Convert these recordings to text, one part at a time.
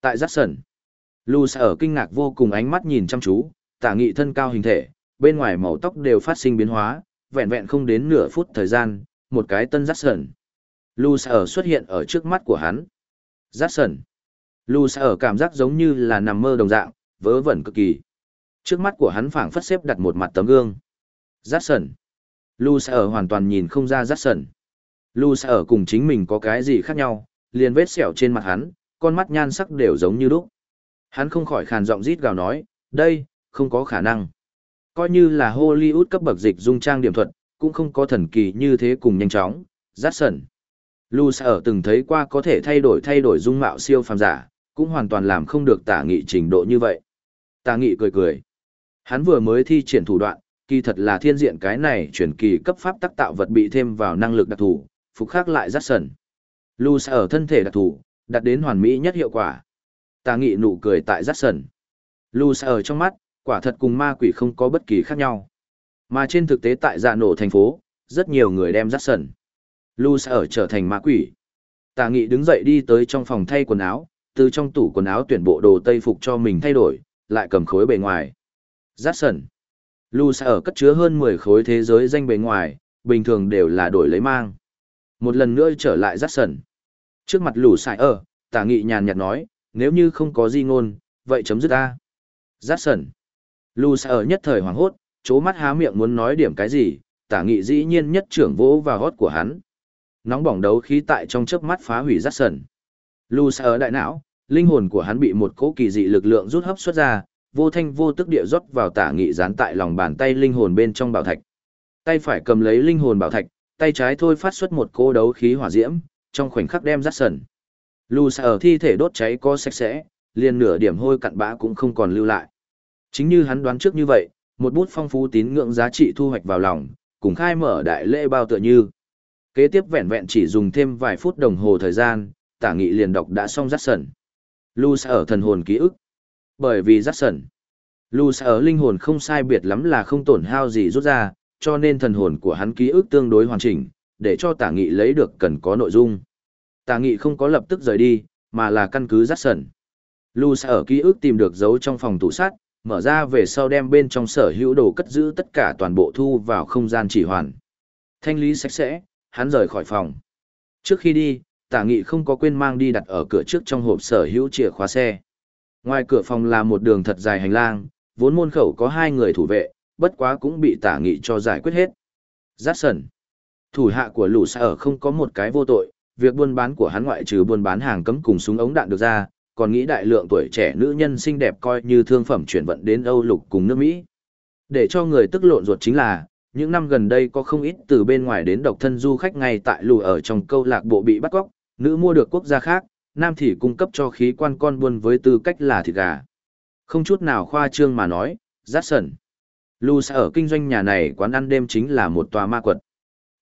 Tại giắt sần, Lu ở kinh ngạc vô cùng ánh mắt nhìn chăm chú, tả nghị thân cao hình thể, bên ngoài màu tóc đều phát sinh biến hóa, vẹn vẹn không đến nửa phút thời gian, một cái tân giắt sần. Lu ở xuất hiện ở trước mắt của hắn. giắt sần. Lu ở cảm giác giống như là nằm mơ đồng dạng, vớ vẩn cực kỳ. Trước mắt của hắn phảng phất xếp đặt một mặt tấm gương. giắt sần. Lu ở hoàn toàn nhìn không ra giắt sần. Lu ở cùng chính mình có cái gì khác nhau, liền vết sẹo trên mặt hắn, con mắt nhan sắc đều giống như lúc. Hắn không khỏi khàn giọng rít gào nói, đây, không có khả năng. Coi như là Hollywood cấp bậc dịch dung trang điểm thuật, cũng không có thần kỳ như thế cùng nhanh chóng, rát sần. Lu ở từng thấy qua có thể thay đổi thay đổi dung mạo siêu phàm giả, cũng hoàn toàn làm không được tả nghị trình độ như vậy. Tả nghị cười cười. Hắn vừa mới thi triển thủ đoạn, kỳ thật là thiên diện cái này chuyển kỳ cấp pháp tác tạo vật bị thêm vào năng lực đặc thù, phục khác lại rát sần. Lu ở thân thể đặc thù, đạt đến hoàn mỹ nhất hiệu quả. Tà nghị nụ cười tại rát sần. Lu ở trong mắt, quả thật cùng ma quỷ không có bất kỳ khác nhau. Mà trên thực tế tại dạ nổ thành phố, rất nhiều người đem rát sần. Lu ở trở thành ma quỷ. Tà nghị đứng dậy đi tới trong phòng thay quần áo, từ trong tủ quần áo tuyển bộ đồ tây phục cho mình thay đổi, lại cầm khối bề ngoài. Rát sần. Lu ở cất chứa hơn 10 khối thế giới danh bề ngoài, bình thường đều là đổi lấy mang. Một lần nữa trở lại rát sần. Trước mặt lù xài ở, tả nghị nhàn nhạt nói, nếu như không có di ngôn, vậy chấm dứt ta. Rát sần. sải xài nhất thời hoảng hốt, chố mắt há miệng muốn nói điểm cái gì, tả nghị dĩ nhiên nhất trưởng vỗ vào hót của hắn. Nóng bỏng đấu khí tại trong chớp mắt phá hủy rát sần. sải xài đại não, linh hồn của hắn bị một cỗ kỳ dị lực lượng rút hấp xuất ra, vô thanh vô tức địa rót vào tả nghị dán tại lòng bàn tay linh hồn bên trong bảo thạch. Tay phải cầm lấy linh hồn bảo thạch, tay trái thôi phát xuất một cỗ đấu khí hỏa diễm, trong khoảnh khắc đem rát sần. Lù xa ở thi thể đốt cháy có sạch sẽ, liền nửa điểm hôi cặn bã cũng không còn lưu lại. Chính như hắn đoán trước như vậy, một bút phong phú tín ngưỡng giá trị thu hoạch vào lòng, cùng khai mở đại lễ bao tựa như. Kế tiếp vẹn vẹn chỉ dùng thêm vài phút đồng hồ thời gian, tả nghị liền đọc đã xong rát sần. Lù xa ở thần hồn ký ức. Bởi vì rát sần. Lù xa ở linh hồn không sai biệt lắm là không tổn hao gì rút ra, cho nên thần hồn của hắn ký ức tương đối hoàn chỉnh, để cho tả nghị lấy được cần có nội dung. Tả nghị không có lập tức rời đi, mà là căn cứ rắt sần. Lu ở ký ức tìm được dấu trong phòng tủ sát, mở ra về sau đem bên trong sở hữu đồ cất giữ tất cả toàn bộ thu vào không gian chỉ hoàn. Thanh lý sạch sẽ, hắn rời khỏi phòng. Trước khi đi, tả nghị không có quên mang đi đặt ở cửa trước trong hộp sở hữu chìa khóa xe. Ngoài cửa phòng là một đường thật dài hành lang, vốn môn khẩu có hai người thủ vệ, bất quá cũng bị tả nghị cho giải quyết hết. Giác sần. Thủ hạ của lũ ở không có một cái vô tội, việc buôn bán của hắn ngoại trừ buôn bán hàng cấm cùng súng ống đạn được ra, còn nghĩ đại lượng tuổi trẻ nữ nhân xinh đẹp coi như thương phẩm chuyển vận đến Âu Lục cùng nước Mỹ. Để cho người tức lộn ruột chính là, những năm gần đây có không ít từ bên ngoài đến độc thân du khách ngay tại lù ở trong câu lạc bộ bị bắt cóc, nữ mua được quốc gia khác, nam thì cung cấp cho khí quan con buôn với tư cách là thịt gà. Không chút nào khoa trương mà nói, rát sần. Lù ở kinh doanh nhà này quán ăn đêm chính là một tòa ma quật.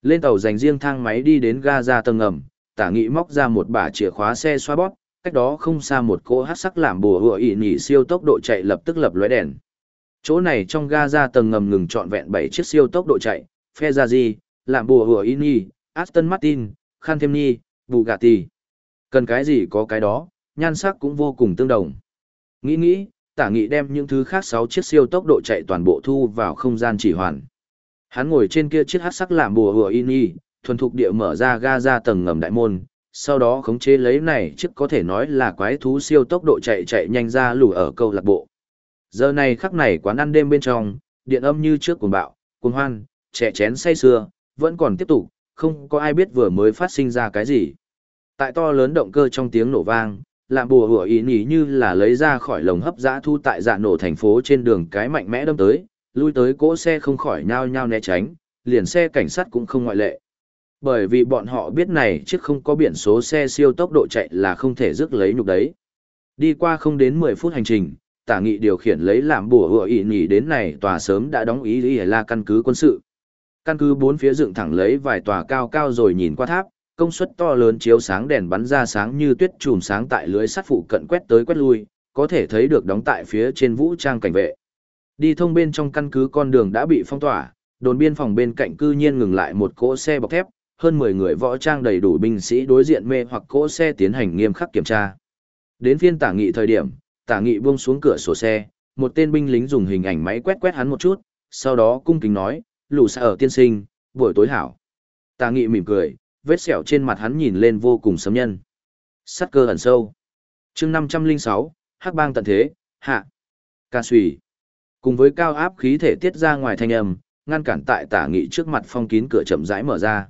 Lên tàu dành riêng thang máy đi đến ga ra tầng ngầm, tả nghị móc ra một bả chìa khóa xe xoa bóp, cách đó không xa một cỗ hát sắc làm bùa hựa ỉ nhỉ siêu tốc độ chạy lập tức lập lóe đèn. Chỗ này trong ga ra tầng ngầm ngừng trọn vẹn 7 chiếc siêu tốc độ chạy, Ferrari, làm bùa hựa ỉ nhỉ, Aston Martin, Khanthemni, Bugatti. Cần cái gì có cái đó, nhan sắc cũng vô cùng tương đồng. Nghĩ nghĩ, tả nghị đem những thứ khác 6 chiếc siêu tốc độ chạy toàn bộ thu vào không gian chỉ hoàn. Hắn ngồi trên kia chiếc hát sắc làm bùa hùa in y, thuần thục địa mở ra ga ra tầng ngầm đại môn, sau đó khống chế lấy này chiếc có thể nói là quái thú siêu tốc độ chạy chạy nhanh ra lù ở câu lạc bộ. Giờ này khắc này quán ăn đêm bên trong, điện âm như trước cuồng bạo, cuồng hoan, trẻ chén say sưa, vẫn còn tiếp tục, không có ai biết vừa mới phát sinh ra cái gì. Tại to lớn động cơ trong tiếng nổ vang, làm bùa hủa ý nhỉ như là lấy ra khỏi lồng hấp giã thu tại dạ nổ thành phố trên đường cái mạnh mẽ đâm tới, lui tới cỗ xe không khỏi nhao nhao né tránh, liền xe cảnh sát cũng không ngoại lệ. Bởi vì bọn họ biết này chiếc không có biển số xe siêu tốc độ chạy là không thể rước lấy nhục đấy. Đi qua không đến 10 phút hành trình, tả nghị điều khiển lấy làm bùa hựa ị nhỉ đến này tòa sớm đã đóng ý ý là căn cứ quân sự. Căn cứ bốn phía dựng thẳng lấy vài tòa cao cao rồi nhìn qua tháp, công suất to lớn chiếu sáng đèn bắn ra sáng như tuyết chùm sáng tại lưới sắt phụ cận quét tới quét lui, có thể thấy được đóng tại phía trên vũ trang cảnh vệ. Đi thông bên trong căn cứ con đường đã bị phong tỏa, đồn biên phòng bên cạnh cư nhiên ngừng lại một cỗ xe bọc thép, hơn 10 người võ trang đầy đủ binh sĩ đối diện mê hoặc cỗ xe tiến hành nghiêm khắc kiểm tra. Đến phiên tả nghị thời điểm, tả nghị buông xuống cửa sổ xe, một tên binh lính dùng hình ảnh máy quét quét hắn một chút, sau đó cung kính nói, lù xa ở tiên sinh, buổi tối hảo. Tả nghị mỉm cười, vết sẹo trên mặt hắn nhìn lên vô cùng sấm nhân. Sắt cơ ẩn sâu. chương 506, hắc bang tận thế, hạ. Ca suy. Cùng với cao áp khí thể tiết ra ngoài thanh âm, ngăn cản tại tả nghị trước mặt phong kín cửa chậm rãi mở ra.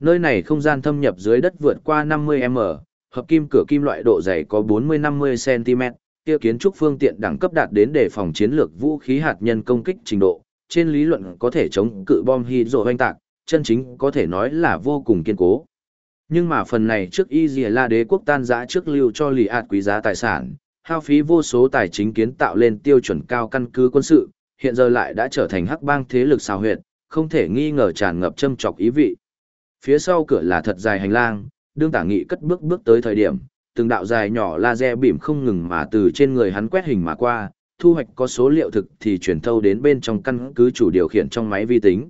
Nơi này không gian thâm nhập dưới đất vượt qua 50m, hợp kim cửa kim loại độ dày có 40-50 cm, kia kiến trúc phương tiện đẳng cấp đạt đến để phòng chiến lược vũ khí hạt nhân công kích trình độ, trên lý luận có thể chống cự bom hydro hoanh tạc, chân chính có thể nói là vô cùng kiên cố. Nhưng mà phần này trước y dìa la đế quốc tan giã trước lưu cho lì ạt quý giá tài sản, hao phí vô số tài chính kiến tạo lên tiêu chuẩn cao căn cứ quân sự, hiện giờ lại đã trở thành hắc bang thế lực xào huyệt, không thể nghi ngờ tràn ngập châm chọc ý vị. Phía sau cửa là thật dài hành lang, đương tả nghị cất bước bước tới thời điểm, từng đạo dài nhỏ laser bìm không ngừng mà từ trên người hắn quét hình mà qua, thu hoạch có số liệu thực thì truyền thâu đến bên trong căn cứ chủ điều khiển trong máy vi tính.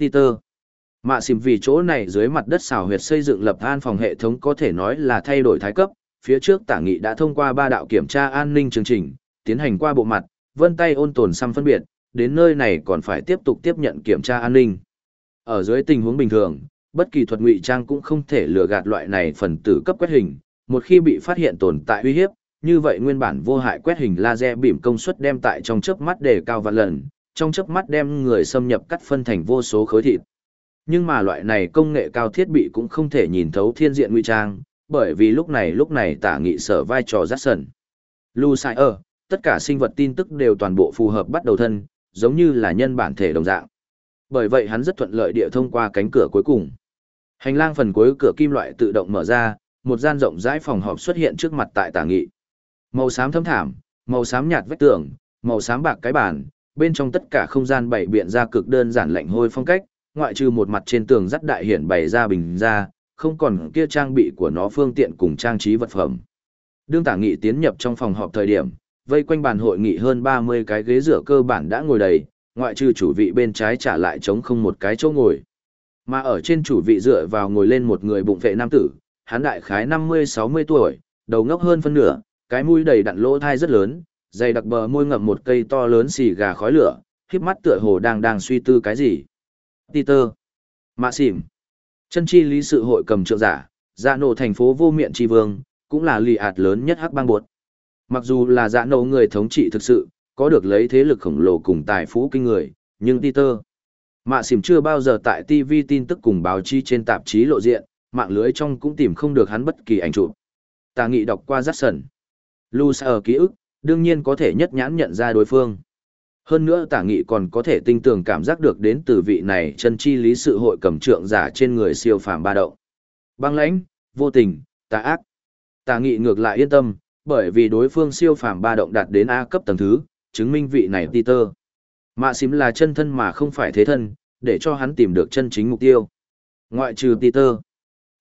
Peter Mạ xìm vì chỗ này dưới mặt đất xào huyệt xây dựng lập an phòng hệ thống có thể nói là thay đổi thái cấp, phía trước tả nghị đã thông qua ba đạo kiểm tra an ninh chương trình, tiến hành qua bộ mặt, vân tay ôn tồn xăm phân biệt, đến nơi này còn phải tiếp tục tiếp nhận kiểm tra an ninh. Ở dưới tình huống bình thường, bất kỳ thuật ngụy trang cũng không thể lừa gạt loại này phần tử cấp quét hình, một khi bị phát hiện tồn tại uy hiếp, như vậy nguyên bản vô hại quét hình laser bìm công suất đem tại trong chớp mắt đề cao vạn lần, trong chớp mắt đem người xâm nhập cắt phân thành vô số khối thịt. Nhưng mà loại này công nghệ cao thiết bị cũng không thể nhìn thấu thiên diện ngụy trang, bởi vì lúc này lúc này tả nghị sở vai trò rát sần. Lu sai ở, tất cả sinh vật tin tức đều toàn bộ phù hợp bắt đầu thân, giống như là nhân bản thể đồng dạng. Bởi vậy hắn rất thuận lợi địa thông qua cánh cửa cuối cùng. Hành lang phần cuối cửa kim loại tự động mở ra, một gian rộng rãi phòng họp xuất hiện trước mặt tại tả nghị. Màu xám thâm thảm, màu xám nhạt vách tường, màu xám bạc cái bàn, bên trong tất cả không gian bảy biện ra cực đơn giản lạnh hôi phong cách, ngoại trừ một mặt trên tường dắt đại hiển bày ra bình ra, không còn kia trang bị của nó phương tiện cùng trang trí vật phẩm. Đương tả nghị tiến nhập trong phòng họp thời điểm, vây quanh bàn hội nghị hơn 30 cái ghế rửa cơ bản đã ngồi đầy, ngoại trừ chủ vị bên trái trả lại trống không một cái chỗ ngồi. Mà ở trên chủ vị dựa vào ngồi lên một người bụng vệ nam tử, hắn đại khái 50-60 tuổi, đầu ngốc hơn phân nửa, cái mũi đầy đặn lỗ thai rất lớn, dày đặc bờ môi ngậm một cây to lớn xì gà khói lửa, khiếp mắt tựa hồ đang đang suy tư cái gì. Peter, Mạ Xỉm, chân chi lý sự hội cầm trượng giả, dạ nổ thành phố vô miệng tri vương, cũng là lì ạt lớn nhất hắc bang buột. Mặc dù là dạ nổ người thống trị thực sự, có được lấy thế lực khổng lồ cùng tài phú kinh người, nhưng Peter, Mạ Xỉm chưa bao giờ tại TV tin tức cùng báo chí trên tạp chí lộ diện, mạng lưới trong cũng tìm không được hắn bất kỳ ảnh chụp. Tà nghị đọc qua rất sần. Lu ở ký ức, đương nhiên có thể nhất nhãn nhận ra đối phương. Hơn nữa tả nghị còn có thể tinh tường cảm giác được đến từ vị này chân chi lý sự hội cầm trượng giả trên người siêu phàm ba động. Băng lãnh, vô tình, tà ác. Tả nghị ngược lại yên tâm, bởi vì đối phương siêu phàm ba động đạt đến A cấp tầng thứ, chứng minh vị này Peter. Mạ xím là chân thân mà không phải thế thân, để cho hắn tìm được chân chính mục tiêu. Ngoại trừ Peter.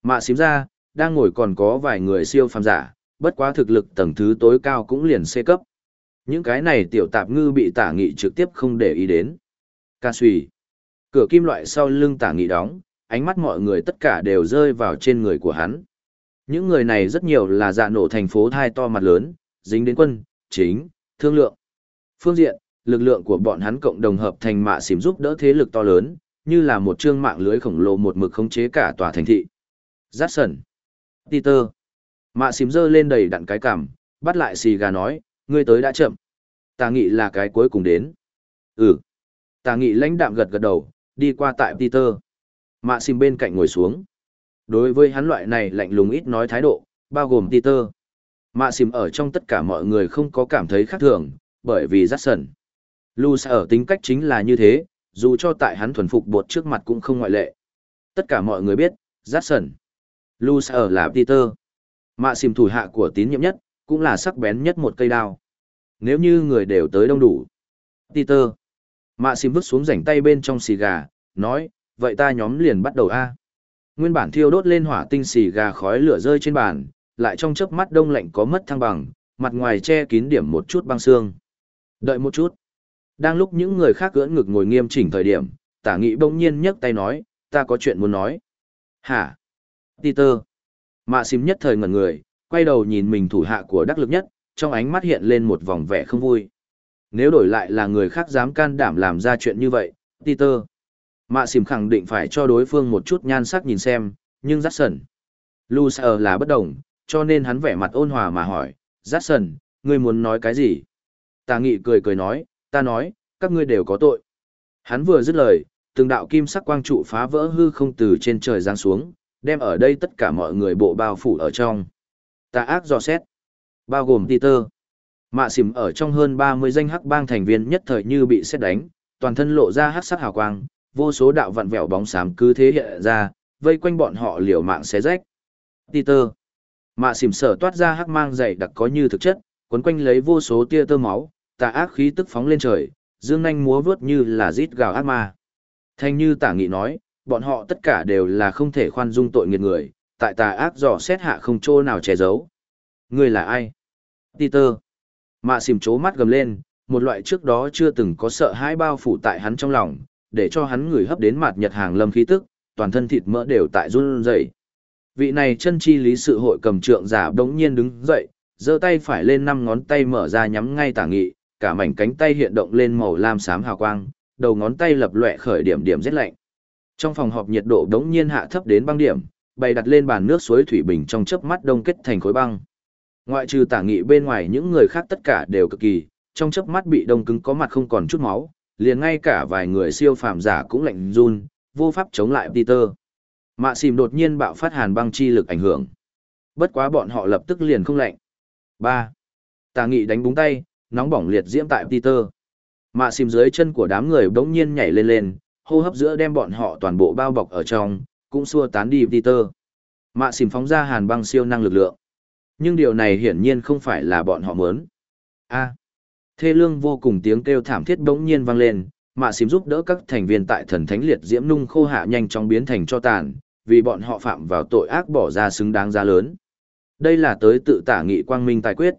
Mạ xím ra, đang ngồi còn có vài người siêu phàm giả, bất quá thực lực tầng thứ tối cao cũng liền C cấp. Những cái này tiểu tạp ngư bị tả nghị trực tiếp không để ý đến. Ca suy. Cửa kim loại sau lưng tả nghị đóng, ánh mắt mọi người tất cả đều rơi vào trên người của hắn. Những người này rất nhiều là dạ nổ thành phố thai to mặt lớn, dính đến quân, chính, thương lượng. Phương diện, lực lượng của bọn hắn cộng đồng hợp thành mạ xỉm giúp đỡ thế lực to lớn, như là một chương mạng lưới khổng lồ một mực khống chế cả tòa thành thị. Jackson. Peter. Mạ xỉm dơ lên đầy đặn cái cằm, bắt lại xì gà nói, ngươi tới đã chậm. Tà nghị là cái cuối cùng đến. Ừ. Tà nghị lãnh đạm gật gật đầu, đi qua tại Peter. Mạ xìm bên cạnh ngồi xuống. Đối với hắn loại này lạnh lùng ít nói thái độ, bao gồm Peter. Mạ xìm ở trong tất cả mọi người không có cảm thấy khác thường, bởi vì Jackson. Lu ở tính cách chính là như thế, dù cho tại hắn thuần phục bột trước mặt cũng không ngoại lệ. Tất cả mọi người biết, Jackson. Lu ở là Peter. Mạ xìm thủ hạ của tín nhiệm nhất, cũng là sắc bén nhất một cây đao. Nếu như người đều tới đông đủ. Peter. Mạ xìm vứt xuống rảnh tay bên trong xì gà, nói, vậy ta nhóm liền bắt đầu a. Nguyên bản thiêu đốt lên hỏa tinh xì gà khói lửa rơi trên bàn, lại trong chớp mắt đông lạnh có mất thăng bằng, mặt ngoài che kín điểm một chút băng xương. Đợi một chút. Đang lúc những người khác cưỡng ngực ngồi nghiêm chỉnh thời điểm, tả nghị bỗng nhiên nhấc tay nói, ta có chuyện muốn nói. Hả? Peter. Mạ xìm nhất thời ngẩn người, quay đầu nhìn mình thủ hạ của đắc lực nhất, trong ánh mắt hiện lên một vòng vẻ không vui. Nếu đổi lại là người khác dám can đảm làm ra chuyện như vậy, Peter. Mạ xìm khẳng định phải cho đối phương một chút nhan sắc nhìn xem, nhưng Jackson. Lucer là bất đồng, cho nên hắn vẻ mặt ôn hòa mà hỏi, Jackson, ngươi muốn nói cái gì? Tà nghị cười cười nói, ta nói, các ngươi đều có tội. Hắn vừa dứt lời, từng đạo kim sắc quang trụ phá vỡ hư không từ trên trời giáng xuống, đem ở đây tất cả mọi người bộ bao phủ ở trong. Tà ác dò xét, bao gồm Peter. Mạ xỉm ở trong hơn 30 danh hắc bang thành viên nhất thời như bị xét đánh, toàn thân lộ ra hắc sắc hào quang, vô số đạo vặn vẹo bóng xám cứ thế hiện ra, vây quanh bọn họ liều mạng xé rách. Peter. Mạ xỉm sở toát ra hắc mang dày đặc có như thực chất, quấn quanh lấy vô số tia tơ máu, tà ác khí tức phóng lên trời, dương nanh múa vớt như là rít gào ác ma. Thanh như tả nghị nói, bọn họ tất cả đều là không thể khoan dung tội nghiệt người, tại tà ác dò xét hạ không chỗ nào che giấu. Ngươi là ai? Peter. Mạ xìm chố mắt gầm lên, một loại trước đó chưa từng có sợ hãi bao phủ tại hắn trong lòng, để cho hắn người hấp đến mặt nhật hàng lâm khí tức, toàn thân thịt mỡ đều tại run rẩy. Vị này chân chi lý sự hội cầm trượng giả đống nhiên đứng dậy, giơ tay phải lên năm ngón tay mở ra nhắm ngay tả nghị, cả mảnh cánh tay hiện động lên màu lam xám hào quang, đầu ngón tay lập lòe khởi điểm điểm rét lạnh. Trong phòng họp nhiệt độ đống nhiên hạ thấp đến băng điểm, bày đặt lên bàn nước suối thủy bình trong chớp mắt đông kết thành khối băng. Ngoại trừ tả nghị bên ngoài những người khác tất cả đều cực kỳ, trong chớp mắt bị đông cứng có mặt không còn chút máu, liền ngay cả vài người siêu phàm giả cũng lạnh run, vô pháp chống lại Peter. Mạ xìm đột nhiên bạo phát hàn băng chi lực ảnh hưởng. Bất quá bọn họ lập tức liền không lạnh. 3. Tà nghị đánh búng tay, nóng bỏng liệt diễm tại Peter. Mạ xìm dưới chân của đám người bỗng nhiên nhảy lên lên, hô hấp giữa đem bọn họ toàn bộ bao bọc ở trong, cũng xua tán đi Peter. Mạ xìm phóng ra hàn băng siêu năng lực lượng. Nhưng điều này hiển nhiên không phải là bọn họ muốn. A. Thê lương vô cùng tiếng kêu thảm thiết bỗng nhiên vang lên, mạ xìm giúp đỡ các thành viên tại thần thánh liệt diễm nung khô hạ nhanh chóng biến thành cho tàn, vì bọn họ phạm vào tội ác bỏ ra xứng đáng giá lớn. Đây là tới tự tả nghị quang minh tài quyết.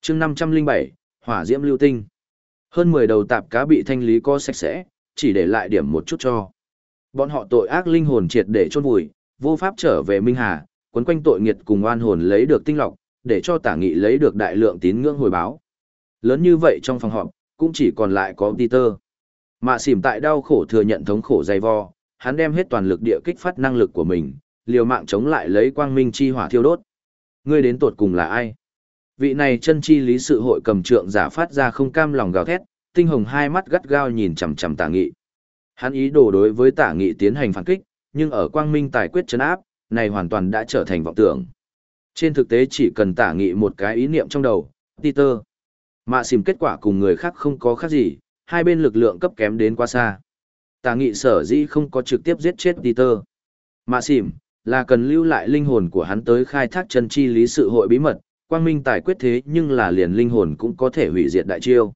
chương 507, hỏa diễm lưu tinh. Hơn 10 đầu tạp cá bị thanh lý co sạch sẽ, chỉ để lại điểm một chút cho. Bọn họ tội ác linh hồn triệt để chôn vùi, vô pháp trở về Minh Hà, quấn quanh tội nghiệt cùng oan hồn lấy được tinh lọc, để cho tả nghị lấy được đại lượng tín ngưỡng hồi báo. Lớn như vậy trong phòng họp, cũng chỉ còn lại có Peter. Mạ xỉm tại đau khổ thừa nhận thống khổ dày vò, hắn đem hết toàn lực địa kích phát năng lực của mình, liều mạng chống lại lấy quang minh chi hỏa thiêu đốt. Ngươi đến tột cùng là ai? Vị này chân chi lý sự hội cầm trượng giả phát ra không cam lòng gào thét, tinh hồng hai mắt gắt gao nhìn chằm chằm tả nghị. Hắn ý đồ đối với tả nghị tiến hành phản kích, nhưng ở quang minh tài quyết chấn áp, này hoàn toàn đã trở thành vọng tưởng. Trên thực tế chỉ cần tả nghị một cái ý niệm trong đầu, Peter. Mạ xìm kết quả cùng người khác không có khác gì, hai bên lực lượng cấp kém đến quá xa. Tả nghị sở dĩ không có trực tiếp giết chết Peter. Mạ xìm, là cần lưu lại linh hồn của hắn tới khai thác chân chi lý sự hội bí mật, quang minh tài quyết thế nhưng là liền linh hồn cũng có thể hủy diệt đại chiêu.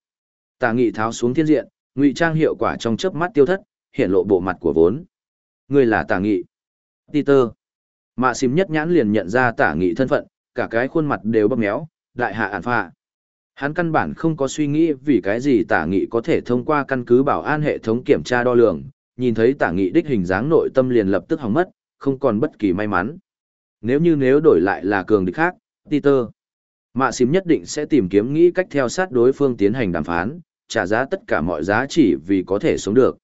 Tả nghị tháo xuống thiên diện, ngụy trang hiệu quả trong chớp mắt tiêu thất, hiện lộ bộ mặt của vốn. Người là tả nghị. Peter. Mạ xìm nhất nhãn liền nhận ra tả nghị thân phận, cả cái khuôn mặt đều bóp méo, đại hạ ản phạ. Hắn căn bản không có suy nghĩ vì cái gì tả nghị có thể thông qua căn cứ bảo an hệ thống kiểm tra đo lường, nhìn thấy tả nghị đích hình dáng nội tâm liền lập tức hỏng mất, không còn bất kỳ may mắn. Nếu như nếu đổi lại là cường địch khác, Peter, mạ xím nhất định sẽ tìm kiếm nghĩ cách theo sát đối phương tiến hành đàm phán, trả giá tất cả mọi giá chỉ vì có thể sống được.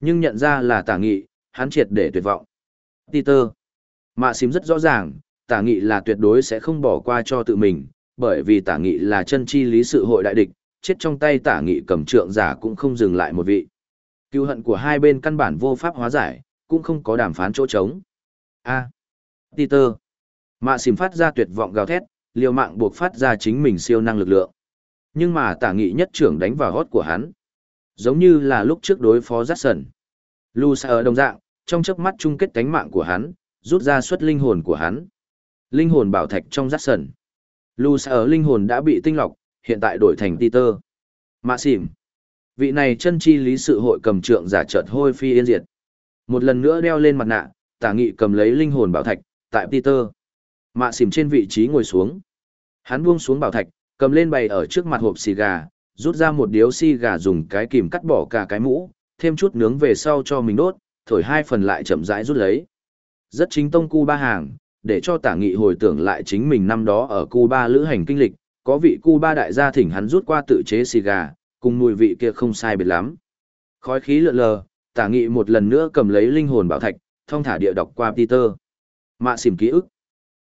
Nhưng nhận ra là tả nghị, hắn triệt để tuyệt vọng. Peter, mạ xím rất rõ ràng, tả nghị là tuyệt đối sẽ không bỏ qua cho tự mình, bởi vì tả nghị là chân chi lý sự hội đại địch, chết trong tay tả nghị cầm trượng giả cũng không dừng lại một vị. Cựu hận của hai bên căn bản vô pháp hóa giải, cũng không có đàm phán chỗ trống. A. Peter. Mạ Xím phát ra tuyệt vọng gào thét, liều mạng buộc phát ra chính mình siêu năng lực lượng. Nhưng mà tả nghị nhất trưởng đánh vào hót của hắn. Giống như là lúc trước đối phó Jackson. xa ở đồng dạng, trong chớp mắt chung kết cánh mạng của hắn, rút ra suất linh hồn của hắn. Linh hồn bảo thạch trong Jackson. xa ở linh hồn đã bị tinh lọc, hiện tại đổi thành Peter. Mạ xỉm. Vị này chân chi lý sự hội cầm trượng giả trợt hôi phi yên diệt. Một lần nữa đeo lên mặt nạ, tả nghị cầm lấy linh hồn bảo thạch, tại Peter. Mạ xỉm trên vị trí ngồi xuống. Hắn buông xuống bảo thạch, cầm lên bày ở trước mặt hộp xì gà, rút ra một điếu xì gà dùng cái kìm cắt bỏ cả cái mũ, thêm chút nướng về sau cho mình đốt, thổi hai phần lại chậm rãi rút lấy. Rất chính tông cu ba hàng, để cho tả nghị hồi tưởng lại chính mình năm đó ở Cuba lữ hành kinh lịch, có vị Cuba đại gia thỉnh hắn rút qua tự chế xì gà, cùng mùi vị kia không sai biệt lắm. Khói khí lượn lờ, tả nghị một lần nữa cầm lấy linh hồn bảo thạch, thông thả địa đọc qua Peter. Mạ xỉm ký ức.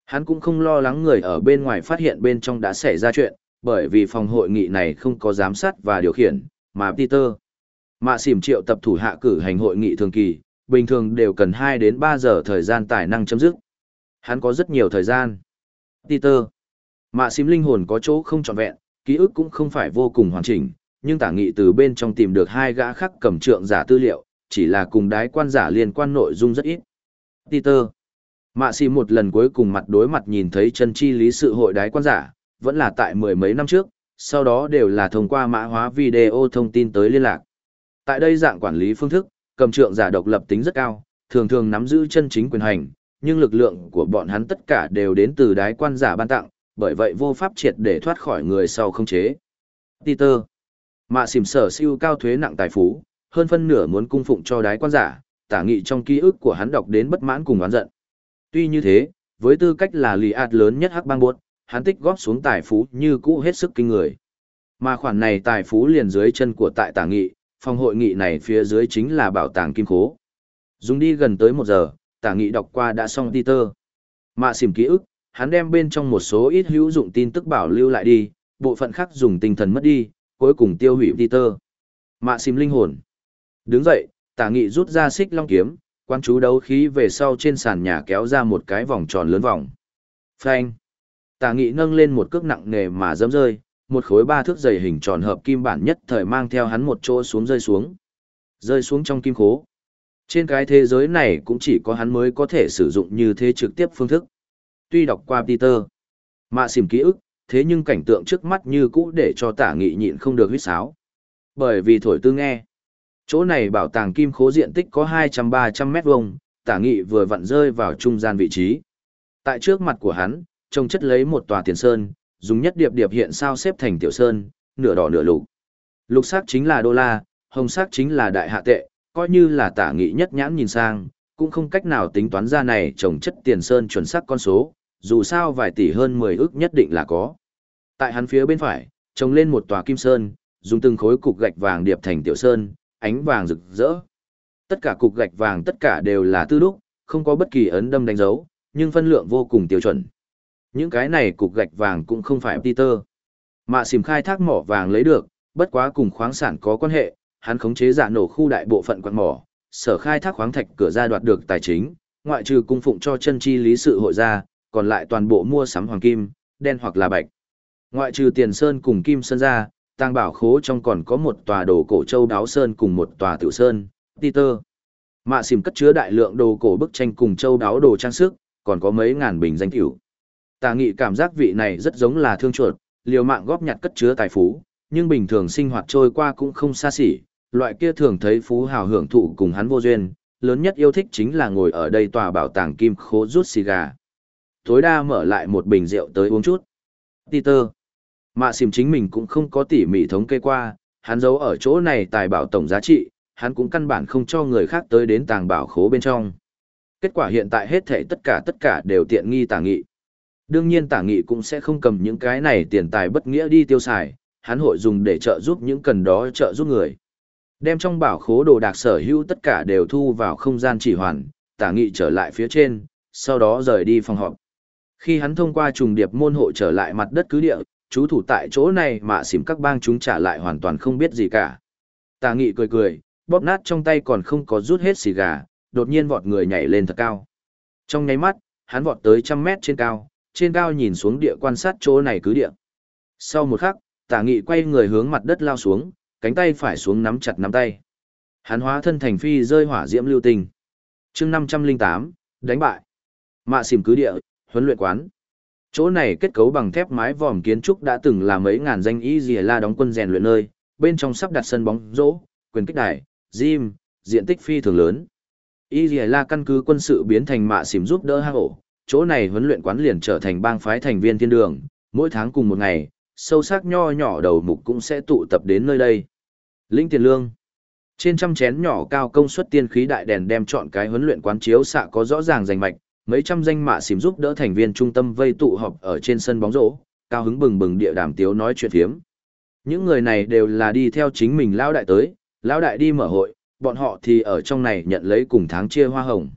Hắn cũng không lo lắng người ở bên ngoài phát hiện bên trong đã xảy ra chuyện, bởi vì phòng hội nghị này không có giám sát và điều khiển, mà Peter. Mạ xỉm triệu tập thủ hạ cử hành hội nghị thường kỳ, bình thường đều cần 2 đến 3 giờ thời gian tài năng chấm dứt. Hắn có rất nhiều thời gian. Peter. Mạ xỉm linh hồn có chỗ không trọn vẹn, ký ức cũng không phải vô cùng hoàn chỉnh, nhưng tả nghị từ bên trong tìm được hai gã khắc cầm trượng giả tư liệu, chỉ là cùng đái quan giả liên quan nội dung rất ít. Peter. Mạ xỉm một lần cuối cùng mặt đối mặt nhìn thấy chân chi lý sự hội đái quan giả, vẫn là tại mười mấy năm trước, sau đó đều là thông qua mã hóa video thông tin tới liên lạc. Tại đây dạng quản lý phương thức, cầm trượng giả độc lập tính rất cao, thường thường nắm giữ chân chính quyền hành, nhưng lực lượng của bọn hắn tất cả đều đến từ đái quan giả ban tặng, bởi vậy vô pháp triệt để thoát khỏi người sau không chế. Peter. Mạ xỉm sở siêu cao thuế nặng tài phú, hơn phân nửa muốn cung phụng cho đái quan giả, tả nghị trong ký ức của hắn đọc đến bất mãn cùng oán giận. Tuy như thế, với tư cách là lì ạt lớn nhất hắc bang buốt, hắn tích góp xuống tài phú như cũ hết sức kinh người. Mà khoản này tài phú liền dưới chân của tại tả nghị, phòng hội nghị này phía dưới chính là bảo tàng kim khố. Dùng đi gần tới một giờ, tả nghị đọc qua đã xong Peter. Mạ xìm ký ức, hắn đem bên trong một số ít hữu dụng tin tức bảo lưu lại đi, bộ phận khác dùng tinh thần mất đi, cuối cùng tiêu hủy Peter. Mạ xìm linh hồn. Đứng dậy, tả nghị rút ra xích long kiếm, quan chú đấu khí về sau trên sàn nhà kéo ra một cái vòng tròn lớn vòng. Phanh. Tả nghị nâng lên một cước nặng nề mà dẫm rơi, một khối ba thước dày hình tròn hợp kim bản nhất thời mang theo hắn một chỗ xuống rơi xuống. Rơi xuống trong kim khố. Trên cái thế giới này cũng chỉ có hắn mới có thể sử dụng như thế trực tiếp phương thức. Tuy đọc qua Peter, mạ xìm ký ức, thế nhưng cảnh tượng trước mắt như cũ để cho tả nghị nhịn không được huýt sáo. Bởi vì thổi tư nghe. Chỗ này bảo tàng kim khố diện tích có 200-300 mét vuông, tả nghị vừa vặn rơi vào trung gian vị trí. Tại trước mặt của hắn, trông chất lấy một tòa tiền sơn, dùng nhất điệp điệp hiện sao xếp thành tiểu sơn, nửa đỏ nửa lục. Lục sắc chính là đô la, hồng sắc chính là đại hạ tệ, coi như là tả nghị nhất nhãn nhìn sang, cũng không cách nào tính toán ra này trồng chất tiền sơn chuẩn xác con số, dù sao vài tỷ hơn 10 ức nhất định là có. Tại hắn phía bên phải, trồng lên một tòa kim sơn, dùng từng khối cục gạch vàng điệp thành tiểu sơn, ánh vàng rực rỡ. Tất cả cục gạch vàng tất cả đều là tư đúc, không có bất kỳ ấn đâm đánh dấu, nhưng phân lượng vô cùng tiêu chuẩn. Những cái này cục gạch vàng cũng không phải Peter. Mạ xìm khai thác mỏ vàng lấy được, bất quá cùng khoáng sản có quan hệ, hắn khống chế giả nổ khu đại bộ phận quặng mỏ, sở khai thác khoáng thạch cửa ra đoạt được tài chính, ngoại trừ cung phụng cho chân chi lý sự hội ra, còn lại toàn bộ mua sắm hoàng kim, đen hoặc là bạch. Ngoại trừ tiền sơn cùng kim sơn ra, tàng bảo khố trong còn có một tòa đồ cổ châu đáo sơn cùng một tòa tiểu sơn, Peter. Mạ xìm cất chứa đại lượng đồ cổ bức tranh cùng châu đáo đồ trang sức, còn có mấy ngàn bình danh tiểu. Tà nghị cảm giác vị này rất giống là thương chuột, liều mạng góp nhặt cất chứa tài phú, nhưng bình thường sinh hoạt trôi qua cũng không xa xỉ, loại kia thường thấy phú hào hưởng thụ cùng hắn vô duyên, lớn nhất yêu thích chính là ngồi ở đây tòa bảo tàng kim khố rút xì gà. Tối đa mở lại một bình rượu tới uống chút. Peter. Mạ xìm chính mình cũng không có tỉ mỉ thống kê qua, hắn giấu ở chỗ này tài bảo tổng giá trị, hắn cũng căn bản không cho người khác tới đến tàng bảo khố bên trong. Kết quả hiện tại hết thể tất cả tất cả đều tiện nghi tàng nghị. Đương nhiên tả nghị cũng sẽ không cầm những cái này tiền tài bất nghĩa đi tiêu xài, hắn hội dùng để trợ giúp những cần đó trợ giúp người. Đem trong bảo khố đồ đạc sở hữu tất cả đều thu vào không gian chỉ hoàn, tả nghị trở lại phía trên, sau đó rời đi phòng họp. Khi hắn thông qua trùng điệp môn hộ trở lại mặt đất cứ địa, chú thủ tại chỗ này mà xỉm các bang chúng trả lại hoàn toàn không biết gì cả. Tà nghị cười cười, bóp nát trong tay còn không có rút hết xì gà, đột nhiên vọt người nhảy lên thật cao. Trong nháy mắt, hắn vọt tới trăm mét trên cao, trên cao nhìn xuống địa quan sát chỗ này cứ địa. Sau một khắc, tả nghị quay người hướng mặt đất lao xuống, cánh tay phải xuống nắm chặt nắm tay. Hắn hóa thân thành phi rơi hỏa diễm lưu tình. chương 508, đánh bại. Mạ xỉm cứ địa, huấn luyện quán. Chỗ này kết cấu bằng thép mái vòm kiến trúc đã từng là mấy ngàn danh y dìa la đóng quân rèn luyện nơi, bên trong sắp đặt sân bóng rổ, quyền kích đài, gym, diện tích phi thường lớn. Y dìa la căn cứ quân sự biến thành mạ xỉm giúp đỡ hang ổ, chỗ này huấn luyện quán liền trở thành bang phái thành viên thiên đường, mỗi tháng cùng một ngày, sâu sắc nho nhỏ đầu mục cũng sẽ tụ tập đến nơi đây. Linh tiền lương. Trên trăm chén nhỏ cao công suất tiên khí đại đèn đem chọn cái huấn luyện quán chiếu xạ có rõ ràng rành mạch, mấy trăm danh mạ xìm giúp đỡ thành viên trung tâm vây tụ họp ở trên sân bóng rổ, cao hứng bừng bừng địa đàm tiếu nói chuyện phiếm. Những người này đều là đi theo chính mình lão đại tới, lão đại đi mở hội, bọn họ thì ở trong này nhận lấy cùng tháng chia hoa hồng.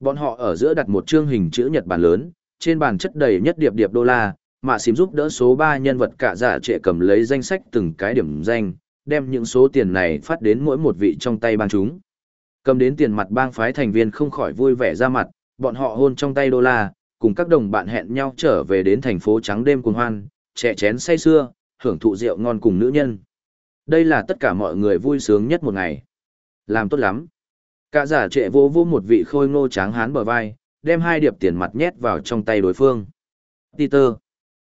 Bọn họ ở giữa đặt một chương hình chữ nhật bản lớn, trên bàn chất đầy nhất điệp điệp đô la, mạ xím giúp đỡ số 3 nhân vật cả giả trệ cầm lấy danh sách từng cái điểm danh, đem những số tiền này phát đến mỗi một vị trong tay bang chúng. Cầm đến tiền mặt bang phái thành viên không khỏi vui vẻ ra mặt, bọn họ hôn trong tay đô la, cùng các đồng bạn hẹn nhau trở về đến thành phố trắng đêm cùng hoan, trẻ chén say xưa, hưởng thụ rượu ngon cùng nữ nhân. Đây là tất cả mọi người vui sướng nhất một ngày. Làm tốt lắm. Cả giả trệ vô vô một vị khôi ngô tráng hán bờ vai, đem hai điệp tiền mặt nhét vào trong tay đối phương. Peter.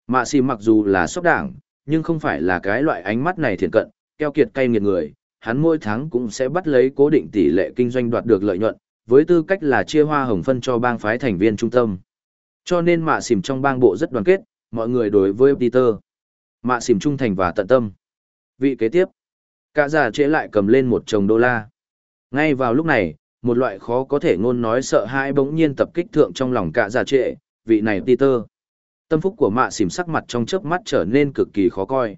Mạ xì mặc dù là sóc đảng, nhưng không phải là cái loại ánh mắt này thiện cận, keo kiệt cay nghiệt người, hắn mỗi tháng cũng sẽ bắt lấy cố định tỷ lệ kinh doanh đoạt được lợi nhuận, với tư cách là chia hoa hồng phân cho bang phái thành viên trung tâm. Cho nên mạ xìm trong bang bộ rất đoàn kết, mọi người đối với Peter. Mạ xìm trung thành và tận tâm. Vị kế tiếp, cả giả chế lại cầm lên một chồng đô la. Ngay vào lúc này, một loại khó có thể ngôn nói sợ hãi bỗng nhiên tập kích thượng trong lòng cả già trệ, vị này Peter. Tâm phúc của mạ xìm sắc mặt trong chớp mắt trở nên cực kỳ khó coi.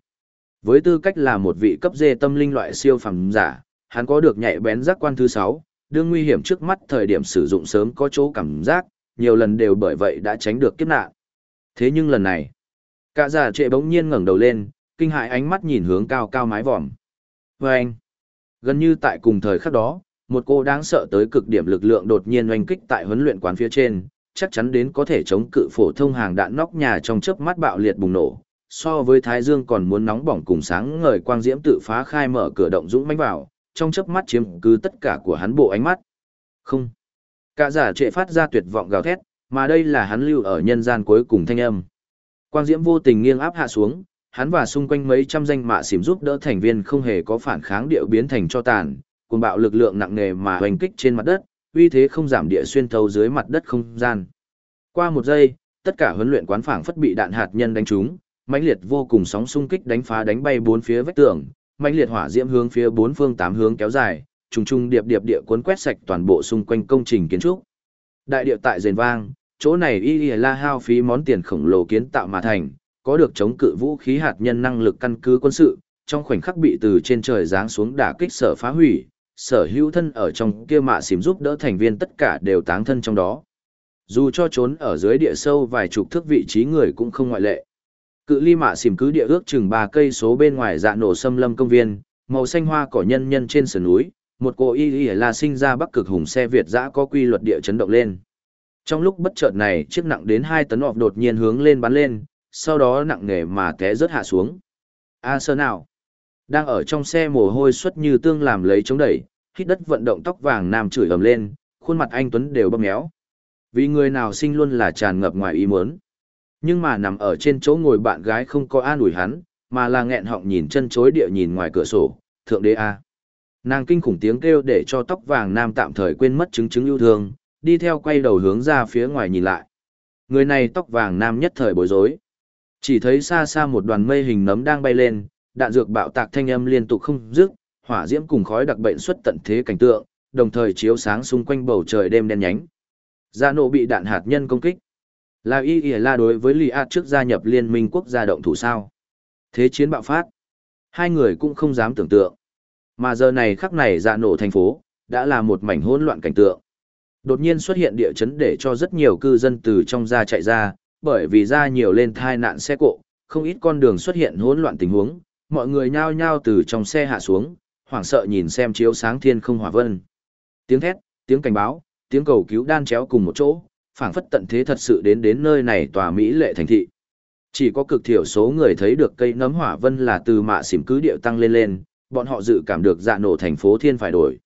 Với tư cách là một vị cấp dê tâm linh loại siêu phẩm giả, hắn có được nhạy bén giác quan thứ 6, đương nguy hiểm trước mắt thời điểm sử dụng sớm có chỗ cảm giác, nhiều lần đều bởi vậy đã tránh được kiếp nạn. Thế nhưng lần này, cả già trệ bỗng nhiên ngẩng đầu lên, kinh hại ánh mắt nhìn hướng cao cao mái vòm. Và anh, gần như tại cùng thời khắc đó, một cô đáng sợ tới cực điểm lực lượng đột nhiên oanh kích tại huấn luyện quán phía trên, chắc chắn đến có thể chống cự phổ thông hàng đạn nóc nhà trong chớp mắt bạo liệt bùng nổ. So với Thái Dương còn muốn nóng bỏng cùng sáng ngời quang diễm tự phá khai mở cửa động dũng mãnh vào, trong chớp mắt chiếm cứ tất cả của hắn bộ ánh mắt. Không. Cả giả trệ phát ra tuyệt vọng gào thét, mà đây là hắn lưu ở nhân gian cuối cùng thanh âm. Quang diễm vô tình nghiêng áp hạ xuống, hắn và xung quanh mấy trăm danh mạ xỉm giúp đỡ thành viên không hề có phản kháng điệu biến thành cho tàn, cùng bạo lực lượng nặng nề mà hoành kích trên mặt đất, uy thế không giảm địa xuyên thấu dưới mặt đất không gian. Qua một giây, tất cả huấn luyện quán phảng phất bị đạn hạt nhân đánh trúng, mãnh liệt vô cùng sóng xung kích đánh phá đánh bay bốn phía vách tường, mãnh liệt hỏa diễm hướng phía bốn phương tám hướng kéo dài, trùng trùng điệp điệp địa cuốn quét sạch toàn bộ xung quanh công trình kiến trúc. Đại địa tại rền vang, chỗ này y y la hao phí món tiền khổng lồ kiến tạo mà thành, có được chống cự vũ khí hạt nhân năng lực căn cứ quân sự, trong khoảnh khắc bị từ trên trời giáng xuống đả kích sở phá hủy, sở hữu thân ở trong kia mạ xìm giúp đỡ thành viên tất cả đều táng thân trong đó. Dù cho trốn ở dưới địa sâu vài chục thước vị trí người cũng không ngoại lệ. Cự ly mạ xìm cứ địa ước chừng ba cây số bên ngoài dạ nổ xâm lâm công viên, màu xanh hoa cỏ nhân nhân trên sườn núi, một cô y y là sinh ra bắc cực hùng xe Việt dã có quy luật địa chấn động lên. Trong lúc bất chợt này chiếc nặng đến hai tấn họp đột nhiên hướng lên bắn lên, sau đó nặng nề mà té rớt hạ xuống. A sơ nào? Đang ở trong xe mồ hôi suất như tương làm lấy chống đẩy, hít đất vận động tóc vàng nam chửi ầm lên, khuôn mặt anh Tuấn đều bơm méo. Vì người nào sinh luôn là tràn ngập ngoài ý muốn. Nhưng mà nằm ở trên chỗ ngồi bạn gái không có an ủi hắn, mà là nghẹn họng nhìn chân chối địa nhìn ngoài cửa sổ, thượng đế A. Nàng kinh khủng tiếng kêu để cho tóc vàng nam tạm thời quên mất chứng chứng yêu thương, đi theo quay đầu hướng ra phía ngoài nhìn lại. Người này tóc vàng nam nhất thời bối rối. Chỉ thấy xa xa một đoàn mây hình nấm đang bay lên, đạn dược bạo tạc thanh âm liên tục không dứt, hỏa diễm cùng khói đặc bệnh xuất tận thế cảnh tượng, đồng thời chiếu sáng xung quanh bầu trời đêm đen nhánh. Gia nộ bị đạn hạt nhân công kích. Là y y la đối với Lý A trước gia nhập liên minh quốc gia động thủ sao. Thế chiến bạo phát. Hai người cũng không dám tưởng tượng. Mà giờ này khắc này dạ nổ thành phố, đã là một mảnh hỗn loạn cảnh tượng. Đột nhiên xuất hiện địa chấn để cho rất nhiều cư dân từ trong ra chạy ra, bởi vì ra nhiều lên thai nạn xe cộ, không ít con đường xuất hiện hỗn loạn tình huống, mọi người nhao nhao từ trong xe hạ xuống, hoảng sợ nhìn xem chiếu sáng thiên không hỏa vân. Tiếng thét, tiếng cảnh báo, tiếng cầu cứu đan chéo cùng một chỗ, phảng phất tận thế thật sự đến đến nơi này tòa Mỹ lệ thành thị. Chỉ có cực thiểu số người thấy được cây nấm hỏa vân là từ mạ xỉm cứ điệu tăng lên lên, bọn họ dự cảm được dạ nổ thành phố thiên phải đổi.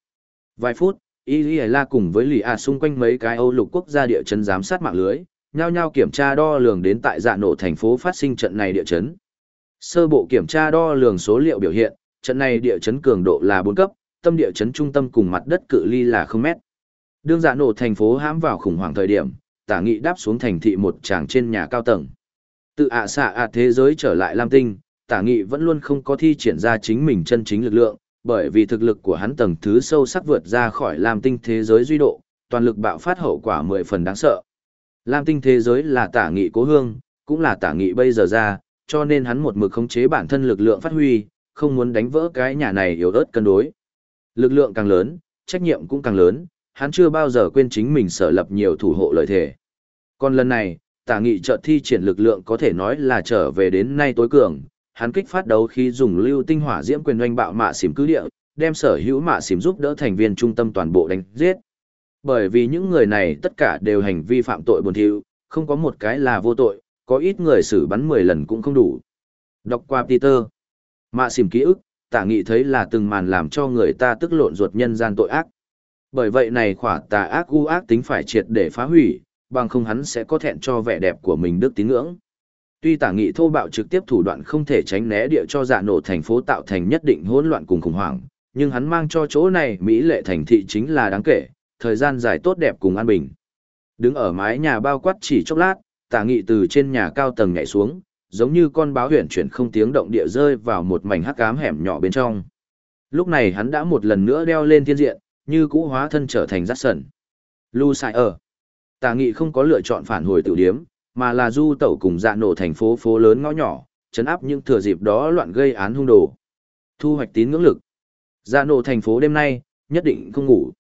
Vài phút, Y La cùng với Lì A xung quanh mấy cái Âu lục quốc gia địa chân giám sát mạng lưới, nhao nhao kiểm tra đo lường đến tại dạ nổ thành phố phát sinh trận này địa chấn. Sơ bộ kiểm tra đo lường số liệu biểu hiện, trận này địa chấn cường độ là 4 cấp, tâm địa chấn trung tâm cùng mặt đất cự ly là 0 mét. Đương dạ nổ thành phố hãm vào khủng hoảng thời điểm, tả nghị đáp xuống thành thị một tràng trên nhà cao tầng. Tự ạ xạ ạ thế giới trở lại Lam Tinh, tả nghị vẫn luôn không có thi triển ra chính mình chân chính lực lượng, bởi vì thực lực của hắn tầng thứ sâu sắc vượt ra khỏi Lam Tinh thế giới duy độ, toàn lực bạo phát hậu quả mười phần đáng sợ, Lam tinh thế giới là tả nghị cố hương, cũng là tả nghị bây giờ ra, cho nên hắn một mực khống chế bản thân lực lượng phát huy, không muốn đánh vỡ cái nhà này yếu ớt cân đối. Lực lượng càng lớn, trách nhiệm cũng càng lớn, hắn chưa bao giờ quên chính mình sở lập nhiều thủ hộ lợi thể. Còn lần này, tả nghị trợ thi triển lực lượng có thể nói là trở về đến nay tối cường, hắn kích phát đấu khi dùng lưu tinh hỏa diễm quyền oanh bạo mạ xỉm cứ địa, đem sở hữu mạ xỉm giúp đỡ thành viên trung tâm toàn bộ đánh giết. Bởi vì những người này tất cả đều hành vi phạm tội buồn thiu, không có một cái là vô tội, có ít người xử bắn 10 lần cũng không đủ. Đọc qua Peter. Mạ xỉm ký ức, tả nghị thấy là từng màn làm cho người ta tức lộn ruột nhân gian tội ác. Bởi vậy này khỏa tà ác u ác tính phải triệt để phá hủy, bằng không hắn sẽ có thẹn cho vẻ đẹp của mình đức tín ngưỡng. Tuy tả nghị thô bạo trực tiếp thủ đoạn không thể tránh né địa cho dạ nổ thành phố tạo thành nhất định hỗn loạn cùng khủng hoảng, nhưng hắn mang cho chỗ này Mỹ lệ thành thị chính là đáng kể, thời gian dài tốt đẹp cùng an bình. Đứng ở mái nhà bao quát chỉ chốc lát, tả nghị từ trên nhà cao tầng nhảy xuống, giống như con báo huyền chuyển không tiếng động địa rơi vào một mảnh hắc ám hẻm nhỏ bên trong. Lúc này hắn đã một lần nữa đeo lên thiên diện, như cũ hóa thân trở thành rát sần. Lu sai ở. Tả nghị không có lựa chọn phản hồi tiểu điếm, mà là du tẩu cùng dạ nổ thành phố phố lớn ngõ nhỏ, chấn áp những thừa dịp đó loạn gây án hung đồ. Thu hoạch tín ngưỡng lực. Dạ nổ thành phố đêm nay, nhất định không ngủ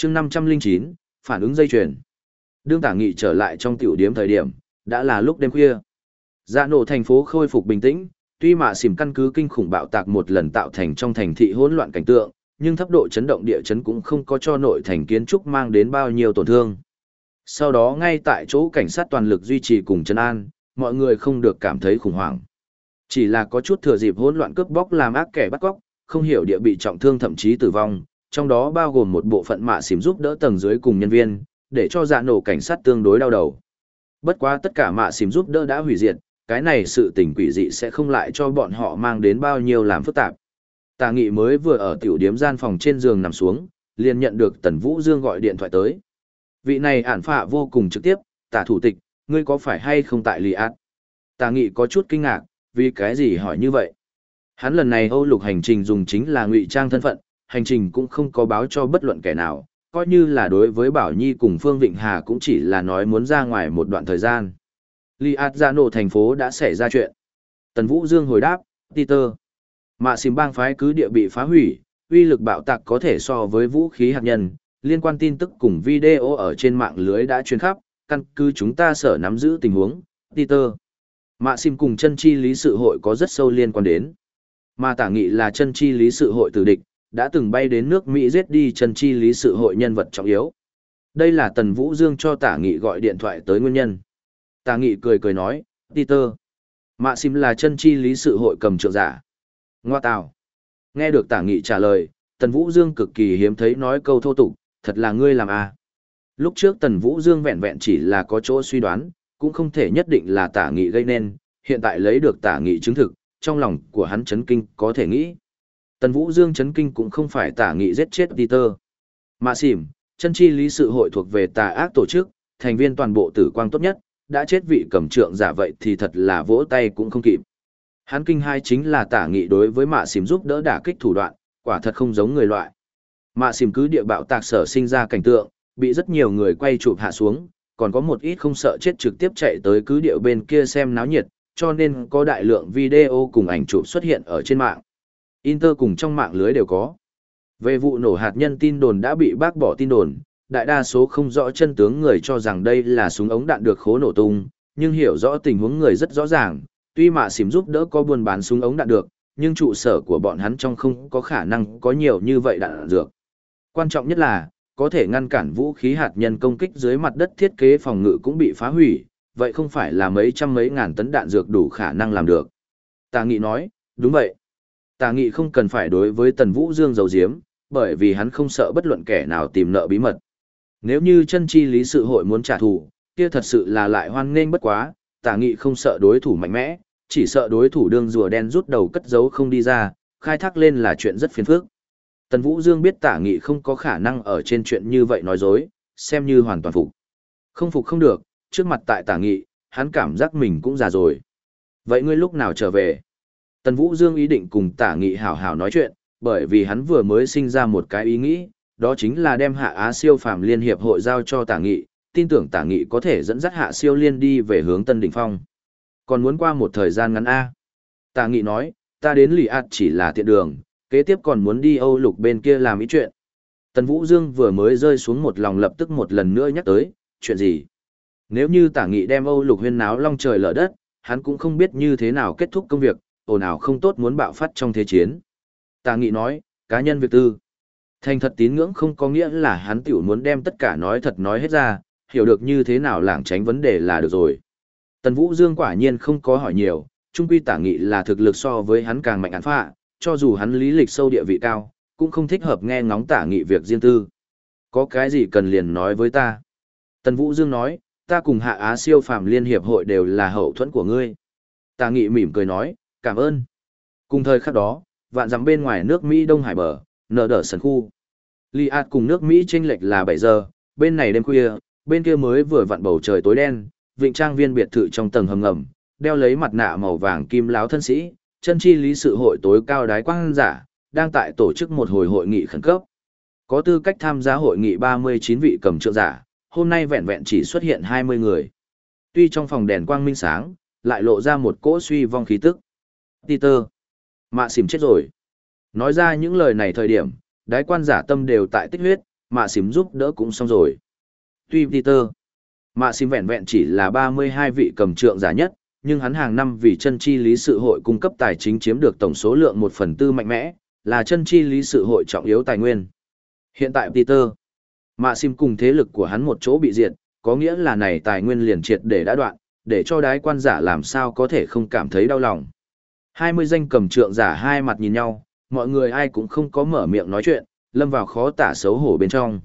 chương 509, phản ứng dây chuyền. Đương tả nghị trở lại trong tiểu điếm thời điểm, đã là lúc đêm khuya. Dạ nổ thành phố khôi phục bình tĩnh, tuy mà xỉm căn cứ kinh khủng bạo tạc một lần tạo thành trong thành thị hỗn loạn cảnh tượng, nhưng thấp độ chấn động địa chấn cũng không có cho nội thành kiến trúc mang đến bao nhiêu tổn thương. Sau đó ngay tại chỗ cảnh sát toàn lực duy trì cùng chân an, mọi người không được cảm thấy khủng hoảng. Chỉ là có chút thừa dịp hỗn loạn cướp bóc làm ác kẻ bắt cóc, không hiểu địa bị trọng thương thậm chí tử vong, trong đó bao gồm một bộ phận mạ xỉm giúp đỡ tầng dưới cùng nhân viên, để cho dạ nổ cảnh sát tương đối đau đầu. Bất quá tất cả mạ xỉm giúp đỡ đã hủy diệt, cái này sự tình quỷ dị sẽ không lại cho bọn họ mang đến bao nhiêu làm phức tạp. Tà nghị mới vừa ở tiểu điếm gian phòng trên giường nằm xuống, liền nhận được Tần Vũ Dương gọi điện thoại tới. Vị này ản phạ vô cùng trực tiếp, tả thủ tịch, ngươi có phải hay không tại lì át? Tà nghị có chút kinh ngạc, vì cái gì hỏi như vậy? Hắn lần này Âu lục hành trình dùng chính là ngụy trang thân phận, hành trình cũng không có báo cho bất luận kẻ nào, coi như là đối với Bảo Nhi cùng Phương Vịnh Hà cũng chỉ là nói muốn ra ngoài một đoạn thời gian. Li Át dạ ra nổ thành phố đã xảy ra chuyện. Tần Vũ Dương hồi đáp, Peter. Mạ xìm bang phái cứ địa bị phá hủy, uy lực bạo tạc có thể so với vũ khí hạt nhân, liên quan tin tức cùng video ở trên mạng lưới đã truyền khắp, căn cứ chúng ta sở nắm giữ tình huống, Peter. Mạ xìm cùng chân chi lý sự hội có rất sâu liên quan đến. Mà tả nghị là chân chi lý sự hội tử địch, đã từng bay đến nước Mỹ giết đi Trần chi lý sự hội nhân vật trọng yếu. Đây là Tần Vũ Dương cho tả nghị gọi điện thoại tới nguyên nhân. Tả nghị cười cười nói, Peter. Mạ Sim là Trần chi lý sự hội cầm trượng giả. Ngoa tào. Nghe được tả nghị trả lời, Tần Vũ Dương cực kỳ hiếm thấy nói câu thô tục, thật là ngươi làm à. Lúc trước Tần Vũ Dương vẹn vẹn chỉ là có chỗ suy đoán, cũng không thể nhất định là tả nghị gây nên, hiện tại lấy được tả nghị chứng thực, trong lòng của hắn chấn kinh có thể nghĩ. Tần Vũ Dương chấn kinh cũng không phải tả nghị giết chết Peter. Mà xỉm, chân chi lý sự hội thuộc về tà ác tổ chức, thành viên toàn bộ tử quang tốt nhất, đã chết vị cầm trượng giả vậy thì thật là vỗ tay cũng không kịp. Hắn kinh hai chính là tả nghị đối với mạ Xỉm giúp đỡ đả kích thủ đoạn, quả thật không giống người loại. Mạ Xỉm cứ địa bạo tạc sở sinh ra cảnh tượng, bị rất nhiều người quay chụp hạ xuống, còn có một ít không sợ chết trực tiếp chạy tới cứ địa bên kia xem náo nhiệt, cho nên có đại lượng video cùng ảnh chụp xuất hiện ở trên mạng. Inter cùng trong mạng lưới đều có. Về vụ nổ hạt nhân tin đồn đã bị bác bỏ tin đồn, đại đa số không rõ chân tướng người cho rằng đây là súng ống đạn được khố nổ tung, nhưng hiểu rõ tình huống người rất rõ ràng, tuy mạ xỉm giúp đỡ có buôn bán súng ống đạn được, nhưng trụ sở của bọn hắn trong không có khả năng có nhiều như vậy đạn dược. Quan trọng nhất là, có thể ngăn cản vũ khí hạt nhân công kích dưới mặt đất thiết kế phòng ngự cũng bị phá hủy, vậy không phải là mấy trăm mấy ngàn tấn đạn dược đủ khả năng làm được. Tà Nghị nói, đúng vậy. Tà Nghị không cần phải đối với Tần Vũ Dương dầu diếm, bởi vì hắn không sợ bất luận kẻ nào tìm nợ bí mật. Nếu như chân chi lý sự hội muốn trả thù, kia thật sự là lại hoan nghênh bất quá, Tà Nghị không sợ đối thủ mạnh mẽ, chỉ sợ đối thủ đương rùa đen rút đầu cất giấu không đi ra, khai thác lên là chuyện rất phiền phức. Tần Vũ Dương biết tả nghị không có khả năng ở trên chuyện như vậy nói dối, xem như hoàn toàn phục. Không phục không được, trước mặt tại tả nghị, hắn cảm giác mình cũng già rồi. Vậy ngươi lúc nào trở về? Tần Vũ Dương ý định cùng tả nghị hảo hảo nói chuyện, bởi vì hắn vừa mới sinh ra một cái ý nghĩ, đó chính là đem hạ Á siêu phàm liên hiệp hội giao cho tả nghị, tin tưởng tả nghị có thể dẫn dắt hạ siêu liên đi về hướng Tân Đỉnh Phong. Còn muốn qua một thời gian ngắn A. Tả nghị nói, ta đến lì ạt chỉ là tiện đường, kế tiếp còn muốn đi Âu Lục bên kia làm ý chuyện. Tần Vũ Dương vừa mới rơi xuống một lòng lập tức một lần nữa nhắc tới, chuyện gì? Nếu như tả nghị đem Âu Lục huyên náo long trời lở đất, hắn cũng không biết như thế nào kết thúc công việc, ồn ào không tốt muốn bạo phát trong thế chiến. Tà nghị nói, cá nhân việc tư. Thành thật tín ngưỡng không có nghĩa là hắn tiểu muốn đem tất cả nói thật nói hết ra, hiểu được như thế nào lảng tránh vấn đề là được rồi. Tần Vũ Dương quả nhiên không có hỏi nhiều, trung quy tả nghị là thực lực so với hắn càng mạnh án phạ, cho dù hắn lý lịch sâu địa vị cao, cũng không thích hợp nghe ngóng tả nghị việc riêng tư. Có cái gì cần liền nói với ta. Tần Vũ Dương nói, ta cùng Hạ Á siêu phàm liên hiệp hội đều là hậu thuẫn của ngươi. Tả nghị mỉm cười nói, cảm ơn. Cùng thời khắc đó, vạn dặm bên ngoài nước Mỹ Đông Hải bờ, nở đỡ sân khu. Li Át cùng nước Mỹ chênh lệch là 7 giờ, bên này đêm khuya, bên kia mới vừa vặn bầu trời tối đen, vịnh trang viên biệt thự trong tầng hầm ngầm, đeo lấy mặt nạ màu vàng kim láo thân sĩ, chân chi lý sự hội tối cao đái quang giả, đang tại tổ chức một hồi hội nghị khẩn cấp. Có tư cách tham gia hội nghị 39 vị cầm trượng giả, hôm nay vẹn vẹn chỉ xuất hiện 20 người. Tuy trong phòng đèn quang minh sáng, lại lộ ra một cỗ suy vong khí tức. Peter, mạ xỉm chết rồi. Nói ra những lời này thời điểm, đái quan giả tâm đều tại tích huyết, mạ xỉm giúp đỡ cũng xong rồi. Tuy Peter, mạ xỉm vẹn vẹn chỉ là 32 vị cầm trượng giả nhất, nhưng hắn hàng năm vì chân chi lý sự hội cung cấp tài chính chiếm được tổng số lượng 1 phần tư mạnh mẽ, là chân chi lý sự hội trọng yếu tài nguyên. Hiện tại Peter, mạ xỉm cùng thế lực của hắn một chỗ bị diệt, có nghĩa là này tài nguyên liền triệt để đã đoạn, để cho đái quan giả làm sao có thể không cảm thấy đau lòng. 20 danh cầm trượng giả hai mặt nhìn nhau, mọi người ai cũng không có mở miệng nói chuyện, lâm vào khó tả xấu hổ bên trong.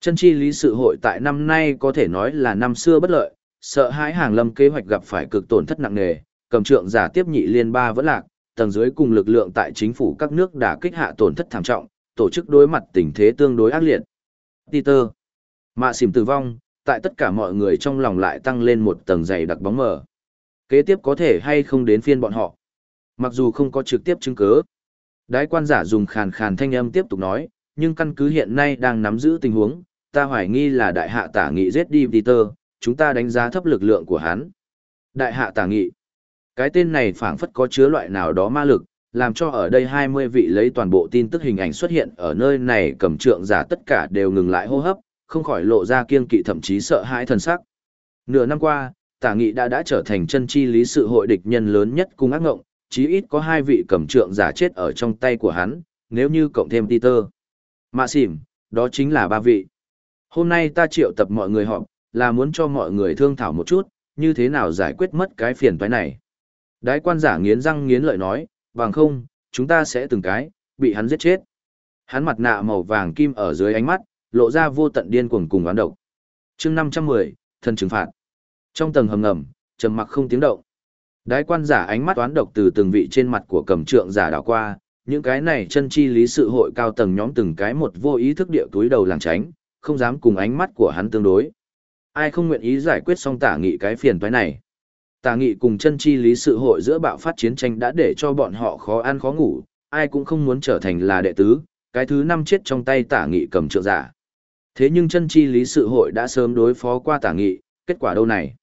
Chân chi lý sự hội tại năm nay có thể nói là năm xưa bất lợi, sợ hãi hàng lâm kế hoạch gặp phải cực tổn thất nặng nề, cầm trượng giả tiếp nhị liên ba vẫn lạc, tầng dưới cùng lực lượng tại chính phủ các nước đã kích hạ tổn thất thảm trọng, tổ chức đối mặt tình thế tương đối ác liệt. Peter, mạ xỉm tử vong, tại tất cả mọi người trong lòng lại tăng lên một tầng dày đặc bóng mờ. Kế tiếp có thể hay không đến phiên bọn họ. Mặc dù không có trực tiếp chứng cứ. Đái quan giả dùng khàn khàn thanh âm tiếp tục nói, nhưng căn cứ hiện nay đang nắm giữ tình huống, ta hoài nghi là đại hạ tả nghị giết đi Peter, chúng ta đánh giá thấp lực lượng của hắn. Đại hạ tả nghị. Cái tên này phảng phất có chứa loại nào đó ma lực, làm cho ở đây 20 vị lấy toàn bộ tin tức hình ảnh xuất hiện ở nơi này cầm trượng giả tất cả đều ngừng lại hô hấp, không khỏi lộ ra kiên kỵ thậm chí sợ hãi thần sắc. Nửa năm qua, tả nghị đã đã trở thành chân chi lý sự hội địch nhân lớn nhất cung ác ngộng, chí ít có hai vị cầm trượng giả chết ở trong tay của hắn, nếu như cộng thêm Peter. Mạ xỉm, đó chính là ba vị. Hôm nay ta triệu tập mọi người họp, là muốn cho mọi người thương thảo một chút, như thế nào giải quyết mất cái phiền toái này. Đái quan giả nghiến răng nghiến lợi nói, bằng không, chúng ta sẽ từng cái, bị hắn giết chết. Hắn mặt nạ màu vàng kim ở dưới ánh mắt, lộ ra vô tận điên cuồng cùng oán độc. chương 510, thân trừng phạt. Trong tầng hầm ngầm, trầm mặc không tiếng động. Đái quan giả ánh mắt toán độc từ từng vị trên mặt của cầm trượng giả đảo qua, những cái này chân chi lý sự hội cao tầng nhóm từng cái một vô ý thức địa túi đầu làng tránh, không dám cùng ánh mắt của hắn tương đối. Ai không nguyện ý giải quyết xong tả nghị cái phiền toái này. Tả nghị cùng chân chi lý sự hội giữa bạo phát chiến tranh đã để cho bọn họ khó ăn khó ngủ, ai cũng không muốn trở thành là đệ tứ, cái thứ năm chết trong tay tả nghị cầm trượng giả. Thế nhưng chân chi lý sự hội đã sớm đối phó qua tả nghị, kết quả đâu này?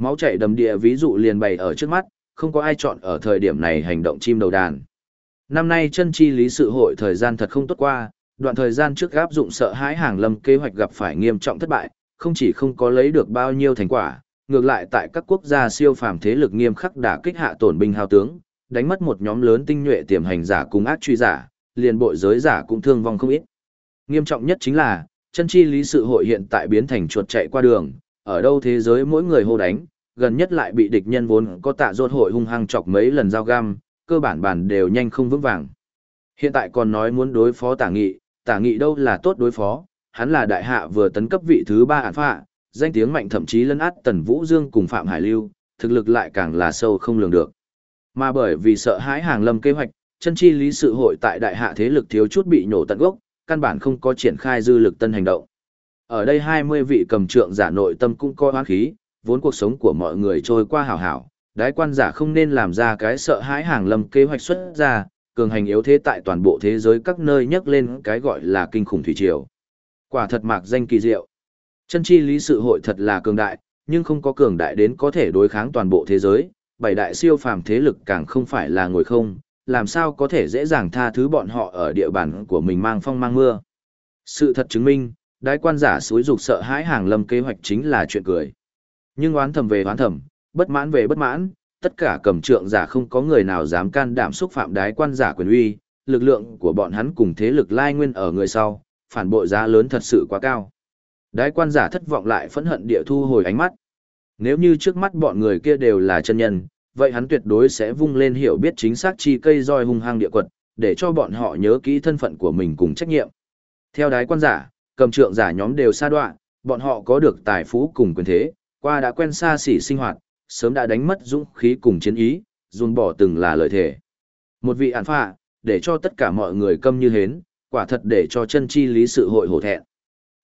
Máu chảy đầm địa ví dụ liền bày ở trước mắt, không có ai chọn ở thời điểm này hành động chim đầu đàn. Năm nay chân chi lý sự hội thời gian thật không tốt qua, đoạn thời gian trước áp dụng sợ hãi hàng lâm kế hoạch gặp phải nghiêm trọng thất bại, không chỉ không có lấy được bao nhiêu thành quả, ngược lại tại các quốc gia siêu phàm thế lực nghiêm khắc đã kích hạ tổn binh hao tướng, đánh mất một nhóm lớn tinh nhuệ tiềm hành giả cùng ác truy giả, liền bộ giới giả cũng thương vong không ít. Nghiêm trọng nhất chính là, chân chi lý sự hội hiện tại biến thành chuột chạy qua đường, ở đâu thế giới mỗi người hô đánh, gần nhất lại bị địch nhân vốn có tạ rốt hội hung hăng chọc mấy lần giao găm, cơ bản bản đều nhanh không vững vàng. Hiện tại còn nói muốn đối phó tả nghị, tả nghị đâu là tốt đối phó, hắn là đại hạ vừa tấn cấp vị thứ ba ản phạ, danh tiếng mạnh thậm chí lấn át tần vũ dương cùng phạm hải lưu, thực lực lại càng là sâu không lường được. Mà bởi vì sợ hãi hàng lâm kế hoạch, chân chi lý sự hội tại đại hạ thế lực thiếu chút bị nổ tận gốc, căn bản không có triển khai dư lực tân hành động. Ở đây 20 vị cầm trượng giả nội tâm cũng có hoán khí, vốn cuộc sống của mọi người trôi qua hảo hảo, đái quan giả không nên làm ra cái sợ hãi hàng lâm kế hoạch xuất ra, cường hành yếu thế tại toàn bộ thế giới các nơi nhắc lên cái gọi là kinh khủng thủy triều. Quả thật mạc danh kỳ diệu. Chân chi lý sự hội thật là cường đại, nhưng không có cường đại đến có thể đối kháng toàn bộ thế giới, bảy đại siêu phàm thế lực càng không phải là ngồi không, làm sao có thể dễ dàng tha thứ bọn họ ở địa bàn của mình mang phong mang mưa. Sự thật chứng minh, đái quan giả suối dục sợ hãi hàng lâm kế hoạch chính là chuyện cười. Nhưng oán thầm về oán thầm, bất mãn về bất mãn, tất cả cầm trượng giả không có người nào dám can đảm xúc phạm đái quan giả quyền uy, lực lượng của bọn hắn cùng thế lực lai nguyên ở người sau, phản bội giá lớn thật sự quá cao. Đái quan giả thất vọng lại phẫn hận địa thu hồi ánh mắt. Nếu như trước mắt bọn người kia đều là chân nhân, vậy hắn tuyệt đối sẽ vung lên hiểu biết chính xác chi cây roi hung hăng địa quật, để cho bọn họ nhớ kỹ thân phận của mình cùng trách nhiệm. Theo đái quan giả, cầm trượng giả nhóm đều xa đoạn, bọn họ có được tài phú cùng quyền thế, qua đã quen xa xỉ sinh hoạt, sớm đã đánh mất dũng khí cùng chiến ý, dùn bỏ từng là lợi thể. Một vị ản phạ, để cho tất cả mọi người câm như hến, quả thật để cho chân chi lý sự hội hổ thẹn.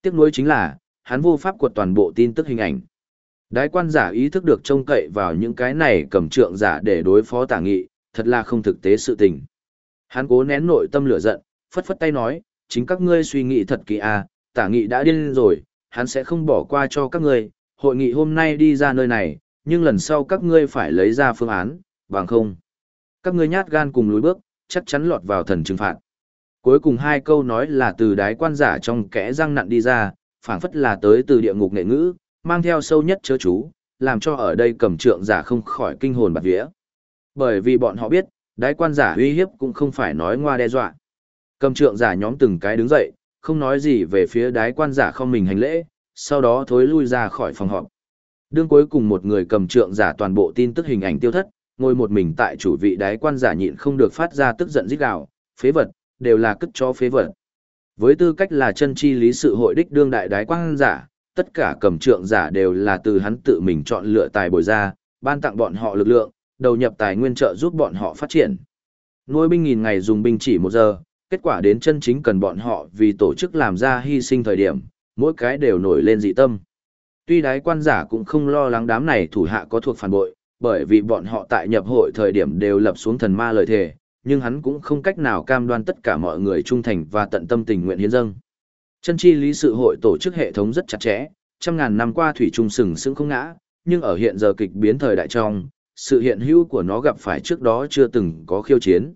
Tiếc nuối chính là, hắn vô pháp quật toàn bộ tin tức hình ảnh. Đái quan giả ý thức được trông cậy vào những cái này cầm trượng giả để đối phó tả nghị, thật là không thực tế sự tình. Hắn cố nén nội tâm lửa giận, phất phất tay nói, chính các ngươi suy nghĩ thật kỳ à, tả nghị đã điên rồi, hắn sẽ không bỏ qua cho các ngươi, hội nghị hôm nay đi ra nơi này, nhưng lần sau các ngươi phải lấy ra phương án, bằng không. Các ngươi nhát gan cùng lùi bước, chắc chắn lọt vào thần trừng phạt. Cuối cùng hai câu nói là từ đái quan giả trong kẽ răng nặn đi ra, phảng phất là tới từ địa ngục nghệ ngữ, mang theo sâu nhất chớ chú, làm cho ở đây cầm trượng giả không khỏi kinh hồn bạt vía. Bởi vì bọn họ biết, đái quan giả uy hiếp cũng không phải nói ngoa đe dọa. Cầm trượng giả nhóm từng cái đứng dậy, không nói gì về phía đái quan giả không mình hành lễ, sau đó thối lui ra khỏi phòng họp. Đương cuối cùng một người cầm trượng giả toàn bộ tin tức hình ảnh tiêu thất, ngồi một mình tại chủ vị đái quan giả nhịn không được phát ra tức giận rít gào, phế vật, đều là cất cho phế vật. Với tư cách là chân chi lý sự hội đích đương đại đái quan giả, tất cả cầm trượng giả đều là từ hắn tự mình chọn lựa tài bồi ra, ban tặng bọn họ lực lượng, đầu nhập tài nguyên trợ giúp bọn họ phát triển. Nuôi binh nghìn ngày dùng binh chỉ một giờ, kết quả đến chân chính cần bọn họ vì tổ chức làm ra hy sinh thời điểm, mỗi cái đều nổi lên dị tâm. Tuy đái quan giả cũng không lo lắng đám này thủ hạ có thuộc phản bội, bởi vì bọn họ tại nhập hội thời điểm đều lập xuống thần ma lời thề, nhưng hắn cũng không cách nào cam đoan tất cả mọi người trung thành và tận tâm tình nguyện hiến dâng. Chân chi lý sự hội tổ chức hệ thống rất chặt chẽ, trăm ngàn năm qua thủy trung sừng sững không ngã, nhưng ở hiện giờ kịch biến thời đại trong, sự hiện hữu của nó gặp phải trước đó chưa từng có khiêu chiến.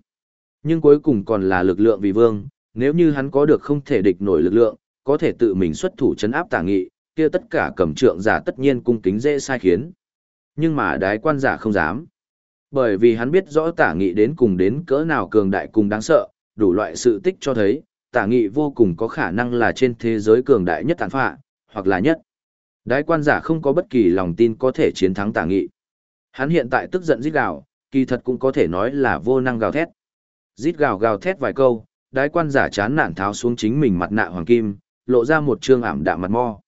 Nhưng cuối cùng còn là lực lượng vì vương, nếu như hắn có được không thể địch nổi lực lượng, có thể tự mình xuất thủ chấn áp tả nghị, kia tất cả cầm trượng giả tất nhiên cung kính dễ sai khiến. Nhưng mà đái quan giả không dám. Bởi vì hắn biết rõ tả nghị đến cùng đến cỡ nào cường đại cùng đáng sợ, đủ loại sự tích cho thấy, tả nghị vô cùng có khả năng là trên thế giới cường đại nhất tàn phạ, hoặc là nhất. Đái quan giả không có bất kỳ lòng tin có thể chiến thắng tả nghị. Hắn hiện tại tức giận giết gào, kỳ thật cũng có thể nói là vô năng gào thét. Rít gào gào thét vài câu, đái quan giả chán nản tháo xuống chính mình mặt nạ hoàng kim, lộ ra một trương ảm đạm mặt mo.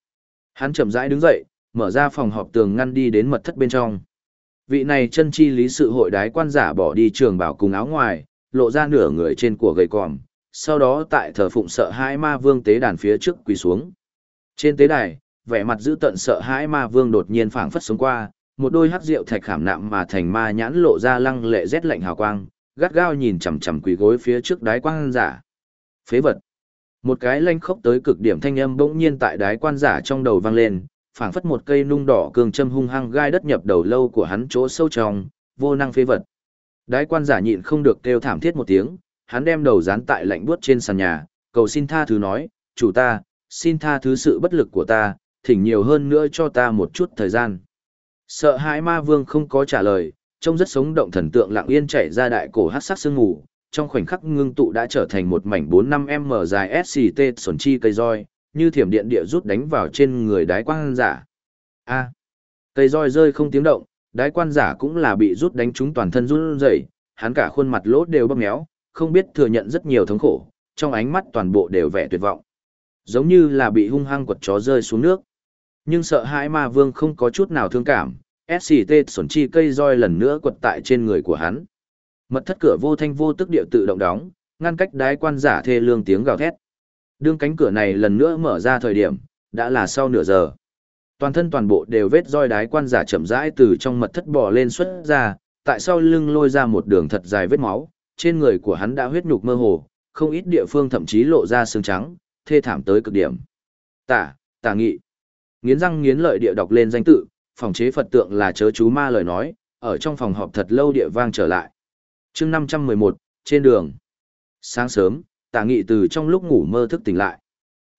Hắn chậm rãi đứng dậy, mở ra phòng họp tường ngăn đi đến mật thất bên trong. Vị này chân chi lý sự hội đái quan giả bỏ đi trường bảo cùng áo ngoài, lộ ra nửa người trên của gầy còm, sau đó tại thờ phụng sợ hãi ma vương tế đàn phía trước quỳ xuống. Trên tế đài, vẻ mặt dữ tận sợ hãi ma vương đột nhiên phảng phất xuống qua, một đôi hắc rượu thạch khảm nạm mà thành ma nhãn lộ ra lăng lệ rét lạnh hào quang, gắt gao nhìn chằm chằm quỳ gối phía trước đái quan giả. Phế vật. Một cái lanh khốc tới cực điểm thanh âm bỗng nhiên tại đái quan giả trong đầu vang lên, phảng phất một cây nung đỏ cường châm hung hăng gai đất nhập đầu lâu của hắn chỗ sâu trong, vô năng phế vật. Đái quan giả nhịn không được kêu thảm thiết một tiếng, hắn đem đầu dán tại lạnh buốt trên sàn nhà, cầu xin tha thứ nói, chủ ta, xin tha thứ sự bất lực của ta, thỉnh nhiều hơn nữa cho ta một chút thời gian. Sợ hãi ma vương không có trả lời, trông rất sống động thần tượng lặng yên chạy ra đại cổ hát sắc sương ngủ, trong khoảnh khắc ngưng tụ đã trở thành một mảnh 4-5m dài SCT sồn chi cây roi, như thiểm điện địa rút đánh vào trên người đái quan giả. A. cây roi rơi không tiếng động, đái quan giả cũng là bị rút đánh trúng toàn thân run rẩy, hắn cả khuôn mặt lốt đều bóp méo, không biết thừa nhận rất nhiều thống khổ, trong ánh mắt toàn bộ đều vẻ tuyệt vọng. Giống như là bị hung hăng quật chó rơi xuống nước. Nhưng sợ hãi ma vương không có chút nào thương cảm, SCT sổn chi cây roi lần nữa quật tại trên người của hắn. Mật thất cửa vô thanh vô tức địa tự động đóng, ngăn cách đái quan giả thê lương tiếng gào thét. Đương cánh cửa này lần nữa mở ra thời điểm, đã là sau nửa giờ. Toàn thân toàn bộ đều vết roi đái quan giả chậm rãi từ trong mật thất bò lên xuất ra, tại sau lưng lôi ra một đường thật dài vết máu, trên người của hắn đã huyết nhục mơ hồ, không ít địa phương thậm chí lộ ra xương trắng, thê thảm tới cực điểm. Tả, tả nghị. Nghiến răng nghiến lợi địa đọc lên danh tự, phòng chế Phật tượng là chớ chú ma lời nói, ở trong phòng họp thật lâu địa vang trở lại. chương 511, trên đường. Sáng sớm, tả nghị từ trong lúc ngủ mơ thức tỉnh lại.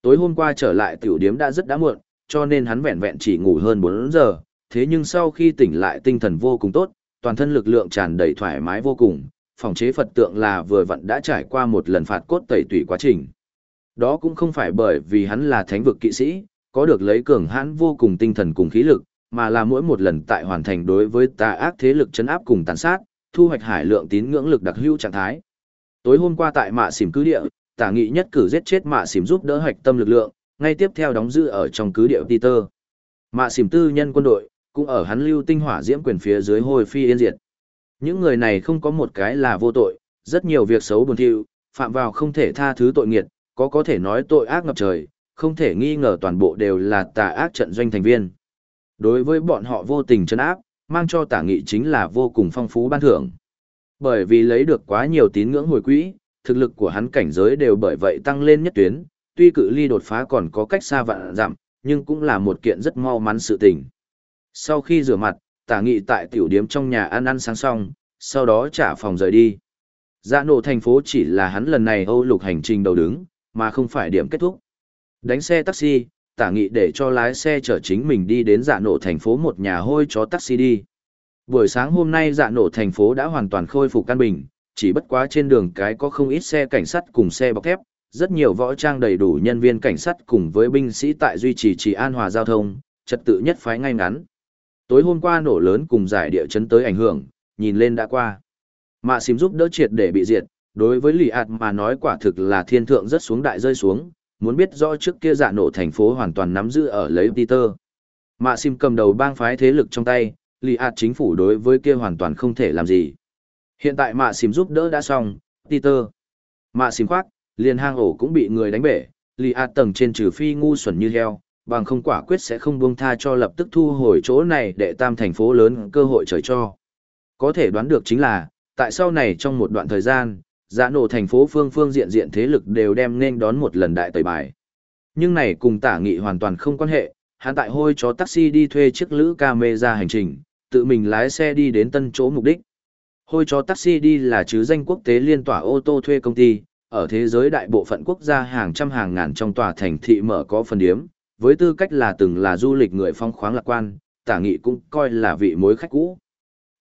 Tối hôm qua trở lại tiểu điếm đã rất đã muộn, cho nên hắn vẹn vẹn chỉ ngủ hơn 4 giờ, thế nhưng sau khi tỉnh lại tinh thần vô cùng tốt, toàn thân lực lượng tràn đầy thoải mái vô cùng, phòng chế Phật tượng là vừa vặn đã trải qua một lần phạt cốt tẩy tủy quá trình. Đó cũng không phải bởi vì hắn là thánh vực kỵ sĩ, có được lấy cường hãn vô cùng tinh thần cùng khí lực, mà là mỗi một lần tại hoàn thành đối với tà ác thế lực chấn áp cùng tàn sát, thu hoạch hải lượng tín ngưỡng lực đặc hữu trạng thái. Tối hôm qua tại mạ xỉm cứ địa, tả nghị nhất cử giết chết mạ xỉm giúp đỡ hoạch tâm lực lượng, ngay tiếp theo đóng giữ ở trong cứ địa Peter. Mạ xỉm tư nhân quân đội, cũng ở hắn lưu tinh hỏa diễm quyền phía dưới hồi phi yên diệt. Những người này không có một cái là vô tội, rất nhiều việc xấu buồn thiu, phạm vào không thể tha thứ tội nghiệt, có có thể nói tội ác ngập trời, không thể nghi ngờ toàn bộ đều là tà ác trận doanh thành viên. Đối với bọn họ vô tình chân áp, mang cho tả nghị chính là vô cùng phong phú ban thưởng. Bởi vì lấy được quá nhiều tín ngưỡng hồi quỹ, thực lực của hắn cảnh giới đều bởi vậy tăng lên nhất tuyến, tuy cự ly đột phá còn có cách xa vạn dặm, nhưng cũng là một kiện rất mau mắn sự tình. Sau khi rửa mặt, tả nghị tại tiểu điếm trong nhà ăn ăn sáng xong, sau đó trả phòng rời đi. Dạ nổ thành phố chỉ là hắn lần này Âu lục hành trình đầu đứng, mà không phải điểm kết thúc. Đánh xe taxi, tả nghị để cho lái xe chở chính mình đi đến dạ nổ thành phố một nhà hôi chó taxi đi. Buổi sáng hôm nay dạ nổ thành phố đã hoàn toàn khôi phục căn bình, chỉ bất quá trên đường cái có không ít xe cảnh sát cùng xe bọc thép, rất nhiều võ trang đầy đủ nhân viên cảnh sát cùng với binh sĩ tại duy trì trì an hòa giao thông, trật tự nhất phái ngay ngắn. Tối hôm qua nổ lớn cùng giải địa chấn tới ảnh hưởng, nhìn lên đã qua. Mạ xím giúp đỡ triệt để bị diệt, đối với lì ạt mà nói quả thực là thiên thượng rất xuống đại rơi xuống, muốn biết rõ trước kia dạ nổ thành phố hoàn toàn nắm giữ ở lấy Peter. Mạ Sim cầm đầu bang phái thế lực trong tay, lì ạt chính phủ đối với kia hoàn toàn không thể làm gì. Hiện tại mạ Sim giúp đỡ đã xong, Peter. Mạ Sim khoác, liền hang ổ cũng bị người đánh bể, lì ạt tầng trên trừ phi ngu xuẩn như heo, bằng không quả quyết sẽ không buông tha cho lập tức thu hồi chỗ này để tam thành phố lớn cơ hội trời cho. Có thể đoán được chính là, tại sau này trong một đoạn thời gian, giã nổ thành phố phương phương diện diện thế lực đều đem nên đón một lần đại tẩy bài. Nhưng này cùng tả nghị hoàn toàn không quan hệ, hắn tại hôi chó taxi đi thuê chiếc lữ camera hành trình, tự mình lái xe đi đến tân chỗ mục đích. Hôi chó taxi đi là chứ danh quốc tế liên tỏa ô tô thuê công ty, ở thế giới đại bộ phận quốc gia hàng trăm hàng ngàn trong tòa thành thị mở có phần điếm, với tư cách là từng là du lịch người phong khoáng lạc quan, tả nghị cũng coi là vị mối khách cũ.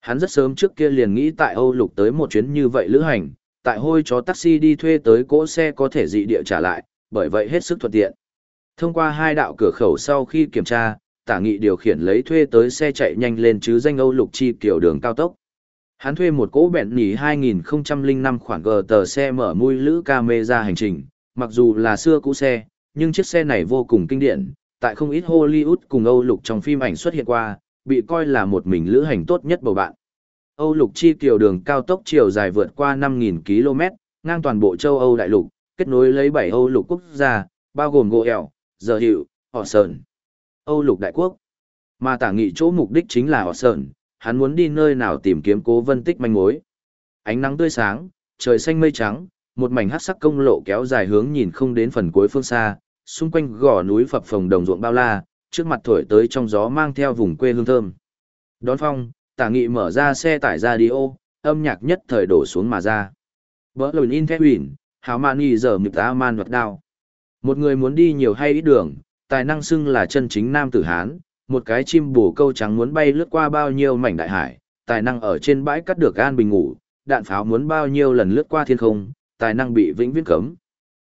Hắn rất sớm trước kia liền nghĩ tại Âu Lục tới một chuyến như vậy lữ hành, tại hôi chó taxi đi thuê tới cỗ xe có thể dị địa trả lại, bởi vậy hết sức thuận tiện. Thông qua hai đạo cửa khẩu sau khi kiểm tra, tả nghị điều khiển lấy thuê tới xe chạy nhanh lên chứ danh Âu Lục chi kiểu đường cao tốc. Hắn thuê một cỗ bẹn nỉ 2005 khoản gờ tờ xe mở mui lữ camera hành trình, mặc dù là xưa cũ xe, nhưng chiếc xe này vô cùng kinh điển, tại không ít Hollywood cùng Âu Lục trong phim ảnh xuất hiện qua, bị coi là một mình lữ hành tốt nhất bầu bạn. Âu Lục chi kiều đường cao tốc chiều dài vượt qua 5.000 km, ngang toàn bộ châu Âu đại lục, kết nối lấy 7 Âu Lục quốc gia, bao gồm Goel, Giờ Hiệu, Họ Sơn. Âu Lục đại quốc. Mà tả nghị chỗ mục đích chính là Họ Sơn, hắn muốn đi nơi nào tìm kiếm cố vân tích manh mối. Ánh nắng tươi sáng, trời xanh mây trắng, một mảnh hắc sắc công lộ kéo dài hướng nhìn không đến phần cuối phương xa, xung quanh gò núi phập phồng đồng ruộng bao la, trước mặt thổi tới trong gió mang theo vùng quê hương thơm. Đón phong, tả nghị mở ra xe tải radio, âm nhạc nhất thời đổ xuống mà ra. Bỡ lùn in thép huyền, hào man y giờ mực ta man vật đao. Một người muốn đi nhiều hay ít đường, tài năng xưng là chân chính nam tử Hán, một cái chim bổ câu trắng muốn bay lướt qua bao nhiêu mảnh đại hải, tài năng ở trên bãi cắt được an bình ngủ, đạn pháo muốn bao nhiêu lần lướt qua thiên không, tài năng bị vĩnh viễn cấm.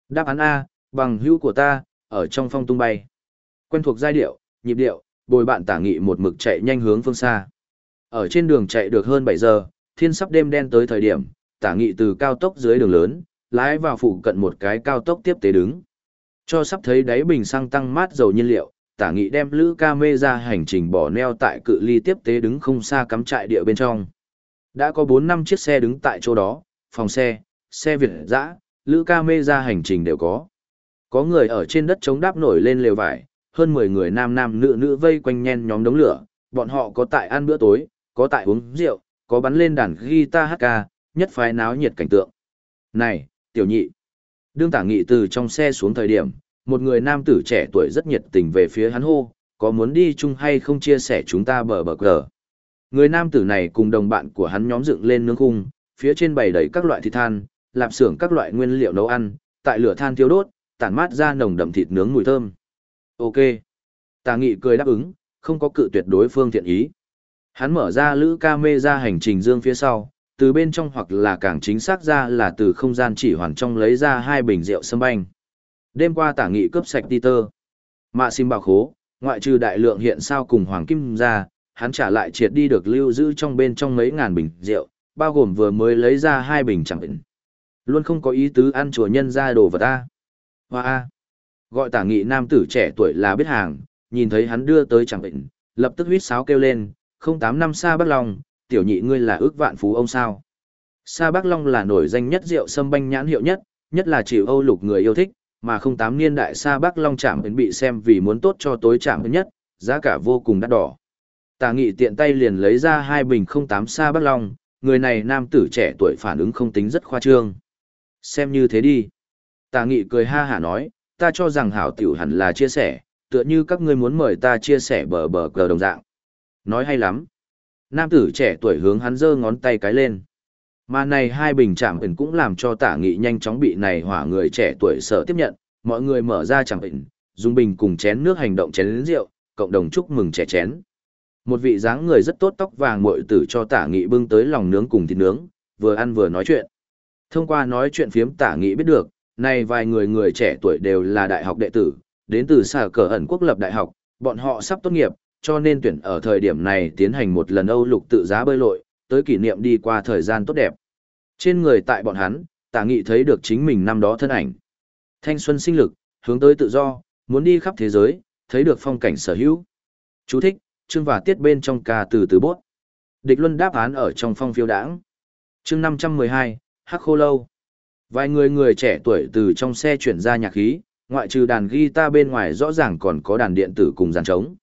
Đáp án A, bằng hữu của ta, ở trong phong tung bay. Quen thuộc giai điệu, nhịp điệu, bồi bạn tả nghị một mực chạy nhanh hướng phương xa. Ở trên đường chạy được hơn 7 giờ, thiên sắp đêm đen tới thời điểm, tả nghị từ cao tốc dưới đường lớn, lái vào phụ cận một cái cao tốc tiếp tế đứng. Cho sắp thấy đáy bình xăng tăng mát dầu nhiên liệu, tả nghị đem lữ ca mê ra hành trình bỏ neo tại cự ly tiếp tế đứng không xa cắm trại địa bên trong. Đã có 4 năm chiếc xe đứng tại chỗ đó, phòng xe, xe Việt dã, lữ ca mê ra hành trình đều có. Có người ở trên đất chống đáp nổi lên lều vải, hơn 10 người nam nam nữ nữ vây quanh nhen nhóm đống lửa, bọn họ có tại ăn bữa tối, có tại uống rượu, có bắn lên đàn guitar hát ca, nhất phái náo nhiệt cảnh tượng. Này, tiểu nhị. Đương tả nghị từ trong xe xuống thời điểm, một người nam tử trẻ tuổi rất nhiệt tình về phía hắn hô, có muốn đi chung hay không chia sẻ chúng ta bờ bờ cờ. Người nam tử này cùng đồng bạn của hắn nhóm dựng lên nướng khung, phía trên bày đầy các loại thịt than, lạp xưởng các loại nguyên liệu nấu ăn, tại lửa than thiêu đốt, tản mát ra nồng đậm thịt nướng mùi thơm. Ok. Tà nghị cười đáp ứng, không có cự tuyệt đối phương thiện ý. Hắn mở ra lữ ca mê ra hành trình dương phía sau, từ bên trong hoặc là càng chính xác ra là từ không gian chỉ hoàn trong lấy ra hai bình rượu sâm banh. Đêm qua tả nghị cướp sạch ti tơ. Mạ xin bảo khố, ngoại trừ đại lượng hiện sao cùng hoàng kim ra, hắn trả lại triệt đi được lưu giữ trong bên trong mấy ngàn bình rượu, bao gồm vừa mới lấy ra hai bình chẳng bình. Luôn không có ý tứ ăn chùa nhân ra đồ vật ta. Hoa A. Gọi tả nghị nam tử trẻ tuổi là biết hàng, nhìn thấy hắn đưa tới chẳng định, lập tức huýt sáo kêu lên, không tám năm xa Bắc Long, tiểu nhị ngươi là ước vạn phú ông sao. Sa Bắc Long là nổi danh nhất rượu sâm banh nhãn hiệu nhất, nhất là chịu Âu lục người yêu thích, mà không tám niên đại Sa Bắc Long chạm đến bị xem vì muốn tốt cho tối chạm nhất, giá cả vô cùng đắt đỏ. Tà nghị tiện tay liền lấy ra hai bình không tám Sa Bắc Long, người này nam tử trẻ tuổi phản ứng không tính rất khoa trương. Xem như thế đi. Tà nghị cười ha hả nói, ta cho rằng hảo tiểu hẳn là chia sẻ, tựa như các ngươi muốn mời ta chia sẻ bờ bờ cờ đồng dạng. Nói hay lắm. Nam tử trẻ tuổi hướng hắn giơ ngón tay cái lên. Mà này hai bình chạm ẩn cũng làm cho tả nghị nhanh chóng bị này hỏa người trẻ tuổi sợ tiếp nhận, mọi người mở ra chạm ẩn, dùng bình cùng chén nước hành động chén lớn rượu, cộng đồng chúc mừng trẻ chén. Một vị dáng người rất tốt tóc vàng muội tử cho tả nghị bưng tới lòng nướng cùng thịt nướng, vừa ăn vừa nói chuyện. Thông qua nói chuyện phiếm tả nghị biết được, này vài người người trẻ tuổi đều là đại học đệ tử, đến từ sở cờ ẩn quốc lập đại học, bọn họ sắp tốt nghiệp, cho nên tuyển ở thời điểm này tiến hành một lần Âu lục tự giá bơi lội, tới kỷ niệm đi qua thời gian tốt đẹp. Trên người tại bọn hắn, tả nghị thấy được chính mình năm đó thân ảnh. Thanh xuân sinh lực, hướng tới tự do, muốn đi khắp thế giới, thấy được phong cảnh sở hữu. Chú thích, chương và tiết bên trong ca từ từ bốt. Địch luân đáp án ở trong phong phiêu đảng. Chương 512, Hắc Khô Lâu. Vài người người trẻ tuổi từ trong xe chuyển ra nhạc khí, ngoại trừ đàn guitar bên ngoài rõ ràng còn có đàn điện tử cùng dàn trống.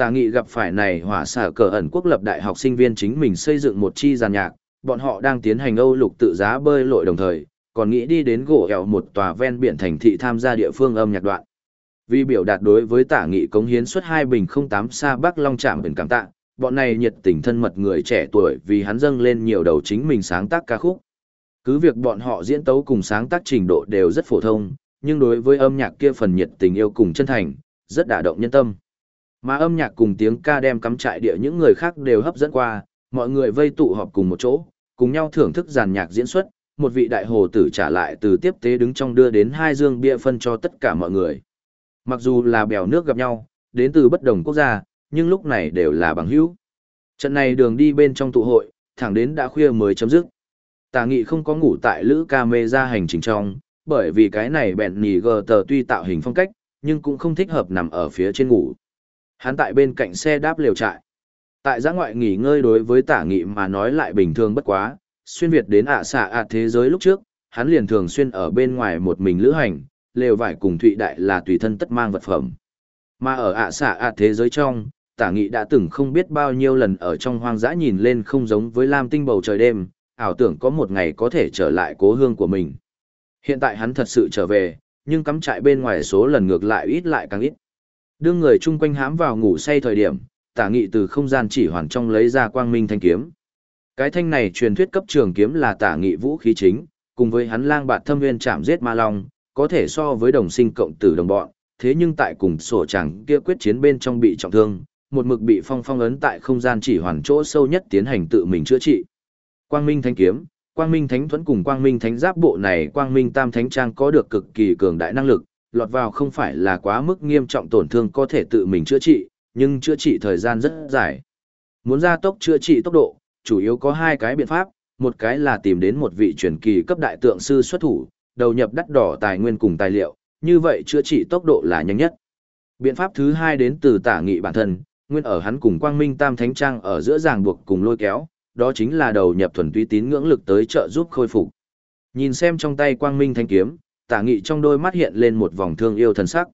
Tà nghị gặp phải này hỏa xả cờ ẩn quốc lập đại học sinh viên chính mình xây dựng một chi giàn nhạc, bọn họ đang tiến hành Âu lục tự giá bơi lội đồng thời, còn nghĩ đi đến gỗ ẻo một tòa ven biển thành thị tham gia địa phương âm nhạc đoạn. Vì biểu đạt đối với tả nghị cống hiến suất hai bình không tám xa Bắc Long Trạm biển cảm tạ, bọn này nhiệt tình thân mật người trẻ tuổi vì hắn dâng lên nhiều đầu chính mình sáng tác ca khúc. Cứ việc bọn họ diễn tấu cùng sáng tác trình độ đều rất phổ thông, nhưng đối với âm nhạc kia phần nhiệt tình yêu cùng chân thành, rất đả động nhân tâm. Mà âm nhạc cùng tiếng ca đem cắm trại địa những người khác đều hấp dẫn qua, mọi người vây tụ họp cùng một chỗ, cùng nhau thưởng thức giàn nhạc diễn xuất, một vị đại hồ tử trả lại từ tiếp tế đứng trong đưa đến hai dương bia phân cho tất cả mọi người. Mặc dù là bèo nước gặp nhau, đến từ bất đồng quốc gia, nhưng lúc này đều là bằng hữu. Trận này đường đi bên trong tụ hội, thẳng đến đã khuya mới chấm dứt. Tà nghị không có ngủ tại lữ ca mê ra hành trình trong, bởi vì cái này bẹn nỉ gờ tờ tuy tạo hình phong cách, nhưng cũng không thích hợp nằm ở phía trên ngủ. Hắn tại bên cạnh xe đáp liều trại. Tại giã ngoại nghỉ ngơi đối với tả nghị mà nói lại bình thường bất quá, xuyên Việt đến ạ xạ ạ thế giới lúc trước, hắn liền thường xuyên ở bên ngoài một mình lữ hành, lều vải cùng thụy đại là tùy thân tất mang vật phẩm. Mà ở ạ xạ ạ thế giới trong, tả nghị đã từng không biết bao nhiêu lần ở trong hoang dã nhìn lên không giống với lam tinh bầu trời đêm, ảo tưởng có một ngày có thể trở lại cố hương của mình. Hiện tại hắn thật sự trở về, nhưng cắm trại bên ngoài số lần ngược lại ít lại càng ít. Đương người chung quanh hám vào ngủ say thời điểm, tả nghị từ không gian chỉ hoàn trong lấy ra quang minh thanh kiếm. Cái thanh này truyền thuyết cấp trường kiếm là tả nghị vũ khí chính, cùng với hắn lang bạt thâm nguyên chạm giết ma long, có thể so với đồng sinh cộng tử đồng bọn, thế nhưng tại cùng sổ chẳng kia quyết chiến bên trong bị trọng thương, một mực bị phong phong ấn tại không gian chỉ hoàn chỗ sâu nhất tiến hành tự mình chữa trị. Quang Minh thanh Kiếm, Quang Minh Thánh Thuẫn cùng Quang Minh Thánh Giáp bộ này Quang Minh Tam Thánh Trang có được cực kỳ cường đại năng lực, lọt vào không phải là quá mức nghiêm trọng tổn thương có thể tự mình chữa trị, nhưng chữa trị thời gian rất dài. Muốn gia tốc chữa trị tốc độ, chủ yếu có hai cái biện pháp, một cái là tìm đến một vị truyền kỳ cấp đại tượng sư xuất thủ, đầu nhập đắt đỏ tài nguyên cùng tài liệu, như vậy chữa trị tốc độ là nhanh nhất. Biện pháp thứ hai đến từ tả nghị bản thân, nguyên ở hắn cùng quang minh tam thánh trang ở giữa ràng buộc cùng lôi kéo, đó chính là đầu nhập thuần túy tín ngưỡng lực tới trợ giúp khôi phục. Nhìn xem trong tay quang minh thanh kiếm, tả nghị trong đôi mắt hiện lên một vòng thương yêu thần sắc.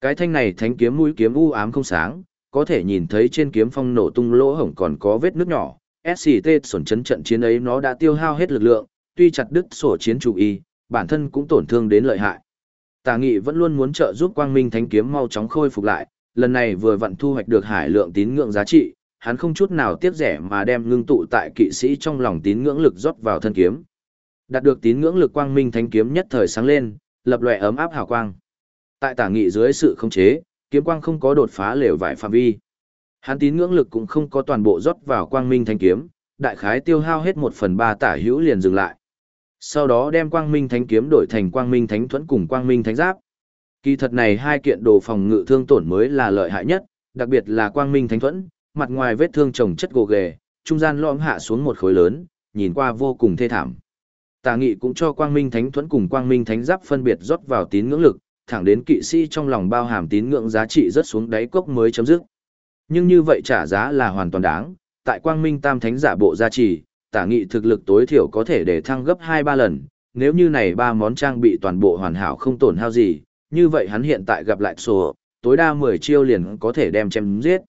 Cái thanh này thánh kiếm mũi kiếm u ám không sáng, có thể nhìn thấy trên kiếm phong nổ tung lỗ hổng còn có vết nước nhỏ. SCT sổn chấn trận chiến ấy nó đã tiêu hao hết lực lượng, tuy chặt đứt sổ chiến chủ y, bản thân cũng tổn thương đến lợi hại. Tà nghị vẫn luôn muốn trợ giúp quang minh thánh kiếm mau chóng khôi phục lại, lần này vừa vặn thu hoạch được hải lượng tín ngưỡng giá trị, hắn không chút nào tiếc rẻ mà đem ngưng tụ tại kỵ sĩ trong lòng tín ngưỡng lực rót vào thân kiếm. Đạt được tín ngưỡng lực quang minh thánh kiếm nhất thời sáng lên, lập lòe ấm áp hào quang. Tại tả nghị dưới sự khống chế, kiếm quang không có đột phá lều vải phạm vi. Hắn tín ngưỡng lực cũng không có toàn bộ rót vào quang minh thánh kiếm, đại khái tiêu hao hết một phần ba tả hữu liền dừng lại. Sau đó đem quang minh thánh kiếm đổi thành quang minh thánh thuẫn cùng quang minh thánh giáp. Kỳ thật này hai kiện đồ phòng ngự thương tổn mới là lợi hại nhất, đặc biệt là quang minh thánh thuẫn, mặt ngoài vết thương trồng chất gồ ghề, trung gian lõm hạ xuống một khối lớn, nhìn qua vô cùng thê thảm. Tà nghị cũng cho quang minh thánh thuẫn cùng quang minh thánh giáp phân biệt rót vào tín ngưỡng lực, thẳng đến kỵ sĩ trong lòng bao hàm tín ngưỡng giá trị rất xuống đáy cốc mới chấm dứt. Nhưng như vậy trả giá là hoàn toàn đáng, tại quang minh tam thánh giả bộ gia trì, tả nghị thực lực tối thiểu có thể để thăng gấp 2-3 lần, nếu như này ba món trang bị toàn bộ hoàn hảo không tổn hao gì, như vậy hắn hiện tại gặp lại sổ, tối đa 10 chiêu liền có thể đem chém giết.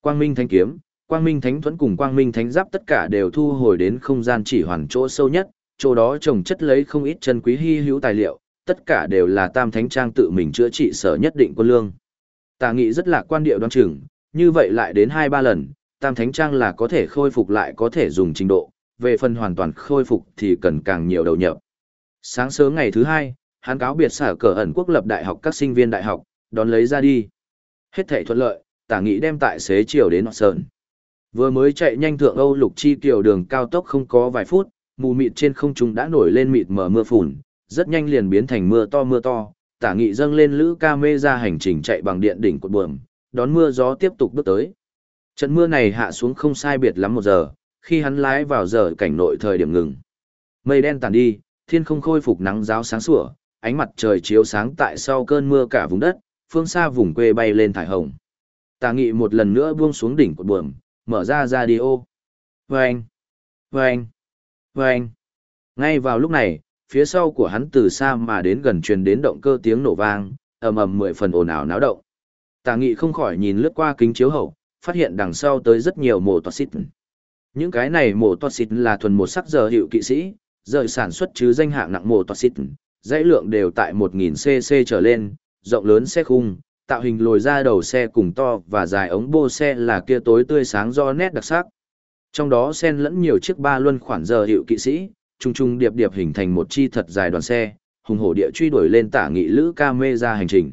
Quang minh thánh kiếm, quang minh thánh thuẫn cùng quang minh thánh giáp tất cả đều thu hồi đến không gian chỉ hoàn chỗ sâu nhất, chỗ đó trồng chất lấy không ít chân quý hy hữu tài liệu, tất cả đều là tam thánh trang tự mình chữa trị sở nhất định quân lương. Tà nghị rất là quan điệu đoan chừng, như vậy lại đến 2-3 lần, tam thánh trang là có thể khôi phục lại có thể dùng trình độ, về phần hoàn toàn khôi phục thì cần càng nhiều đầu nhập. Sáng sớm ngày thứ hai, hắn cáo biệt sở cờ ẩn quốc lập đại học các sinh viên đại học, đón lấy ra đi. Hết thể thuận lợi, tả nghị đem tại xế chiều đến Sơn. Vừa mới chạy nhanh thượng Âu lục chi tiểu đường cao tốc không có vài phút, mù mịt trên không trung đã nổi lên mịt mờ mưa phùn, rất nhanh liền biến thành mưa to mưa to, tả nghị dâng lên lữ ca mê ra hành trình chạy bằng điện đỉnh cột buồm, đón mưa gió tiếp tục bước tới. Trận mưa này hạ xuống không sai biệt lắm một giờ, khi hắn lái vào giờ cảnh nội thời điểm ngừng. Mây đen tàn đi, thiên không khôi phục nắng giáo sáng sủa, ánh mặt trời chiếu sáng tại sau cơn mưa cả vùng đất, phương xa vùng quê bay lên thải hồng. Tà nghị một lần nữa buông xuống đỉnh cột buồm, mở ra radio. Vâng! Vâng! Vâng! Ngay vào lúc này, phía sau của hắn từ xa mà đến gần truyền đến động cơ tiếng nổ vang, ầm ầm mười phần ồn ào náo động. Tà nghị không khỏi nhìn lướt qua kính chiếu hậu, phát hiện đằng sau tới rất nhiều mổ toa xịt. Những cái này mổ toa xịt là thuần một sắc giờ hiệu kỵ sĩ, rời sản xuất chứ danh hạng nặng mổ toa xịt, dãy lượng đều tại 1000cc trở lên, rộng lớn xe khung, tạo hình lồi ra đầu xe cùng to và dài ống bô xe là kia tối tươi sáng do nét đặc sắc. Trong đó xen lẫn nhiều chiếc ba luân khoản giờ hiệu kỵ sĩ, trung trung điệp điệp hình thành một chi thật dài đoàn xe, hùng hổ địa truy đuổi lên tả nghị lữ ca mê ra hành trình.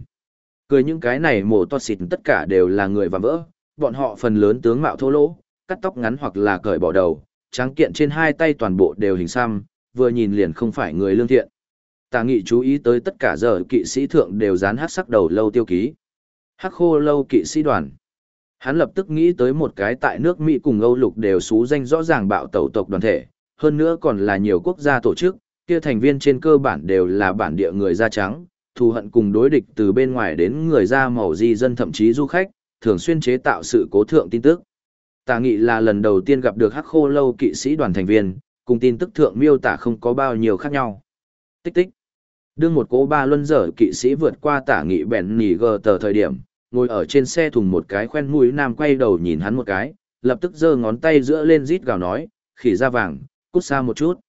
Cười những cái này mổ toa xịt tất cả đều là người và vỡ, bọn họ phần lớn tướng mạo thô lỗ, cắt tóc ngắn hoặc là cởi bỏ đầu, trắng kiện trên hai tay toàn bộ đều hình xăm, vừa nhìn liền không phải người lương thiện. Tà nghị chú ý tới tất cả giờ kỵ sĩ thượng đều dán hát sắc đầu lâu tiêu ký. Hắc khô lâu kỵ sĩ đoàn. Hắn lập tức nghĩ tới một cái tại nước Mỹ cùng Âu Lục đều xú danh rõ ràng bạo tẩu tộc đoàn thể, hơn nữa còn là nhiều quốc gia tổ chức, kia thành viên trên cơ bản đều là bản địa người da trắng, thù hận cùng đối địch từ bên ngoài đến người da màu di dân thậm chí du khách, thường xuyên chế tạo sự cố thượng tin tức. Tà nghị là lần đầu tiên gặp được hắc khô lâu kỵ sĩ đoàn thành viên, cùng tin tức thượng miêu tả không có bao nhiêu khác nhau. Tích tích. Đương một cố ba luân dở kỵ sĩ vượt qua tả nghị bèn nỉ gờ tờ thời điểm, ngồi ở trên xe thùng một cái khoen mũi nam quay đầu nhìn hắn một cái, lập tức giơ ngón tay giữa lên rít gào nói, khỉ da vàng, cút xa một chút.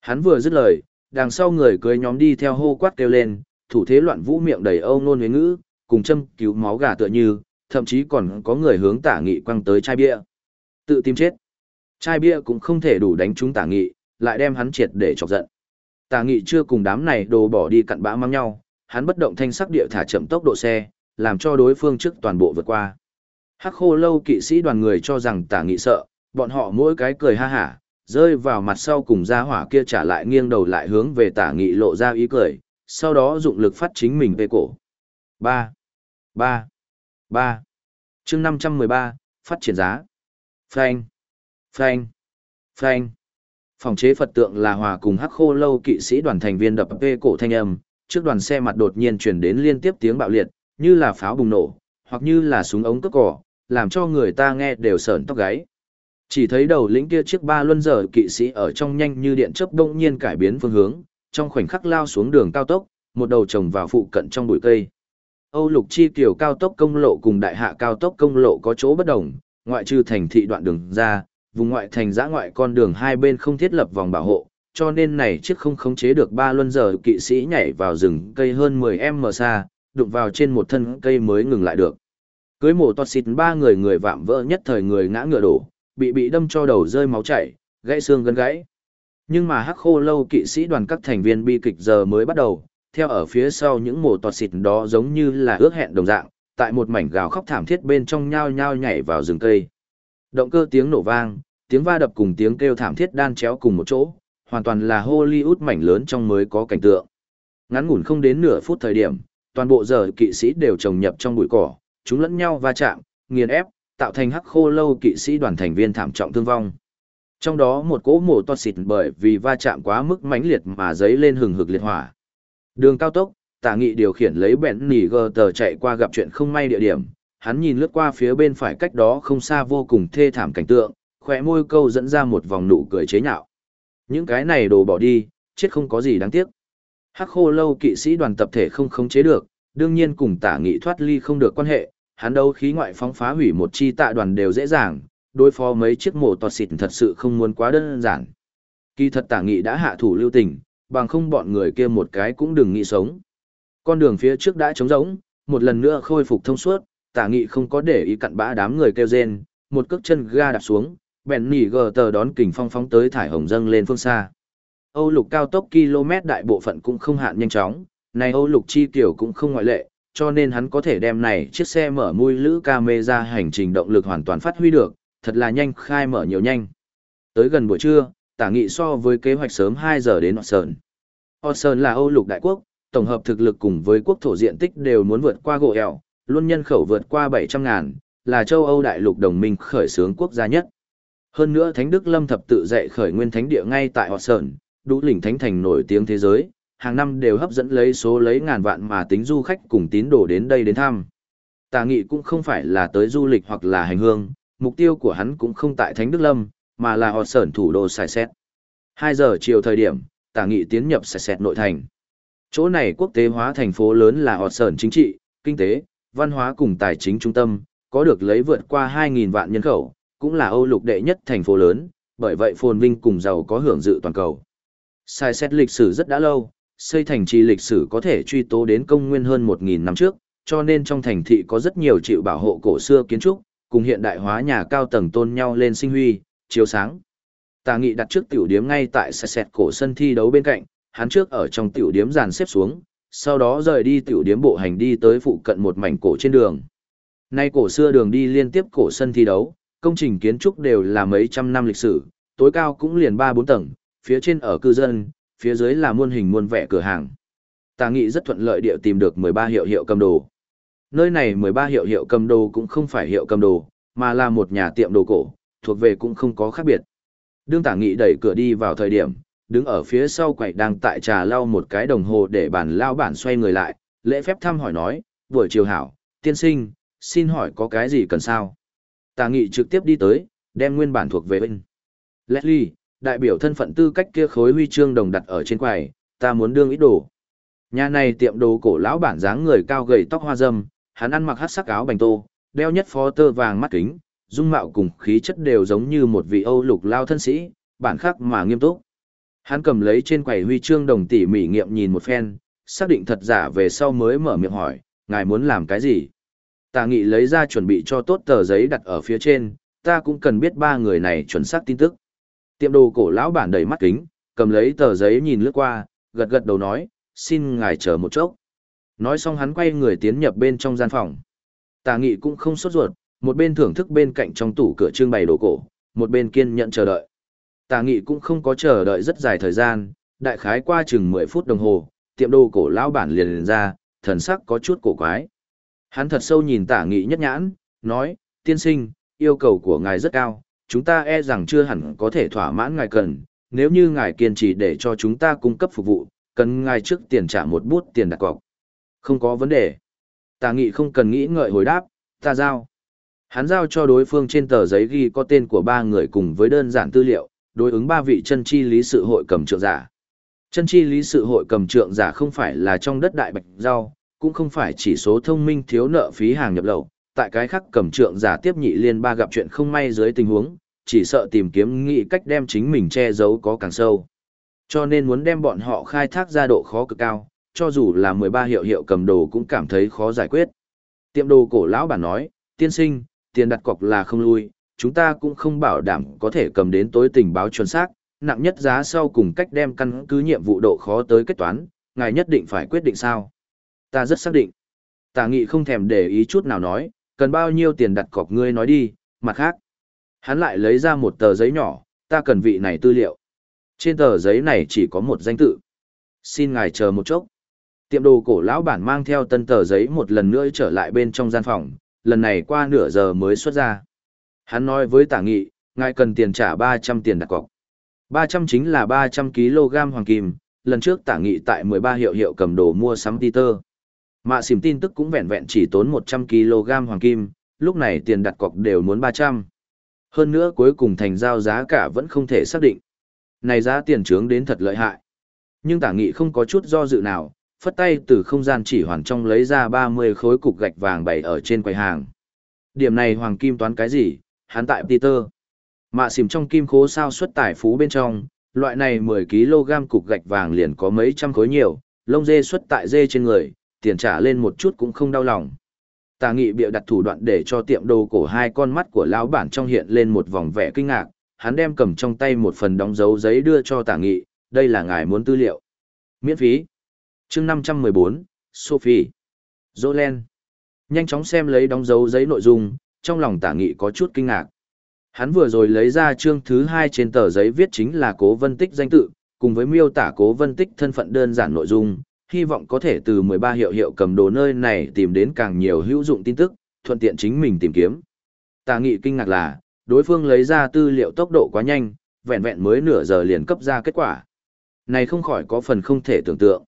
Hắn vừa dứt lời, đằng sau người cưới nhóm đi theo hô quát kêu lên, thủ thế loạn vũ miệng đầy âu nôn với ngữ, cùng châm cứu máu gà tựa như, thậm chí còn có người hướng tả nghị quăng tới chai bia. Tự tìm chết. Chai bia cũng không thể đủ đánh trúng tả nghị, lại đem hắn triệt để chọc giận. Tả nghị chưa cùng đám này đồ bỏ đi cặn bã mang nhau, hắn bất động thanh sắc địa thả chậm tốc độ xe, làm cho đối phương trước toàn bộ vượt qua. Hắc khô lâu kỵ sĩ đoàn người cho rằng tả nghị sợ, bọn họ mỗi cái cười ha hả, rơi vào mặt sau cùng ra hỏa kia trả lại nghiêng đầu lại hướng về tả nghị lộ ra ý cười, sau đó dụng lực phát chính mình về cổ. 3. 3. 3. chương 513, phát triển giá. Frank. Frank. Frank. Phòng chế Phật tượng là hòa cùng hắc khô lâu kỵ sĩ đoàn thành viên đập về cổ thanh âm, trước đoàn xe mặt đột nhiên chuyển đến liên tiếp tiếng bạo liệt, như là pháo bùng nổ, hoặc như là súng ống cướp cỏ, làm cho người ta nghe đều sởn tóc gáy. Chỉ thấy đầu lĩnh kia chiếc ba luân giờ kỵ sĩ ở trong nhanh như điện chớp đông nhiên cải biến phương hướng, trong khoảnh khắc lao xuống đường cao tốc, một đầu trồng vào phụ cận trong bụi cây. Âu Lục Chi kiểu cao tốc công lộ cùng đại hạ cao tốc công lộ có chỗ bất đồng, ngoại trừ thành thị đoạn đường ra, vùng ngoại thành giã ngoại con đường hai bên không thiết lập vòng bảo hộ, cho nên này chiếc không khống chế được ba luân giờ kỵ sĩ nhảy vào rừng cây hơn 10m xa, đụng vào trên một thân cây mới ngừng lại được. Cưới mổ toạt xịt ba người người vạm vỡ nhất thời người ngã ngựa đổ, bị bị đâm cho đầu rơi máu chảy, gãy xương gân gãy. Nhưng mà hắc khô lâu kỵ sĩ đoàn các thành viên bi kịch giờ mới bắt đầu, theo ở phía sau những mổ toạt xịt đó giống như là ước hẹn đồng dạng, tại một mảnh gào khóc thảm thiết bên trong nhao nhao nhảy vào rừng cây. Động cơ tiếng nổ vang, tiếng va đập cùng tiếng kêu thảm thiết đan chéo cùng một chỗ, hoàn toàn là Hollywood mảnh lớn trong mới có cảnh tượng. Ngắn ngủn không đến nửa phút thời điểm, toàn bộ giờ kỵ sĩ đều trồng nhập trong bụi cỏ, chúng lẫn nhau va chạm, nghiền ép, tạo thành hắc khô lâu kỵ sĩ đoàn thành viên thảm trọng thương vong. Trong đó một cỗ mổ to xịt bởi vì va chạm quá mức mãnh liệt mà giấy lên hừng hực liệt hỏa. Đường cao tốc, tả nghị điều khiển lấy bẹn nỉ gờ tờ chạy qua gặp chuyện không may địa điểm, hắn nhìn lướt qua phía bên phải cách đó không xa vô cùng thê thảm cảnh tượng, khỏe môi câu dẫn ra một vòng nụ cười chế nhạo. Những cái này đồ bỏ đi, chết không có gì đáng tiếc. Hắc khô lâu kỵ sĩ đoàn tập thể không khống chế được, đương nhiên cùng tả nghị thoát ly không được quan hệ, hắn đâu khí ngoại phóng phá hủy một chi tạ đoàn đều dễ dàng, đối phó mấy chiếc mổ tọt xịt thật sự không muốn quá đơn giản. Kỳ thật tả nghị đã hạ thủ lưu tình, bằng không bọn người kia một cái cũng đừng nghĩ sống. Con đường phía trước đã trống rỗng, một lần nữa khôi phục thông suốt, tả nghị không có để ý cặn bã đám người kêu rên, một cước chân ga đạp xuống, bèn nỉ gờ tờ đón kình phong phóng tới thải hồng dâng lên phương xa. Âu lục cao tốc km đại bộ phận cũng không hạn nhanh chóng, này Âu lục chi tiểu cũng không ngoại lệ, cho nên hắn có thể đem này chiếc xe mở mui lữ camera hành trình động lực hoàn toàn phát huy được, thật là nhanh khai mở nhiều nhanh. Tới gần buổi trưa, tả nghị so với kế hoạch sớm 2 giờ đến Oxford. Sơn là Âu lục đại quốc, tổng hợp thực lực cùng với quốc thổ diện tích đều muốn vượt qua gỗ eo, luôn nhân khẩu vượt qua 700 ngàn, là châu Âu đại lục đồng minh khởi xướng quốc gia nhất. Hơn nữa Thánh Đức Lâm thập tự dạy khởi nguyên thánh địa ngay tại Sơn, đủ lĩnh thánh thành nổi tiếng thế giới, hàng năm đều hấp dẫn lấy số lấy ngàn vạn mà tính du khách cùng tín đồ đến đây đến thăm. Tà nghị cũng không phải là tới du lịch hoặc là hành hương, mục tiêu của hắn cũng không tại Thánh Đức Lâm, mà là họ sởn thủ đô Sài Xét. 2 giờ chiều thời điểm, tà nghị tiến nhập Sài Xét nội thành. Chỗ này quốc tế hóa thành phố lớn là họ sởn chính trị, kinh tế, văn hóa cùng tài chính trung tâm, có được lấy vượt qua 2.000 vạn nhân khẩu, cũng là Âu lục đệ nhất thành phố lớn, bởi vậy phồn vinh cùng giàu có hưởng dự toàn cầu. Sai xét lịch sử rất đã lâu, xây thành trì lịch sử có thể truy tố đến công nguyên hơn 1.000 năm trước, cho nên trong thành thị có rất nhiều chịu bảo hộ cổ xưa kiến trúc, cùng hiện đại hóa nhà cao tầng tôn nhau lên sinh huy, chiếu sáng. Tà nghị đặt trước tiểu điếm ngay tại xe sẹt cổ sân thi đấu bên cạnh, hắn trước ở trong tiểu điếm dàn xếp xuống, sau đó rời đi tiểu điếm bộ hành đi tới phụ cận một mảnh cổ trên đường. Nay cổ xưa đường đi liên tiếp cổ sân thi đấu, công trình kiến trúc đều là mấy trăm năm lịch sử, tối cao cũng liền 3-4 tầng, phía trên ở cư dân, phía dưới là muôn hình muôn vẻ cửa hàng. Tà nghị rất thuận lợi địa tìm được 13 hiệu hiệu cầm đồ. Nơi này 13 hiệu hiệu cầm đồ cũng không phải hiệu cầm đồ, mà là một nhà tiệm đồ cổ, thuộc về cũng không có khác biệt. Đương tả nghị đẩy cửa đi vào thời điểm, đứng ở phía sau quầy đang tại trà lau một cái đồng hồ để bản lao bản xoay người lại, lễ phép thăm hỏi nói, buổi chiều hảo, tiên sinh, xin hỏi có cái gì cần sao? Tà nghị trực tiếp đi tới, đem nguyên bản thuộc về bên. Leslie, đại biểu thân phận tư cách kia khối huy chương đồng đặt ở trên quầy, ta muốn đương ít đồ. Nhà này tiệm đồ cổ lão bản dáng người cao gầy tóc hoa râm, hắn ăn mặc hắc sắc áo bành tô, đeo nhất phó tơ vàng mắt kính, dung mạo cùng khí chất đều giống như một vị Âu lục lao thân sĩ, bản khắc mà nghiêm túc. Hắn cầm lấy trên quầy huy chương đồng tỉ mỉ nghiệm nhìn một phen, xác định thật giả về sau mới mở miệng hỏi, ngài muốn làm cái gì? Tà nghị lấy ra chuẩn bị cho tốt tờ giấy đặt ở phía trên, ta cũng cần biết ba người này chuẩn xác tin tức. Tiệm đồ cổ lão bản đầy mắt kính, cầm lấy tờ giấy nhìn lướt qua, gật gật đầu nói, xin ngài chờ một chốc. Nói xong hắn quay người tiến nhập bên trong gian phòng. Tà nghị cũng không sốt ruột, một bên thưởng thức bên cạnh trong tủ cửa trưng bày đồ cổ, một bên kiên nhận chờ đợi. Tà nghị cũng không có chờ đợi rất dài thời gian, đại khái qua chừng 10 phút đồng hồ, tiệm đồ cổ lão bản liền liền ra, thần sắc có chút cổ quái. Hắn thật sâu nhìn tả nghị nhất nhãn, nói, tiên sinh, yêu cầu của ngài rất cao, chúng ta e rằng chưa hẳn có thể thỏa mãn ngài cần, nếu như ngài kiên trì để cho chúng ta cung cấp phục vụ, cần ngài trước tiền trả một bút tiền đặt cọc. Không có vấn đề. Tà nghị không cần nghĩ ngợi hồi đáp, ta giao. Hắn giao cho đối phương trên tờ giấy ghi có tên của ba người cùng với đơn giản tư liệu, đối ứng ba vị chân chi lý sự hội cầm trượng giả. Chân chi lý sự hội cầm trượng giả không phải là trong đất đại bạch giao, cũng không phải chỉ số thông minh thiếu nợ phí hàng nhập lậu, tại cái khác cầm trượng giả tiếp nhị liên ba gặp chuyện không may dưới tình huống, chỉ sợ tìm kiếm nghị cách đem chính mình che giấu có càng sâu. Cho nên muốn đem bọn họ khai thác ra độ khó cực cao, cho dù là 13 hiệu hiệu cầm đồ cũng cảm thấy khó giải quyết. Tiệm đồ cổ lão bản nói, tiên sinh, tiền đặt cọc là không lui, chúng ta cũng không bảo đảm có thể cầm đến tối tình báo chuẩn xác, nặng nhất giá sau cùng cách đem căn cứ nhiệm vụ độ khó tới kết toán, ngài nhất định phải quyết định sao. Ta rất xác định. Tà nghị không thèm để ý chút nào nói, cần bao nhiêu tiền đặt cọc ngươi nói đi, mặt khác. Hắn lại lấy ra một tờ giấy nhỏ, ta cần vị này tư liệu. Trên tờ giấy này chỉ có một danh tự. Xin ngài chờ một chốc. Tiệm đồ cổ lão bản mang theo tân tờ giấy một lần nữa trở lại bên trong gian phòng, lần này qua nửa giờ mới xuất ra. Hắn nói với tả nghị, ngài cần tiền trả 300 tiền đặt cọc. 300 chính là 300 kg hoàng kim, lần trước tả nghị tại 13 hiệu hiệu cầm đồ mua sắm Peter. Mạ xỉm tin tức cũng vẹn vẹn chỉ tốn 100 kg hoàng kim, lúc này tiền đặt cọc đều muốn 300. Hơn nữa cuối cùng thành giao giá cả vẫn không thể xác định. Này giá tiền trướng đến thật lợi hại. Nhưng tả nghị không có chút do dự nào, phất tay từ không gian chỉ hoàn trong lấy ra 30 khối cục gạch vàng bày ở trên quầy hàng. Điểm này hoàng kim toán cái gì, hắn tại Peter. Mạ xỉm trong kim khố sao xuất tài phú bên trong, loại này 10 kg cục gạch vàng liền có mấy trăm khối nhiều, lông dê xuất tại dê trên người, tiền trả lên một chút cũng không đau lòng. Tà nghị bịa đặt thủ đoạn để cho tiệm đồ cổ hai con mắt của lão bản trong hiện lên một vòng vẻ kinh ngạc, hắn đem cầm trong tay một phần đóng dấu giấy đưa cho tả nghị, đây là ngài muốn tư liệu. Miễn phí. chương 514, Sophie. Jolen. Nhanh chóng xem lấy đóng dấu giấy nội dung, trong lòng tả nghị có chút kinh ngạc. Hắn vừa rồi lấy ra chương thứ hai trên tờ giấy viết chính là cố vân tích danh tự, cùng với miêu tả cố vân tích thân phận đơn giản nội dung, hy vọng có thể từ 13 hiệu hiệu cầm đồ nơi này tìm đến càng nhiều hữu dụng tin tức, thuận tiện chính mình tìm kiếm. Tà nghị kinh ngạc là, đối phương lấy ra tư liệu tốc độ quá nhanh, vẹn vẹn mới nửa giờ liền cấp ra kết quả. Này không khỏi có phần không thể tưởng tượng.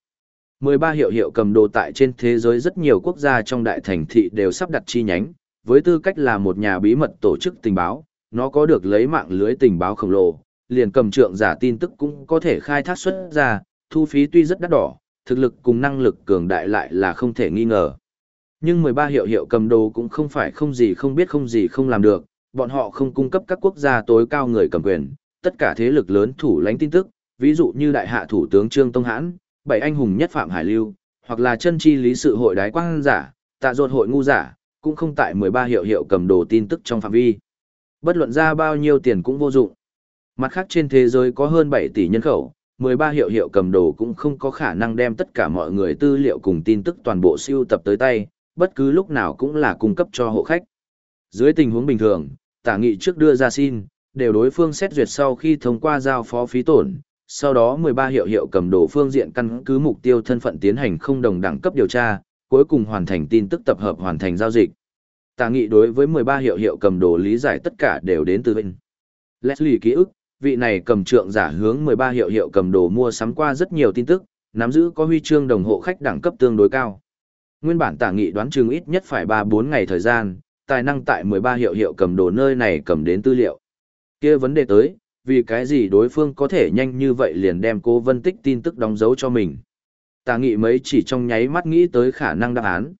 13 hiệu hiệu cầm đồ tại trên thế giới rất nhiều quốc gia trong đại thành thị đều sắp đặt chi nhánh, với tư cách là một nhà bí mật tổ chức tình báo, nó có được lấy mạng lưới tình báo khổng lồ, liền cầm trượng giả tin tức cũng có thể khai thác xuất ra, thu phí tuy rất đắt đỏ, thực lực cùng năng lực cường đại lại là không thể nghi ngờ. Nhưng 13 hiệu hiệu cầm đồ cũng không phải không gì không biết không gì không làm được, bọn họ không cung cấp các quốc gia tối cao người cầm quyền, tất cả thế lực lớn thủ lãnh tin tức, ví dụ như đại hạ thủ tướng Trương Tông Hãn, bảy anh hùng nhất Phạm Hải Lưu, hoặc là chân chi lý sự hội đái quang giả, tạ ruột hội ngu giả, cũng không tại 13 hiệu hiệu cầm đồ tin tức trong phạm vi. Bất luận ra bao nhiêu tiền cũng vô dụng. Mặt khác trên thế giới có hơn 7 tỷ nhân khẩu, 13 hiệu hiệu cầm đồ cũng không có khả năng đem tất cả mọi người tư liệu cùng tin tức toàn bộ siêu tập tới tay, bất cứ lúc nào cũng là cung cấp cho hộ khách. Dưới tình huống bình thường, tả nghị trước đưa ra xin, đều đối phương xét duyệt sau khi thông qua giao phó phí tổn, sau đó 13 hiệu hiệu cầm đồ phương diện căn cứ mục tiêu thân phận tiến hành không đồng đẳng cấp điều tra, cuối cùng hoàn thành tin tức tập hợp hoàn thành giao dịch. Tả nghị đối với 13 hiệu hiệu cầm đồ lý giải tất cả đều đến từ Vinh. Leslie ký ức, vị này cầm trượng giả hướng 13 hiệu hiệu cầm đồ mua sắm qua rất nhiều tin tức, nắm giữ có huy chương đồng hộ khách đẳng cấp tương đối cao. Nguyên bản tả nghị đoán chừng ít nhất phải 3-4 ngày thời gian, tài năng tại 13 hiệu hiệu cầm đồ nơi này cầm đến tư liệu. kia vấn đề tới, vì cái gì đối phương có thể nhanh như vậy liền đem cố vân tích tin tức đóng dấu cho mình. Tả nghị mấy chỉ trong nháy mắt nghĩ tới khả năng đáp án.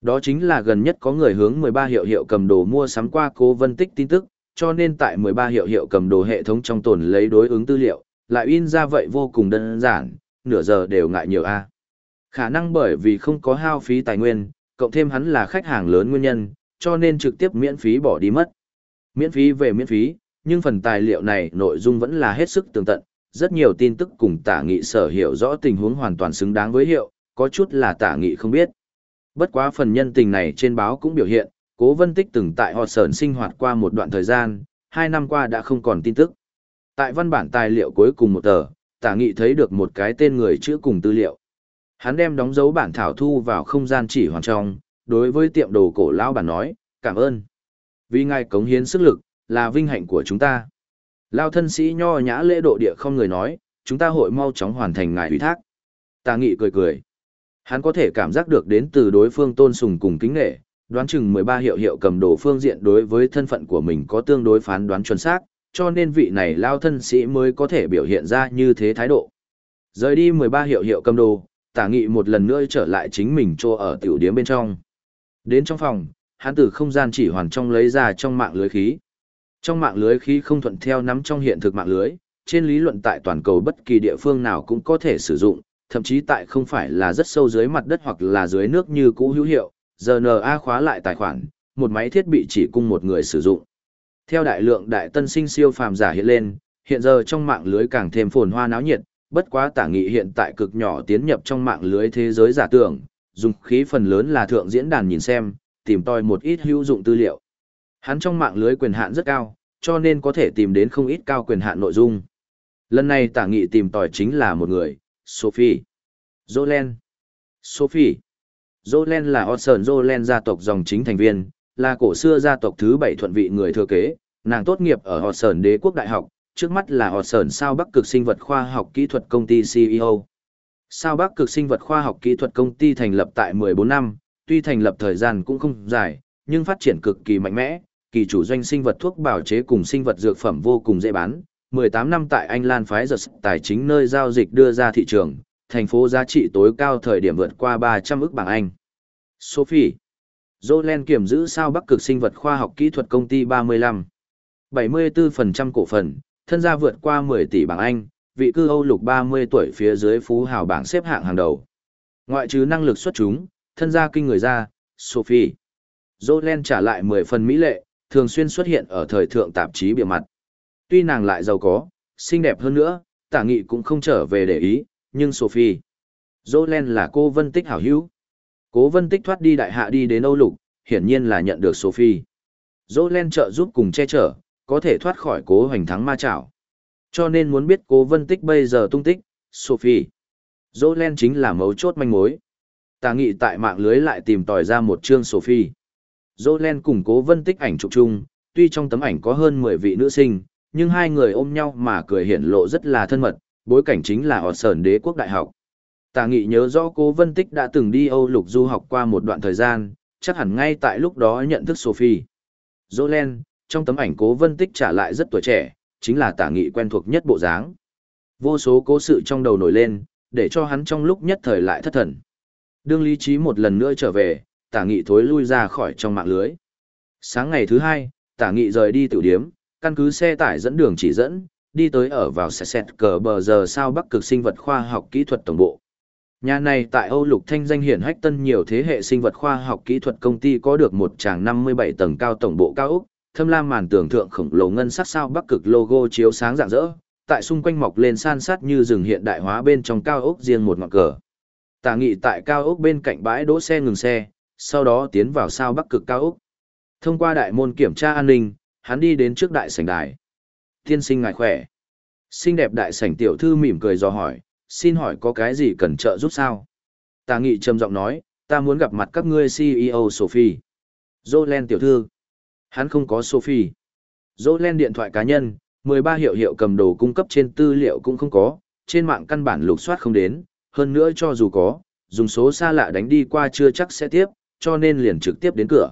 Đó chính là gần nhất có người hướng 13 hiệu hiệu cầm đồ mua sắm qua cố vân tích tin tức, cho nên tại 13 hiệu hiệu cầm đồ hệ thống trong tồn lấy đối ứng tư liệu, lại in ra vậy vô cùng đơn giản, nửa giờ đều ngại nhiều a. Khả năng bởi vì không có hao phí tài nguyên, cộng thêm hắn là khách hàng lớn nguyên nhân, cho nên trực tiếp miễn phí bỏ đi mất. Miễn phí về miễn phí, nhưng phần tài liệu này nội dung vẫn là hết sức tường tận, rất nhiều tin tức cùng tả nghị sở hiểu rõ tình huống hoàn toàn xứng đáng với hiệu, có chút là tả nghị không biết. Bất quá phần nhân tình này trên báo cũng biểu hiện, Cố Vân Tích từng tại họ sởn sinh hoạt qua một đoạn thời gian, hai năm qua đã không còn tin tức. Tại văn bản tài liệu cuối cùng một tờ, tả nghị thấy được một cái tên người chữ cùng tư liệu. Hắn đem đóng dấu bản thảo thu vào không gian chỉ hoàn trong, đối với tiệm đồ cổ lão bản nói, cảm ơn. Vì ngài cống hiến sức lực, là vinh hạnh của chúng ta. Lao thân sĩ nho nhã lễ độ địa không người nói, chúng ta hội mau chóng hoàn thành ngài ủy thác. Tà nghị cười cười. Hắn có thể cảm giác được đến từ đối phương tôn sùng cùng kính nghệ, đoán chừng 13 hiệu hiệu cầm đồ phương diện đối với thân phận của mình có tương đối phán đoán chuẩn xác, cho nên vị này lao thân sĩ mới có thể biểu hiện ra như thế thái độ. Rời đi 13 hiệu hiệu cầm đồ, tả nghị một lần nữa trở lại chính mình cho ở tiểu điếm bên trong. Đến trong phòng, hắn từ không gian chỉ hoàn trong lấy ra trong mạng lưới khí. Trong mạng lưới khí không thuận theo nắm trong hiện thực mạng lưới, trên lý luận tại toàn cầu bất kỳ địa phương nào cũng có thể sử dụng, thậm chí tại không phải là rất sâu dưới mặt đất hoặc là dưới nước như cũ hữu hiệu, GNA khóa lại tài khoản, một máy thiết bị chỉ cung một người sử dụng. Theo đại lượng đại tân sinh siêu phàm giả hiện lên, hiện giờ trong mạng lưới càng thêm phồn hoa náo nhiệt, bất quá tả nghị hiện tại cực nhỏ tiến nhập trong mạng lưới thế giới giả tưởng, dùng khí phần lớn là thượng diễn đàn nhìn xem, tìm tòi một ít hữu dụng tư liệu. Hắn trong mạng lưới quyền hạn rất cao, cho nên có thể tìm đến không ít cao quyền hạn nội dung. Lần này tả nghị tìm tòi chính là một người, Sophie. Jolene, Sophie. Jolen là Orson Jolen gia tộc dòng chính thành viên, là cổ xưa gia tộc thứ bảy thuận vị người thừa kế, nàng tốt nghiệp ở Orson đế quốc đại học, trước mắt là Orson sao Bắc cực sinh vật khoa học kỹ thuật công ty CEO. Sao Bắc cực sinh vật khoa học kỹ thuật công ty thành lập tại 14 năm, tuy thành lập thời gian cũng không dài, nhưng phát triển cực kỳ mạnh mẽ, kỳ chủ doanh sinh vật thuốc bảo chế cùng sinh vật dược phẩm vô cùng dễ bán. 18 năm tại Anh Lan phái giật tài chính nơi giao dịch đưa ra thị trường, thành phố giá trị tối cao thời điểm vượt qua 300 ức bảng Anh. Sophie Jolen kiểm giữ sao Bắc cực sinh vật khoa học kỹ thuật công ty 35. 74% cổ phần, thân gia vượt qua 10 tỷ bảng Anh, vị cư Âu lục 30 tuổi phía dưới phú hào bảng xếp hạng hàng đầu. Ngoại trừ năng lực xuất chúng, thân gia kinh người ra, Sophie. Jolen trả lại 10 phần mỹ lệ, thường xuyên xuất hiện ở thời thượng tạp chí bìa mặt. Tuy nàng lại giàu có, xinh đẹp hơn nữa, tả nghị cũng không trở về để ý, nhưng Sophie. Jolene là cô vân tích hảo hữu. Cố vân tích thoát đi đại hạ đi đến Âu Lục, hiển nhiên là nhận được Sophie. Jolene trợ giúp cùng che chở, có thể thoát khỏi cố hoành thắng ma chảo. Cho nên muốn biết cố vân tích bây giờ tung tích, Sophie. Jolene chính là mấu chốt manh mối. Tà nghị tại mạng lưới lại tìm tòi ra một chương Sophie. Jolene cùng cố vân tích ảnh chụp chung, tuy trong tấm ảnh có hơn 10 vị nữ sinh, nhưng hai người ôm nhau mà cười hiển lộ rất là thân mật, bối cảnh chính là họ sởn đế quốc đại học. Tà nghị nhớ rõ cố vân tích đã từng đi Âu lục du học qua một đoạn thời gian, chắc hẳn ngay tại lúc đó nhận thức Sophie. Jolen, trong tấm ảnh cố vân tích trả lại rất tuổi trẻ, chính là tà nghị quen thuộc nhất bộ dáng. Vô số cố sự trong đầu nổi lên, để cho hắn trong lúc nhất thời lại thất thần. Đương lý trí một lần nữa trở về, tả nghị thối lui ra khỏi trong mạng lưới. Sáng ngày thứ hai, tả nghị rời đi tiểu điếm, căn cứ xe tải dẫn đường chỉ dẫn, đi tới ở vào xe sẹt cờ bờ giờ sao bắc cực sinh vật khoa học kỹ thuật tổng bộ. Nhà này tại Âu Lục thanh danh hiển hách tân nhiều thế hệ sinh vật khoa học kỹ thuật công ty có được một tràng 57 tầng cao tổng bộ cao ốc, thâm lam màn tưởng thượng khổng lồ ngân sắc sao bắc cực logo chiếu sáng rạng rỡ, tại xung quanh mọc lên san sát như rừng hiện đại hóa bên trong cao ốc riêng một ngọn cờ. Tả nghị tại cao ốc bên cạnh bãi đỗ xe ngừng xe, sau đó tiến vào sao bắc cực cao ốc. Thông qua đại môn kiểm tra an ninh, hắn đi đến trước đại sảnh đài. Tiên sinh ngài khỏe. Xinh đẹp đại sảnh tiểu thư mỉm cười dò hỏi, xin hỏi có cái gì cần trợ giúp sao? Tà nghị trầm giọng nói, ta muốn gặp mặt các ngươi CEO Sophie. Jolene tiểu thư. Hắn không có Sophie. Jolene điện thoại cá nhân, 13 hiệu hiệu cầm đồ cung cấp trên tư liệu cũng không có, trên mạng căn bản lục soát không đến, hơn nữa cho dù có, dùng số xa lạ đánh đi qua chưa chắc sẽ tiếp, cho nên liền trực tiếp đến cửa.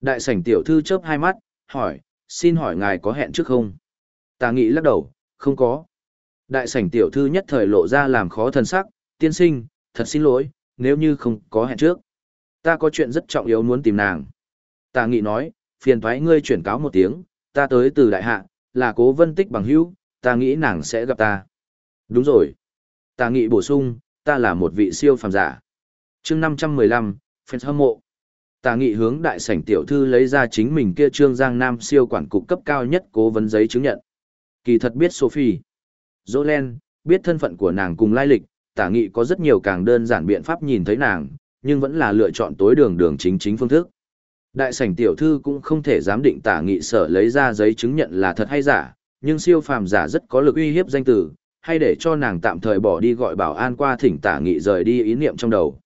Đại sảnh tiểu thư chớp hai mắt, hỏi, xin hỏi ngài có hẹn trước không? Tà nghị lắc đầu, không có. Đại sảnh tiểu thư nhất thời lộ ra làm khó thần sắc, tiên sinh, thật xin lỗi, nếu như không có hẹn trước. Ta có chuyện rất trọng yếu muốn tìm nàng. Tà nghị nói, phiền thoái ngươi chuyển cáo một tiếng, ta tới từ đại hạ, là cố vân tích bằng hữu, ta nghĩ nàng sẽ gặp ta. Đúng rồi. Tà nghị bổ sung, ta là một vị siêu phàm giả. chương 515, fans hâm mộ. Tà nghị hướng đại sảnh tiểu thư lấy ra chính mình kia trương giang nam siêu quản cục cấp cao nhất cố vấn giấy chứng nhận. Kỳ thật biết Sophie. Jolene biết thân phận của nàng cùng lai lịch, tả nghị có rất nhiều càng đơn giản biện pháp nhìn thấy nàng, nhưng vẫn là lựa chọn tối đường đường chính chính phương thức. Đại sảnh tiểu thư cũng không thể giám định tả nghị sở lấy ra giấy chứng nhận là thật hay giả, nhưng siêu phàm giả rất có lực uy hiếp danh từ, hay để cho nàng tạm thời bỏ đi gọi bảo an qua thỉnh tả nghị rời đi ý niệm trong đầu.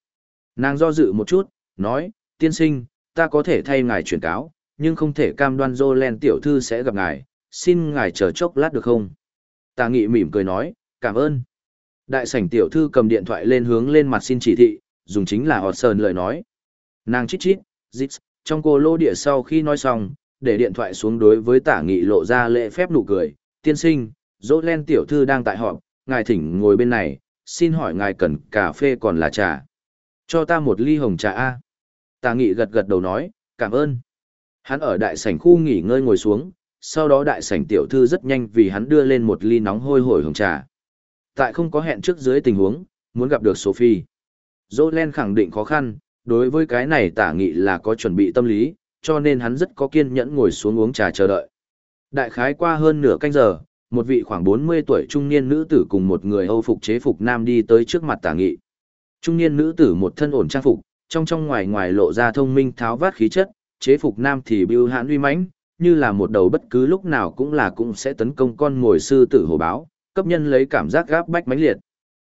Nàng do dự một chút, nói, tiên sinh, ta có thể thay ngài truyền cáo, nhưng không thể cam đoan Jolen tiểu thư sẽ gặp ngài, xin ngài chờ chốc lát được không? Tà nghị mỉm cười nói, cảm ơn. Đại sảnh tiểu thư cầm điện thoại lên hướng lên mặt xin chỉ thị, dùng chính là họt sờn lời nói. Nàng chít chít, dít, trong cô lô địa sau khi nói xong, để điện thoại xuống đối với tả nghị lộ ra lễ phép nụ cười. Tiên sinh, dỗ len tiểu thư đang tại họp, ngài thỉnh ngồi bên này, xin hỏi ngài cần cà phê còn là trà. Cho ta một ly hồng trà A. Tà nghị gật gật đầu nói, cảm ơn. Hắn ở đại sảnh khu nghỉ ngơi ngồi xuống, sau đó đại sảnh tiểu thư rất nhanh vì hắn đưa lên một ly nóng hôi hổi hồng trà. Tại không có hẹn trước dưới tình huống, muốn gặp được Sophie. Jolene khẳng định khó khăn, đối với cái này tả nghị là có chuẩn bị tâm lý, cho nên hắn rất có kiên nhẫn ngồi xuống uống trà chờ đợi. Đại khái qua hơn nửa canh giờ, một vị khoảng 40 tuổi trung niên nữ tử cùng một người Âu phục chế phục nam đi tới trước mặt tả nghị. Trung niên nữ tử một thân ổn trang phục, trong trong ngoài ngoài lộ ra thông minh tháo vát khí chất, chế phục nam thì bưu hãn uy mãnh, như là một đầu bất cứ lúc nào cũng là cũng sẽ tấn công con ngồi sư tử hồ báo, cấp nhân lấy cảm giác gáp bách mãnh liệt.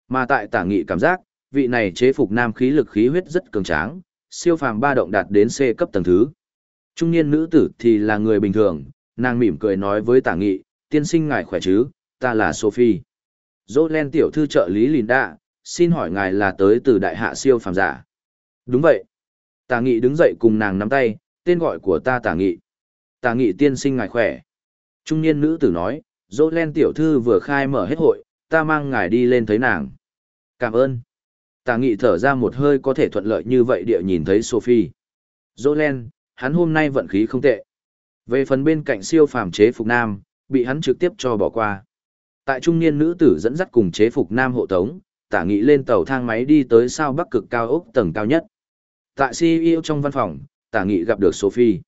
Mà tại tả nghị cảm giác, vị này chế phục nam khí lực khí huyết rất cường tráng, siêu phàm ba động đạt đến C cấp tầng thứ. Trung niên nữ tử thì là người bình thường, nàng mỉm cười nói với tả nghị, tiên sinh ngài khỏe chứ, ta là Sophie. Dô len tiểu thư trợ lý Linda, xin hỏi ngài là tới từ đại hạ siêu phàm giả. Đúng vậy. Tả nghị đứng dậy cùng nàng nắm tay, tên gọi của ta tả nghị tà nghị tiên sinh ngài khỏe. Trung niên nữ tử nói, dỗ len tiểu thư vừa khai mở hết hội, ta mang ngài đi lên thấy nàng. Cảm ơn. Tà nghị thở ra một hơi có thể thuận lợi như vậy địa nhìn thấy Sophie. Dỗ len, hắn hôm nay vận khí không tệ. Về phần bên cạnh siêu phàm chế phục nam, bị hắn trực tiếp cho bỏ qua. Tại trung niên nữ tử dẫn dắt cùng chế phục nam hộ tống, tả nghị lên tàu thang máy đi tới sao bắc cực cao ốc tầng cao nhất. Tại CEO trong văn phòng, tả nghị gặp được Sophie.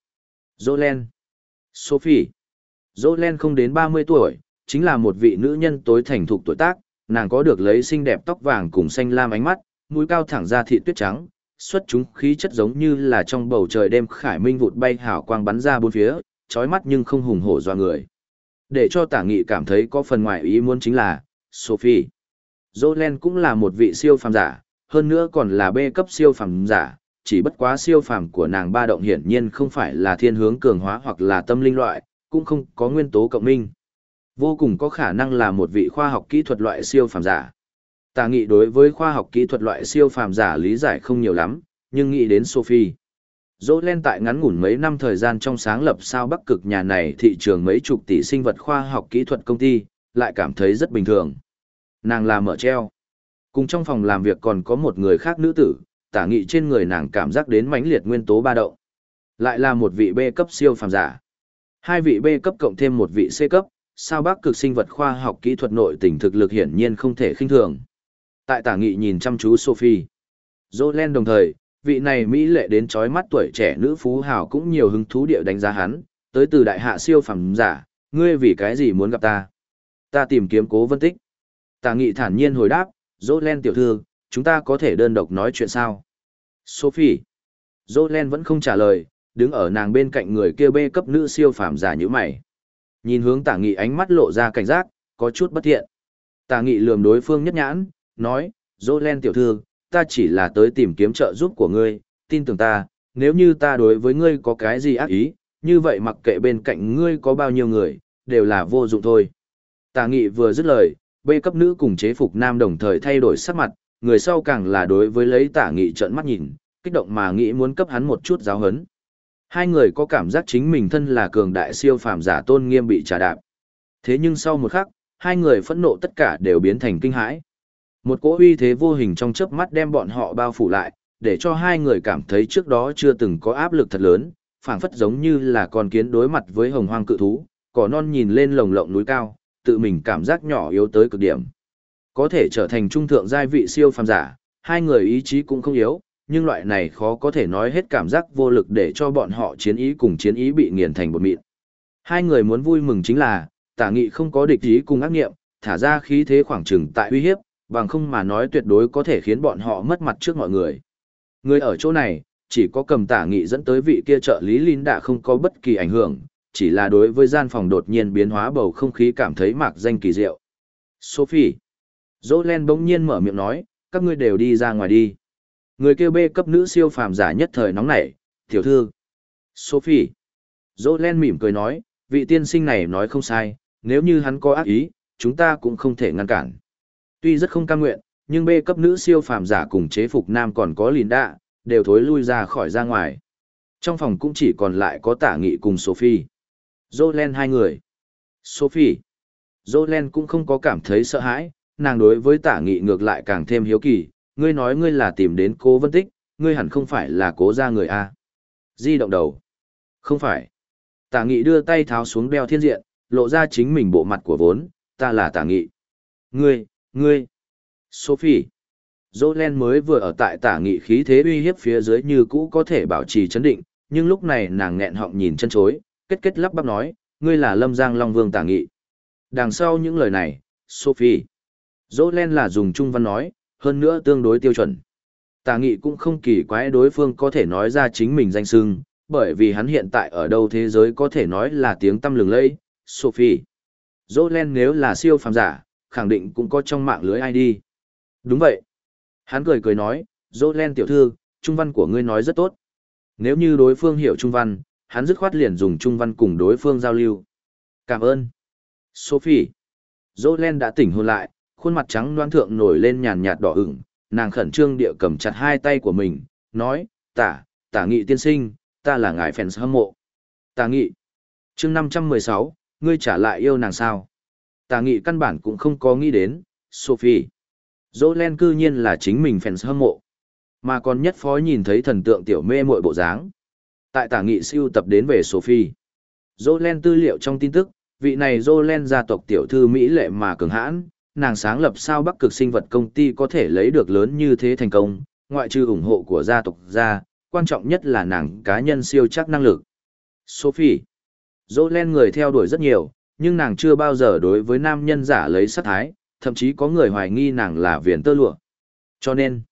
jolene. Sophie. Jolene không đến 30 tuổi, chính là một vị nữ nhân tối thành thục tuổi tác, nàng có được lấy xinh đẹp tóc vàng cùng xanh lam ánh mắt, mũi cao thẳng ra thị tuyết trắng, xuất chúng khí chất giống như là trong bầu trời đêm khải minh vụt bay hào quang bắn ra bốn phía, chói mắt nhưng không hùng hổ doa người. Để cho tả nghị cảm thấy có phần ngoài ý muốn chính là, Sophie. Jolene cũng là một vị siêu phàm giả, hơn nữa còn là B cấp siêu phàm giả, chỉ bất quá siêu phàm của nàng ba động hiển nhiên không phải là thiên hướng cường hóa hoặc là tâm linh loại, cũng không có nguyên tố cộng minh. Vô cùng có khả năng là một vị khoa học kỹ thuật loại siêu phàm giả. Tà nghị đối với khoa học kỹ thuật loại siêu phàm giả lý giải không nhiều lắm, nhưng nghĩ đến Sophie. Dỗ len tại ngắn ngủn mấy năm thời gian trong sáng lập sao bắc cực nhà này thị trường mấy chục tỷ sinh vật khoa học kỹ thuật công ty, lại cảm thấy rất bình thường. Nàng là mở treo. Cùng trong phòng làm việc còn có một người khác nữ tử, tả nghị trên người nàng cảm giác đến mãnh liệt nguyên tố ba động. Lại là một vị B cấp siêu phàm giả. Hai vị B cấp cộng thêm một vị C cấp, sao bác cực sinh vật khoa học kỹ thuật nội tình thực lực hiển nhiên không thể khinh thường. Tại tả nghị nhìn chăm chú Sophie. Jolen đồng thời, vị này Mỹ lệ đến trói mắt tuổi trẻ nữ phú hào cũng nhiều hứng thú địa đánh giá hắn, tới từ đại hạ siêu phẩm giả, ngươi vì cái gì muốn gặp ta? Ta tìm kiếm cố vân tích. Tả nghị thản nhiên hồi đáp, Jolen tiểu thư, chúng ta có thể đơn độc nói chuyện sao? Sophie. Jolene vẫn không trả lời, đứng ở nàng bên cạnh người kia bê cấp nữ siêu phàm giả như mày. Nhìn hướng tả nghị ánh mắt lộ ra cảnh giác, có chút bất thiện. Tả nghị lườm đối phương nhất nhãn, nói, Jolene tiểu thư, ta chỉ là tới tìm kiếm trợ giúp của ngươi, tin tưởng ta, nếu như ta đối với ngươi có cái gì ác ý, như vậy mặc kệ bên cạnh ngươi có bao nhiêu người, đều là vô dụng thôi. Tà nghị vừa dứt lời, bê cấp nữ cùng chế phục nam đồng thời thay đổi sắc mặt, người sau càng là đối với lấy tả nghị trợn mắt nhìn, kích động mà nghĩ muốn cấp hắn một chút giáo hấn. Hai người có cảm giác chính mình thân là cường đại siêu phàm giả tôn nghiêm bị trà đạp. Thế nhưng sau một khắc, hai người phẫn nộ tất cả đều biến thành kinh hãi. Một cỗ uy thế vô hình trong chớp mắt đem bọn họ bao phủ lại, để cho hai người cảm thấy trước đó chưa từng có áp lực thật lớn, phảng phất giống như là con kiến đối mặt với hồng hoang cự thú, cỏ non nhìn lên lồng lộng núi cao, tự mình cảm giác nhỏ yếu tới cực điểm. Có thể trở thành trung thượng giai vị siêu phàm giả, hai người ý chí cũng không yếu, nhưng loại này khó có thể nói hết cảm giác vô lực để cho bọn họ chiến ý cùng chiến ý bị nghiền thành bột mịn. Hai người muốn vui mừng chính là, tả nghị không có địch ý cùng ác nghiệm, thả ra khí thế khoảng trừng tại uy hiếp, bằng không mà nói tuyệt đối có thể khiến bọn họ mất mặt trước mọi người. Người ở chỗ này, chỉ có cầm tả nghị dẫn tới vị kia trợ lý Linh đã không có bất kỳ ảnh hưởng, chỉ là đối với gian phòng đột nhiên biến hóa bầu không khí cảm thấy mạc danh kỳ diệu. Sophie. Jolen bỗng nhiên mở miệng nói, các ngươi đều đi ra ngoài đi. Người kêu bê cấp nữ siêu phàm giả nhất thời nóng nảy, tiểu thư. Sophie. Jolen mỉm cười nói, vị tiên sinh này nói không sai, nếu như hắn có ác ý, chúng ta cũng không thể ngăn cản. Tuy rất không cam nguyện, nhưng bê cấp nữ siêu phàm giả cùng chế phục nam còn có lìn đạ, đều thối lui ra khỏi ra ngoài. Trong phòng cũng chỉ còn lại có tả nghị cùng Sophie. Jolen hai người. Sophie. Jolen cũng không có cảm thấy sợ hãi, nàng đối với tả nghị ngược lại càng thêm hiếu kỳ. Ngươi nói ngươi là tìm đến cố vân tích, ngươi hẳn không phải là cố ra người A. Di động đầu. Không phải. Tả nghị đưa tay tháo xuống đeo thiên diện, lộ ra chính mình bộ mặt của vốn, ta là tả nghị. Ngươi, Ngươi! Sophie! Jolene mới vừa ở tại tả nghị khí thế uy hiếp phía dưới như cũ có thể bảo trì chấn định, nhưng lúc này nàng nghẹn họng nhìn chân chối, kết kết lắp bắp nói, ngươi là Lâm Giang Long Vương tả nghị. Đằng sau những lời này, Sophie. Dỗ len là dùng trung văn nói, hơn nữa tương đối tiêu chuẩn. Tà nghị cũng không kỳ quái đối phương có thể nói ra chính mình danh sưng, bởi vì hắn hiện tại ở đâu thế giới có thể nói là tiếng tâm lừng lẫy, Sophie. Dỗ len nếu là siêu phàm giả, khẳng định cũng có trong mạng lưới ID. Đúng vậy. Hắn cười cười nói, dỗ len tiểu thư, trung văn của ngươi nói rất tốt. Nếu như đối phương hiểu trung văn, hắn dứt khoát liền dùng trung văn cùng đối phương giao lưu. Cảm ơn. Sophie. Dỗ len đã tỉnh hôn lại, khuôn mặt trắng loan thượng nổi lên nhàn nhạt đỏ ửng, nàng khẩn trương địa cầm chặt hai tay của mình, nói, tả, tả nghị tiên sinh, ta là ngài fans hâm mộ. Tả nghị. chương 516, ngươi trả lại yêu nàng sao? Tả nghị căn bản cũng không có nghĩ đến, Sophie. Dỗ len cư nhiên là chính mình fans hâm mộ. Mà còn nhất phó nhìn thấy thần tượng tiểu mê muội bộ dáng. Tại tả nghị siêu tập đến về Sophie. Dỗ len tư liệu trong tin tức, vị này Dỗ len gia tộc tiểu thư Mỹ lệ mà cường hãn, nàng sáng lập sao bắc cực sinh vật công ty có thể lấy được lớn như thế thành công, ngoại trừ ủng hộ của gia tộc gia, quan trọng nhất là nàng cá nhân siêu chắc năng lực. Sophie. Dỗ len người theo đuổi rất nhiều, nhưng nàng chưa bao giờ đối với nam nhân giả lấy sát thái, thậm chí có người hoài nghi nàng là viền tơ lụa. Cho nên,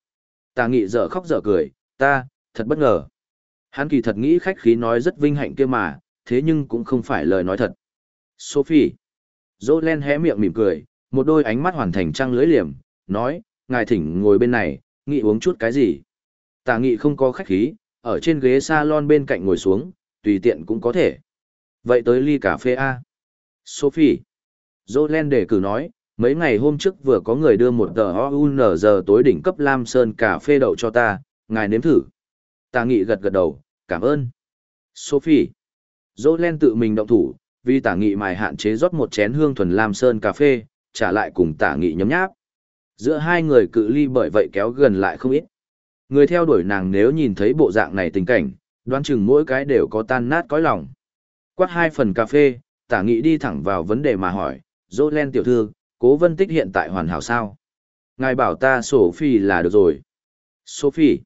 ta nghị dở khóc dở cười, ta, thật bất ngờ. Hắn kỳ thật nghĩ khách khí nói rất vinh hạnh kia mà, thế nhưng cũng không phải lời nói thật. Sophie. Dỗ len hé miệng mỉm cười, một đôi ánh mắt hoàn thành trăng lưới liềm, nói, ngài thỉnh ngồi bên này, nghị uống chút cái gì. Tà nghị không có khách khí, ở trên ghế salon bên cạnh ngồi xuống, tùy tiện cũng có thể. Vậy tới ly cà phê A. Sophie. Jolene đề cử nói, mấy ngày hôm trước vừa có người đưa một tờ OUN giờ tối đỉnh cấp Lam Sơn cà phê đậu cho ta, ngài nếm thử. Tà nghị gật gật đầu, cảm ơn. Sophie. Jolene tự mình động thủ, vì tà nghị mài hạn chế rót một chén hương thuần Lam Sơn cà phê, trả lại cùng tả nghị nhấm nháp. Giữa hai người cự ly bởi vậy kéo gần lại không ít. Người theo đuổi nàng nếu nhìn thấy bộ dạng này tình cảnh, đoán chừng mỗi cái đều có tan nát cõi lòng. Quát hai phần cà phê, tả nghị đi thẳng vào vấn đề mà hỏi, dỗ len tiểu thư, cố vân tích hiện tại hoàn hảo sao? Ngài bảo ta Sophie là được rồi. Sophie.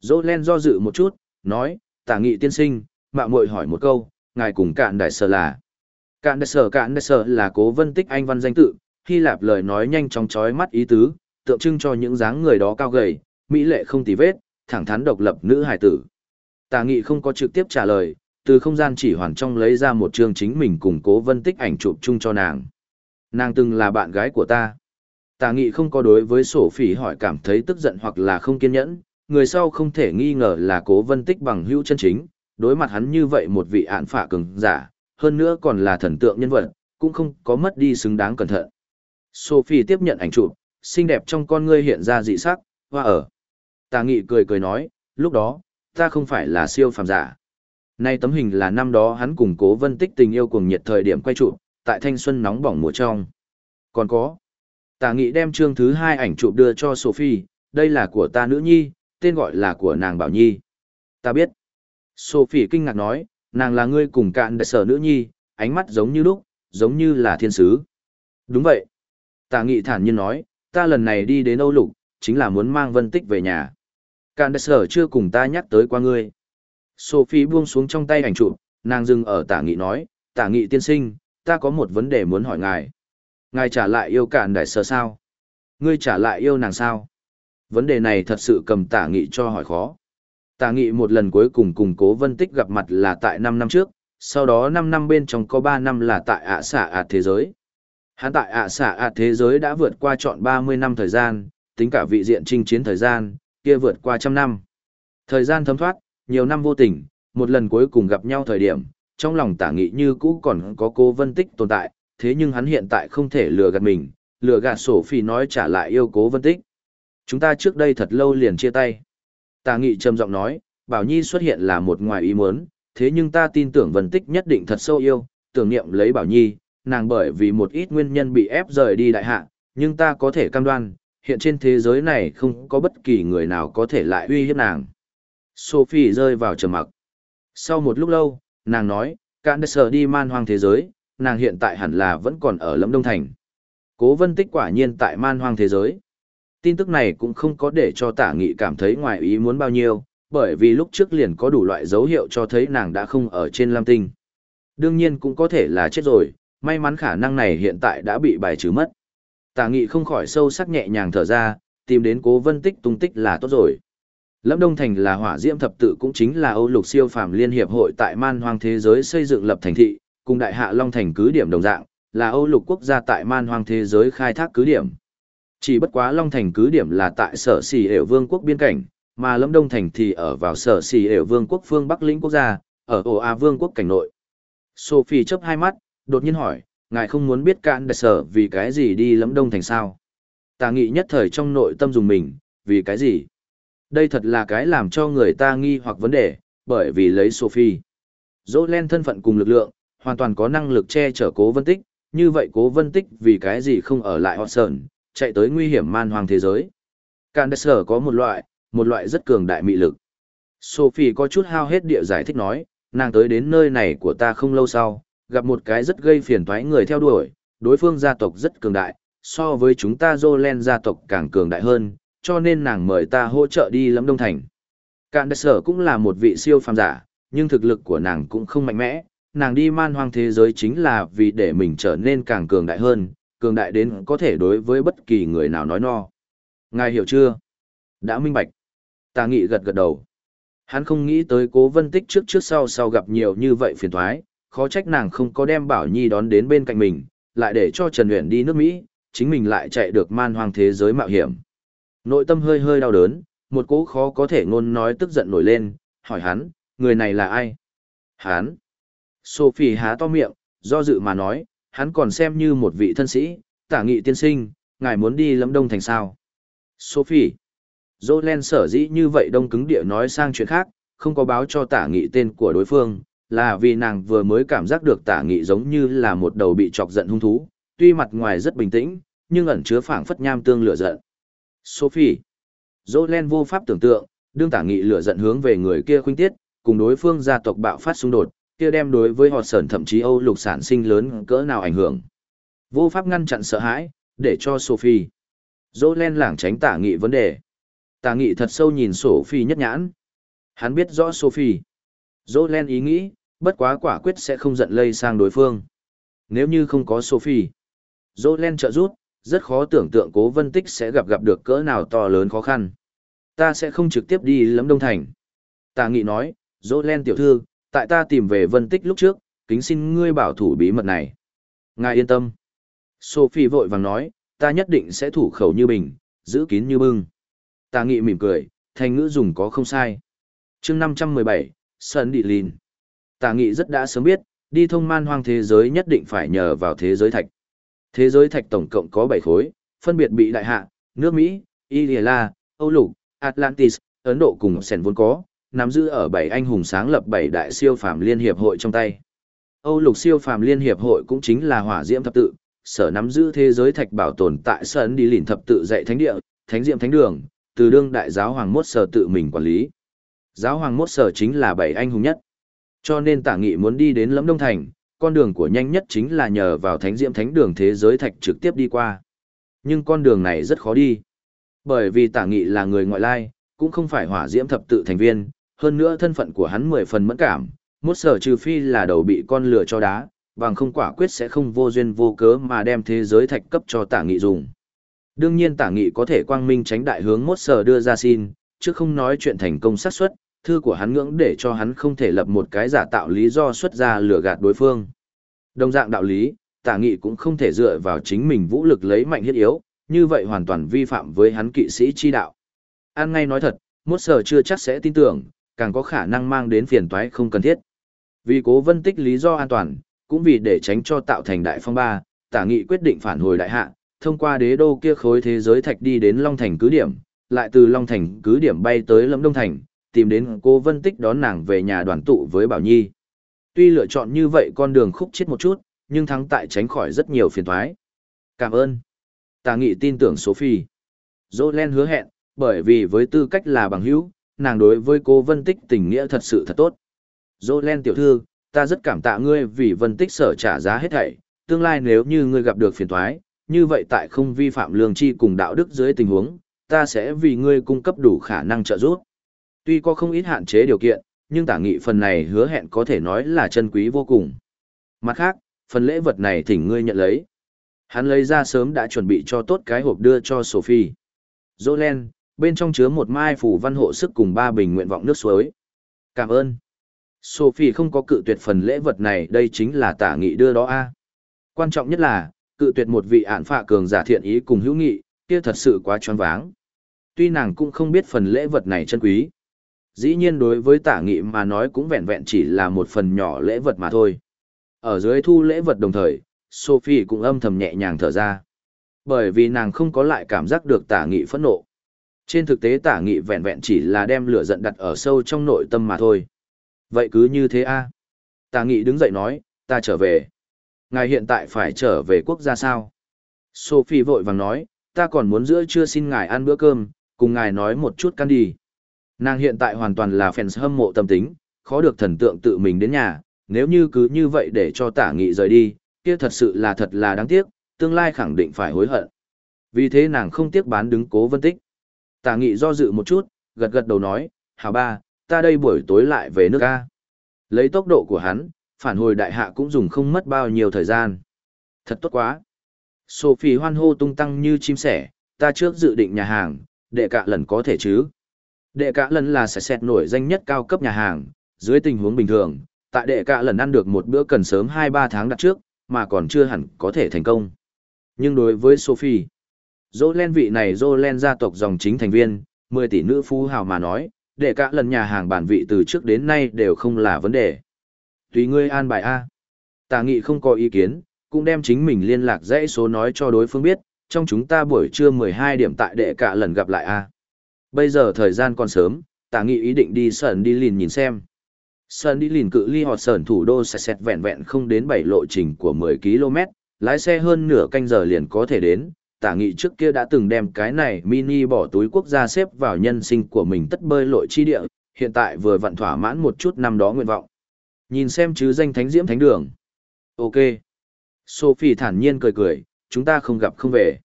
Dỗ len do dự một chút, nói, tả nghị tiên sinh, mạng muội hỏi một câu, ngài cùng cạn đại sở là. Cạn đại sở cạn đại sở là cố vân tích anh văn danh tự, Hy Lạp lời nói nhanh chóng chói mắt ý tứ, tượng trưng cho những dáng người đó cao gầy, mỹ lệ không tì vết, thẳng thắn độc lập nữ hải tử. Tà nghị không có trực tiếp trả lời, từ không gian chỉ hoàn trong lấy ra một chương chính mình cùng cố vân tích ảnh chụp chung cho nàng. Nàng từng là bạn gái của ta. Tà nghị không có đối với sổ phỉ hỏi cảm thấy tức giận hoặc là không kiên nhẫn, người sau không thể nghi ngờ là cố vân tích bằng hữu chân chính, đối mặt hắn như vậy một vị án phả cường giả, hơn nữa còn là thần tượng nhân vật, cũng không có mất đi xứng đáng cẩn thận. Sophie tiếp nhận ảnh chụp, xinh đẹp trong con ngươi hiện ra dị sắc, hoa ở. Tà nghị cười cười nói, lúc đó, ta không phải là siêu phàm giả. Nay tấm hình là năm đó hắn cùng cố vân tích tình yêu cùng nhiệt thời điểm quay chụp, tại thanh xuân nóng bỏng mùa trong. Còn có, tà nghị đem chương thứ hai ảnh chụp đưa cho Sophie, đây là của ta nữ nhi, tên gọi là của nàng Bảo Nhi. Ta biết. Sophie kinh ngạc nói, nàng là ngươi cùng cạn đại sở nữ nhi, ánh mắt giống như lúc, giống như là thiên sứ. Đúng vậy. Tạ nghị thản nhiên nói, ta lần này đi đến Âu Lục, chính là muốn mang vân tích về nhà. Cạn đại sở chưa cùng ta nhắc tới qua ngươi. Sophie buông xuống trong tay ảnh chụp, nàng dừng ở tả nghị nói, tả nghị tiên sinh, ta có một vấn đề muốn hỏi ngài. Ngài trả lại yêu cạn đại sở sao? Ngươi trả lại yêu nàng sao? Vấn đề này thật sự cầm tả nghị cho hỏi khó. Tả nghị một lần cuối cùng cùng cố vân tích gặp mặt là tại 5 năm trước, sau đó 5 năm bên trong có 3 năm là tại ạ xạ ạt thế giới. Hắn tại ạ xạ ạ thế giới đã vượt qua trọn 30 năm thời gian, tính cả vị diện chinh chiến thời gian, kia vượt qua trăm năm. Thời gian thấm thoát, nhiều năm vô tình, một lần cuối cùng gặp nhau thời điểm, trong lòng tả nghị như cũ còn có cô vân tích tồn tại, thế nhưng hắn hiện tại không thể lừa gạt mình, lừa gạt sổ phi nói trả lại yêu cố vân tích. Chúng ta trước đây thật lâu liền chia tay. Tả nghị trầm giọng nói, Bảo Nhi xuất hiện là một ngoài ý muốn, thế nhưng ta tin tưởng vân tích nhất định thật sâu yêu, tưởng niệm lấy Bảo Nhi, nàng bởi vì một ít nguyên nhân bị ép rời đi đại hạ, nhưng ta có thể cam đoan, hiện trên thế giới này không có bất kỳ người nào có thể lại uy hiếp nàng. Sophie rơi vào trầm mặc. Sau một lúc lâu, nàng nói, Cạn Sở đi man hoang thế giới, nàng hiện tại hẳn là vẫn còn ở Lâm Đông Thành. Cố vân tích quả nhiên tại man hoang thế giới. Tin tức này cũng không có để cho tả nghị cảm thấy ngoài ý muốn bao nhiêu, bởi vì lúc trước liền có đủ loại dấu hiệu cho thấy nàng đã không ở trên Lam Tinh. Đương nhiên cũng có thể là chết rồi, may mắn khả năng này hiện tại đã bị bài trừ mất. Tả nghị không khỏi sâu sắc nhẹ nhàng thở ra, tìm đến cố vân tích tung tích là tốt rồi. Lâm Đông Thành là hỏa diễm thập tự cũng chính là Âu Lục Siêu Phàm Liên Hiệp hội tại man hoang thế giới xây dựng lập thành thị, cùng Đại Hạ Long Thành cứ điểm đồng dạng, là Âu Lục quốc gia tại man hoang thế giới khai thác cứ điểm. Chỉ bất quá Long Thành cứ điểm là tại sở xì hệ vương quốc biên cảnh, mà Lâm Đông Thành thì ở vào sở xì hệ vương quốc phương Bắc lĩnh quốc gia, ở ổ A vương quốc cảnh nội. Sophie chớp hai mắt, đột nhiên hỏi, ngài không muốn biết cạn đại sở vì cái gì đi Lâm Đông Thành sao? Tà nghị nhất thời trong nội tâm dùng mình, vì cái gì? Đây thật là cái làm cho người ta nghi hoặc vấn đề, bởi vì lấy Sophie. Dỗ len thân phận cùng lực lượng, hoàn toàn có năng lực che chở cố vân tích, như vậy cố vân tích vì cái gì không ở lại hot sờn, chạy tới nguy hiểm man hoàng thế giới. Càn sở có một loại, một loại rất cường đại mị lực. Sophie có chút hao hết địa giải thích nói, nàng tới đến nơi này của ta không lâu sau, gặp một cái rất gây phiền toái người theo đuổi, đối phương gia tộc rất cường đại, so với chúng ta Jolen gia tộc càng cường đại hơn, cho nên nàng mời ta hỗ trợ đi lâm đông thành. Cạn đại sở cũng là một vị siêu phàm giả, nhưng thực lực của nàng cũng không mạnh mẽ, nàng đi man hoang thế giới chính là vì để mình trở nên càng cường đại hơn, cường đại đến có thể đối với bất kỳ người nào nói no. Ngài hiểu chưa? Đã minh bạch. Tà nghị gật gật đầu. Hắn không nghĩ tới cố vân tích trước trước sau sau gặp nhiều như vậy phiền thoái, khó trách nàng không có đem Bảo Nhi đón đến bên cạnh mình, lại để cho Trần Uyển đi nước Mỹ, chính mình lại chạy được man hoang thế giới mạo hiểm. Nội tâm hơi hơi đau đớn, một cố khó có thể ngôn nói tức giận nổi lên, hỏi hắn, người này là ai? Hắn. Sophie há to miệng, do dự mà nói, hắn còn xem như một vị thân sĩ, tả nghị tiên sinh, ngài muốn đi lâm đông thành sao. Sophie. Jolene sở dĩ như vậy đông cứng địa nói sang chuyện khác, không có báo cho tả nghị tên của đối phương, là vì nàng vừa mới cảm giác được tả nghị giống như là một đầu bị chọc giận hung thú, tuy mặt ngoài rất bình tĩnh, nhưng ẩn chứa phảng phất nham tương lửa giận. Sophie. Jolene vô pháp tưởng tượng, đương tả nghị lửa giận hướng về người kia khuynh tiết, cùng đối phương gia tộc bạo phát xung đột, kia đem đối với họ sởn thậm chí Âu lục sản sinh lớn cỡ nào ảnh hưởng. Vô pháp ngăn chặn sợ hãi, để cho Sophie. Jolene lảng tránh tả nghị vấn đề. Tả nghị thật sâu nhìn Sophie nhất nhãn. Hắn biết rõ Sophie. Jolene ý nghĩ, bất quá quả quyết sẽ không giận lây sang đối phương. Nếu như không có Sophie. Jolen trợ giúp, rất khó tưởng tượng cố vân tích sẽ gặp gặp được cỡ nào to lớn khó khăn. Ta sẽ không trực tiếp đi lấm đông thành. Tà nghị nói, dỗ len tiểu thư, tại ta tìm về vân tích lúc trước, kính xin ngươi bảo thủ bí mật này. Ngài yên tâm. Sophie vội vàng nói, ta nhất định sẽ thủ khẩu như bình, giữ kín như bưng. Tà nghị mỉm cười, thành ngữ dùng có không sai. chương 517, Sơn Địa Linh. Tà nghị rất đã sớm biết, đi thông man hoang thế giới nhất định phải nhờ vào thế giới thạch. Thế giới thạch tổng cộng có 7 khối, phân biệt bị đại hạ, nước Mỹ, Ireland, Âu Lục, Atlantis, Ấn Độ cùng Sèn vốn có, nắm giữ ở bảy anh hùng sáng lập bảy đại siêu phàm liên hiệp hội trong tay. Âu Lục siêu phàm liên hiệp hội cũng chính là hỏa diễm thập tự, sở nắm giữ thế giới thạch bảo tồn tại sơn đi lìn thập tự dạy thánh địa, thánh diệm thánh đường, từ đương đại giáo hoàng mốt sở tự mình quản lý. Giáo hoàng mốt sở chính là bảy anh hùng nhất. Cho nên tả nghị muốn đi đến lẫm Đông Thành, con đường của nhanh nhất chính là nhờ vào thánh diễm thánh đường thế giới thạch trực tiếp đi qua. Nhưng con đường này rất khó đi. Bởi vì tả nghị là người ngoại lai, cũng không phải hỏa diễm thập tự thành viên, hơn nữa thân phận của hắn mười phần mẫn cảm, mốt sở trừ phi là đầu bị con lửa cho đá, bằng không quả quyết sẽ không vô duyên vô cớ mà đem thế giới thạch cấp cho tả nghị dùng. Đương nhiên tả nghị có thể quang minh tránh đại hướng mốt sở đưa ra xin, chứ không nói chuyện thành công xác suất, thư của hắn ngưỡng để cho hắn không thể lập một cái giả tạo lý do xuất ra lừa gạt đối phương. Đồng dạng đạo lý, tả nghị cũng không thể dựa vào chính mình vũ lực lấy mạnh hiết yếu, như vậy hoàn toàn vi phạm với hắn kỵ sĩ chi đạo. An ngay nói thật, mốt sở chưa chắc sẽ tin tưởng, càng có khả năng mang đến phiền toái không cần thiết. Vì cố vân tích lý do an toàn, cũng vì để tránh cho tạo thành đại phong ba, tả nghị quyết định phản hồi đại hạ, thông qua đế đô kia khối thế giới thạch đi đến Long Thành cứ điểm, lại từ Long Thành cứ điểm bay tới Lâm Đông Thành, tìm đến cô Vân Tích đón nàng về nhà đoàn tụ với Bảo Nhi. Tuy lựa chọn như vậy con đường khúc chết một chút, nhưng thắng tại tránh khỏi rất nhiều phiền toái. Cảm ơn. Tà nghị tin tưởng Sophie. Len hứa hẹn, bởi vì với tư cách là bằng hữu, nàng đối với cô Vân Tích tình nghĩa thật sự thật tốt. Len tiểu thư, ta rất cảm tạ ngươi vì Vân Tích sở trả giá hết thảy, tương lai nếu như ngươi gặp được phiền toái, như vậy tại không vi phạm lương tri cùng đạo đức dưới tình huống, ta sẽ vì ngươi cung cấp đủ khả năng trợ giúp Tuy có không ít hạn chế điều kiện, nhưng tả nghị phần này hứa hẹn có thể nói là chân quý vô cùng. Mặt khác, phần lễ vật này thỉnh ngươi nhận lấy. Hắn lấy ra sớm đã chuẩn bị cho tốt cái hộp đưa cho Sophie. Jolen, bên trong chứa một mai phủ văn hộ sức cùng ba bình nguyện vọng nước suối. Cảm ơn. Sophie không có cự tuyệt phần lễ vật này đây chính là tả nghị đưa đó a. Quan trọng nhất là, cự tuyệt một vị ản phạ cường giả thiện ý cùng hữu nghị, kia thật sự quá choáng váng. Tuy nàng cũng không biết phần lễ vật này chân quý. Dĩ nhiên đối với tả nghị mà nói cũng vẹn vẹn chỉ là một phần nhỏ lễ vật mà thôi. Ở dưới thu lễ vật đồng thời, Sophie cũng âm thầm nhẹ nhàng thở ra. Bởi vì nàng không có lại cảm giác được tả nghị phẫn nộ. Trên thực tế tả nghị vẹn vẹn chỉ là đem lửa giận đặt ở sâu trong nội tâm mà thôi. Vậy cứ như thế a Tả nghị đứng dậy nói, ta trở về. Ngài hiện tại phải trở về quốc gia sao? Sophie vội vàng nói, ta còn muốn giữa trưa xin ngài ăn bữa cơm, cùng ngài nói một chút căn đi. Nàng hiện tại hoàn toàn là fans hâm mộ tâm tính, khó được thần tượng tự mình đến nhà, nếu như cứ như vậy để cho tả nghị rời đi, kia thật sự là thật là đáng tiếc, tương lai khẳng định phải hối hận. Vì thế nàng không tiếc bán đứng cố vân tích. Tả nghị do dự một chút, gật gật đầu nói, hào ba, ta đây buổi tối lại về nước ca. Lấy tốc độ của hắn, phản hồi đại hạ cũng dùng không mất bao nhiêu thời gian. Thật tốt quá. Sophie hoan hô tung tăng như chim sẻ, ta trước dự định nhà hàng, đệ cả lần có thể chứ. Đệ cả lần là sẽ xét nổi danh nhất cao cấp nhà hàng, dưới tình huống bình thường, tại đệ cả lần ăn được một bữa cần sớm 2-3 tháng đặt trước, mà còn chưa hẳn có thể thành công. Nhưng đối với Sophie, Jolen vị này Jolen gia tộc dòng chính thành viên, 10 tỷ nữ phú hào mà nói, đệ cả lần nhà hàng bản vị từ trước đến nay đều không là vấn đề. Tùy ngươi an bài A. Tà nghị không có ý kiến, cũng đem chính mình liên lạc dãy số nói cho đối phương biết, trong chúng ta buổi trưa 12 điểm tại đệ cả lần gặp lại A. Bây giờ thời gian còn sớm, Tả nghị ý định đi sờn đi lìn nhìn xem. Sơn đi lìn cự ly họt sờn thủ đô sẽ xét vẹn vẹn không đến 7 lộ trình của 10 km, lái xe hơn nửa canh giờ liền có thể đến. Tả nghị trước kia đã từng đem cái này mini bỏ túi quốc gia xếp vào nhân sinh của mình tất bơi lội chi địa, hiện tại vừa vặn thỏa mãn một chút năm đó nguyện vọng. Nhìn xem chứ danh thánh diễm thánh đường. Ok. Sophie thản nhiên cười cười, chúng ta không gặp không về.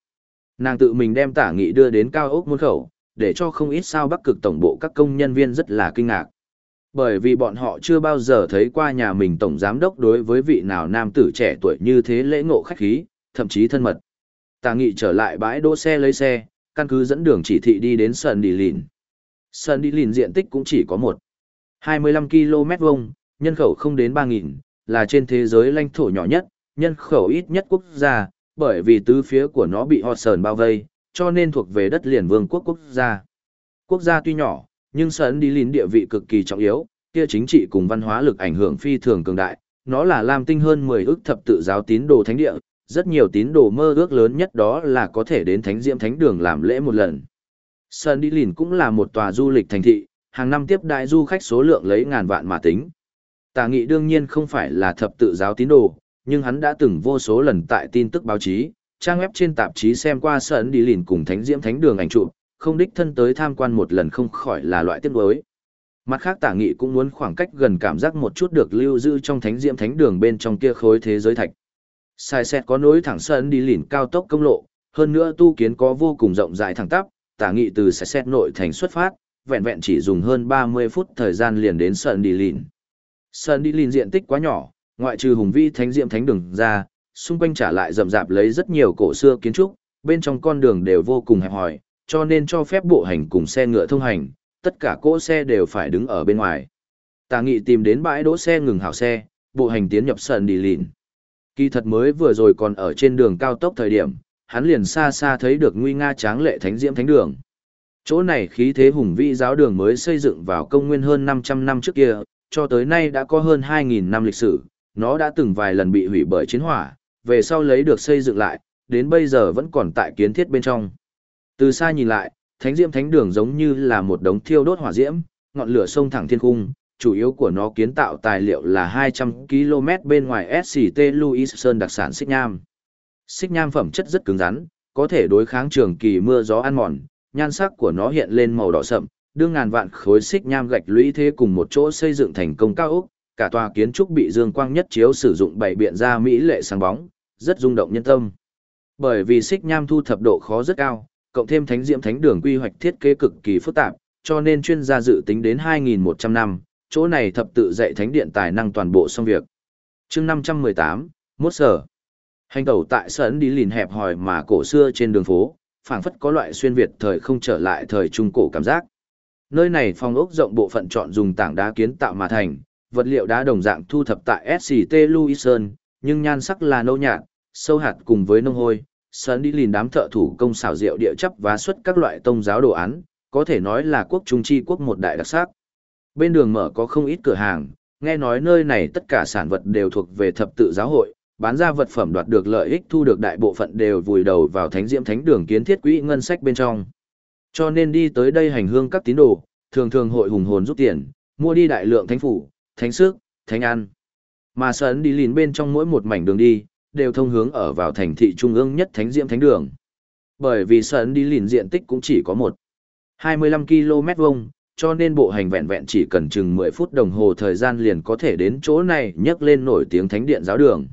Nàng tự mình đem tả nghị đưa đến cao ốc môn khẩu, để cho không ít sao bắc cực tổng bộ các công nhân viên rất là kinh ngạc. Bởi vì bọn họ chưa bao giờ thấy qua nhà mình tổng giám đốc đối với vị nào nam tử trẻ tuổi như thế lễ ngộ khách khí, thậm chí thân mật. Tà nghị trở lại bãi đỗ xe lấy xe, căn cứ dẫn đường chỉ thị đi đến Sơn Đi Lìn. Sơn Đi Lìn diện tích cũng chỉ có một 25 km vuông, nhân khẩu không đến 3.000, là trên thế giới lãnh thổ nhỏ nhất, nhân khẩu ít nhất quốc gia, bởi vì tứ phía của nó bị họ sờn bao vây, cho nên thuộc về đất liền vương quốc quốc gia. Quốc gia tuy nhỏ, nhưng Sơn đi lín địa vị cực kỳ trọng yếu, kia chính trị cùng văn hóa lực ảnh hưởng phi thường cường đại, nó là làm tinh hơn 10 ước thập tự giáo tín đồ thánh địa, rất nhiều tín đồ mơ ước lớn nhất đó là có thể đến thánh diễm thánh đường làm lễ một lần. Sơn đi Lín cũng là một tòa du lịch thành thị, hàng năm tiếp đại du khách số lượng lấy ngàn vạn mà tính. Tà nghị đương nhiên không phải là thập tự giáo tín đồ, nhưng hắn đã từng vô số lần tại tin tức báo chí, trang web trên tạp chí xem qua Sơn đi lìn cùng thánh diễm thánh đường ảnh chụp, không đích thân tới tham quan một lần không khỏi là loại tiếc nuối. Mặt khác tả nghị cũng muốn khoảng cách gần cảm giác một chút được lưu giữ trong thánh diễm thánh đường bên trong kia khối thế giới thạch. Sai xét có nối thẳng sân đi lìn cao tốc công lộ, hơn nữa tu kiến có vô cùng rộng rãi thẳng tắp, tả nghị từ sai xét nội thành xuất phát, vẹn vẹn chỉ dùng hơn 30 phút thời gian liền đến sân đi lìn. sân đi lìn diện tích quá nhỏ, ngoại trừ hùng vi thánh diễm thánh đường ra, xung quanh trả lại rậm rạp lấy rất nhiều cổ xưa kiến trúc, bên trong con đường đều vô cùng hẹp hòi, cho nên cho phép bộ hành cùng xe ngựa thông hành, tất cả cỗ xe đều phải đứng ở bên ngoài. Tà nghị tìm đến bãi đỗ xe ngừng hảo xe, bộ hành tiến nhập sân đi lìn. Kỳ thật mới vừa rồi còn ở trên đường cao tốc thời điểm, hắn liền xa xa thấy được nguy nga tráng lệ thánh diễm thánh đường. Chỗ này khí thế hùng vĩ giáo đường mới xây dựng vào công nguyên hơn 500 năm trước kia, cho tới nay đã có hơn 2.000 năm lịch sử, nó đã từng vài lần bị hủy bởi chiến hỏa, về sau lấy được xây dựng lại, đến bây giờ vẫn còn tại kiến thiết bên trong. Từ xa nhìn lại, thánh diễm thánh đường giống như là một đống thiêu đốt hỏa diễm, ngọn lửa sông thẳng thiên cung, chủ yếu của nó kiến tạo tài liệu là 200 km bên ngoài SCT Louis Sơn đặc sản xích nham. Xích nham phẩm chất rất cứng rắn, có thể đối kháng trường kỳ mưa gió ăn mòn, nhan sắc của nó hiện lên màu đỏ sậm, đương ngàn vạn khối xích nham gạch lũy thế cùng một chỗ xây dựng thành công cao ốc, cả tòa kiến trúc bị dương quang nhất chiếu sử dụng bảy biện ra mỹ lệ sáng bóng, rất rung động nhân tâm. Bởi vì xích nham thu thập độ khó rất cao, cộng thêm thánh diễm thánh đường quy hoạch thiết kế cực kỳ phức tạp, cho nên chuyên gia dự tính đến 2.100 năm, chỗ này thập tự dạy thánh điện tài năng toàn bộ xong việc. chương 518, Mốt Sở Hành tẩu tại sẵn đi lìn hẹp hòi mà cổ xưa trên đường phố, phảng phất có loại xuyên Việt thời không trở lại thời trung cổ cảm giác. Nơi này phong ốc rộng bộ phận chọn dùng tảng đá kiến tạo mà thành, vật liệu đá đồng dạng thu thập tại SCT Louison, nhưng nhan sắc là nâu nhạt, sâu hạt cùng với nông hôi. Sơn đi lìn đám thợ thủ công xảo diệu địa chấp và xuất các loại tông giáo đồ án, có thể nói là quốc trung chi quốc một đại đặc sắc. Bên đường mở có không ít cửa hàng, nghe nói nơi này tất cả sản vật đều thuộc về thập tự giáo hội, bán ra vật phẩm đoạt được lợi ích thu được đại bộ phận đều vùi đầu vào thánh diễm thánh đường kiến thiết quỹ ngân sách bên trong. Cho nên đi tới đây hành hương các tín đồ, thường thường hội hùng hồn rút tiền, mua đi đại lượng thánh phủ, thánh sức, thánh ăn. Mà sấn đi lìn bên trong mỗi một mảnh đường đi, đều thông hướng ở vào thành thị trung ương nhất thánh diễm thánh đường. Bởi vì Sơn đi lìn diện tích cũng chỉ có một 25 km vuông, cho nên bộ hành vẹn vẹn chỉ cần chừng 10 phút đồng hồ thời gian liền có thể đến chỗ này nhấc lên nổi tiếng thánh điện giáo đường.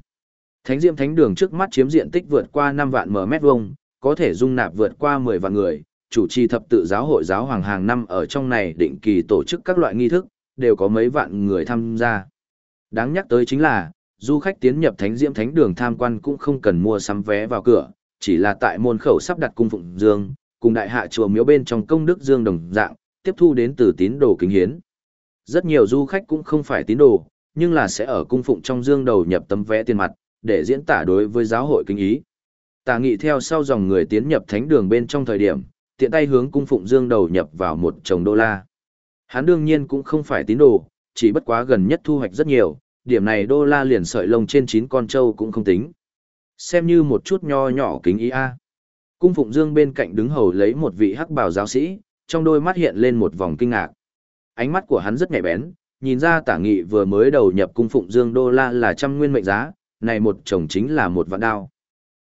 Thánh diệm thánh đường trước mắt chiếm diện tích vượt qua 5 vạn m vuông, có thể dung nạp vượt qua 10 vạn người, chủ trì thập tự giáo hội giáo hoàng hàng năm ở trong này định kỳ tổ chức các loại nghi thức, đều có mấy vạn người tham gia. Đáng nhắc tới chính là, du khách tiến nhập thánh diệm thánh đường tham quan cũng không cần mua sắm vé vào cửa, chỉ là tại môn khẩu sắp đặt cung phụng dương, cùng đại hạ chùa miếu bên trong công đức dương đồng dạng, tiếp thu đến từ tín đồ kính hiến. Rất nhiều du khách cũng không phải tín đồ, nhưng là sẽ ở cung phụng trong dương đầu nhập tấm vé tiền mặt, để diễn tả đối với giáo hội kinh ý. Tà nghị theo sau dòng người tiến nhập thánh đường bên trong thời điểm, tiện tay hướng cung phụng dương đầu nhập vào một chồng đô la. Hắn đương nhiên cũng không phải tín đồ, chỉ bất quá gần nhất thu hoạch rất nhiều, điểm này đô la liền sợi lông trên chín con trâu cũng không tính. Xem như một chút nho nhỏ kính ý a. Cung phụng dương bên cạnh đứng hầu lấy một vị hắc bào giáo sĩ, trong đôi mắt hiện lên một vòng kinh ngạc. Ánh mắt của hắn rất nhạy bén, nhìn ra tả nghị vừa mới đầu nhập cung phụng dương đô la là trăm nguyên mệnh giá, này một chồng chính là một vạn đao.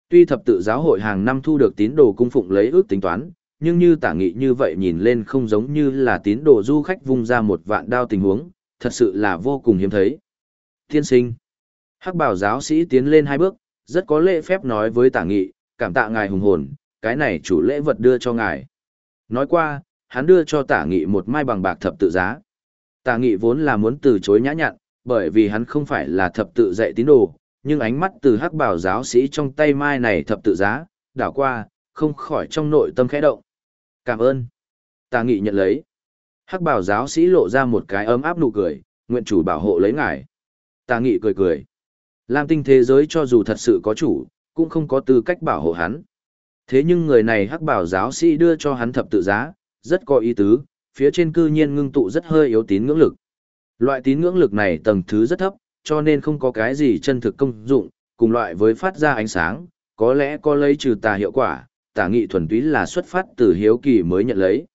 Tuy thập tự giáo hội hàng năm thu được tín đồ cung phụng lấy ước tính toán, nhưng như tả nghị như vậy nhìn lên không giống như là tín đồ du khách vung ra một vạn đao tình huống, thật sự là vô cùng hiếm thấy. Thiên sinh. Hắc bảo giáo sĩ tiến lên hai bước, rất có lễ phép nói với tả nghị, cảm tạ ngài hùng hồn, cái này chủ lễ vật đưa cho ngài. Nói qua, hắn đưa cho tả nghị một mai bằng bạc thập tự giá. Tả nghị vốn là muốn từ chối nhã nhặn, bởi vì hắn không phải là thập tự dạy tín đồ, nhưng ánh mắt từ hắc bảo giáo sĩ trong tay mai này thập tự giá, đảo qua, không khỏi trong nội tâm khẽ động. Cảm ơn. Tà nghị nhận lấy. Hắc bảo giáo sĩ lộ ra một cái ấm áp nụ cười, nguyện chủ bảo hộ lấy ngài. Tà nghị cười cười. Lam tinh thế giới cho dù thật sự có chủ, cũng không có tư cách bảo hộ hắn. Thế nhưng người này hắc bảo giáo sĩ đưa cho hắn thập tự giá, rất có ý tứ, phía trên cư nhiên ngưng tụ rất hơi yếu tín ngưỡng lực. Loại tín ngưỡng lực này tầng thứ rất thấp, cho nên không có cái gì chân thực công dụng, cùng loại với phát ra ánh sáng, có lẽ có lấy trừ tà hiệu quả, tà nghị thuần túy là xuất phát từ hiếu kỳ mới nhận lấy.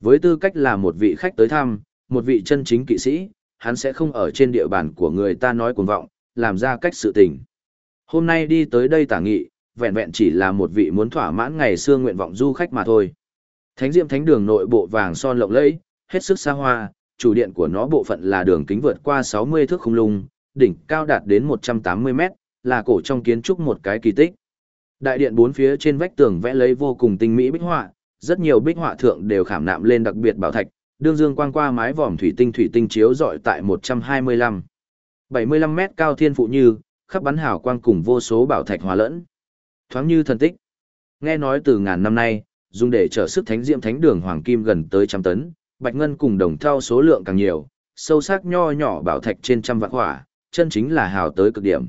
Với tư cách là một vị khách tới thăm, một vị chân chính kỵ sĩ, hắn sẽ không ở trên địa bàn của người ta nói cuồng vọng, làm ra cách sự tình. Hôm nay đi tới đây tả nghị, vẹn vẹn chỉ là một vị muốn thỏa mãn ngày xưa nguyện vọng du khách mà thôi. Thánh Diệm Thánh Đường nội bộ vàng son lộng lẫy, hết sức xa hoa, chủ điện của nó bộ phận là đường kính vượt qua 60 thước không lung, đỉnh cao đạt đến 180 mét, là cổ trong kiến trúc một cái kỳ tích. Đại điện bốn phía trên vách tường vẽ lấy vô cùng tinh mỹ bích họa, rất nhiều bích họa thượng đều khảm nạm lên đặc biệt bảo thạch, đương dương quang qua mái vòm thủy tinh thủy tinh chiếu rọi tại 125 75 mét cao thiên phụ như, khắp bắn hào quang cùng vô số bảo thạch hòa lẫn. Thoáng như thần tích. Nghe nói từ ngàn năm nay, dùng để trở sức thánh diệm thánh đường hoàng kim gần tới trăm tấn, bạch ngân cùng đồng thau số lượng càng nhiều, sâu sắc nho nhỏ bảo thạch trên trăm vạn hỏa, chân chính là hào tới cực điểm.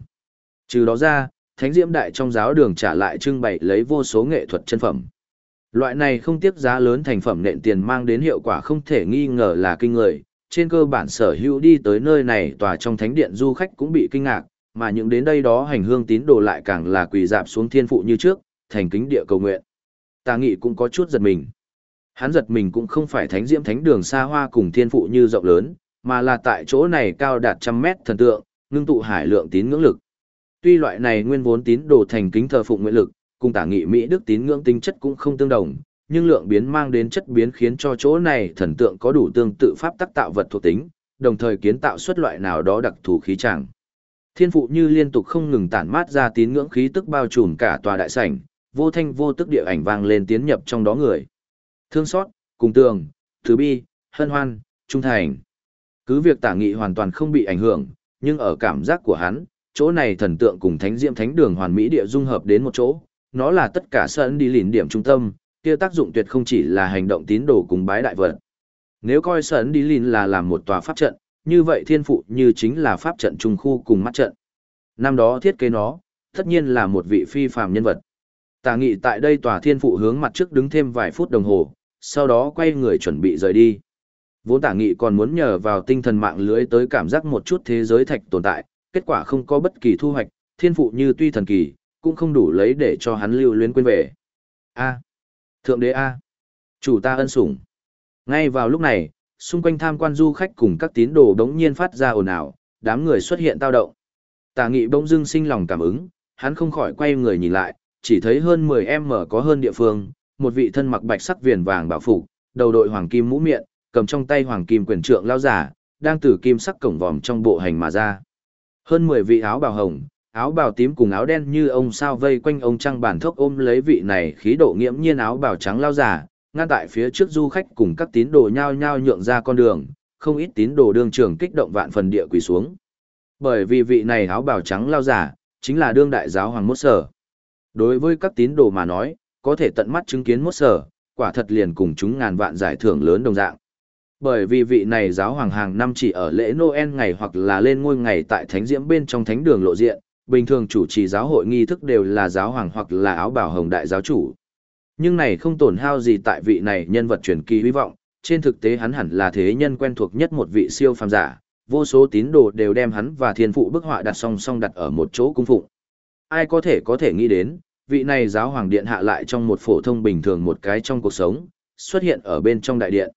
Trừ đó ra, thánh diễm đại trong giáo đường trả lại trưng bày lấy vô số nghệ thuật chân phẩm. Loại này không tiếc giá lớn thành phẩm nện tiền mang đến hiệu quả không thể nghi ngờ là kinh người, trên cơ bản sở hữu đi tới nơi này tòa trong thánh điện du khách cũng bị kinh ngạc, mà những đến đây đó hành hương tín đồ lại càng là quỳ dạp xuống thiên phụ như trước, thành kính địa cầu nguyện. Tà nghị cũng có chút giật mình. Hắn giật mình cũng không phải thánh diễm thánh đường xa hoa cùng thiên phụ như rộng lớn, mà là tại chỗ này cao đạt trăm mét thần tượng, ngưng tụ hải lượng tín ngưỡng lực. Tuy loại này nguyên vốn tín đồ thành kính thờ phụng nguyện lực, cùng tả nghị Mỹ đức tín ngưỡng tính chất cũng không tương đồng, nhưng lượng biến mang đến chất biến khiến cho chỗ này thần tượng có đủ tương tự pháp tác tạo vật thuộc tính, đồng thời kiến tạo xuất loại nào đó đặc thù khí tràng. Thiên phụ như liên tục không ngừng tản mát ra tín ngưỡng khí tức bao trùm cả tòa đại sảnh, vô thanh vô tức địa ảnh vang lên tiến nhập trong đó người. Thương xót, cùng tường, Thứ bi, hân hoan, trung thành. Cứ việc tả nghị hoàn toàn không bị ảnh hưởng, nhưng ở cảm giác của hắn, chỗ này thần tượng cùng thánh diệm thánh đường hoàn mỹ địa dung hợp đến một chỗ, nó là tất cả sân đi lìn điểm trung tâm, kia tác dụng tuyệt không chỉ là hành động tín đồ cùng bái đại vật. Nếu coi sân đi lìn là làm một tòa pháp trận, như vậy thiên phụ như chính là pháp trận trung khu cùng mắt trận. Năm đó thiết kế nó, tất nhiên là một vị phi phàm nhân vật. Tà nghị tại đây tòa thiên phụ hướng mặt trước đứng thêm vài phút đồng hồ, sau đó quay người chuẩn bị rời đi. Vốn tả nghị còn muốn nhờ vào tinh thần mạng lưới tới cảm giác một chút thế giới thạch tồn tại, kết quả không có bất kỳ thu hoạch, thiên phụ như tuy thần kỳ, cũng không đủ lấy để cho hắn lưu luyến quên về. A. Thượng đế A. Chủ ta ân sủng. Ngay vào lúc này, xung quanh tham quan du khách cùng các tín đồ đống nhiên phát ra ồn ào, đám người xuất hiện tao động. Tà nghị bỗng dưng sinh lòng cảm ứng, hắn không khỏi quay người nhìn lại, chỉ thấy hơn 10 em mở có hơn địa phương, một vị thân mặc bạch sắc viền vàng bảo phục, đầu đội hoàng kim mũ miệng, cầm trong tay hoàng kim quyền trượng lao giả, đang từ kim sắc cổng vòm trong bộ hành mà ra. Hơn 10 vị áo bào hồng, áo bào tím cùng áo đen như ông sao vây quanh ông trăng bản thốc ôm lấy vị này khí độ nghiễm nhiên áo bào trắng lao giả, ngăn tại phía trước du khách cùng các tín đồ nhao nhao nhượng ra con đường, không ít tín đồ đương trường kích động vạn phần địa quỳ xuống. Bởi vì vị này áo bào trắng lao giả, chính là đương đại giáo hoàng mốt sở. Đối với các tín đồ mà nói, có thể tận mắt chứng kiến mốt sở, quả thật liền cùng chúng ngàn vạn giải thưởng lớn đồng dạng. Bởi vì vị này giáo hoàng hàng năm chỉ ở lễ Noel ngày hoặc là lên ngôi ngày tại thánh diễm bên trong thánh đường lộ diện, bình thường chủ trì giáo hội nghi thức đều là giáo hoàng hoặc là áo bào hồng đại giáo chủ. Nhưng này không tổn hao gì tại vị này nhân vật truyền kỳ hy vọng, trên thực tế hắn hẳn là thế nhân quen thuộc nhất một vị siêu phàm giả, vô số tín đồ đều đem hắn và thiên phụ bức họa đặt song song đặt ở một chỗ cung phụng. Ai có thể có thể nghĩ đến, vị này giáo hoàng điện hạ lại trong một phổ thông bình thường một cái trong cuộc sống, xuất hiện ở bên trong đại điện.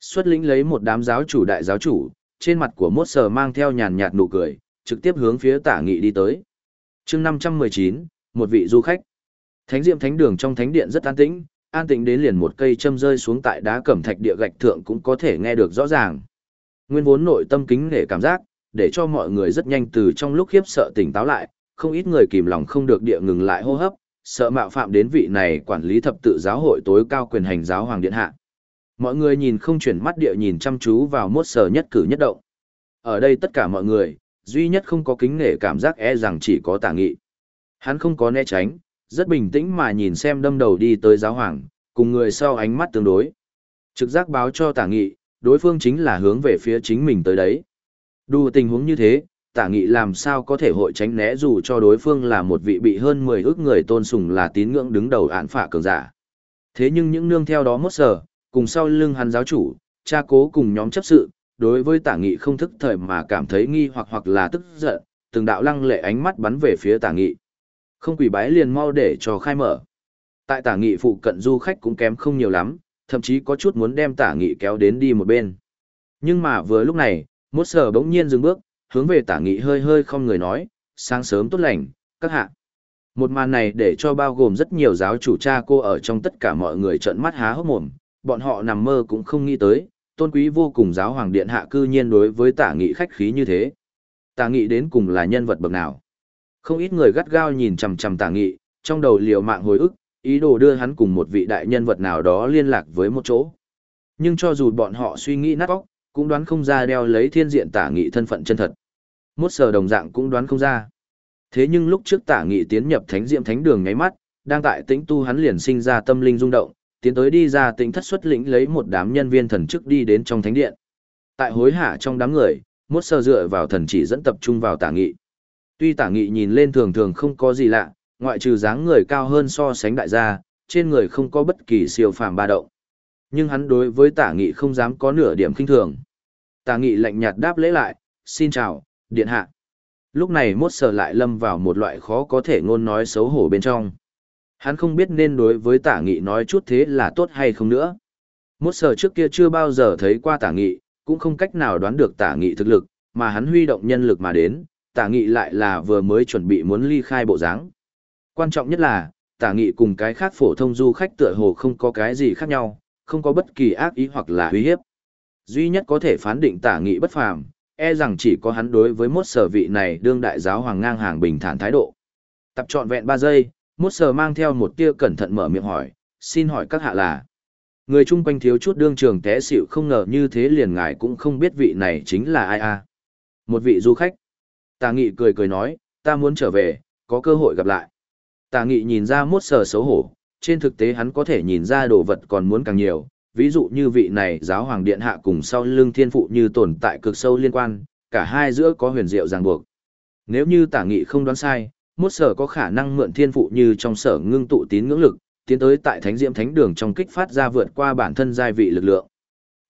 Xuất lĩnh lấy một đám giáo chủ đại giáo chủ, trên mặt của mốt sờ mang theo nhàn nhạt nụ cười, trực tiếp hướng phía tả nghị đi tới. chương 519, một vị du khách. Thánh diệm thánh đường trong thánh điện rất an tĩnh, an tĩnh đến liền một cây châm rơi xuống tại đá cẩm thạch địa gạch thượng cũng có thể nghe được rõ ràng. Nguyên vốn nội tâm kính để cảm giác, để cho mọi người rất nhanh từ trong lúc khiếp sợ tỉnh táo lại, không ít người kìm lòng không được địa ngừng lại hô hấp, sợ mạo phạm đến vị này quản lý thập tự giáo hội tối cao quyền hành giáo hoàng điện hạ. Mọi người nhìn không chuyển mắt địa nhìn chăm chú vào mốt sờ nhất cử nhất động. Ở đây tất cả mọi người, duy nhất không có kính nể cảm giác e rằng chỉ có tả nghị. Hắn không có né tránh, rất bình tĩnh mà nhìn xem đâm đầu đi tới giáo hoàng, cùng người sau ánh mắt tương đối. Trực giác báo cho tả nghị, đối phương chính là hướng về phía chính mình tới đấy. Đủ tình huống như thế, tả nghị làm sao có thể hội tránh né dù cho đối phương là một vị bị hơn 10 ước người tôn sùng là tín ngưỡng đứng đầu án phả cường giả. Thế nhưng những nương theo đó mốt sở, cùng sau lưng hắn giáo chủ, cha cố cùng nhóm chấp sự, đối với tả nghị không thức thời mà cảm thấy nghi hoặc hoặc là tức giận, từng đạo lăng lệ ánh mắt bắn về phía tả nghị. Không quỷ bái liền mau để cho khai mở. Tại tả nghị phụ cận du khách cũng kém không nhiều lắm, thậm chí có chút muốn đem tả nghị kéo đến đi một bên. Nhưng mà vừa lúc này, mốt sở bỗng nhiên dừng bước, hướng về tả nghị hơi hơi không người nói, sáng sớm tốt lành, các hạ. Một màn này để cho bao gồm rất nhiều giáo chủ cha cô ở trong tất cả mọi người trợn mắt há hốc mồm, bọn họ nằm mơ cũng không nghĩ tới, tôn quý vô cùng giáo hoàng điện hạ cư nhiên đối với tả nghị khách khí như thế. Tả nghị đến cùng là nhân vật bậc nào? Không ít người gắt gao nhìn chằm chằm tả nghị, trong đầu liều mạng hồi ức, ý đồ đưa hắn cùng một vị đại nhân vật nào đó liên lạc với một chỗ. Nhưng cho dù bọn họ suy nghĩ nát óc, cũng đoán không ra đeo lấy thiên diện tả nghị thân phận chân thật. Mốt sờ đồng dạng cũng đoán không ra. Thế nhưng lúc trước tả nghị tiến nhập thánh diệm thánh đường ngáy mắt, đang tại tĩnh tu hắn liền sinh ra tâm linh rung động, tiến tới đi ra tính thất xuất lĩnh lấy một đám nhân viên thần chức đi đến trong thánh điện. Tại hối hả trong đám người, mốt sơ dựa vào thần chỉ dẫn tập trung vào tả nghị. Tuy tả nghị nhìn lên thường thường không có gì lạ, ngoại trừ dáng người cao hơn so sánh đại gia, trên người không có bất kỳ siêu phàm ba động. Nhưng hắn đối với tả nghị không dám có nửa điểm kinh thường. Tả nghị lạnh nhạt đáp lễ lại, xin chào, điện hạ. Lúc này mốt sờ lại lâm vào một loại khó có thể ngôn nói xấu hổ bên trong. Hắn không biết nên đối với tả nghị nói chút thế là tốt hay không nữa. Mốt sở trước kia chưa bao giờ thấy qua tả nghị, cũng không cách nào đoán được tả nghị thực lực, mà hắn huy động nhân lực mà đến, tả nghị lại là vừa mới chuẩn bị muốn ly khai bộ dáng. Quan trọng nhất là, tả nghị cùng cái khác phổ thông du khách tựa hồ không có cái gì khác nhau, không có bất kỳ ác ý hoặc là uy hiếp. Duy nhất có thể phán định tả nghị bất phàm, e rằng chỉ có hắn đối với mốt sở vị này đương đại giáo hoàng ngang hàng bình thản thái độ. Tập trọn vẹn 3 giây, mốt sờ mang theo một tia cẩn thận mở miệng hỏi, xin hỏi các hạ là. Người chung quanh thiếu chút đương trường té xịu không ngờ như thế liền ngài cũng không biết vị này chính là ai a. Một vị du khách. Tà nghị cười cười nói, ta muốn trở về, có cơ hội gặp lại. Tà nghị nhìn ra mốt sờ xấu hổ, trên thực tế hắn có thể nhìn ra đồ vật còn muốn càng nhiều, ví dụ như vị này giáo hoàng điện hạ cùng sau lưng thiên phụ như tồn tại cực sâu liên quan, cả hai giữa có huyền diệu ràng buộc. Nếu như tả nghị không đoán sai, mốt sở có khả năng mượn thiên phụ như trong sở ngưng tụ tín ngưỡng lực, tiến tới tại thánh diễm thánh đường trong kích phát ra vượt qua bản thân giai vị lực lượng.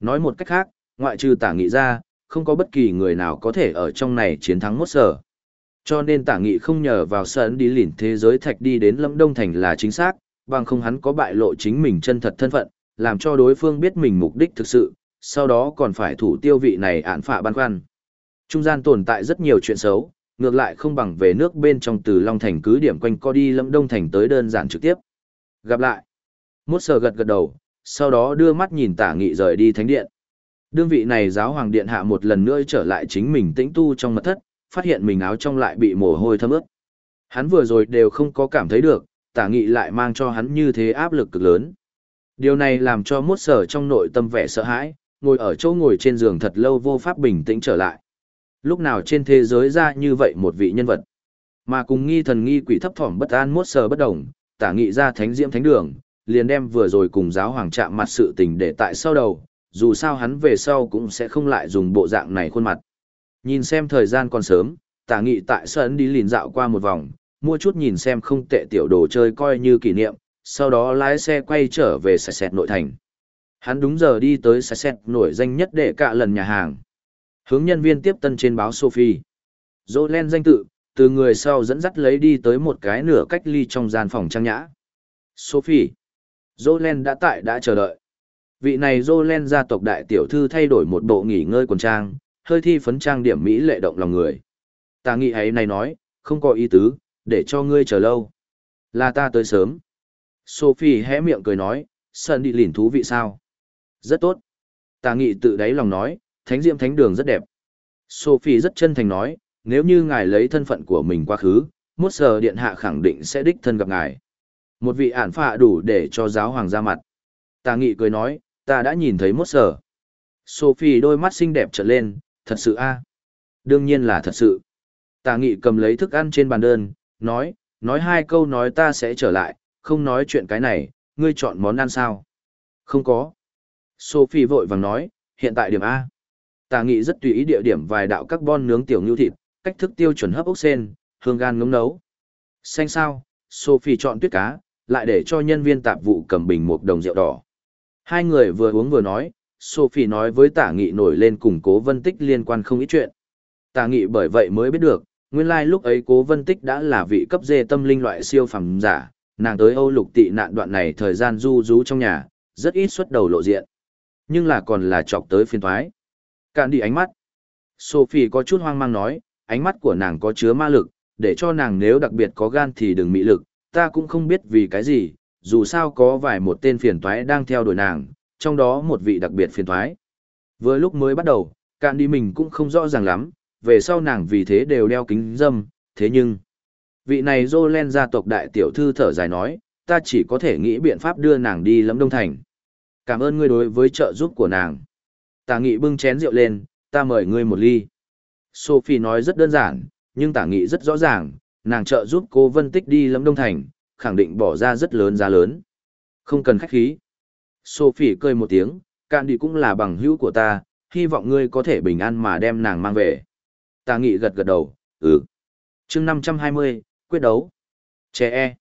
Nói một cách khác, ngoại trừ tả nghị ra, không có bất kỳ người nào có thể ở trong này chiến thắng mốt sở. Cho nên tả nghị không nhờ vào sân đi lỉn thế giới thạch đi đến lâm đông thành là chính xác, bằng không hắn có bại lộ chính mình chân thật thân phận, làm cho đối phương biết mình mục đích thực sự, sau đó còn phải thủ tiêu vị này án phạ băn khoăn. Trung gian tồn tại rất nhiều chuyện xấu, ngược lại không bằng về nước bên trong từ Long Thành cứ điểm quanh co đi lâm đông thành tới đơn giản trực tiếp. Gặp lại. Mốt sờ gật gật đầu, sau đó đưa mắt nhìn tả nghị rời đi thánh điện. Đương vị này giáo hoàng điện hạ một lần nữa trở lại chính mình tĩnh tu trong mật thất, phát hiện mình áo trong lại bị mồ hôi thấm ướt. Hắn vừa rồi đều không có cảm thấy được, tả nghị lại mang cho hắn như thế áp lực cực lớn. Điều này làm cho mốt sở trong nội tâm vẻ sợ hãi, ngồi ở chỗ ngồi trên giường thật lâu vô pháp bình tĩnh trở lại. Lúc nào trên thế giới ra như vậy một vị nhân vật. Mà cùng nghi thần nghi quỷ thấp thỏm bất an mốt sờ bất đồng, tả nghị ra thánh diễm thánh đường, liền đem vừa rồi cùng giáo hoàng chạm mặt sự tình để tại sau đầu, dù sao hắn về sau cũng sẽ không lại dùng bộ dạng này khuôn mặt. Nhìn xem thời gian còn sớm, tả nghị tại sân đi lìn dạo qua một vòng, mua chút nhìn xem không tệ tiểu đồ chơi coi như kỷ niệm, sau đó lái xe quay trở về sạch sẹt nội thành. Hắn đúng giờ đi tới sạch sẹt nổi danh nhất để cả lần nhà hàng. Hướng nhân viên tiếp tân trên báo Sophie. Dô len danh tự, từ người sau dẫn dắt lấy đi tới một cái nửa cách ly trong gian phòng trang nhã. Sophie. Dô len đã tại đã chờ đợi. Vị này Dô len gia tộc đại tiểu thư thay đổi một bộ nghỉ ngơi quần trang, hơi thi phấn trang điểm mỹ lệ động lòng người. Ta nghĩ ấy này nói, không có ý tứ, để cho ngươi chờ lâu. Là ta tới sớm. Sophie hé miệng cười nói, sân đi lìn thú vị sao? Rất tốt. Tà nghị tự đáy lòng nói, thánh diệm thánh đường rất đẹp. Sophie rất chân thành nói, nếu như ngài lấy thân phận của mình quá khứ, mốt sờ điện hạ khẳng định sẽ đích thân gặp ngài. Một vị ản phạ đủ để cho giáo hoàng ra mặt. Tà nghị cười nói, ta đã nhìn thấy mốt sờ. Sophie đôi mắt xinh đẹp trở lên, thật sự a Đương nhiên là thật sự. Tà nghị cầm lấy thức ăn trên bàn đơn, nói, nói hai câu nói ta sẽ trở lại, không nói chuyện cái này, ngươi chọn món ăn sao? Không có. Sophie vội vàng nói, hiện tại điểm A. Tà nghị rất tùy ý địa điểm vài đạo carbon nướng tiểu ngưu thịt, cách thức tiêu chuẩn hấp ốc sen, hương gan ngấm nấu. Xanh sao, Sophie chọn tuyết cá, lại để cho nhân viên tạp vụ cầm bình một đồng rượu đỏ. Hai người vừa uống vừa nói, Sophie nói với tả nghị nổi lên cùng cố vân tích liên quan không ít chuyện. Tả nghị bởi vậy mới biết được, nguyên lai like lúc ấy cố vân tích đã là vị cấp dê tâm linh loại siêu phẩm giả, nàng tới Âu lục tị nạn đoạn này thời gian du rú trong nhà, rất ít xuất đầu lộ diện. Nhưng là còn là chọc tới phiên thoái. Cạn đi ánh mắt. Sophie có chút hoang mang nói, ánh mắt của nàng có chứa ma lực, để cho nàng nếu đặc biệt có gan thì đừng mị lực, ta cũng không biết vì cái gì, dù sao có vài một tên phiền toái đang theo đuổi nàng, trong đó một vị đặc biệt phiền toái. Vừa lúc mới bắt đầu, cạn đi mình cũng không rõ ràng lắm, về sau nàng vì thế đều đeo kính dâm, thế nhưng vị này dô len gia tộc đại tiểu thư thở dài nói ta chỉ có thể nghĩ biện pháp đưa nàng đi lẫm đông thành cảm ơn ngươi đối với trợ giúp của nàng tả nghị bưng chén rượu lên ta mời ngươi một ly sophie nói rất đơn giản nhưng tả nghị rất rõ ràng nàng trợ giúp cô vân tích đi lẫm đông thành khẳng định bỏ ra rất lớn giá lớn không cần khách khí sophie cười một tiếng cạn đi cũng là bằng hữu của ta hy vọng ngươi có thể bình an mà đem nàng mang về tả nghị gật gật đầu ừ chương năm trăm hai mươi quyết đấu. Trẻ e.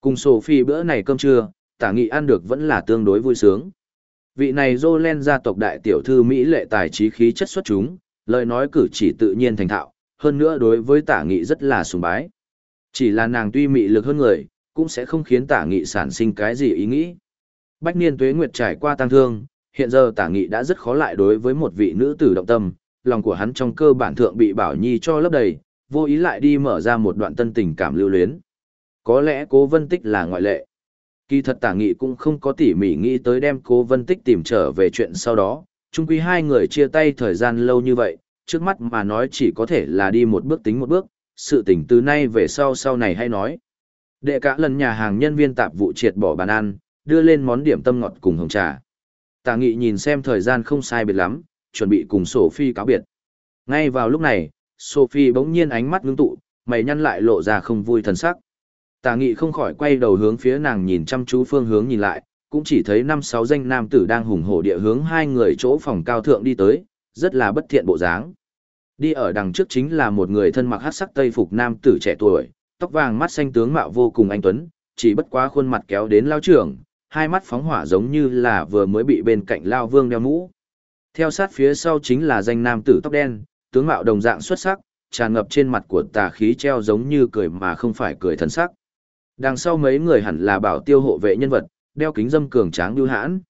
Cùng Sophie bữa này cơm trưa, tả nghị ăn được vẫn là tương đối vui sướng. Vị này Jolen gia tộc đại tiểu thư Mỹ lệ tài trí khí chất xuất chúng, lời nói cử chỉ tự nhiên thành thạo, hơn nữa đối với tả nghị rất là sùng bái. Chỉ là nàng tuy mị lực hơn người, cũng sẽ không khiến tả nghị sản sinh cái gì ý nghĩ. Bách niên tuế nguyệt trải qua tang thương, hiện giờ tả nghị đã rất khó lại đối với một vị nữ tử động tâm, lòng của hắn trong cơ bản thượng bị bảo nhi cho lấp đầy, vô ý lại đi mở ra một đoạn tân tình cảm lưu luyến. Có lẽ cố vân tích là ngoại lệ. Kỳ thật tả nghị cũng không có tỉ mỉ nghĩ tới đem cố vân tích tìm trở về chuyện sau đó, chung quy hai người chia tay thời gian lâu như vậy, trước mắt mà nói chỉ có thể là đi một bước tính một bước, sự tình từ nay về sau sau này hay nói. Đệ cả lần nhà hàng nhân viên tạp vụ triệt bỏ bàn ăn, đưa lên món điểm tâm ngọt cùng hồng trà. Tả nghị nhìn xem thời gian không sai biệt lắm, chuẩn bị cùng Sophie cáo biệt. Ngay vào lúc này, Sophie bỗng nhiên ánh mắt ngưng tụ, mày nhăn lại lộ ra không vui thần sắc. Tà nghị không khỏi quay đầu hướng phía nàng nhìn chăm chú phương hướng nhìn lại, cũng chỉ thấy năm sáu danh nam tử đang hùng hổ địa hướng hai người chỗ phòng cao thượng đi tới, rất là bất thiện bộ dáng. Đi ở đằng trước chính là một người thân mặc hắc sắc tây phục nam tử trẻ tuổi, tóc vàng mắt xanh tướng mạo vô cùng anh tuấn, chỉ bất quá khuôn mặt kéo đến lao trưởng, hai mắt phóng hỏa giống như là vừa mới bị bên cạnh lao vương đeo mũ. Theo sát phía sau chính là danh nam tử tóc đen, tướng mạo đồng dạng xuất sắc, tràn ngập trên mặt của tà khí treo giống như cười mà không phải cười thần sắc. Đằng sau mấy người hẳn là bảo tiêu hộ vệ nhân vật, đeo kính dâm cường tráng lưu hãn.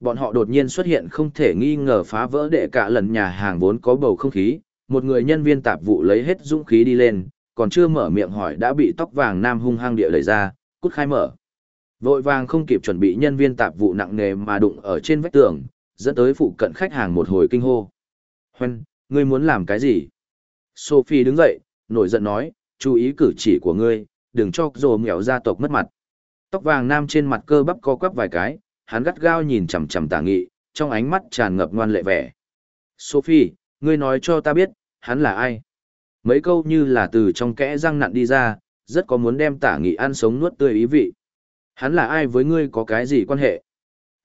Bọn họ đột nhiên xuất hiện không thể nghi ngờ phá vỡ đệ cả lần nhà hàng vốn có bầu không khí, một người nhân viên tạp vụ lấy hết dũng khí đi lên, còn chưa mở miệng hỏi đã bị tóc vàng nam hung hăng địa đẩy ra, cút khai mở. Vội vàng không kịp chuẩn bị nhân viên tạp vụ nặng nề mà đụng ở trên vách tường, dẫn tới phụ cận khách hàng một hồi kinh hô. Hoan, ngươi muốn làm cái gì? Sophie đứng dậy, nổi giận nói, chú ý cử chỉ của ngươi, đừng cho rồ mèo gia tộc mất mặt. Tóc vàng nam trên mặt cơ bắp co quắp vài cái, hắn gắt gao nhìn chằm chằm tả nghị, trong ánh mắt tràn ngập ngoan lệ vẻ. Sophie, ngươi nói cho ta biết, hắn là ai? Mấy câu như là từ trong kẽ răng nặn đi ra, rất có muốn đem tả nghị ăn sống nuốt tươi ý vị. Hắn là ai với ngươi có cái gì quan hệ?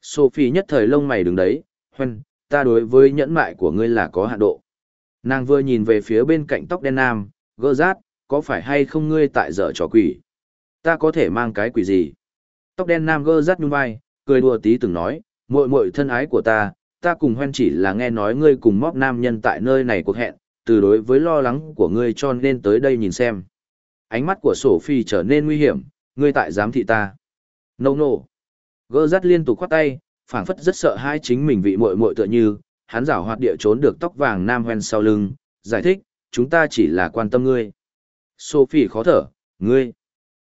Sophie nhất thời lông mày đứng đấy, hoan, ta đối với nhẫn mại của ngươi là có hạn độ. Nàng vừa nhìn về phía bên cạnh tóc đen nam, gơ rát, có phải hay không ngươi tại dở trò quỷ? Ta có thể mang cái quỷ gì? Tóc đen nam gơ rắt nhung vai, cười đùa tí từng nói, muội muội thân ái của ta, ta cùng hoen chỉ là nghe nói ngươi cùng móc nam nhân tại nơi này cuộc hẹn, từ đối với lo lắng của ngươi cho nên tới đây nhìn xem. Ánh mắt của Sophie trở nên nguy hiểm, ngươi tại giám thị ta. No no. Gơ rắt liên tục khoát tay, phảng phất rất sợ hai chính mình vị muội muội tựa như, hắn rảo hoạt địa trốn được tóc vàng nam hoen sau lưng, giải thích, chúng ta chỉ là quan tâm ngươi. Sophie khó thở, ngươi.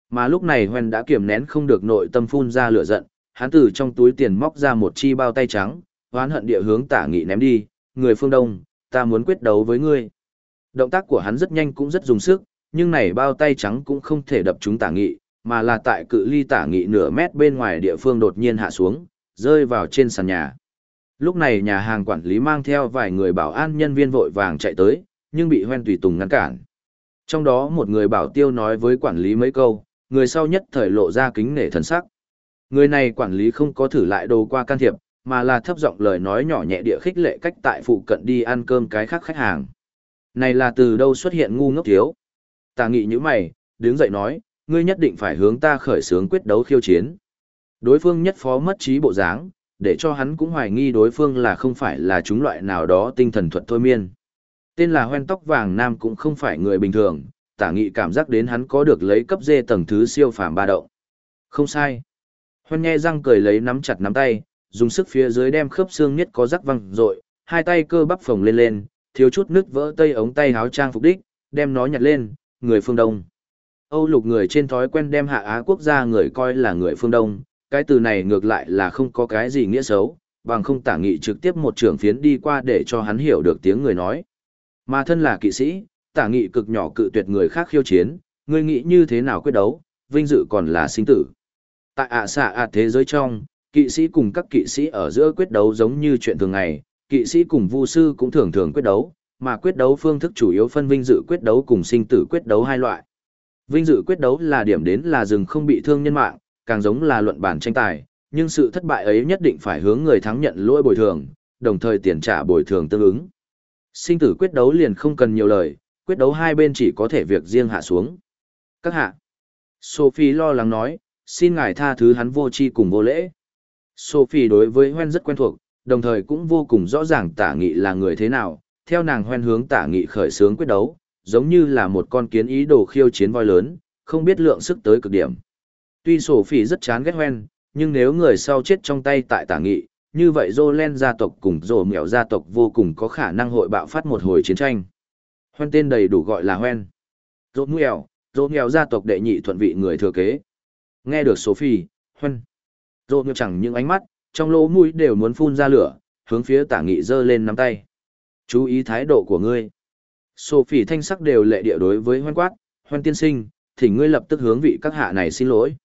Mà lúc này hoen đã kiềm nén không được nội tâm phun ra lửa giận, hắn từ trong túi tiền móc ra một chi bao tay trắng, hoán hận địa hướng tả nghị ném đi, người phương đông, ta muốn quyết đấu với ngươi. Động tác của hắn rất nhanh cũng rất dùng sức, nhưng này bao tay trắng cũng không thể đập trúng tả nghị, mà là tại cự ly tả nghị nửa mét bên ngoài địa phương đột nhiên hạ xuống, rơi vào trên sàn nhà. Lúc này nhà hàng quản lý mang theo vài người bảo an nhân viên vội vàng chạy tới, nhưng bị hoen tùy tùng ngăn cản. Trong đó một người bảo tiêu nói với quản lý mấy câu, người sau nhất thời lộ ra kính nể thần sắc. Người này quản lý không có thử lại đồ qua can thiệp, mà là thấp giọng lời nói nhỏ nhẹ địa khích lệ cách tại phụ cận đi ăn cơm cái khác khách hàng. Này là từ đâu xuất hiện ngu ngốc thiếu? Tà nghị như mày, đứng dậy nói, ngươi nhất định phải hướng ta khởi xướng quyết đấu khiêu chiến. Đối phương nhất phó mất trí bộ dáng, để cho hắn cũng hoài nghi đối phương là không phải là chúng loại nào đó tinh thần thuật thôi miên. Tên là hoen tóc vàng nam cũng không phải người bình thường, tả nghị cảm giác đến hắn có được lấy cấp dê tầng thứ siêu phàm ba động. Không sai. Hoen nghe răng cười lấy nắm chặt nắm tay, dùng sức phía dưới đem khớp xương nhất có rắc văng rội, hai tay cơ bắp phồng lên lên, thiếu chút nứt vỡ tây ống tay áo trang phục đích, đem nó nhặt lên, người phương Đông. Âu lục người trên thói quen đem hạ Á quốc gia người coi là người phương Đông, cái từ này ngược lại là không có cái gì nghĩa xấu, bằng không tả nghị trực tiếp một trưởng phiến đi qua để cho hắn hiểu được tiếng người nói. Mà thân là kỵ sĩ, tả nghị cực nhỏ cự tuyệt người khác khiêu chiến, người nghĩ như thế nào quyết đấu, vinh dự còn là sinh tử. Tại ạ xạ ạ thế giới trong, kỵ sĩ cùng các kỵ sĩ ở giữa quyết đấu giống như chuyện thường ngày, kỵ sĩ cùng vu sư cũng thường thường quyết đấu, mà quyết đấu phương thức chủ yếu phân vinh dự quyết đấu cùng sinh tử quyết đấu hai loại. Vinh dự quyết đấu là điểm đến là rừng không bị thương nhân mạng, càng giống là luận bản tranh tài, nhưng sự thất bại ấy nhất định phải hướng người thắng nhận lỗi bồi thường, đồng thời tiền trả bồi thường tương ứng. Sinh tử quyết đấu liền không cần nhiều lời, quyết đấu hai bên chỉ có thể việc riêng hạ xuống. Các hạ. Sophie lo lắng nói, xin ngài tha thứ hắn vô tri cùng vô lễ. Sophie đối với Hoen rất quen thuộc, đồng thời cũng vô cùng rõ ràng tả nghị là người thế nào, theo nàng Hoen hướng tả nghị khởi sướng quyết đấu, giống như là một con kiến ý đồ khiêu chiến voi lớn, không biết lượng sức tới cực điểm. Tuy Sophie rất chán ghét Hoen, nhưng nếu người sau chết trong tay tại tả nghị, như vậy Jolen gia tộc cùng dồ mẹo gia tộc vô cùng có khả năng hội bạo phát một hồi chiến tranh. Hoen tên đầy đủ gọi là Hoen. Rổ mẹo rổ mẹo gia tộc đệ nhị thuận vị người thừa kế. Nghe được số phi, Hoen. Rô mẹo chẳng những ánh mắt, trong lỗ mũi đều muốn phun ra lửa, hướng phía tả nghị giơ lên nắm tay. Chú ý thái độ của ngươi. Sophie thanh sắc đều lệ địa đối với hoen quát, hoen tiên sinh, thì ngươi lập tức hướng vị các hạ này xin lỗi.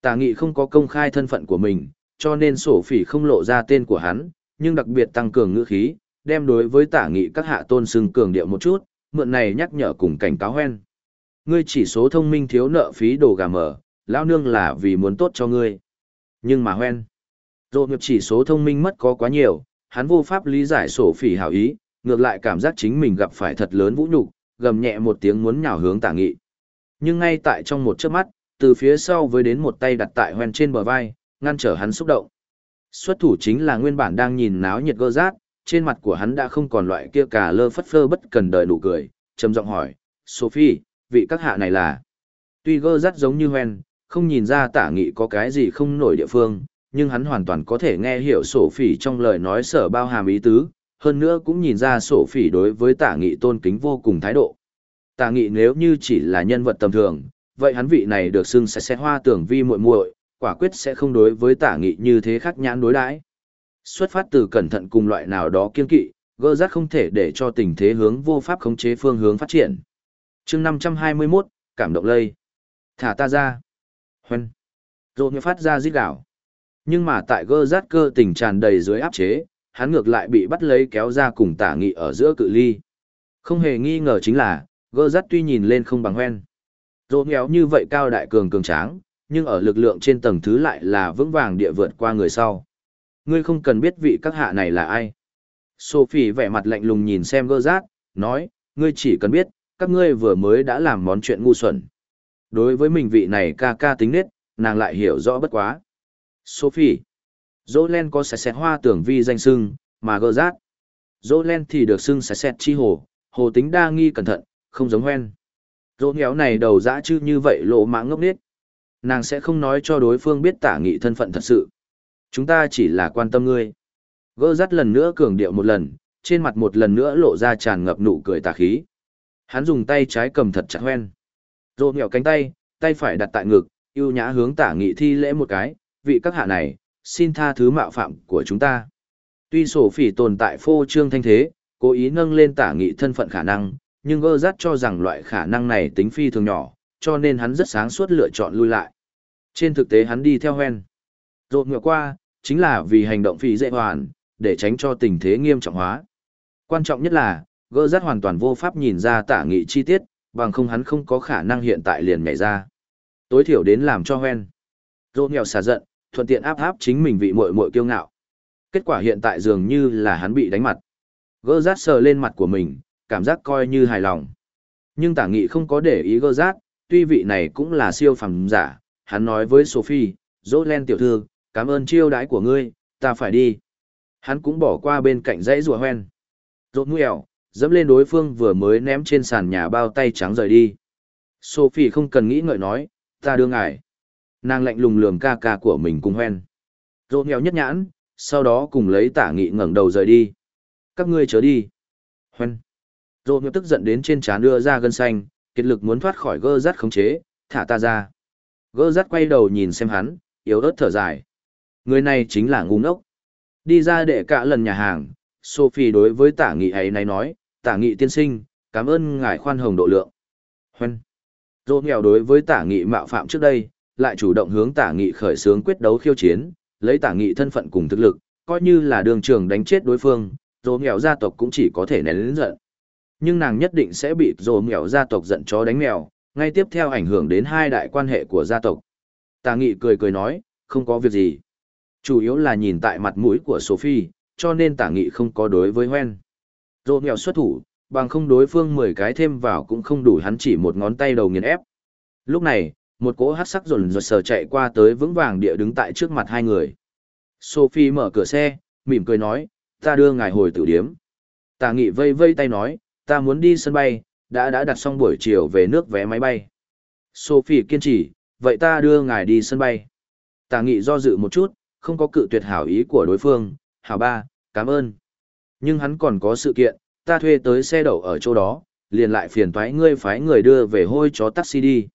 Tả nghị không có công khai thân phận của mình, cho nên sổ phỉ không lộ ra tên của hắn, nhưng đặc biệt tăng cường ngữ khí, đem đối với tả nghị các hạ tôn xưng cường điệu một chút, mượn này nhắc nhở cùng cảnh cáo hoen. Ngươi chỉ số thông minh thiếu nợ phí đồ gà mở, lao nương là vì muốn tốt cho ngươi. Nhưng mà hoen, rộn nghiệp chỉ số thông minh mất có quá nhiều, hắn vô pháp lý giải sổ phỉ hảo ý, ngược lại cảm giác chính mình gặp phải thật lớn vũ nhục, gầm nhẹ một tiếng muốn nhào hướng tả nghị. Nhưng ngay tại trong một chớp mắt, từ phía sau với đến một tay đặt tại hoen trên bờ vai, ngăn trở hắn xúc động. Xuất thủ chính là nguyên bản đang nhìn náo nhiệt gơ rát, trên mặt của hắn đã không còn loại kia cả lơ phất phơ bất cần đời nụ cười, trầm giọng hỏi, Sophie, vị các hạ này là... Tuy gơ rát giống như hoen, không nhìn ra tả nghị có cái gì không nổi địa phương, nhưng hắn hoàn toàn có thể nghe hiểu sổ phỉ trong lời nói sở bao hàm ý tứ, hơn nữa cũng nhìn ra sổ phỉ đối với tả nghị tôn kính vô cùng thái độ. Tả nghị nếu như chỉ là nhân vật tầm thường, vậy hắn vị này được xưng sẽ xét hoa tưởng vi muội muội, quả quyết sẽ không đối với tả nghị như thế khác nhãn đối đãi. Xuất phát từ cẩn thận cùng loại nào đó kiên kỵ, gơ rát không thể để cho tình thế hướng vô pháp khống chế phương hướng phát triển. chương 521, cảm động lây. Thả ta ra. Huân. Rồi phát ra giết đảo. Nhưng mà tại gơ rát cơ tình tràn đầy dưới áp chế, hắn ngược lại bị bắt lấy kéo ra cùng tả nghị ở giữa cự ly. Không hề nghi ngờ chính là, gơ rát tuy nhìn lên không bằng hoen. Rồi nghèo như vậy cao đại cường cường tráng, nhưng ở lực lượng trên tầng thứ lại là vững vàng địa vượt qua người sau. Ngươi không cần biết vị các hạ này là ai. Sophie vẻ mặt lạnh lùng nhìn xem gơ giác, nói, ngươi chỉ cần biết, các ngươi vừa mới đã làm món chuyện ngu xuẩn. Đối với mình vị này ca ca tính nết, nàng lại hiểu rõ bất quá. Sophie. Jolene có sạch sẹt hoa tưởng vi danh sưng, mà gơ giác. Jolene thì được sưng sạch sẹt chi hồ, hồ tính đa nghi cẩn thận, không giống hoen. Dỗ nghèo này đầu dã chứ như vậy lộ mạng ngốc nết. Nàng sẽ không nói cho đối phương biết tả nghị thân phận thật sự. Chúng ta chỉ là quan tâm ngươi. Gơ rắt lần nữa cường điệu một lần, trên mặt một lần nữa lộ ra tràn ngập nụ cười tà khí. Hắn dùng tay trái cầm thật chặt hoen. Dỗ nghèo cánh tay, tay phải đặt tại ngực, yêu nhã hướng tả nghị thi lễ một cái, vị các hạ này, xin tha thứ mạo phạm của chúng ta. Tuy sổ phỉ tồn tại phô trương thanh thế, cố ý nâng lên tả nghị thân phận khả năng, nhưng gơ rắt cho rằng loại khả năng này tính phi thường nhỏ, cho nên hắn rất sáng suốt lựa chọn lui lại. Trên thực tế hắn đi theo hoen. Rộn ngựa qua, chính là vì hành động phi dễ hoàn, để tránh cho tình thế nghiêm trọng hóa. Quan trọng nhất là, gơ rát hoàn toàn vô pháp nhìn ra tả nghị chi tiết, bằng không hắn không có khả năng hiện tại liền nhảy ra. Tối thiểu đến làm cho hoen. Rộn nghèo xả giận, thuận tiện áp áp chính mình vị muội muội kiêu ngạo. Kết quả hiện tại dường như là hắn bị đánh mặt. Gơ rát sờ lên mặt của mình, cảm giác coi như hài lòng. Nhưng tả nghị không có để ý gơ rát, tuy vị này cũng là siêu phẩm giả, hắn nói với Sophie, dỗ len tiểu thư, cảm ơn chiêu đãi của ngươi, ta phải đi. Hắn cũng bỏ qua bên cạnh dãy rùa hoen. Rốt nguèo, dẫm lên đối phương vừa mới ném trên sàn nhà bao tay trắng rời đi. Sophie không cần nghĩ ngợi nói, ta đưa ngài. Nàng lạnh lùng lườm ca ca của mình cùng hoen. Rốt nghèo nhất nhãn, sau đó cùng lấy tả nghị ngẩng đầu rời đi. Các ngươi chớ đi. Hoen. Rô nghèo tức giận đến trên trán đưa ra gân xanh, kiệt lực muốn thoát khỏi gơ rắt khống chế, thả ta ra. Gơ rắt quay đầu nhìn xem hắn, yếu ớt thở dài. Người này chính là ngu ngốc. Đi ra để cả lần nhà hàng, Sophie đối với tả nghị ấy này nói, tả nghị tiên sinh, cảm ơn ngài khoan hồng độ lượng. Huân. Rô nghèo đối với tả nghị mạo phạm trước đây, lại chủ động hướng tả nghị khởi xướng quyết đấu khiêu chiến, lấy tả nghị thân phận cùng thực lực, coi như là đường trường đánh chết đối phương, rô nghèo gia tộc cũng chỉ có thể nén lĩnh giận nhưng nàng nhất định sẽ bị rồ mèo gia tộc giận chó đánh mèo, ngay tiếp theo ảnh hưởng đến hai đại quan hệ của gia tộc. Tà nghị cười cười nói, không có việc gì. Chủ yếu là nhìn tại mặt mũi của Sophie, cho nên tả nghị không có đối với hoen. Rồ mèo xuất thủ, bằng không đối phương 10 cái thêm vào cũng không đủ hắn chỉ một ngón tay đầu nghiền ép. Lúc này, một cỗ hát sắc rồn rột sờ chạy qua tới vững vàng địa đứng tại trước mặt hai người. Sophie mở cửa xe, mỉm cười nói, ta đưa ngài hồi tử điếm. Tà nghị vây vây tay nói, ta muốn đi sân bay, đã đã đặt xong buổi chiều về nước vé máy bay. Sophie kiên trì, vậy ta đưa ngài đi sân bay. Tà nghị do dự một chút, không có cự tuyệt hảo ý của đối phương, hảo ba, cảm ơn. Nhưng hắn còn có sự kiện, ta thuê tới xe đậu ở chỗ đó, liền lại phiền thoái ngươi phái người đưa về hôi chó taxi đi.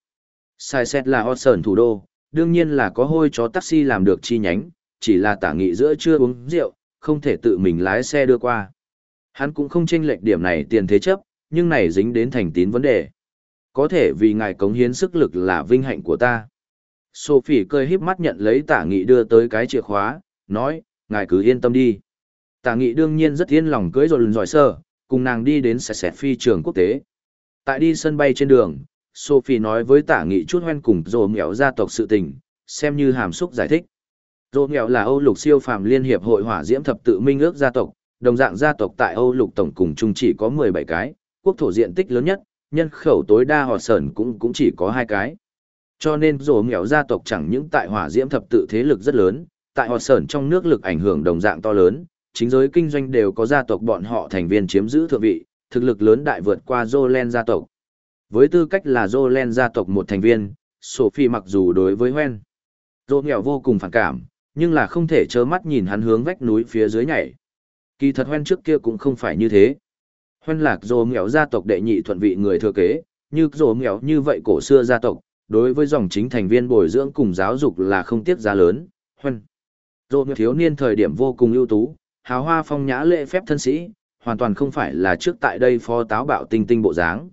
Sai xét là Osern thủ đô, đương nhiên là có hôi chó taxi làm được chi nhánh, chỉ là tả nghị giữa chưa uống rượu, không thể tự mình lái xe đưa qua. Hắn cũng không tranh lệch điểm này tiền thế chấp, nhưng này dính đến thành tín vấn đề. Có thể vì ngài cống hiến sức lực là vinh hạnh của ta. Sophie cười híp mắt nhận lấy tả nghị đưa tới cái chìa khóa, nói, ngài cứ yên tâm đi. Tả nghị đương nhiên rất yên lòng cưới rồi lần giỏi sơ, cùng nàng đi đến sẹt sẹt phi trường quốc tế. Tại đi sân bay trên đường, Sophie nói với tả nghị chút hoen cùng rồ nghèo gia tộc sự tình, xem như hàm xúc giải thích. Rồ nghèo là Âu lục siêu phàm liên hiệp hội hỏa diễm thập tự minh ước gia tộc, đồng dạng gia tộc tại Âu lục tổng cùng chung chỉ có 17 cái, quốc thổ diện tích lớn nhất, nhân khẩu tối đa họ sởn cũng cũng chỉ có hai cái. Cho nên rồ nghèo gia tộc chẳng những tại hỏa diễm thập tự thế lực rất lớn, tại họ sởn trong nước lực ảnh hưởng đồng dạng to lớn, chính giới kinh doanh đều có gia tộc bọn họ thành viên chiếm giữ thượng vị, thực lực lớn đại vượt qua Jolen gia tộc. Với tư cách là Jolen gia tộc một thành viên, Sophie mặc dù đối với Hoen, Dô nghèo vô cùng phản cảm, nhưng là không thể trơ mắt nhìn hắn hướng vách núi phía dưới nhảy. Kỳ thật Hoen trước kia cũng không phải như thế. Hoen lạc dồ nghèo gia tộc đệ nhị thuận vị người thừa kế, như dồ nghèo như vậy cổ xưa gia tộc, đối với dòng chính thành viên bồi dưỡng cùng giáo dục là không tiếc giá lớn. Hoen, dồ nghèo thiếu niên thời điểm vô cùng ưu tú, hào hoa phong nhã lễ phép thân sĩ, hoàn toàn không phải là trước tại đây phó táo bạo tinh tinh bộ dáng.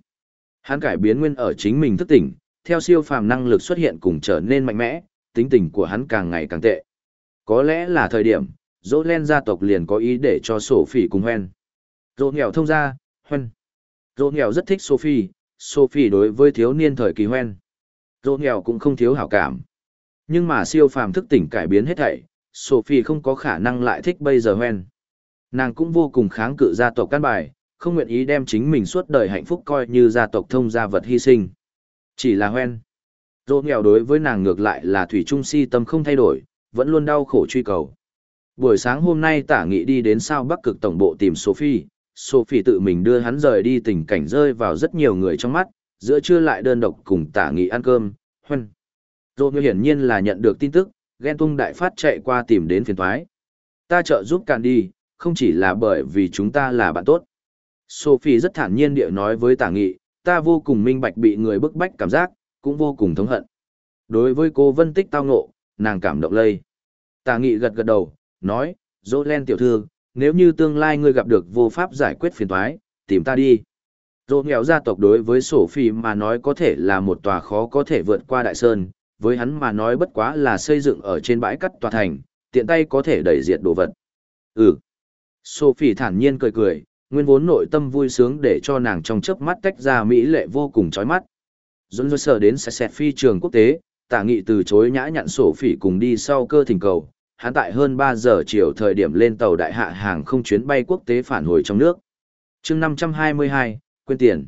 Hắn cải biến nguyên ở chính mình thức tỉnh, theo siêu phàm năng lực xuất hiện cùng trở nên mạnh mẽ, tính tình của hắn càng ngày càng tệ. Có lẽ là thời điểm, dỗ len gia tộc liền có ý để cho Sophie cùng Hoen. Dỗ nghèo thông ra, Hoen. Dỗ nghèo rất thích Sophie, Sophie đối với thiếu niên thời kỳ Hoen. Dỗ nghèo cũng không thiếu hảo cảm. Nhưng mà siêu phàm thức tỉnh cải biến hết thảy, Sophie không có khả năng lại thích bây giờ Hoen. Nàng cũng vô cùng kháng cự gia tộc căn bài, không nguyện ý đem chính mình suốt đời hạnh phúc coi như gia tộc thông gia vật hy sinh. Chỉ là Hoen. Dỗ nghèo đối với nàng ngược lại là thủy trung si tâm không thay đổi, vẫn luôn đau khổ truy cầu. Buổi sáng hôm nay tả nghị đi đến sao bắc cực tổng bộ tìm Sophie, Sophie tự mình đưa hắn rời đi tình cảnh rơi vào rất nhiều người trong mắt, giữa trưa lại đơn độc cùng tả nghị ăn cơm, huân. Dỗ hiển nhiên là nhận được tin tức, ghen tung đại phát chạy qua tìm đến phiền thoái. Ta trợ giúp càn đi, không chỉ là bởi vì chúng ta là bạn tốt. Sophie rất thản nhiên địa nói với tả nghị, ta vô cùng minh bạch bị người bức bách cảm giác, cũng vô cùng thống hận. Đối với cô Vân Tích tao ngộ, nàng cảm động lây. Tả nghị gật gật đầu, nói, dỗ len tiểu thư, nếu như tương lai ngươi gặp được vô pháp giải quyết phiền toái, tìm ta đi. Dỗ nghèo gia tộc đối với sổ phi mà nói có thể là một tòa khó có thể vượt qua đại sơn, với hắn mà nói bất quá là xây dựng ở trên bãi cắt tòa thành, tiện tay có thể đẩy diệt đồ vật. Ừ. Sophie thản nhiên cười cười, nguyên vốn nội tâm vui sướng để cho nàng trong chớp mắt tách ra mỹ lệ vô cùng chói mắt. Dũng dơ sở đến xe xẹt phi trường quốc tế, tả nghị từ chối nhã nhặn sổ phỉ cùng đi sau cơ thỉnh cầu, hắn tại hơn 3 giờ chiều thời điểm lên tàu đại hạ hàng không chuyến bay quốc tế phản hồi trong nước. chương 522, quên tiền.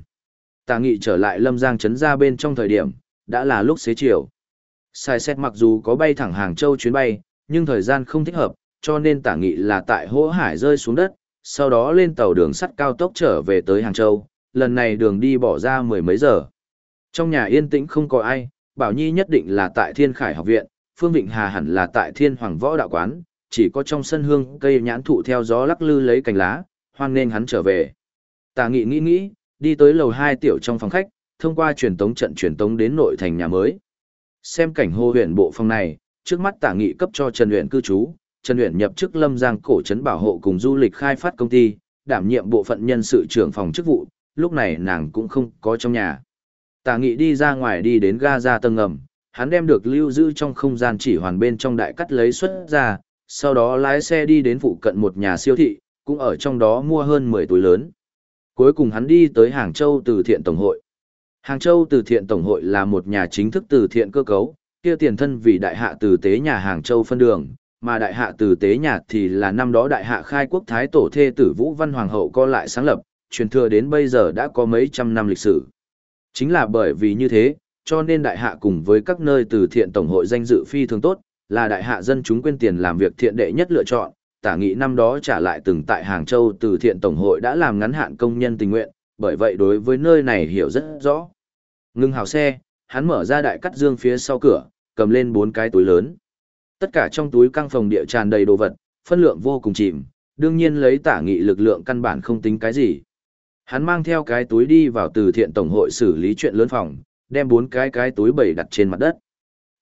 Tà nghị trở lại lâm giang trấn ra bên trong thời điểm, đã là lúc xế chiều. Sai xét mặc dù có bay thẳng Hàng Châu chuyến bay, nhưng thời gian không thích hợp, cho nên tả nghị là tại hỗ hải rơi xuống đất, sau đó lên tàu đường sắt cao tốc trở về tới Hàng Châu, lần này đường đi bỏ ra mười mấy giờ. Trong nhà yên tĩnh không có ai, Bảo Nhi nhất định là tại Thiên Khải học viện, Phương Vịnh Hà hẳn là tại Thiên Hoàng Võ Đạo Quán, chỉ có trong sân hương cây nhãn thụ theo gió lắc lư lấy cành lá, hoan nên hắn trở về. Tà nghị nghĩ nghĩ, đi tới lầu hai tiểu trong phòng khách, thông qua truyền tống trận truyền tống đến nội thành nhà mới. Xem cảnh hô huyện bộ phòng này, trước mắt tả nghị cấp cho Trần Huyền cư trú, Trần Huyền nhập chức Lâm Giang cổ trấn bảo hộ cùng du lịch khai phát công ty, đảm nhiệm bộ phận nhân sự trưởng phòng chức vụ, lúc này nàng cũng không có trong nhà. Tả nghị đi ra ngoài đi đến ga ra tầng ngầm, hắn đem được lưu giữ trong không gian chỉ hoàn bên trong đại cắt lấy xuất ra, sau đó lái xe đi đến phụ cận một nhà siêu thị, cũng ở trong đó mua hơn 10 túi lớn. Cuối cùng hắn đi tới Hàng Châu từ thiện tổng hội. Hàng Châu từ thiện tổng hội là một nhà chính thức từ thiện cơ cấu, kia tiền thân vì đại hạ từ tế nhà Hàng Châu phân đường, mà đại hạ từ tế nhà thì là năm đó đại hạ khai quốc thái tổ thê tử Vũ Văn Hoàng hậu co lại sáng lập, truyền thừa đến bây giờ đã có mấy trăm năm lịch sử. Chính là bởi vì như thế, cho nên đại hạ cùng với các nơi từ thiện tổng hội danh dự phi thường tốt, là đại hạ dân chúng quên tiền làm việc thiện đệ nhất lựa chọn. Tả nghị năm đó trả lại từng tại Hàng Châu từ thiện tổng hội đã làm ngắn hạn công nhân tình nguyện, bởi vậy đối với nơi này hiểu rất rõ. Ngưng hào xe, hắn mở ra đại cắt dương phía sau cửa, cầm lên bốn cái túi lớn. Tất cả trong túi căng phòng địa tràn đầy đồ vật, phân lượng vô cùng chìm, đương nhiên lấy tả nghị lực lượng căn bản không tính cái gì. Hắn mang theo cái túi đi vào từ thiện tổng hội xử lý chuyện lớn phòng, đem bốn cái cái túi bầy đặt trên mặt đất.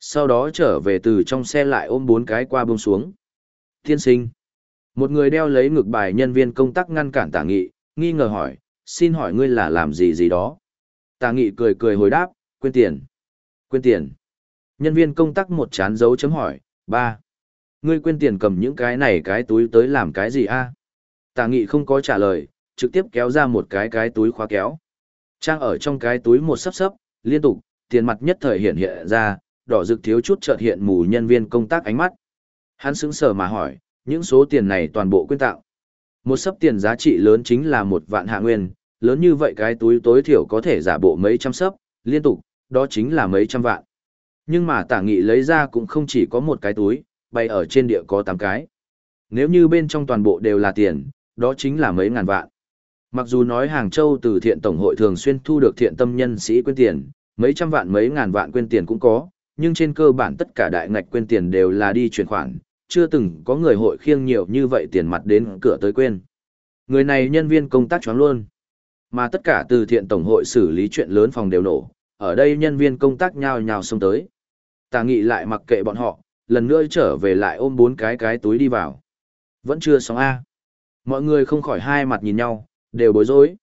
Sau đó trở về từ trong xe lại ôm bốn cái qua buông xuống. Tiên sinh. Một người đeo lấy ngực bài nhân viên công tác ngăn cản tả nghị, nghi ngờ hỏi, xin hỏi ngươi là làm gì gì đó. Tả nghị cười cười hồi đáp, quên tiền. Quên tiền. Nhân viên công tác một chán dấu chấm hỏi, ba. Ngươi quên tiền cầm những cái này cái túi tới làm cái gì a? Tả nghị không có trả lời, trực tiếp kéo ra một cái cái túi khóa kéo. Trang ở trong cái túi một sấp sấp, liên tục, tiền mặt nhất thời hiện hiện ra, đỏ rực thiếu chút chợt hiện mù nhân viên công tác ánh mắt. Hắn sững sờ mà hỏi, những số tiền này toàn bộ quyên tạo. Một sấp tiền giá trị lớn chính là một vạn hạ nguyên, lớn như vậy cái túi tối thiểu có thể giả bộ mấy trăm sấp, liên tục, đó chính là mấy trăm vạn. Nhưng mà tả nghị lấy ra cũng không chỉ có một cái túi, bày ở trên địa có 8 cái. Nếu như bên trong toàn bộ đều là tiền, đó chính là mấy ngàn vạn. Mặc dù nói Hàng Châu từ thiện tổng hội thường xuyên thu được thiện tâm nhân sĩ quyên tiền, mấy trăm vạn mấy ngàn vạn quên tiền cũng có, nhưng trên cơ bản tất cả đại ngạch quên tiền đều là đi chuyển khoản, chưa từng có người hội khiêng nhiều như vậy tiền mặt đến cửa tới quên. Người này nhân viên công tác choáng luôn. Mà tất cả từ thiện tổng hội xử lý chuyện lớn phòng đều nổ, ở đây nhân viên công tác nhao nhao xông tới. Tà nghị lại mặc kệ bọn họ, lần nữa trở về lại ôm bốn cái cái túi đi vào. Vẫn chưa xong A. Mọi người không khỏi hai mặt nhìn nhau, đều bối rối.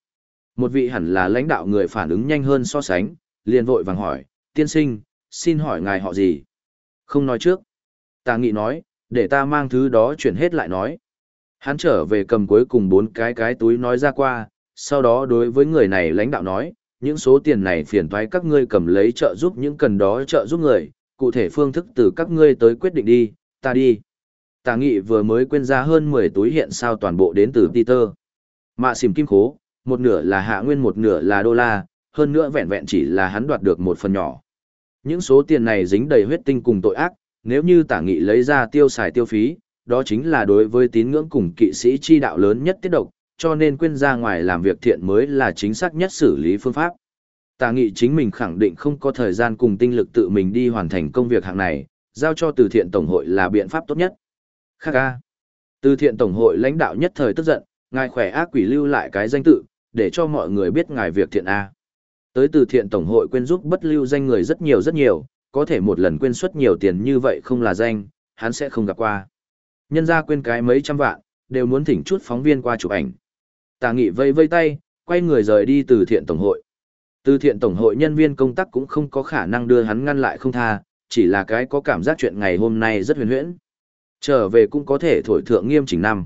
Một vị hẳn là lãnh đạo người phản ứng nhanh hơn so sánh, liền vội vàng hỏi, tiên sinh, xin hỏi ngài họ gì? Không nói trước. Tà nghị nói, để ta mang thứ đó chuyển hết lại nói. Hắn trở về cầm cuối cùng bốn cái cái túi nói ra qua, sau đó đối với người này lãnh đạo nói, những số tiền này phiền thoái các ngươi cầm lấy trợ giúp những cần đó trợ giúp người, cụ thể phương thức từ các ngươi tới quyết định đi, ta đi. Tà nghị vừa mới quên ra hơn 10 túi hiện sao toàn bộ đến từ Peter. Mạ xìm kim khố, một nửa là hạ nguyên một nửa là đô la, hơn nữa vẹn vẹn chỉ là hắn đoạt được một phần nhỏ. Những số tiền này dính đầy huyết tinh cùng tội ác, nếu như tả nghị lấy ra tiêu xài tiêu phí, đó chính là đối với tín ngưỡng cùng kỵ sĩ chi đạo lớn nhất tiết độc, cho nên quên ra ngoài làm việc thiện mới là chính xác nhất xử lý phương pháp. Tả nghị chính mình khẳng định không có thời gian cùng tinh lực tự mình đi hoàn thành công việc hạng này, giao cho từ thiện tổng hội là biện pháp tốt nhất. Khác ca. Từ thiện tổng hội lãnh đạo nhất thời tức giận, ngài khỏe ác quỷ lưu lại cái danh tự, để cho mọi người biết ngài việc thiện A. Tới từ thiện tổng hội quên giúp bất lưu danh người rất nhiều rất nhiều, có thể một lần quên suất nhiều tiền như vậy không là danh, hắn sẽ không gặp qua. Nhân ra quên cái mấy trăm vạn, đều muốn thỉnh chút phóng viên qua chụp ảnh. Tà nghị vây vây tay, quay người rời đi từ thiện tổng hội. Từ thiện tổng hội nhân viên công tác cũng không có khả năng đưa hắn ngăn lại không tha, chỉ là cái có cảm giác chuyện ngày hôm nay rất huyền huyễn. Trở về cũng có thể thổi thượng nghiêm chỉnh năm.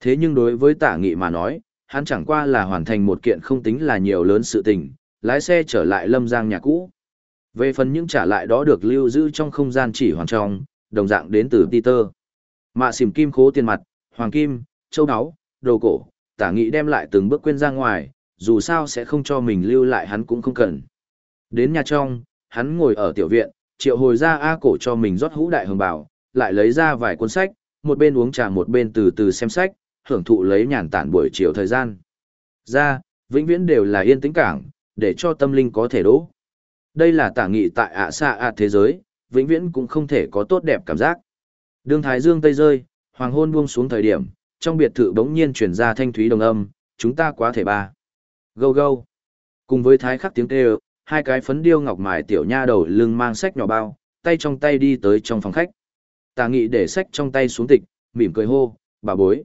Thế nhưng đối với tả nghị mà nói, hắn chẳng qua là hoàn thành một kiện không tính là nhiều lớn sự tình, lái xe trở lại lâm giang nhà cũ. Về phần những trả lại đó được lưu giữ trong không gian chỉ hoàn trong, đồng dạng đến từ Peter. Mạ xìm kim khố tiền mặt, hoàng kim, châu áo, đồ cổ, tả nghị đem lại từng bước quên ra ngoài, dù sao sẽ không cho mình lưu lại hắn cũng không cần. Đến nhà trong, hắn ngồi ở tiểu viện, triệu hồi ra A cổ cho mình rót hũ đại hồng bảo, lại lấy ra vài cuốn sách, một bên uống trà một bên từ từ xem sách, hưởng thụ lấy nhàn tản buổi chiều thời gian. Ra, vĩnh viễn đều là yên tĩnh cảng, để cho tâm linh có thể đỗ. Đây là tả nghị tại ạ xa ạ thế giới, vĩnh viễn cũng không thể có tốt đẹp cảm giác. Đường Thái Dương Tây rơi, hoàng hôn buông xuống thời điểm, trong biệt thự bỗng nhiên chuyển ra thanh thúy đồng âm, chúng ta quá thể ba. Gâu gâu. Cùng với thái khắc tiếng kêu, hai cái phấn điêu ngọc mài tiểu nha đầu lưng mang sách nhỏ bao, tay trong tay đi tới trong phòng khách. Tà nghị để sách trong tay xuống tịch, mỉm cười hô, bà bối.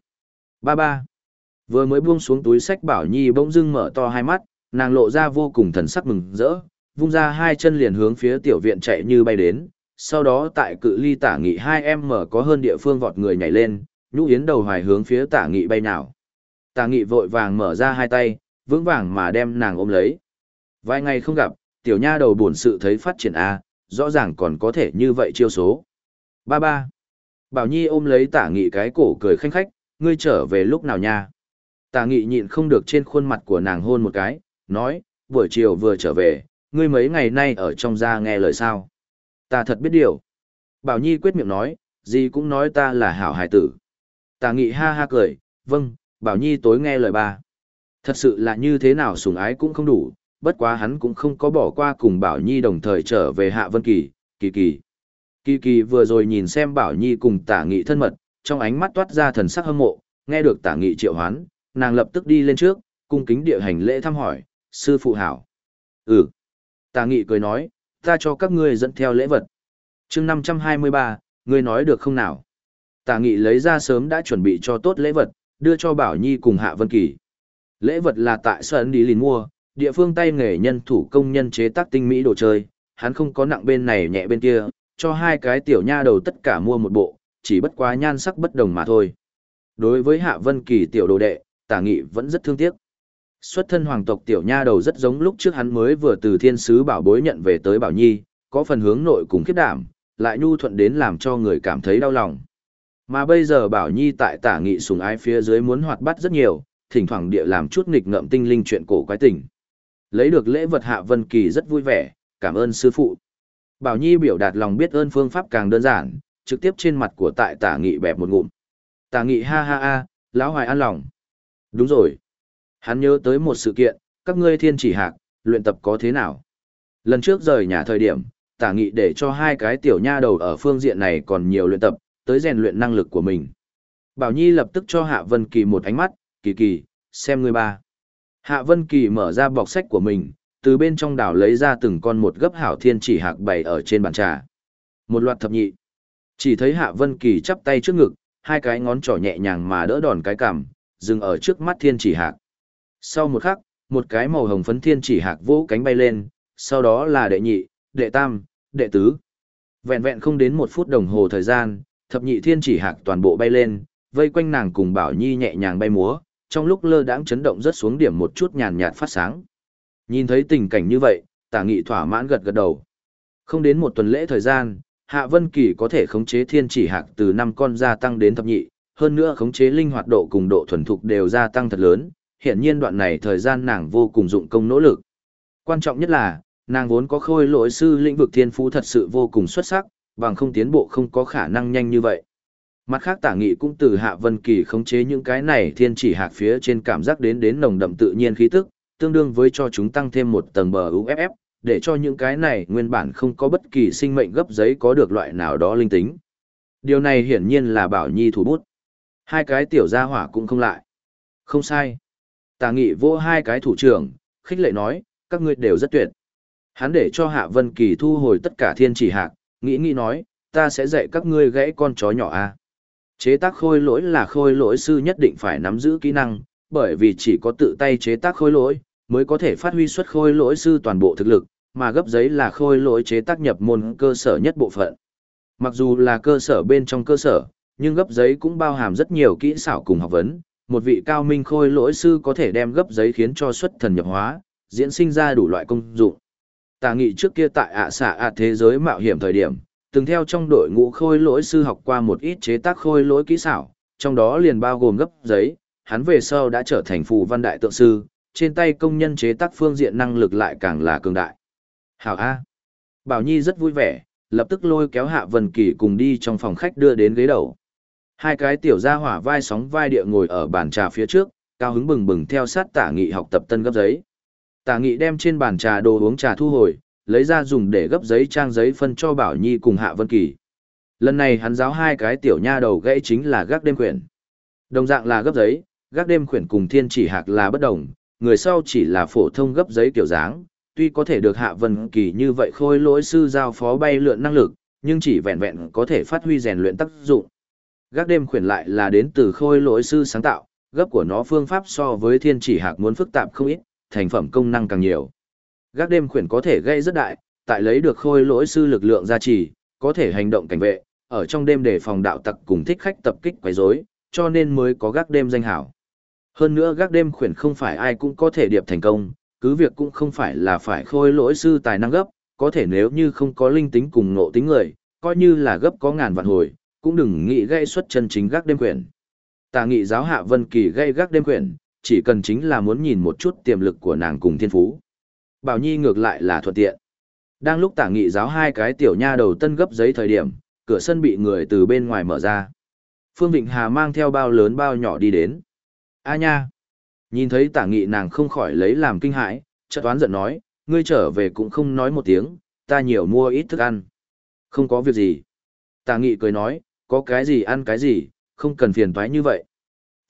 Ba ba. Vừa mới buông xuống túi sách Bảo Nhi bỗng dưng mở to hai mắt, nàng lộ ra vô cùng thần sắc mừng rỡ, vung ra hai chân liền hướng phía tiểu viện chạy như bay đến. Sau đó tại cự ly tả nghị hai em mở có hơn địa phương vọt người nhảy lên, nhũ yến đầu hoài hướng phía tả nghị bay nào. Tả nghị vội vàng mở ra hai tay, vững vàng mà đem nàng ôm lấy. Vài ngày không gặp, tiểu nha đầu buồn sự thấy phát triển A, rõ ràng còn có thể như vậy chiêu số. Ba ba. Bảo Nhi ôm lấy tả nghị cái cổ cười khanh khách, ngươi trở về lúc nào nha? Tả nghị nhịn không được trên khuôn mặt của nàng hôn một cái, nói, buổi chiều vừa trở về, ngươi mấy ngày nay ở trong gia nghe lời sao? Ta thật biết điều. Bảo Nhi quyết miệng nói, gì cũng nói ta là hảo hài tử. Tả nghị ha ha cười, vâng, Bảo Nhi tối nghe lời ba. Thật sự là như thế nào sủng ái cũng không đủ, bất quá hắn cũng không có bỏ qua cùng Bảo Nhi đồng thời trở về Hạ Vân Kỳ, kỳ kỳ. Kỳ kỳ vừa rồi nhìn xem Bảo Nhi cùng tả nghị thân mật, trong ánh mắt toát ra thần sắc hâm mộ, nghe được tả nghị triệu hoán, nàng lập tức đi lên trước, cung kính địa hành lễ thăm hỏi, sư phụ hảo. Ừ. Tà nghị cười nói, ta cho các ngươi dẫn theo lễ vật. chương 523, ngươi nói được không nào? Tà nghị lấy ra sớm đã chuẩn bị cho tốt lễ vật, đưa cho Bảo Nhi cùng Hạ Vân Kỳ. Lễ vật là tại Sơn Đi Lìn mua, địa phương tay nghề nhân thủ công nhân chế tác tinh mỹ đồ chơi, hắn không có nặng bên này nhẹ bên kia, cho hai cái tiểu nha đầu tất cả mua một bộ, chỉ bất quá nhan sắc bất đồng mà thôi. Đối với Hạ Vân Kỳ tiểu đồ đệ, Tả Nghị vẫn rất thương tiếc. Xuất thân hoàng tộc tiểu nha đầu rất giống lúc trước hắn mới vừa từ thiên sứ bảo bối nhận về tới Bảo Nhi, có phần hướng nội cùng khiếp đảm, lại nhu thuận đến làm cho người cảm thấy đau lòng. Mà bây giờ Bảo Nhi tại Tả Nghị sùng ái phía dưới muốn hoạt bát rất nhiều, thỉnh thoảng địa làm chút nghịch ngợm tinh linh chuyện cổ quái tình. Lấy được lễ vật Hạ Vân Kỳ rất vui vẻ, cảm ơn sư phụ. Bảo Nhi biểu đạt lòng biết ơn phương pháp càng đơn giản, trực tiếp trên mặt của tại Tả Nghị bẹp một ngụm. Tả Nghị ha ha ha, lão hoài an lòng. Đúng rồi. Hắn nhớ tới một sự kiện, các ngươi thiên chỉ hạc, luyện tập có thế nào? Lần trước rời nhà thời điểm, Tả Nghị để cho hai cái tiểu nha đầu ở phương diện này còn nhiều luyện tập, tới rèn luyện năng lực của mình. Bảo Nhi lập tức cho Hạ Vân Kỳ một ánh mắt, kỳ kỳ, xem ngươi ba. Hạ Vân Kỳ mở ra bọc sách của mình, từ bên trong đảo lấy ra từng con một gấp hảo thiên chỉ hạc bày ở trên bàn trà. Một loạt thập nhị. Chỉ thấy Hạ Vân Kỳ chắp tay trước ngực, hai cái ngón trỏ nhẹ nhàng mà đỡ đòn cái cằm, dừng ở trước mắt thiên chỉ hạc. Sau một khắc, một cái màu hồng phấn thiên chỉ hạc vỗ cánh bay lên, sau đó là đệ nhị, đệ tam, đệ tứ. Vẹn vẹn không đến một phút đồng hồ thời gian, thập nhị thiên chỉ hạc toàn bộ bay lên, vây quanh nàng cùng Bảo Nhi nhẹ nhàng bay múa, trong lúc lơ đãng chấn động rất xuống điểm một chút nhàn nhạt phát sáng. Nhìn thấy tình cảnh như vậy, tả nghị thỏa mãn gật gật đầu. Không đến một tuần lễ thời gian, Hạ Vân Kỳ có thể khống chế thiên chỉ hạc từ 5 con gia tăng đến thập nhị, hơn nữa khống chế linh hoạt độ cùng độ thuần thục đều gia tăng thật lớn, hiện nhiên đoạn này thời gian nàng vô cùng dụng công nỗ lực. Quan trọng nhất là, nàng vốn có khôi lỗi sư lĩnh vực thiên phú thật sự vô cùng xuất sắc, bằng không tiến bộ không có khả năng nhanh như vậy. Mặt khác tả nghị cũng từ hạ vân kỳ khống chế những cái này thiên chỉ hạc phía trên cảm giác đến đến nồng đậm tự nhiên khí tức, tương đương với cho chúng tăng thêm một tầng bờ UFF, để cho những cái này nguyên bản không có bất kỳ sinh mệnh gấp giấy có được loại nào đó linh tính. Điều này hiển nhiên là bảo nhi thủ bút. Hai cái tiểu gia hỏa cũng không lại. Không sai. Tà nghị vô hai cái thủ trưởng, khích lệ nói, các ngươi đều rất tuyệt. Hắn để cho Hạ Vân Kỳ thu hồi tất cả thiên chỉ hạc, nghĩ nghĩ nói, ta sẽ dạy các ngươi gãy con chó nhỏ a. Chế tác khôi lỗi là khôi lỗi sư nhất định phải nắm giữ kỹ năng, bởi vì chỉ có tự tay chế tác khôi lỗi, mới có thể phát huy xuất khôi lỗi sư toàn bộ thực lực, mà gấp giấy là khôi lỗi chế tác nhập môn cơ sở nhất bộ phận. Mặc dù là cơ sở bên trong cơ sở, nhưng gấp giấy cũng bao hàm rất nhiều kỹ xảo cùng học vấn. Một vị cao minh khôi lỗi sư có thể đem gấp giấy khiến cho xuất thần nhập hóa, diễn sinh ra đủ loại công dụng. Tà nghị trước kia tại ạ xạ ạ thế giới mạo hiểm thời điểm, từng theo trong đội ngũ khôi lỗi sư học qua một ít chế tác khôi lỗi kỹ xảo, trong đó liền bao gồm gấp giấy, hắn về sau đã trở thành phù văn đại tượng sư, trên tay công nhân chế tác phương diện năng lực lại càng là cường đại. Hảo A. Bảo Nhi rất vui vẻ, lập tức lôi kéo Hạ Vân Kỳ cùng đi trong phòng khách đưa đến ghế đầu. Hai cái tiểu gia hỏa vai sóng vai địa ngồi ở bàn trà phía trước, cao hứng bừng bừng theo sát tả nghị học tập tân gấp giấy. Tả nghị đem trên bàn trà đồ uống trà thu hồi, lấy ra dùng để gấp giấy trang giấy phân cho Bảo Nhi cùng Hạ Vân Kỳ. Lần này hắn giáo hai cái tiểu nha đầu gãy chính là gác đêm quyển. Đồng dạng là gấp giấy, gác đêm quyển cùng thiên chỉ hạc là bất đồng, người sau chỉ là phổ thông gấp giấy kiểu dáng, tuy có thể được Hạ Vân Kỳ như vậy khôi lỗi sư giao phó bay lượn năng lực, nhưng chỉ vẹn vẹn có thể phát huy rèn luyện tác dụng. Gác đêm khuyển lại là đến từ khôi lỗi sư sáng tạo, gấp của nó phương pháp so với thiên chỉ hạc muốn phức tạp không ít, thành phẩm công năng càng nhiều. Gác đêm khuyển có thể gây rất đại, tại lấy được khôi lỗi sư lực lượng gia trì, có thể hành động cảnh vệ, ở trong đêm để phòng đạo tặc cùng thích khách tập kích quấy rối, cho nên mới có gác đêm danh hảo. Hơn nữa gác đêm khuyển không phải ai cũng có thể điệp thành công, cứ việc cũng không phải là phải khôi lỗi sư tài năng gấp, có thể nếu như không có linh tính cùng ngộ tính người, coi như là gấp có ngàn vạn hồi, cũng đừng nghĩ gây xuất chân chính gác đêm quyển. Tà nghị giáo hạ Vân Kỳ gây gác đêm quyển, chỉ cần chính là muốn nhìn một chút tiềm lực của nàng cùng thiên phú. Bảo Nhi ngược lại là thuận tiện. Đang lúc tả nghị giáo hai cái tiểu nha đầu tân gấp giấy thời điểm, cửa sân bị người từ bên ngoài mở ra. Phương Vịnh Hà mang theo bao lớn bao nhỏ đi đến. A nha! Nhìn thấy tả nghị nàng không khỏi lấy làm kinh hãi, chợt toán giận nói, ngươi trở về cũng không nói một tiếng, ta nhiều mua ít thức ăn. Không có việc gì. Tả nghị cười nói, có cái gì ăn cái gì, không cần phiền toái như vậy.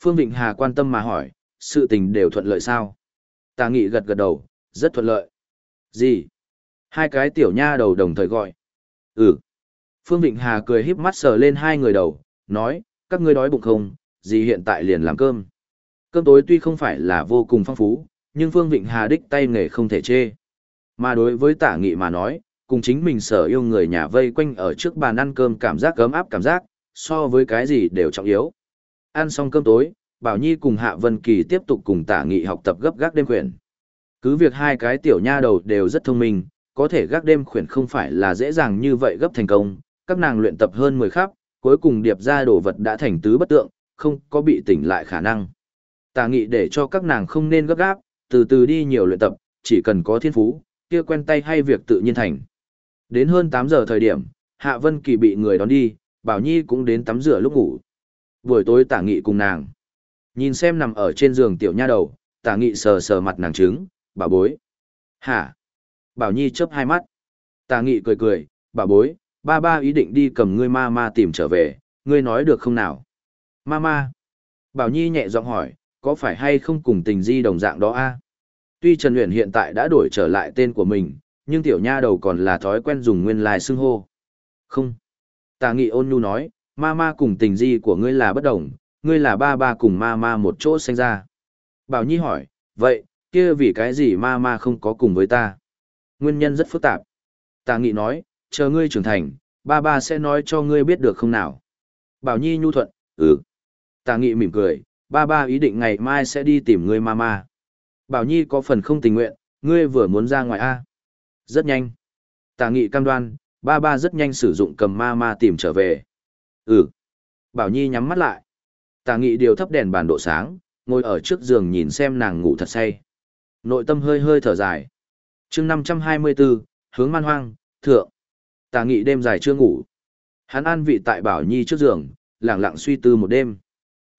Phương Vịnh Hà quan tâm mà hỏi, sự tình đều thuận lợi sao? Tà nghị gật gật đầu, rất thuận lợi. Gì? Hai cái tiểu nha đầu đồng thời gọi. Ừ. Phương Vịnh Hà cười híp mắt sờ lên hai người đầu, nói, các ngươi đói bụng không, gì hiện tại liền làm cơm. Cơm tối tuy không phải là vô cùng phong phú, nhưng Phương Vịnh Hà đích tay nghề không thể chê. Mà đối với tả nghị mà nói, cùng chính mình sở yêu người nhà vây quanh ở trước bàn ăn cơm cảm giác gấm áp cảm giác, so với cái gì đều trọng yếu. Ăn xong cơm tối, Bảo Nhi cùng Hạ Vân Kỳ tiếp tục cùng tả nghị học tập gấp gác đêm khuyển. Cứ việc hai cái tiểu nha đầu đều rất thông minh, có thể gác đêm khuyển không phải là dễ dàng như vậy gấp thành công, các nàng luyện tập hơn 10 khắp, cuối cùng điệp ra đồ vật đã thành tứ bất tượng, không có bị tỉnh lại khả năng. Tả nghị để cho các nàng không nên gấp gáp, từ từ đi nhiều luyện tập, chỉ cần có thiên phú, kia quen tay hay việc tự nhiên thành. Đến hơn 8 giờ thời điểm, Hạ Vân Kỳ bị người đón đi, Bảo Nhi cũng đến tắm rửa lúc ngủ. Buổi tối tả nghị cùng nàng. Nhìn xem nằm ở trên giường tiểu nha đầu, tả nghị sờ sờ mặt nàng trứng, bà bối. Hả? Bảo Nhi chớp hai mắt. Tả nghị cười cười, bà bối, ba ba ý định đi cầm ngươi ma ma tìm trở về, ngươi nói được không nào? Ma ma. Bảo Nhi nhẹ giọng hỏi, có phải hay không cùng tình di đồng dạng đó a? Tuy Trần Uyển hiện tại đã đổi trở lại tên của mình, nhưng tiểu nha đầu còn là thói quen dùng nguyên lai xưng hô. Không. Tà nghị ôn nhu nói, ma ma cùng tình di của ngươi là bất đồng, ngươi là ba ba cùng ma ma một chỗ sinh ra. Bảo Nhi hỏi, vậy, kia vì cái gì ma ma không có cùng với ta? Nguyên nhân rất phức tạp. Tà nghị nói, chờ ngươi trưởng thành, ba ba sẽ nói cho ngươi biết được không nào. Bảo Nhi nhu thuận, ừ. Tà nghị mỉm cười, ba ba ý định ngày mai sẽ đi tìm ngươi ma ma. Bảo Nhi có phần không tình nguyện, ngươi vừa muốn ra ngoài A. Rất nhanh. Tạ nghị cam đoan, ba ba rất nhanh sử dụng cầm ma ma tìm trở về. Ừ. Bảo Nhi nhắm mắt lại. Tạ nghị điều thấp đèn bàn độ sáng, ngồi ở trước giường nhìn xem nàng ngủ thật say. Nội tâm hơi hơi thở dài. chương 524, hướng man hoang, thượng. Tạ nghị đêm dài chưa ngủ. Hắn an vị tại Bảo Nhi trước giường, lặng lặng suy tư một đêm.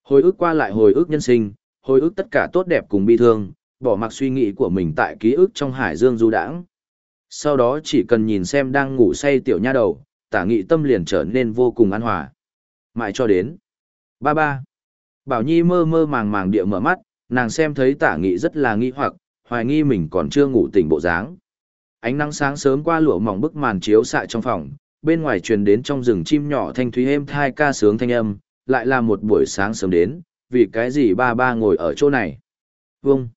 Hồi ức qua lại hồi ức nhân sinh, hồi ức tất cả tốt đẹp cùng bi thương, bỏ mặc suy nghĩ của mình tại ký ức trong hải dương du đãng. Sau đó chỉ cần nhìn xem đang ngủ say tiểu nha đầu, tả nghị tâm liền trở nên vô cùng an hòa. Mãi cho đến. Ba ba. Bảo Nhi mơ mơ màng màng địa mở mắt, nàng xem thấy tả nghị rất là nghi hoặc, hoài nghi mình còn chưa ngủ tỉnh bộ dáng. Ánh nắng sáng sớm qua lụa mỏng bức màn chiếu xạ trong phòng, bên ngoài truyền đến trong rừng chim nhỏ thanh thúy êm thai ca sướng thanh âm, lại là một buổi sáng sớm đến, vì cái gì ba ba ngồi ở chỗ này. Vâng.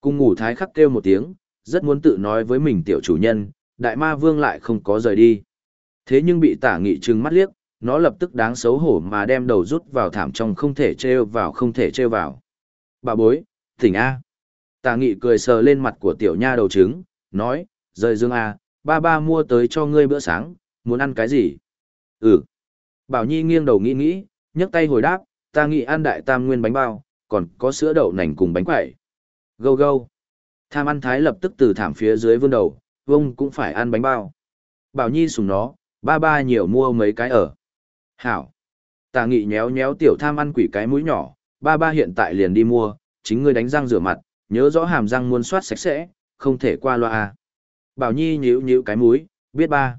Cùng ngủ thái khắc kêu một tiếng, rất muốn tự nói với mình tiểu chủ nhân, đại ma vương lại không có rời đi. Thế nhưng bị tả nghị trừng mắt liếc, nó lập tức đáng xấu hổ mà đem đầu rút vào thảm trong không thể treo vào không thể treo vào. Bà bối, tỉnh A. Tả nghị cười sờ lên mặt của tiểu nha đầu trứng, nói, rời dương A, ba ba mua tới cho ngươi bữa sáng, muốn ăn cái gì? Ừ. Bảo Nhi nghiêng đầu nghĩ nghĩ, nhấc tay hồi đáp, ta nghĩ ăn đại tam nguyên bánh bao, còn có sữa đậu nành cùng bánh quẩy. Gâu gâu. Tham ăn thái lập tức từ thảm phía dưới vươn đầu, vông cũng phải ăn bánh bao. Bảo Nhi sùng nó, ba ba nhiều mua mấy cái ở. Hảo. Tà nghị nhéo nhéo tiểu tham ăn quỷ cái mũi nhỏ, ba ba hiện tại liền đi mua, chính ngươi đánh răng rửa mặt, nhớ rõ hàm răng muốn soát sạch sẽ, không thể qua loa. à? Bảo Nhi nhíu nhíu cái mũi, biết ba.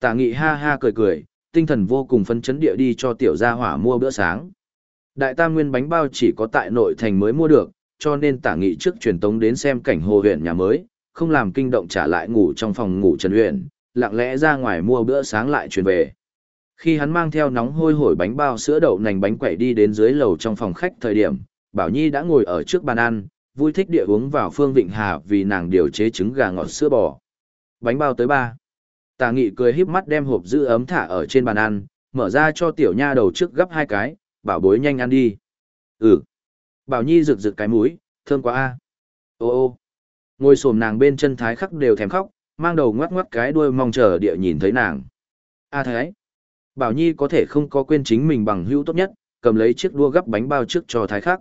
Tà nghị ha ha cười cười, tinh thần vô cùng phấn chấn địa đi cho tiểu gia hỏa mua bữa sáng. Đại tam nguyên bánh bao chỉ có tại nội thành mới mua được, cho nên tả nghị trước truyền tống đến xem cảnh hồ huyện nhà mới, không làm kinh động trả lại ngủ trong phòng ngủ Trần Huyện, lặng lẽ ra ngoài mua bữa sáng lại truyền về. Khi hắn mang theo nóng hôi hổi bánh bao sữa đậu nành bánh quẩy đi đến dưới lầu trong phòng khách thời điểm, Bảo Nhi đã ngồi ở trước bàn ăn, vui thích địa uống vào Phương Vịnh Hà vì nàng điều chế trứng gà ngọt sữa bò. Bánh bao tới ba. Tà Nghị cười híp mắt đem hộp giữ ấm thả ở trên bàn ăn, mở ra cho tiểu nha đầu trước gấp hai cái, bảo bối nhanh ăn đi. Ừ. Bảo Nhi rực rực cái mũi, thơm quá a. Ô ô. Ngồi xổm nàng bên chân thái khắc đều thèm khóc, mang đầu ngoắc ngoắc cái đuôi mong chờ địa nhìn thấy nàng. A thái. Bảo Nhi có thể không có quên chính mình bằng hữu tốt nhất, cầm lấy chiếc đua gấp bánh bao trước cho thái khắc.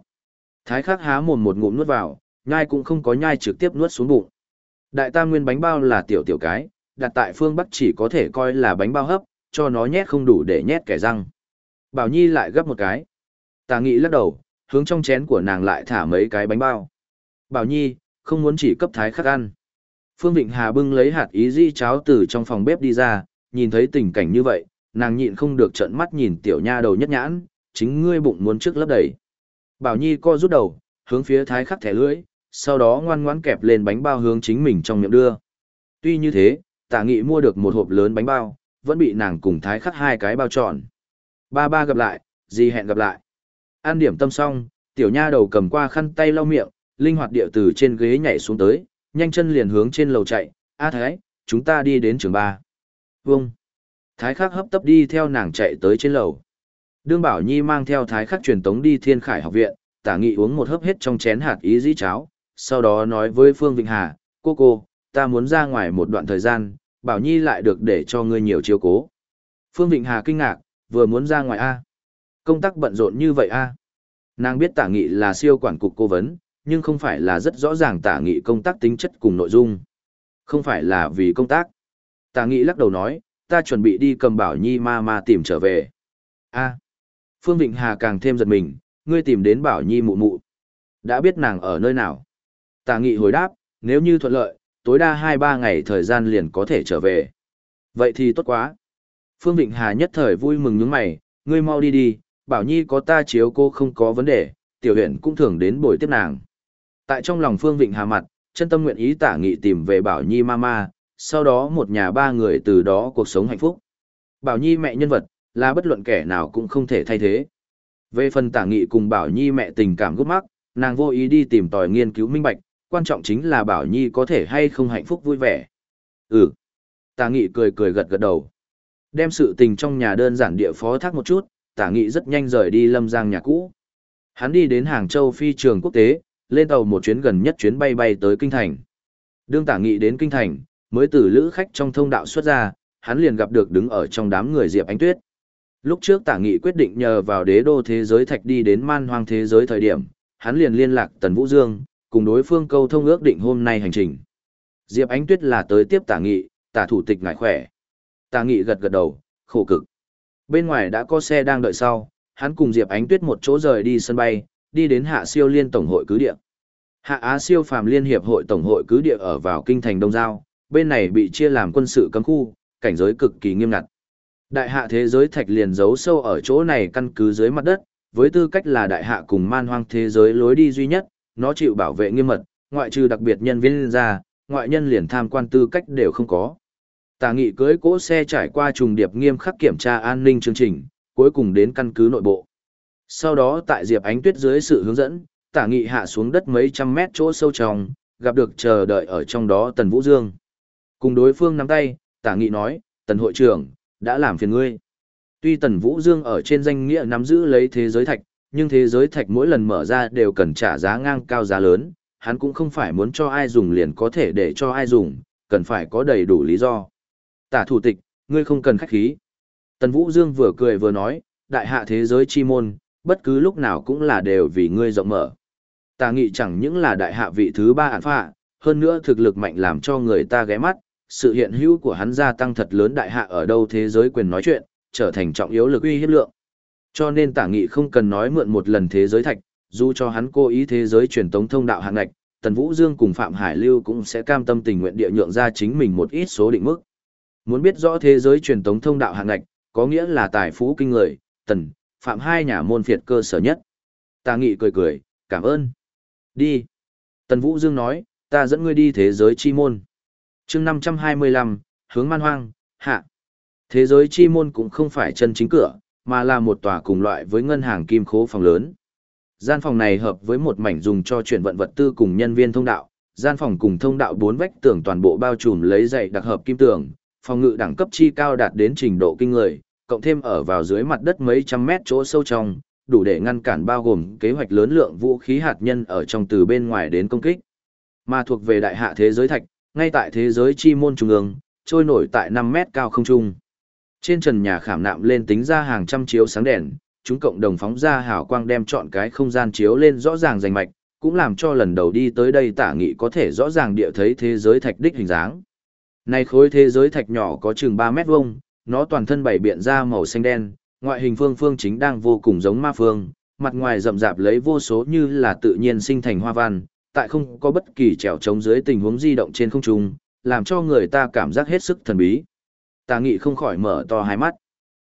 Thái khắc há mồm một ngụm nuốt vào, nhai cũng không có nhai trực tiếp nuốt xuống bụng. Đại tam nguyên bánh bao là tiểu tiểu cái, đặt tại phương Bắc chỉ có thể coi là bánh bao hấp, cho nó nhét không đủ để nhét kẻ răng. Bảo Nhi lại gấp một cái. Tà nghị lắc đầu, hướng trong chén của nàng lại thả mấy cái bánh bao. Bảo Nhi, không muốn chỉ cấp thái khắc ăn. Phương Vịnh Hà bưng lấy hạt ý di cháo từ trong phòng bếp đi ra, nhìn thấy tình cảnh như vậy, nàng nhịn không được trợn mắt nhìn tiểu nha đầu nhất nhãn, chính ngươi bụng muốn trước lấp đầy. Bảo Nhi co rút đầu, hướng phía thái khắc thẻ lưỡi, sau đó ngoan ngoãn kẹp lên bánh bao hướng chính mình trong miệng đưa. Tuy như thế, tả nghị mua được một hộp lớn bánh bao, vẫn bị nàng cùng thái khắc hai cái bao tròn. Ba ba gặp lại, gì hẹn gặp lại. An điểm tâm xong, tiểu nha đầu cầm qua khăn tay lau miệng, linh hoạt địa từ trên ghế nhảy xuống tới, nhanh chân liền hướng trên lầu chạy. A Thái, chúng ta đi đến trường ba. Vâng. Thái khắc hấp tấp đi theo nàng chạy tới trên lầu. Đương Bảo Nhi mang theo thái khắc truyền tống đi thiên khải học viện, tả nghị uống một hớp hết trong chén hạt ý dĩ cháo, sau đó nói với Phương Vịnh Hà, cô cô, ta muốn ra ngoài một đoạn thời gian, Bảo Nhi lại được để cho ngươi nhiều chiếu cố. Phương Vịnh Hà kinh ngạc, vừa muốn ra ngoài A. Công tác bận rộn như vậy A. Nàng biết tả nghị là siêu quản cục cố vấn, nhưng không phải là rất rõ ràng tả nghị công tác tính chất cùng nội dung. Không phải là vì công tác. Tả nghị lắc đầu nói, ta chuẩn bị đi cầm Bảo Nhi ma ma tìm trở về. A. Phương Vịnh Hà càng thêm giật mình, ngươi tìm đến Bảo Nhi mụ mụ. Đã biết nàng ở nơi nào. Tả nghị hồi đáp, nếu như thuận lợi, tối đa 2-3 ngày thời gian liền có thể trở về. Vậy thì tốt quá. Phương Vịnh Hà nhất thời vui mừng nhướng mày, ngươi mau đi đi, Bảo Nhi có ta chiếu cô không có vấn đề, tiểu huyện cũng thường đến buổi tiếp nàng. Tại trong lòng Phương Vịnh Hà mặt, chân tâm nguyện ý tả nghị tìm về Bảo Nhi mama, sau đó một nhà ba người từ đó cuộc sống hạnh phúc. Bảo Nhi mẹ nhân vật, là bất luận kẻ nào cũng không thể thay thế. Về phần tả nghị cùng Bảo Nhi mẹ tình cảm gút mắc, nàng vô ý đi tìm tòi nghiên cứu minh bạch, quan trọng chính là Bảo Nhi có thể hay không hạnh phúc vui vẻ. Ừ. Tả nghị cười cười gật gật đầu. Đem sự tình trong nhà đơn giản địa phó thác một chút, tả nghị rất nhanh rời đi lâm giang nhà cũ. Hắn đi đến Hàng Châu phi trường quốc tế, lên tàu một chuyến gần nhất chuyến bay bay tới Kinh Thành. Đương tả nghị đến Kinh Thành, mới từ lữ khách trong thông đạo xuất ra, hắn liền gặp được đứng ở trong đám người Diệp Ánh Tuyết. Lúc trước tả nghị quyết định nhờ vào đế đô thế giới thạch đi đến man hoang thế giới thời điểm, hắn liền liên lạc Tần Vũ Dương, cùng đối phương câu thông ước định hôm nay hành trình. Diệp Ánh Tuyết là tới tiếp tả nghị, tả thủ tịch ngại khỏe. Tả nghị gật gật đầu, khổ cực. Bên ngoài đã có xe đang đợi sau, hắn cùng Diệp Ánh Tuyết một chỗ rời đi sân bay, đi đến Hạ Siêu Liên Tổng hội cứ địa. Hạ Á Siêu Phàm Liên Hiệp hội Tổng hội cứ địa ở vào kinh thành Đông Giao, bên này bị chia làm quân sự cấm khu, cảnh giới cực kỳ nghiêm ngặt. Đại hạ thế giới thạch liền giấu sâu ở chỗ này căn cứ dưới mặt đất, với tư cách là đại hạ cùng man hoang thế giới lối đi duy nhất, nó chịu bảo vệ nghiêm mật, ngoại trừ đặc biệt nhân viên ra, ngoại nhân liền tham quan tư cách đều không có tà nghị cưới cỗ xe trải qua trùng điệp nghiêm khắc kiểm tra an ninh chương trình, cuối cùng đến căn cứ nội bộ. Sau đó tại Diệp Ánh Tuyết dưới sự hướng dẫn, tả nghị hạ xuống đất mấy trăm mét chỗ sâu trong, gặp được chờ đợi ở trong đó Tần Vũ Dương. Cùng đối phương nắm tay, tả nghị nói, Tần hội trưởng, đã làm phiền ngươi. Tuy Tần Vũ Dương ở trên danh nghĩa nắm giữ lấy thế giới thạch, nhưng thế giới thạch mỗi lần mở ra đều cần trả giá ngang cao giá lớn, hắn cũng không phải muốn cho ai dùng liền có thể để cho ai dùng, cần phải có đầy đủ lý do. Tả thủ tịch, ngươi không cần khách khí. Tần Vũ Dương vừa cười vừa nói, đại hạ thế giới chi môn, bất cứ lúc nào cũng là đều vì ngươi rộng mở. Tà nghị chẳng những là đại hạ vị thứ ba ản phạ, hơn nữa thực lực mạnh làm cho người ta ghé mắt, sự hiện hữu của hắn gia tăng thật lớn đại hạ ở đâu thế giới quyền nói chuyện, trở thành trọng yếu lực uy hiếp lượng. Cho nên tả nghị không cần nói mượn một lần thế giới thạch, dù cho hắn cố ý thế giới truyền tống thông đạo hạng ngạch, Tần Vũ Dương cùng Phạm Hải Lưu cũng sẽ cam tâm tình nguyện địa nhượng ra chính mình một ít số định mức. Muốn biết rõ thế giới truyền tống thông đạo hạng ngạch, có nghĩa là tài phú kinh người, Tần, Phạm hai nhà môn phiệt cơ sở nhất. Tà nghị cười cười, cảm ơn. Đi. Tần Vũ Dương nói, ta dẫn ngươi đi thế giới chi môn. chương 525, hướng man hoang, hạ. Thế giới chi môn cũng không phải chân chính cửa, mà là một tòa cùng loại với ngân hàng kim khố phòng lớn. Gian phòng này hợp với một mảnh dùng cho chuyển vận vật tư cùng nhân viên thông đạo, gian phòng cùng thông đạo bốn vách tường toàn bộ bao trùm lấy dày đặc hợp kim tường, phòng ngự đẳng cấp chi cao đạt đến trình độ kinh người, cộng thêm ở vào dưới mặt đất mấy trăm mét chỗ sâu trong, đủ để ngăn cản bao gồm kế hoạch lớn lượng vũ khí hạt nhân ở trong từ bên ngoài đến công kích. Mà thuộc về đại hạ thế giới thạch, ngay tại thế giới chi môn trung ương, trôi nổi tại 5 mét cao không trung. Trên trần nhà khảm nạm lên tính ra hàng trăm chiếu sáng đèn, chúng cộng đồng phóng ra hào quang đem chọn cái không gian chiếu lên rõ ràng rành mạch, cũng làm cho lần đầu đi tới đây tả nghị có thể rõ ràng địa thấy thế giới thạch đích hình dáng. Này khối thế giới thạch nhỏ có chừng 3 mét vuông, nó toàn thân bảy biện ra màu xanh đen, ngoại hình phương phương chính đang vô cùng giống ma phương, mặt ngoài rậm rạp lấy vô số như là tự nhiên sinh thành hoa văn, tại không có bất kỳ trèo trống dưới tình huống di động trên không trung, làm cho người ta cảm giác hết sức thần bí. Tà nghị không khỏi mở to hai mắt.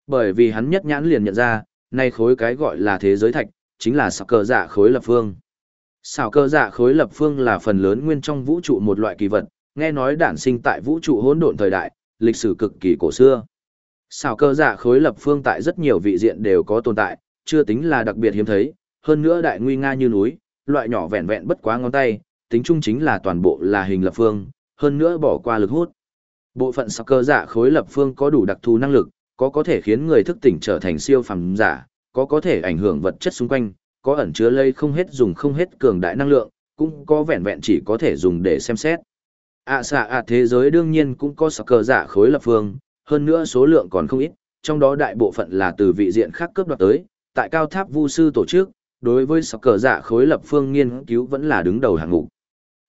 Bởi vì hắn nhất nhãn liền nhận ra, nay khối cái gọi là thế giới thạch, chính là sạc cờ dạ khối lập phương. Xảo cơ dạ khối lập phương là phần lớn nguyên trong vũ trụ một loại kỳ vật, nghe nói đản sinh tại vũ trụ hỗn độn thời đại, lịch sử cực kỳ cổ xưa. Xảo cơ dạ khối lập phương tại rất nhiều vị diện đều có tồn tại, chưa tính là đặc biệt hiếm thấy, hơn nữa đại nguy nga như núi, loại nhỏ vẹn vẹn bất quá ngón tay, tính chung chính là toàn bộ là hình lập phương, hơn nữa bỏ qua lực hút. Bộ phận xảo cơ giả khối lập phương có đủ đặc thù năng lực, có có thể khiến người thức tỉnh trở thành siêu phàm giả, có có thể ảnh hưởng vật chất xung quanh, có ẩn chứa lây không hết dùng không hết cường đại năng lượng, cũng có vẹn vẹn chỉ có thể dùng để xem xét ạ xạ ạ thế giới đương nhiên cũng có sắc cờ giả khối lập phương, hơn nữa số lượng còn không ít, trong đó đại bộ phận là từ vị diện khác cướp đoạt tới, tại cao tháp vu sư tổ chức, đối với sắc cờ dạ khối lập phương nghiên cứu vẫn là đứng đầu hàng ngũ.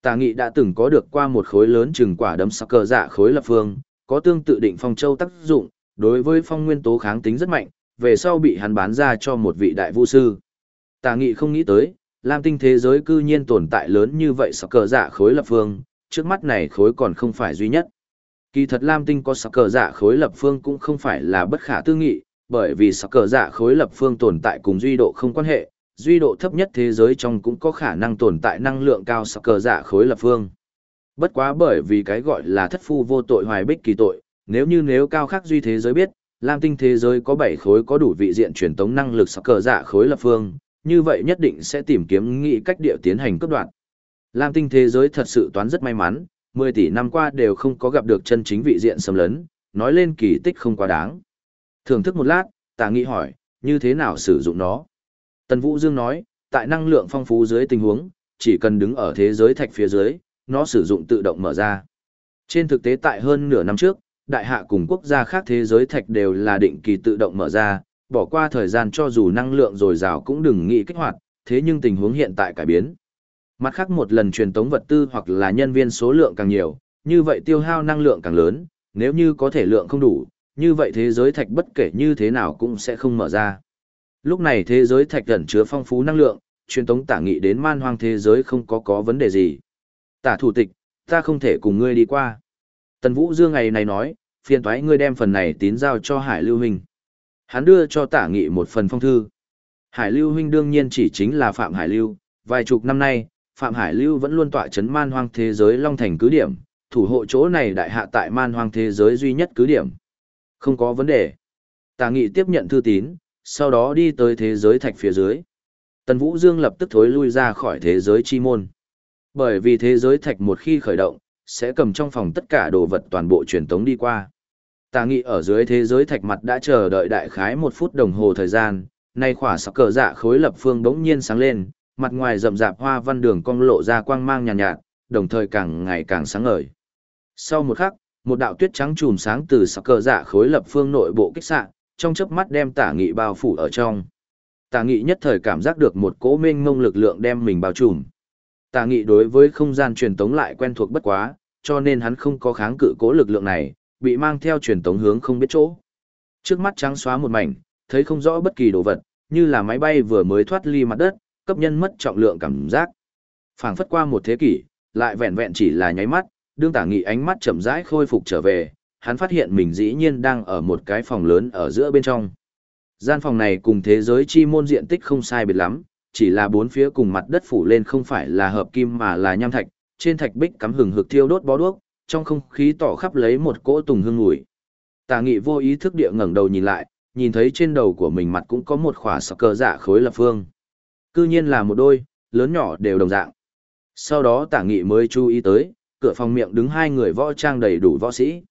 Tà nghị đã từng có được qua một khối lớn chừng quả đấm sắc cờ dạ khối lập phương, có tương tự định phong châu tác dụng, đối với phong nguyên tố kháng tính rất mạnh, về sau bị hắn bán ra cho một vị đại vu sư. Tà nghị không nghĩ tới, Lam tinh thế giới cư nhiên tồn tại lớn như vậy sắc cờ dạ khối lập phương, trước mắt này khối còn không phải duy nhất. Kỳ thật Lam tinh có sắc cờ dạ khối lập phương cũng không phải là bất khả tư nghị, bởi vì sắc cờ dạ khối lập phương tồn tại cùng duy độ không quan hệ, duy độ thấp nhất thế giới trong cũng có khả năng tồn tại năng lượng cao sắc cờ dạ khối lập phương. Bất quá bởi vì cái gọi là thất phu vô tội hoài bích kỳ tội, nếu như nếu cao khắc duy thế giới biết, Lam tinh thế giới có 7 khối có đủ vị diện truyền tống năng lực sắc cờ dạ khối lập phương, như vậy nhất định sẽ tìm kiếm nghị cách địa tiến hành cấp đoạn. Lam tinh thế giới thật sự toán rất may mắn, 10 tỷ năm qua đều không có gặp được chân chính vị diện xâm lấn, nói lên kỳ tích không quá đáng. Thưởng thức một lát, tà nghĩ hỏi, như thế nào sử dụng nó? Tần Vũ Dương nói, tại năng lượng phong phú dưới tình huống, chỉ cần đứng ở thế giới thạch phía dưới, nó sử dụng tự động mở ra. Trên thực tế tại hơn nửa năm trước, đại hạ cùng quốc gia khác thế giới thạch đều là định kỳ tự động mở ra, bỏ qua thời gian cho dù năng lượng dồi dào cũng đừng nghĩ kích hoạt, thế nhưng tình huống hiện tại cải biến. Mặt khác một lần truyền tống vật tư hoặc là nhân viên số lượng càng nhiều, như vậy tiêu hao năng lượng càng lớn, nếu như có thể lượng không đủ, như vậy thế giới thạch bất kể như thế nào cũng sẽ không mở ra. Lúc này thế giới thạch gần chứa phong phú năng lượng, truyền tống tả nghị đến man hoang thế giới không có có vấn đề gì. Tả thủ tịch, ta không thể cùng ngươi đi qua. Tần Vũ Dương ngày này nói, phiền toái ngươi đem phần này tín giao cho Hải Lưu Huynh. Hắn đưa cho tả nghị một phần phong thư. Hải Lưu Huynh đương nhiên chỉ chính là Phạm Hải Lưu, vài chục năm nay, Phạm Hải Lưu vẫn luôn tọa chấn man hoang thế giới Long Thành cứ điểm, thủ hộ chỗ này đại hạ tại man hoang thế giới duy nhất cứ điểm. Không có vấn đề. Tà nghị tiếp nhận thư tín, sau đó đi tới thế giới thạch phía dưới. Tần Vũ Dương lập tức thối lui ra khỏi thế giới chi môn. Bởi vì thế giới thạch một khi khởi động, sẽ cầm trong phòng tất cả đồ vật toàn bộ truyền tống đi qua. Tà nghị ở dưới thế giới thạch mặt đã chờ đợi đại khái một phút đồng hồ thời gian, nay khỏa sọc cờ dạ khối lập phương đống nhiên sáng lên, mặt ngoài rậm rạp hoa văn đường cong lộ ra quang mang nhàn nhạt, nhạt, đồng thời càng ngày càng sáng ngời. Sau một khắc, một đạo tuyết trắng chùm sáng từ sắc cờ dạ khối lập phương nội bộ kích xạ, trong chớp mắt đem tả nghị bao phủ ở trong. Tả nghị nhất thời cảm giác được một cỗ mênh mông lực lượng đem mình bao trùm. Tả nghị đối với không gian truyền tống lại quen thuộc bất quá, cho nên hắn không có kháng cự cỗ lực lượng này, bị mang theo truyền tống hướng không biết chỗ. Trước mắt trắng xóa một mảnh, thấy không rõ bất kỳ đồ vật, như là máy bay vừa mới thoát ly mặt đất, cấp nhân mất trọng lượng cảm giác. Phảng phất qua một thế kỷ, lại vẹn vẹn chỉ là nháy mắt, đương tả nghị ánh mắt chậm rãi khôi phục trở về, hắn phát hiện mình dĩ nhiên đang ở một cái phòng lớn ở giữa bên trong. Gian phòng này cùng thế giới chi môn diện tích không sai biệt lắm, chỉ là bốn phía cùng mặt đất phủ lên không phải là hợp kim mà là nham thạch, trên thạch bích cắm hừng hực thiêu đốt bó đuốc, trong không khí tỏ khắp lấy một cỗ tùng hương ngùi. Tà nghị vô ý thức địa ngẩng đầu nhìn lại, nhìn thấy trên đầu của mình mặt cũng có một khỏa sọc cờ dạ khối lập phương. Cư nhiên là một đôi, lớn nhỏ đều đồng dạng. Sau đó tả nghị mới chú ý tới, cửa phòng miệng đứng hai người võ trang đầy đủ võ sĩ.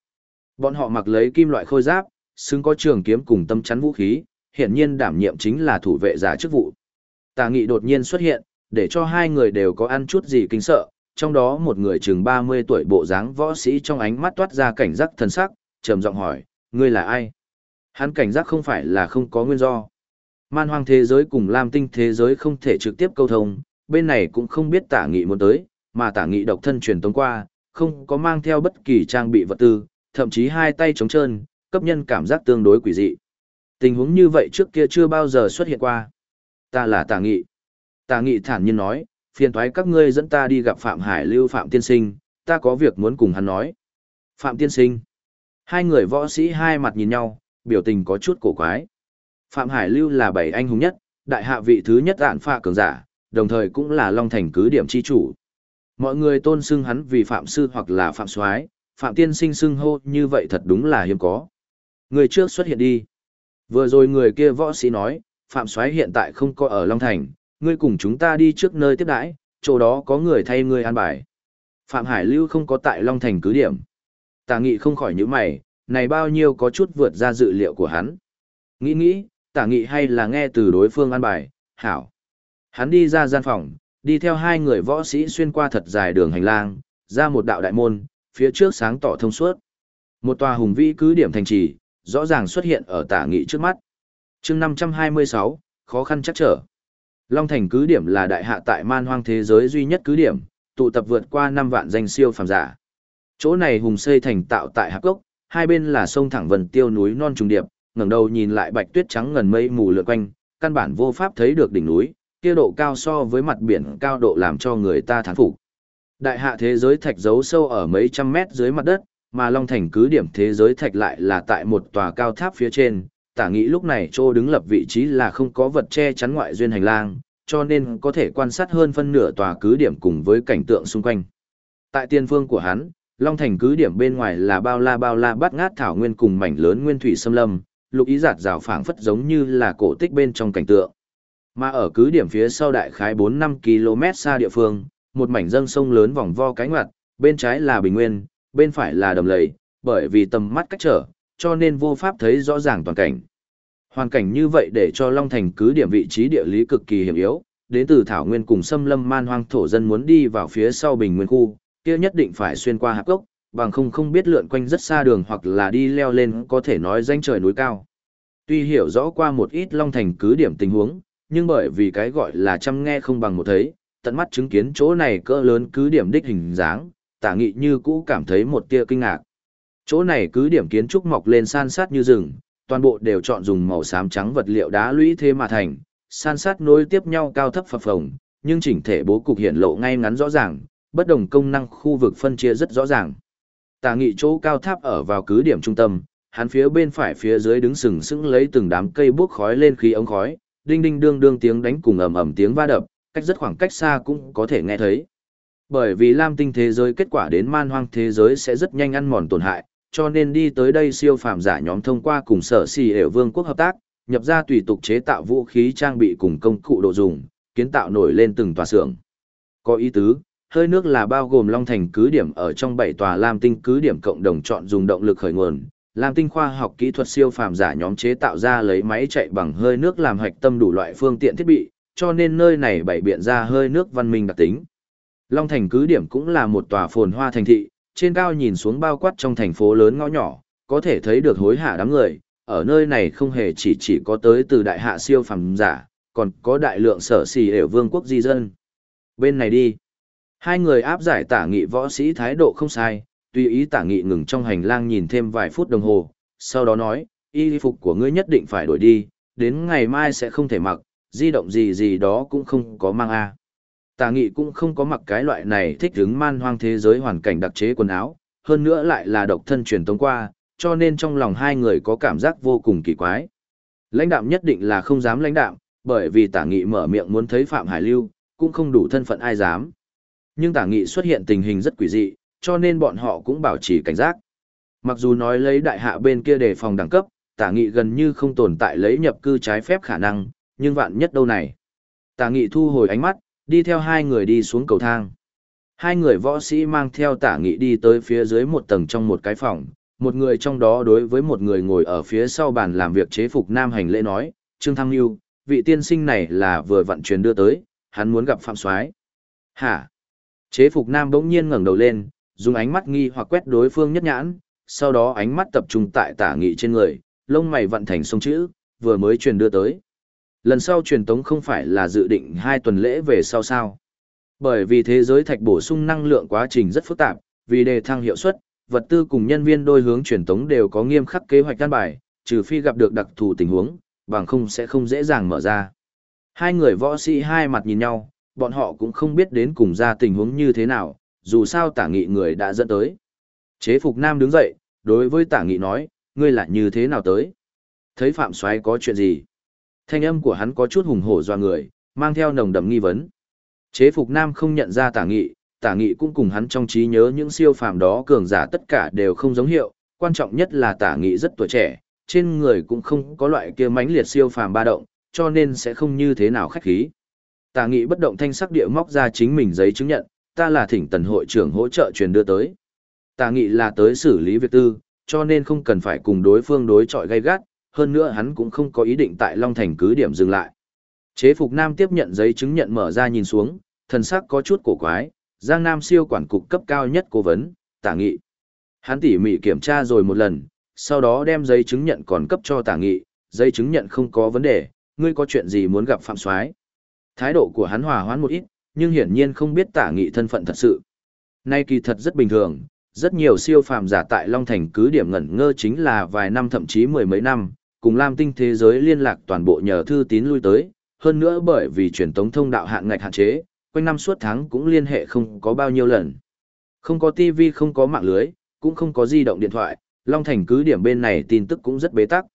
Bọn họ mặc lấy kim loại khôi giáp, xứng có trường kiếm cùng tâm chắn vũ khí, hiện nhiên đảm nhiệm chính là thủ vệ giả chức vụ. Tà nghị đột nhiên xuất hiện, để cho hai người đều có ăn chút gì kinh sợ, trong đó một người chừng 30 tuổi bộ dáng võ sĩ trong ánh mắt toát ra cảnh giác thần sắc, trầm giọng hỏi, ngươi là ai? Hắn cảnh giác không phải là không có nguyên do. Man hoang thế giới cùng Lam tinh thế giới không thể trực tiếp câu thông, bên này cũng không biết tả nghị muốn tới, mà tả nghị độc thân truyền tống qua, không có mang theo bất kỳ trang bị vật tư, thậm chí hai tay trống trơn, cấp nhân cảm giác tương đối quỷ dị. Tình huống như vậy trước kia chưa bao giờ xuất hiện qua. Ta là tả nghị. Tả nghị thản nhiên nói, phiền thoái các ngươi dẫn ta đi gặp Phạm Hải Lưu Phạm Tiên Sinh, ta có việc muốn cùng hắn nói. Phạm Tiên Sinh. Hai người võ sĩ hai mặt nhìn nhau, biểu tình có chút cổ quái. Phạm Hải Lưu là bảy anh hùng nhất, đại hạ vị thứ nhất ạn pha cường giả, đồng thời cũng là Long Thành cứ điểm chi chủ. Mọi người tôn xưng hắn vì Phạm Sư hoặc là Phạm Soái Phạm Tiên Sinh xưng hô như vậy thật đúng là hiếm có. Người trước xuất hiện đi. Vừa rồi người kia võ sĩ nói, Phạm Soái hiện tại không có ở Long Thành, ngươi cùng chúng ta đi trước nơi tiếp đãi, chỗ đó có người thay ngươi an bài. Phạm Hải Lưu không có tại Long Thành cứ điểm. Tà nghị không khỏi những mày, này bao nhiêu có chút vượt ra dự liệu của hắn. Nghĩ nghĩ, tả nghị hay là nghe từ đối phương an bài, hảo. Hắn đi ra gian phòng, đi theo hai người võ sĩ xuyên qua thật dài đường hành lang, ra một đạo đại môn, phía trước sáng tỏ thông suốt. Một tòa hùng vĩ cứ điểm thành trì, rõ ràng xuất hiện ở tả nghị trước mắt. chương 526, khó khăn chắc trở. Long Thành cứ điểm là đại hạ tại man hoang thế giới duy nhất cứ điểm, tụ tập vượt qua 5 vạn danh siêu phàm giả. Chỗ này hùng xây thành tạo tại Hạp Cốc, hai bên là sông thẳng vần tiêu núi non trùng điệp, ngẩng đầu nhìn lại bạch tuyết trắng ngần mây mù lượn quanh, căn bản vô pháp thấy được đỉnh núi, kia độ cao so với mặt biển cao độ làm cho người ta thán phục. Đại hạ thế giới thạch giấu sâu ở mấy trăm mét dưới mặt đất, mà Long Thành cứ điểm thế giới thạch lại là tại một tòa cao tháp phía trên, tả nghĩ lúc này Trô đứng lập vị trí là không có vật che chắn ngoại duyên hành lang, cho nên có thể quan sát hơn phân nửa tòa cứ điểm cùng với cảnh tượng xung quanh. Tại tiên phương của hắn, Long Thành cứ điểm bên ngoài là bao la bao la bát ngát thảo nguyên cùng mảnh lớn nguyên thủy xâm lâm, lục ý giạt rào phảng phất giống như là cổ tích bên trong cảnh tượng. Mà ở cứ điểm phía sau đại khái 4-5 km xa địa phương, một mảnh dâng sông lớn vòng vo cánh ngoặt, bên trái là bình nguyên, bên phải là đầm lầy, bởi vì tầm mắt cách trở, cho nên vô pháp thấy rõ ràng toàn cảnh. Hoàn cảnh như vậy để cho Long Thành cứ điểm vị trí địa lý cực kỳ hiểm yếu, đến từ thảo nguyên cùng xâm lâm man hoang thổ dân muốn đi vào phía sau bình nguyên khu, kia nhất định phải xuyên qua hạp cốc bằng không không biết lượn quanh rất xa đường hoặc là đi leo lên có thể nói danh trời núi cao. Tuy hiểu rõ qua một ít Long Thành cứ điểm tình huống, nhưng bởi vì cái gọi là chăm nghe không bằng một thấy, tận mắt chứng kiến chỗ này cỡ lớn cứ điểm đích hình dáng, tả nghị như cũ cảm thấy một tia kinh ngạc. Chỗ này cứ điểm kiến trúc mọc lên san sát như rừng, toàn bộ đều chọn dùng màu xám trắng vật liệu đá lũy thế mà thành, san sát nối tiếp nhau cao thấp phập phồng, nhưng chỉnh thể bố cục hiện lộ ngay ngắn rõ ràng, bất đồng công năng khu vực phân chia rất rõ ràng tà nghị chỗ cao tháp ở vào cứ điểm trung tâm, hắn phía bên phải phía dưới đứng sừng sững lấy từng đám cây bốc khói lên khí ống khói, đinh đinh đương đương tiếng đánh cùng ầm ầm tiếng va đập, cách rất khoảng cách xa cũng có thể nghe thấy. Bởi vì lam tinh thế giới kết quả đến man hoang thế giới sẽ rất nhanh ăn mòn tổn hại, cho nên đi tới đây siêu phàm giả nhóm thông qua cùng sở xì hệ vương quốc hợp tác, nhập ra tùy tục chế tạo vũ khí trang bị cùng công cụ đồ dùng, kiến tạo nổi lên từng tòa xưởng. Có ý tứ, hơi nước là bao gồm Long Thành cứ điểm ở trong bảy tòa Lam Tinh cứ điểm cộng đồng chọn dùng động lực khởi nguồn. Lam Tinh khoa học kỹ thuật siêu phàm giả nhóm chế tạo ra lấy máy chạy bằng hơi nước làm hạch tâm đủ loại phương tiện thiết bị, cho nên nơi này bảy biện ra hơi nước văn minh đặc tính. Long Thành cứ điểm cũng là một tòa phồn hoa thành thị, trên cao nhìn xuống bao quát trong thành phố lớn ngõ nhỏ, có thể thấy được hối hạ đám người, ở nơi này không hề chỉ chỉ có tới từ đại hạ siêu phàm giả, còn có đại lượng sở xì đều vương quốc di dân. Bên này đi. Hai người áp giải tả nghị võ sĩ thái độ không sai, tùy ý tả nghị ngừng trong hành lang nhìn thêm vài phút đồng hồ, sau đó nói, y phục của ngươi nhất định phải đổi đi, đến ngày mai sẽ không thể mặc, di động gì gì đó cũng không có mang a. Tả nghị cũng không có mặc cái loại này thích hứng man hoang thế giới hoàn cảnh đặc chế quần áo, hơn nữa lại là độc thân truyền tống qua, cho nên trong lòng hai người có cảm giác vô cùng kỳ quái. Lãnh đạm nhất định là không dám lãnh đạm, bởi vì tả nghị mở miệng muốn thấy Phạm Hải Lưu, cũng không đủ thân phận ai dám. Nhưng tả nghị xuất hiện tình hình rất quỷ dị, cho nên bọn họ cũng bảo trì cảnh giác. Mặc dù nói lấy đại hạ bên kia đề phòng đẳng cấp, tả nghị gần như không tồn tại lấy nhập cư trái phép khả năng, nhưng vạn nhất đâu này. Tả nghị thu hồi ánh mắt, đi theo hai người đi xuống cầu thang. Hai người võ sĩ mang theo tả nghị đi tới phía dưới một tầng trong một cái phòng, một người trong đó đối với một người ngồi ở phía sau bàn làm việc chế phục nam hành lễ nói, Trương Thăng Nhu, vị tiên sinh này là vừa vận chuyển đưa tới, hắn muốn gặp Phạm Soái. Hả? Chế phục nam bỗng nhiên ngẩng đầu lên, dùng ánh mắt nghi hoặc quét đối phương nhất nhãn, sau đó ánh mắt tập trung tại tả nghị trên người, lông mày vận thành sông chữ, vừa mới truyền đưa tới. Lần sau truyền tống không phải là dự định hai tuần lễ về sau sao. Bởi vì thế giới thạch bổ sung năng lượng quá trình rất phức tạp, vì đề thăng hiệu suất, vật tư cùng nhân viên đôi hướng truyền tống đều có nghiêm khắc kế hoạch căn bài, trừ phi gặp được đặc thù tình huống, bằng không sẽ không dễ dàng mở ra. Hai người võ sĩ hai mặt nhìn nhau, bọn họ cũng không biết đến cùng ra tình huống như thế nào, dù sao tả nghị người đã dẫn tới. Chế phục nam đứng dậy, đối với tả nghị nói, ngươi là như thế nào tới? Thấy Phạm Soái có chuyện gì? Thanh âm của hắn có chút hùng hổ doa người, mang theo nồng đậm nghi vấn. Chế phục nam không nhận ra tả nghị, tả nghị cũng cùng hắn trong trí nhớ những siêu phàm đó cường giả tất cả đều không giống hiệu, quan trọng nhất là tả nghị rất tuổi trẻ, trên người cũng không có loại kia mãnh liệt siêu phàm ba động, cho nên sẽ không như thế nào khách khí tà nghị bất động thanh sắc địa móc ra chính mình giấy chứng nhận, ta là thỉnh tần hội trưởng hỗ trợ truyền đưa tới. Tà nghị là tới xử lý việc tư, cho nên không cần phải cùng đối phương đối chọi gay gắt, hơn nữa hắn cũng không có ý định tại Long Thành cứ điểm dừng lại. Chế phục Nam tiếp nhận giấy chứng nhận mở ra nhìn xuống, thần sắc có chút cổ quái, Giang Nam siêu quản cục cấp cao nhất cố vấn, tả nghị. Hắn tỉ mỉ kiểm tra rồi một lần, sau đó đem giấy chứng nhận còn cấp cho tả nghị, giấy chứng nhận không có vấn đề, ngươi có chuyện gì muốn gặp Phạm Soái Thái độ của hắn hòa hoãn một ít, nhưng hiển nhiên không biết tả nghị thân phận thật sự. Nay kỳ thật rất bình thường, rất nhiều siêu phàm giả tại Long Thành cứ điểm ngẩn ngơ chính là vài năm thậm chí mười mấy năm, cùng Lam Tinh thế giới liên lạc toàn bộ nhờ thư tín lui tới, hơn nữa bởi vì truyền tống thông đạo hạn ngạch hạn chế, quanh năm suốt tháng cũng liên hệ không có bao nhiêu lần. Không có TV không có mạng lưới, cũng không có di động điện thoại, Long Thành cứ điểm bên này tin tức cũng rất bế tắc.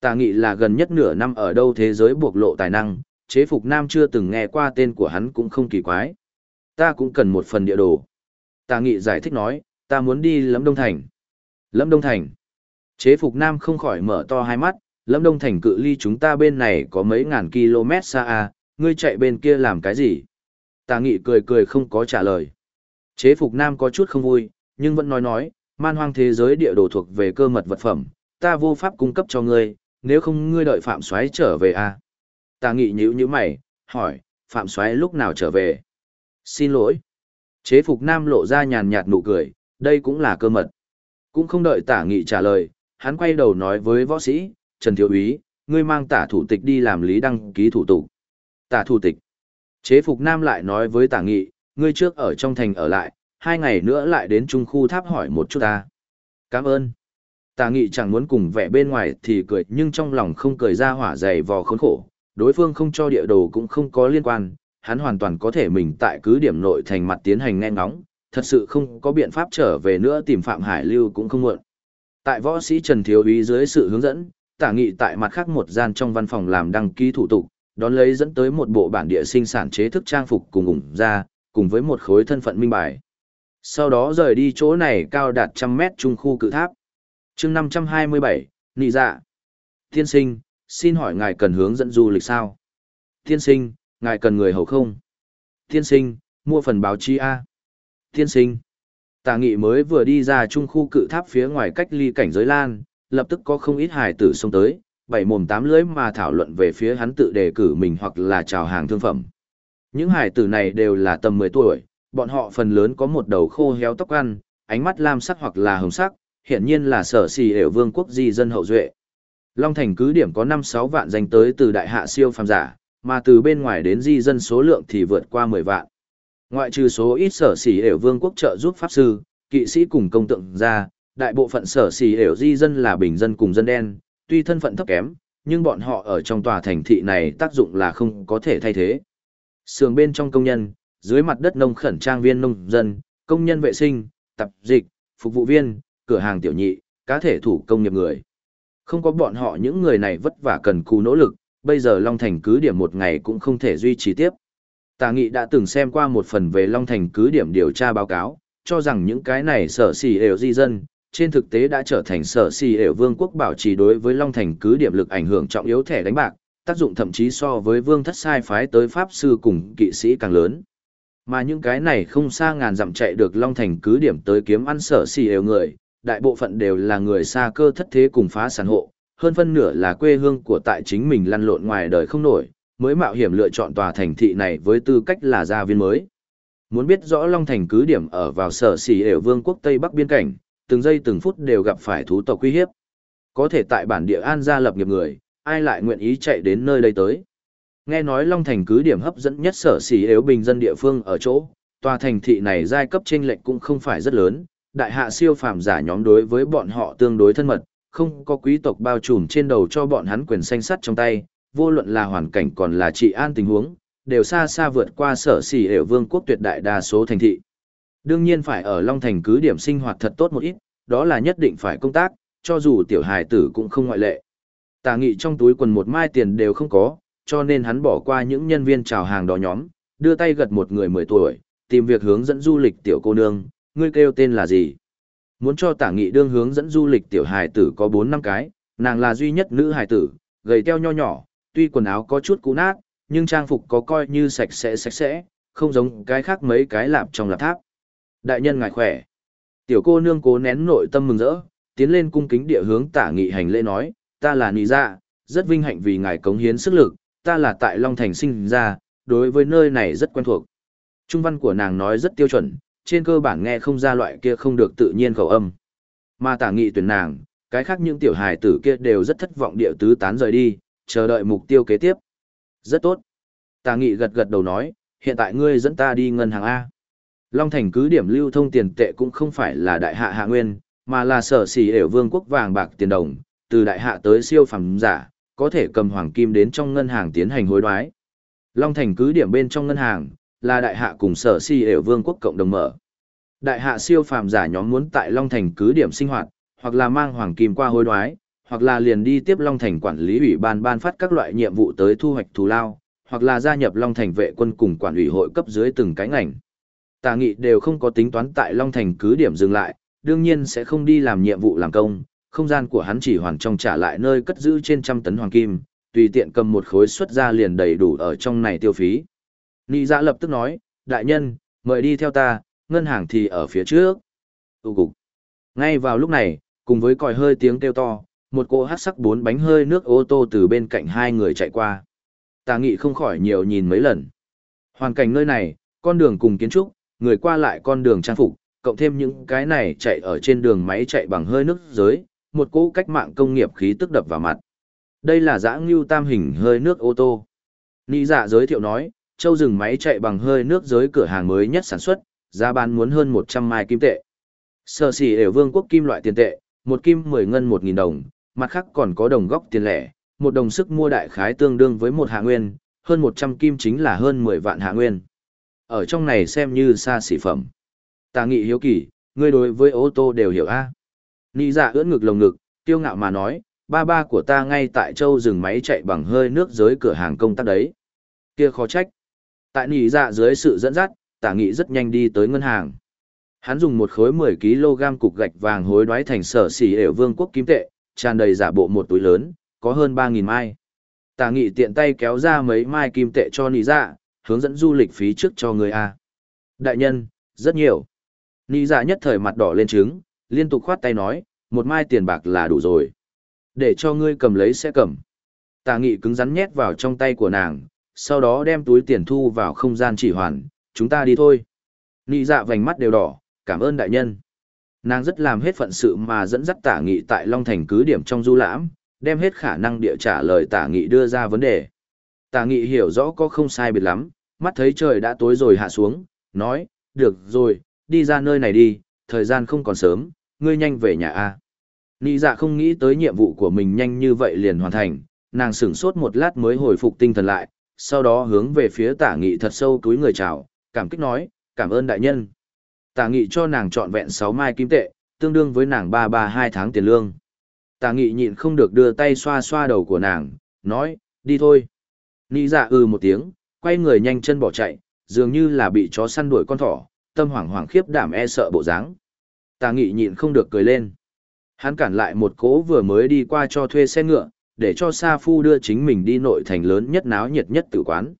Tà nghị là gần nhất nửa năm ở đâu thế giới buộc lộ tài năng, chế phục nam chưa từng nghe qua tên của hắn cũng không kỳ quái. Ta cũng cần một phần địa đồ. Tà nghị giải thích nói, ta muốn đi Lâm Đông Thành. Lâm Đông Thành. Chế phục nam không khỏi mở to hai mắt, Lâm Đông Thành cự ly chúng ta bên này có mấy ngàn km xa à, ngươi chạy bên kia làm cái gì? Tà nghị cười cười không có trả lời. Chế phục nam có chút không vui, nhưng vẫn nói nói, man hoang thế giới địa đồ thuộc về cơ mật vật phẩm, ta vô pháp cung cấp cho ngươi, nếu không ngươi đợi Phạm Soái trở về à? Tà nghị nhữ như mày, hỏi, Phạm Soái lúc nào trở về? Xin lỗi. Chế phục nam lộ ra nhàn nhạt nụ cười, đây cũng là cơ mật. Cũng không đợi tả nghị trả lời, hắn quay đầu nói với võ sĩ, Trần Thiếu Úy, ngươi mang tả thủ tịch đi làm lý đăng ký thủ tục. Tả thủ tịch. Chế phục nam lại nói với tả nghị, ngươi trước ở trong thành ở lại, hai ngày nữa lại đến trung khu tháp hỏi một chút ta. Cảm ơn. Tả nghị chẳng muốn cùng vẻ bên ngoài thì cười nhưng trong lòng không cười ra hỏa dày vò khốn khổ, đối phương không cho địa đồ cũng không có liên quan, hắn hoàn toàn có thể mình tại cứ điểm nội thành mặt tiến hành nghe ngóng, thật sự không có biện pháp trở về nữa tìm Phạm Hải Lưu cũng không muộn. Tại võ sĩ Trần Thiếu Úy dưới sự hướng dẫn, tả nghị tại mặt khác một gian trong văn phòng làm đăng ký thủ tục, đón lấy dẫn tới một bộ bản địa sinh sản chế thức trang phục cùng ủng ra, cùng với một khối thân phận minh bài. Sau đó rời đi chỗ này cao đạt trăm mét trung khu cự tháp. chương 527, nị dạ. Tiên sinh, xin hỏi ngài cần hướng dẫn du lịch sao? Tiên sinh, ngài cần người hầu không? Tiên sinh, mua phần báo chí A. Tiên sinh. Tà nghị mới vừa đi ra trung khu cự tháp phía ngoài cách ly cảnh giới lan, lập tức có không ít hài tử xông tới, bảy mồm tám lưỡi mà thảo luận về phía hắn tự đề cử mình hoặc là chào hàng thương phẩm. Những hài tử này đều là tầm 10 tuổi, bọn họ phần lớn có một đầu khô héo tóc ăn, ánh mắt lam sắc hoặc là hồng sắc, hiện nhiên là sở xì ểu vương quốc di dân hậu duệ. Long Thành cứ điểm có 5-6 vạn danh tới từ đại hạ siêu phàm giả, mà từ bên ngoài đến di dân số lượng thì vượt qua 10 vạn. Ngoại trừ số ít sở sĩ ểu vương quốc trợ giúp pháp sư, kỵ sĩ cùng công tượng ra, đại bộ phận sở sĩ ểu di dân là bình dân cùng dân đen, tuy thân phận thấp kém, nhưng bọn họ ở trong tòa thành thị này tác dụng là không có thể thay thế. Sườn bên trong công nhân, dưới mặt đất nông khẩn trang viên nông dân, công nhân vệ sinh, tập dịch, phục vụ viên, cửa hàng tiểu nhị, cá thể thủ công nghiệp người. Không có bọn họ những người này vất vả cần cù nỗ lực, bây giờ Long Thành cứ điểm một ngày cũng không thể duy trì tiếp. Tà Nghị đã từng xem qua một phần về Long Thành cứ điểm điều tra báo cáo, cho rằng những cái này sở xì đều di dân, trên thực tế đã trở thành sở xì đều vương quốc bảo trì đối với Long Thành cứ điểm lực ảnh hưởng trọng yếu thẻ đánh bạc, tác dụng thậm chí so với vương thất sai phái tới pháp sư cùng kỵ sĩ càng lớn. Mà những cái này không xa ngàn dặm chạy được Long Thành cứ điểm tới kiếm ăn sở xì đều người, đại bộ phận đều là người xa cơ thất thế cùng phá sản hộ, hơn phân nửa là quê hương của tại chính mình lăn lộn ngoài đời không nổi, mới mạo hiểm lựa chọn tòa thành thị này với tư cách là gia viên mới. Muốn biết rõ Long Thành cứ điểm ở vào sở xỉ ẻo vương quốc Tây Bắc biên cảnh, từng giây từng phút đều gặp phải thú tộc uy hiếp. Có thể tại bản địa an gia lập nghiệp người, ai lại nguyện ý chạy đến nơi đây tới. Nghe nói Long Thành cứ điểm hấp dẫn nhất sở xỉ ẻo bình dân địa phương ở chỗ, tòa thành thị này giai cấp trên lệnh cũng không phải rất lớn, đại hạ siêu phàm giả nhóm đối với bọn họ tương đối thân mật, không có quý tộc bao trùm trên đầu cho bọn hắn quyền xanh sắt trong tay, vô luận là hoàn cảnh còn là trị an tình huống, đều xa xa vượt qua sở xỉ hệ vương quốc tuyệt đại đa số thành thị. Đương nhiên phải ở Long Thành cứ điểm sinh hoạt thật tốt một ít, đó là nhất định phải công tác, cho dù tiểu hài tử cũng không ngoại lệ. Tà nghị trong túi quần một mai tiền đều không có, cho nên hắn bỏ qua những nhân viên chào hàng đó nhóm, đưa tay gật một người 10 tuổi, tìm việc hướng dẫn du lịch tiểu cô nương, ngươi kêu tên là gì? Muốn cho tả nghị đương hướng dẫn du lịch tiểu hài tử có 4 năm cái, nàng là duy nhất nữ hài tử, gầy teo nho nhỏ, tuy quần áo có chút cũ nát, nhưng trang phục có coi như sạch sẽ sạch sẽ, không giống cái khác mấy cái lạp trong lạp tháp. Đại nhân ngài khỏe. Tiểu cô nương cố nén nội tâm mừng rỡ, tiến lên cung kính địa hướng tả nghị hành lễ nói, ta là nị dạ, rất vinh hạnh vì ngài cống hiến sức lực, ta là tại Long Thành sinh ra, đối với nơi này rất quen thuộc. Trung văn của nàng nói rất tiêu chuẩn, trên cơ bản nghe không ra loại kia không được tự nhiên khẩu âm. Mà tả nghị tuyển nàng, cái khác những tiểu hài tử kia đều rất thất vọng địa tứ tán rời đi, chờ đợi mục tiêu kế tiếp. Rất tốt. Tả nghị gật gật đầu nói, hiện tại ngươi dẫn ta đi ngân hàng A. Long Thành cứ điểm lưu thông tiền tệ cũng không phải là đại hạ hạ nguyên, mà là sở xỉ ểu vương quốc vàng bạc tiền đồng, từ đại hạ tới siêu phẩm giả, có thể cầm hoàng kim đến trong ngân hàng tiến hành hối đoái. Long Thành cứ điểm bên trong ngân hàng, là đại hạ cùng sở xỉ ểu vương quốc cộng đồng mở. Đại hạ siêu phàm giả nhóm muốn tại Long Thành cứ điểm sinh hoạt, hoặc là mang hoàng kim qua hối đoái, hoặc là liền đi tiếp Long Thành quản lý ủy ban ban phát các loại nhiệm vụ tới thu hoạch thù lao, hoặc là gia nhập Long Thành vệ quân cùng quản ủy hội cấp dưới từng cái ngành. Tà nghị đều không có tính toán tại Long Thành cứ điểm dừng lại, đương nhiên sẽ không đi làm nhiệm vụ làm công, không gian của hắn chỉ hoàn trong trả lại nơi cất giữ trên trăm tấn hoàng kim, tùy tiện cầm một khối xuất ra liền đầy đủ ở trong này tiêu phí. Nị dạ lập tức nói, đại nhân, mời đi theo ta, ngân hàng thì ở phía trước. Tụ cục. Ngay vào lúc này, cùng với còi hơi tiếng kêu to, một cô hát sắc bốn bánh hơi nước ô tô từ bên cạnh hai người chạy qua. Tà nghị không khỏi nhiều nhìn mấy lần. Hoàn cảnh nơi này, con đường cùng kiến trúc, người qua lại con đường trang phục, cộng thêm những cái này chạy ở trên đường máy chạy bằng hơi nước dưới, một cỗ cách mạng công nghiệp khí tức đập vào mặt. Đây là dã ngưu tam hình hơi nước ô tô. Nị dạ giới thiệu nói, châu rừng máy chạy bằng hơi nước dưới cửa hàng mới nhất sản xuất, giá bán muốn hơn 100 mai kim tệ. Sở xỉ ở vương quốc kim loại tiền tệ, một kim 10 ngân 1.000 đồng, mặt khác còn có đồng góc tiền lẻ, một đồng sức mua đại khái tương đương với một hạ nguyên, hơn 100 kim chính là hơn 10 vạn hạ nguyên. Ở trong này xem như xa xỉ phẩm. Tà nghị hiếu kỳ, ngươi đối với ô tô đều hiểu a à? Nị dạ ưỡn ngực lồng ngực, tiêu ngạo mà nói, ba ba của ta ngay tại châu rừng máy chạy bằng hơi nước dưới cửa hàng công tác đấy. Kia khó trách. Tại nị dạ dưới sự dẫn dắt, tả nghị rất nhanh đi tới ngân hàng. Hắn dùng một khối 10 kg cục gạch vàng hối đoái thành sở xỉ ểu vương quốc kim tệ, tràn đầy giả bộ một túi lớn, có hơn 3.000 mai. Tả nghị tiện tay kéo ra mấy mai kim tệ cho nị dạ, hướng dẫn du lịch phí trước cho người A. Đại nhân, rất nhiều. Nị dạ nhất thời mặt đỏ lên trứng, liên tục khoát tay nói, một mai tiền bạc là đủ rồi. Để cho ngươi cầm lấy sẽ cầm. Tà nghị cứng rắn nhét vào trong tay của nàng, sau đó đem túi tiền thu vào không gian chỉ hoàn, chúng ta đi thôi. Nị dạ vành mắt đều đỏ, cảm ơn đại nhân. Nàng rất làm hết phận sự mà dẫn dắt tả nghị tại Long Thành cứ điểm trong du lãm, đem hết khả năng địa trả lời tả nghị đưa ra vấn đề. Tả nghị hiểu rõ có không sai biệt lắm, mắt thấy trời đã tối rồi hạ xuống, nói, được rồi, đi ra nơi này đi, thời gian không còn sớm, ngươi nhanh về nhà A. Nị dạ không nghĩ tới nhiệm vụ của mình nhanh như vậy liền hoàn thành, nàng sửng sốt một lát mới hồi phục tinh thần lại, sau đó hướng về phía tả nghị thật sâu túi người chào, cảm kích nói, cảm ơn đại nhân. Tả nghị cho nàng trọn vẹn 6 mai kim tệ, tương đương với nàng 332 tháng tiền lương. Tả nghị nhịn không được đưa tay xoa xoa đầu của nàng, nói, đi thôi. Nị dạ ừ một tiếng, quay người nhanh chân bỏ chạy, dường như là bị chó săn đuổi con thỏ, tâm hoảng hoảng khiếp đảm e sợ bộ dáng. Tà nghị nhịn không được cười lên. Hắn cản lại một cố vừa mới đi qua cho thuê xe ngựa, để cho Sa Phu đưa chính mình đi nội thành lớn nhất náo nhiệt nhất tử quán.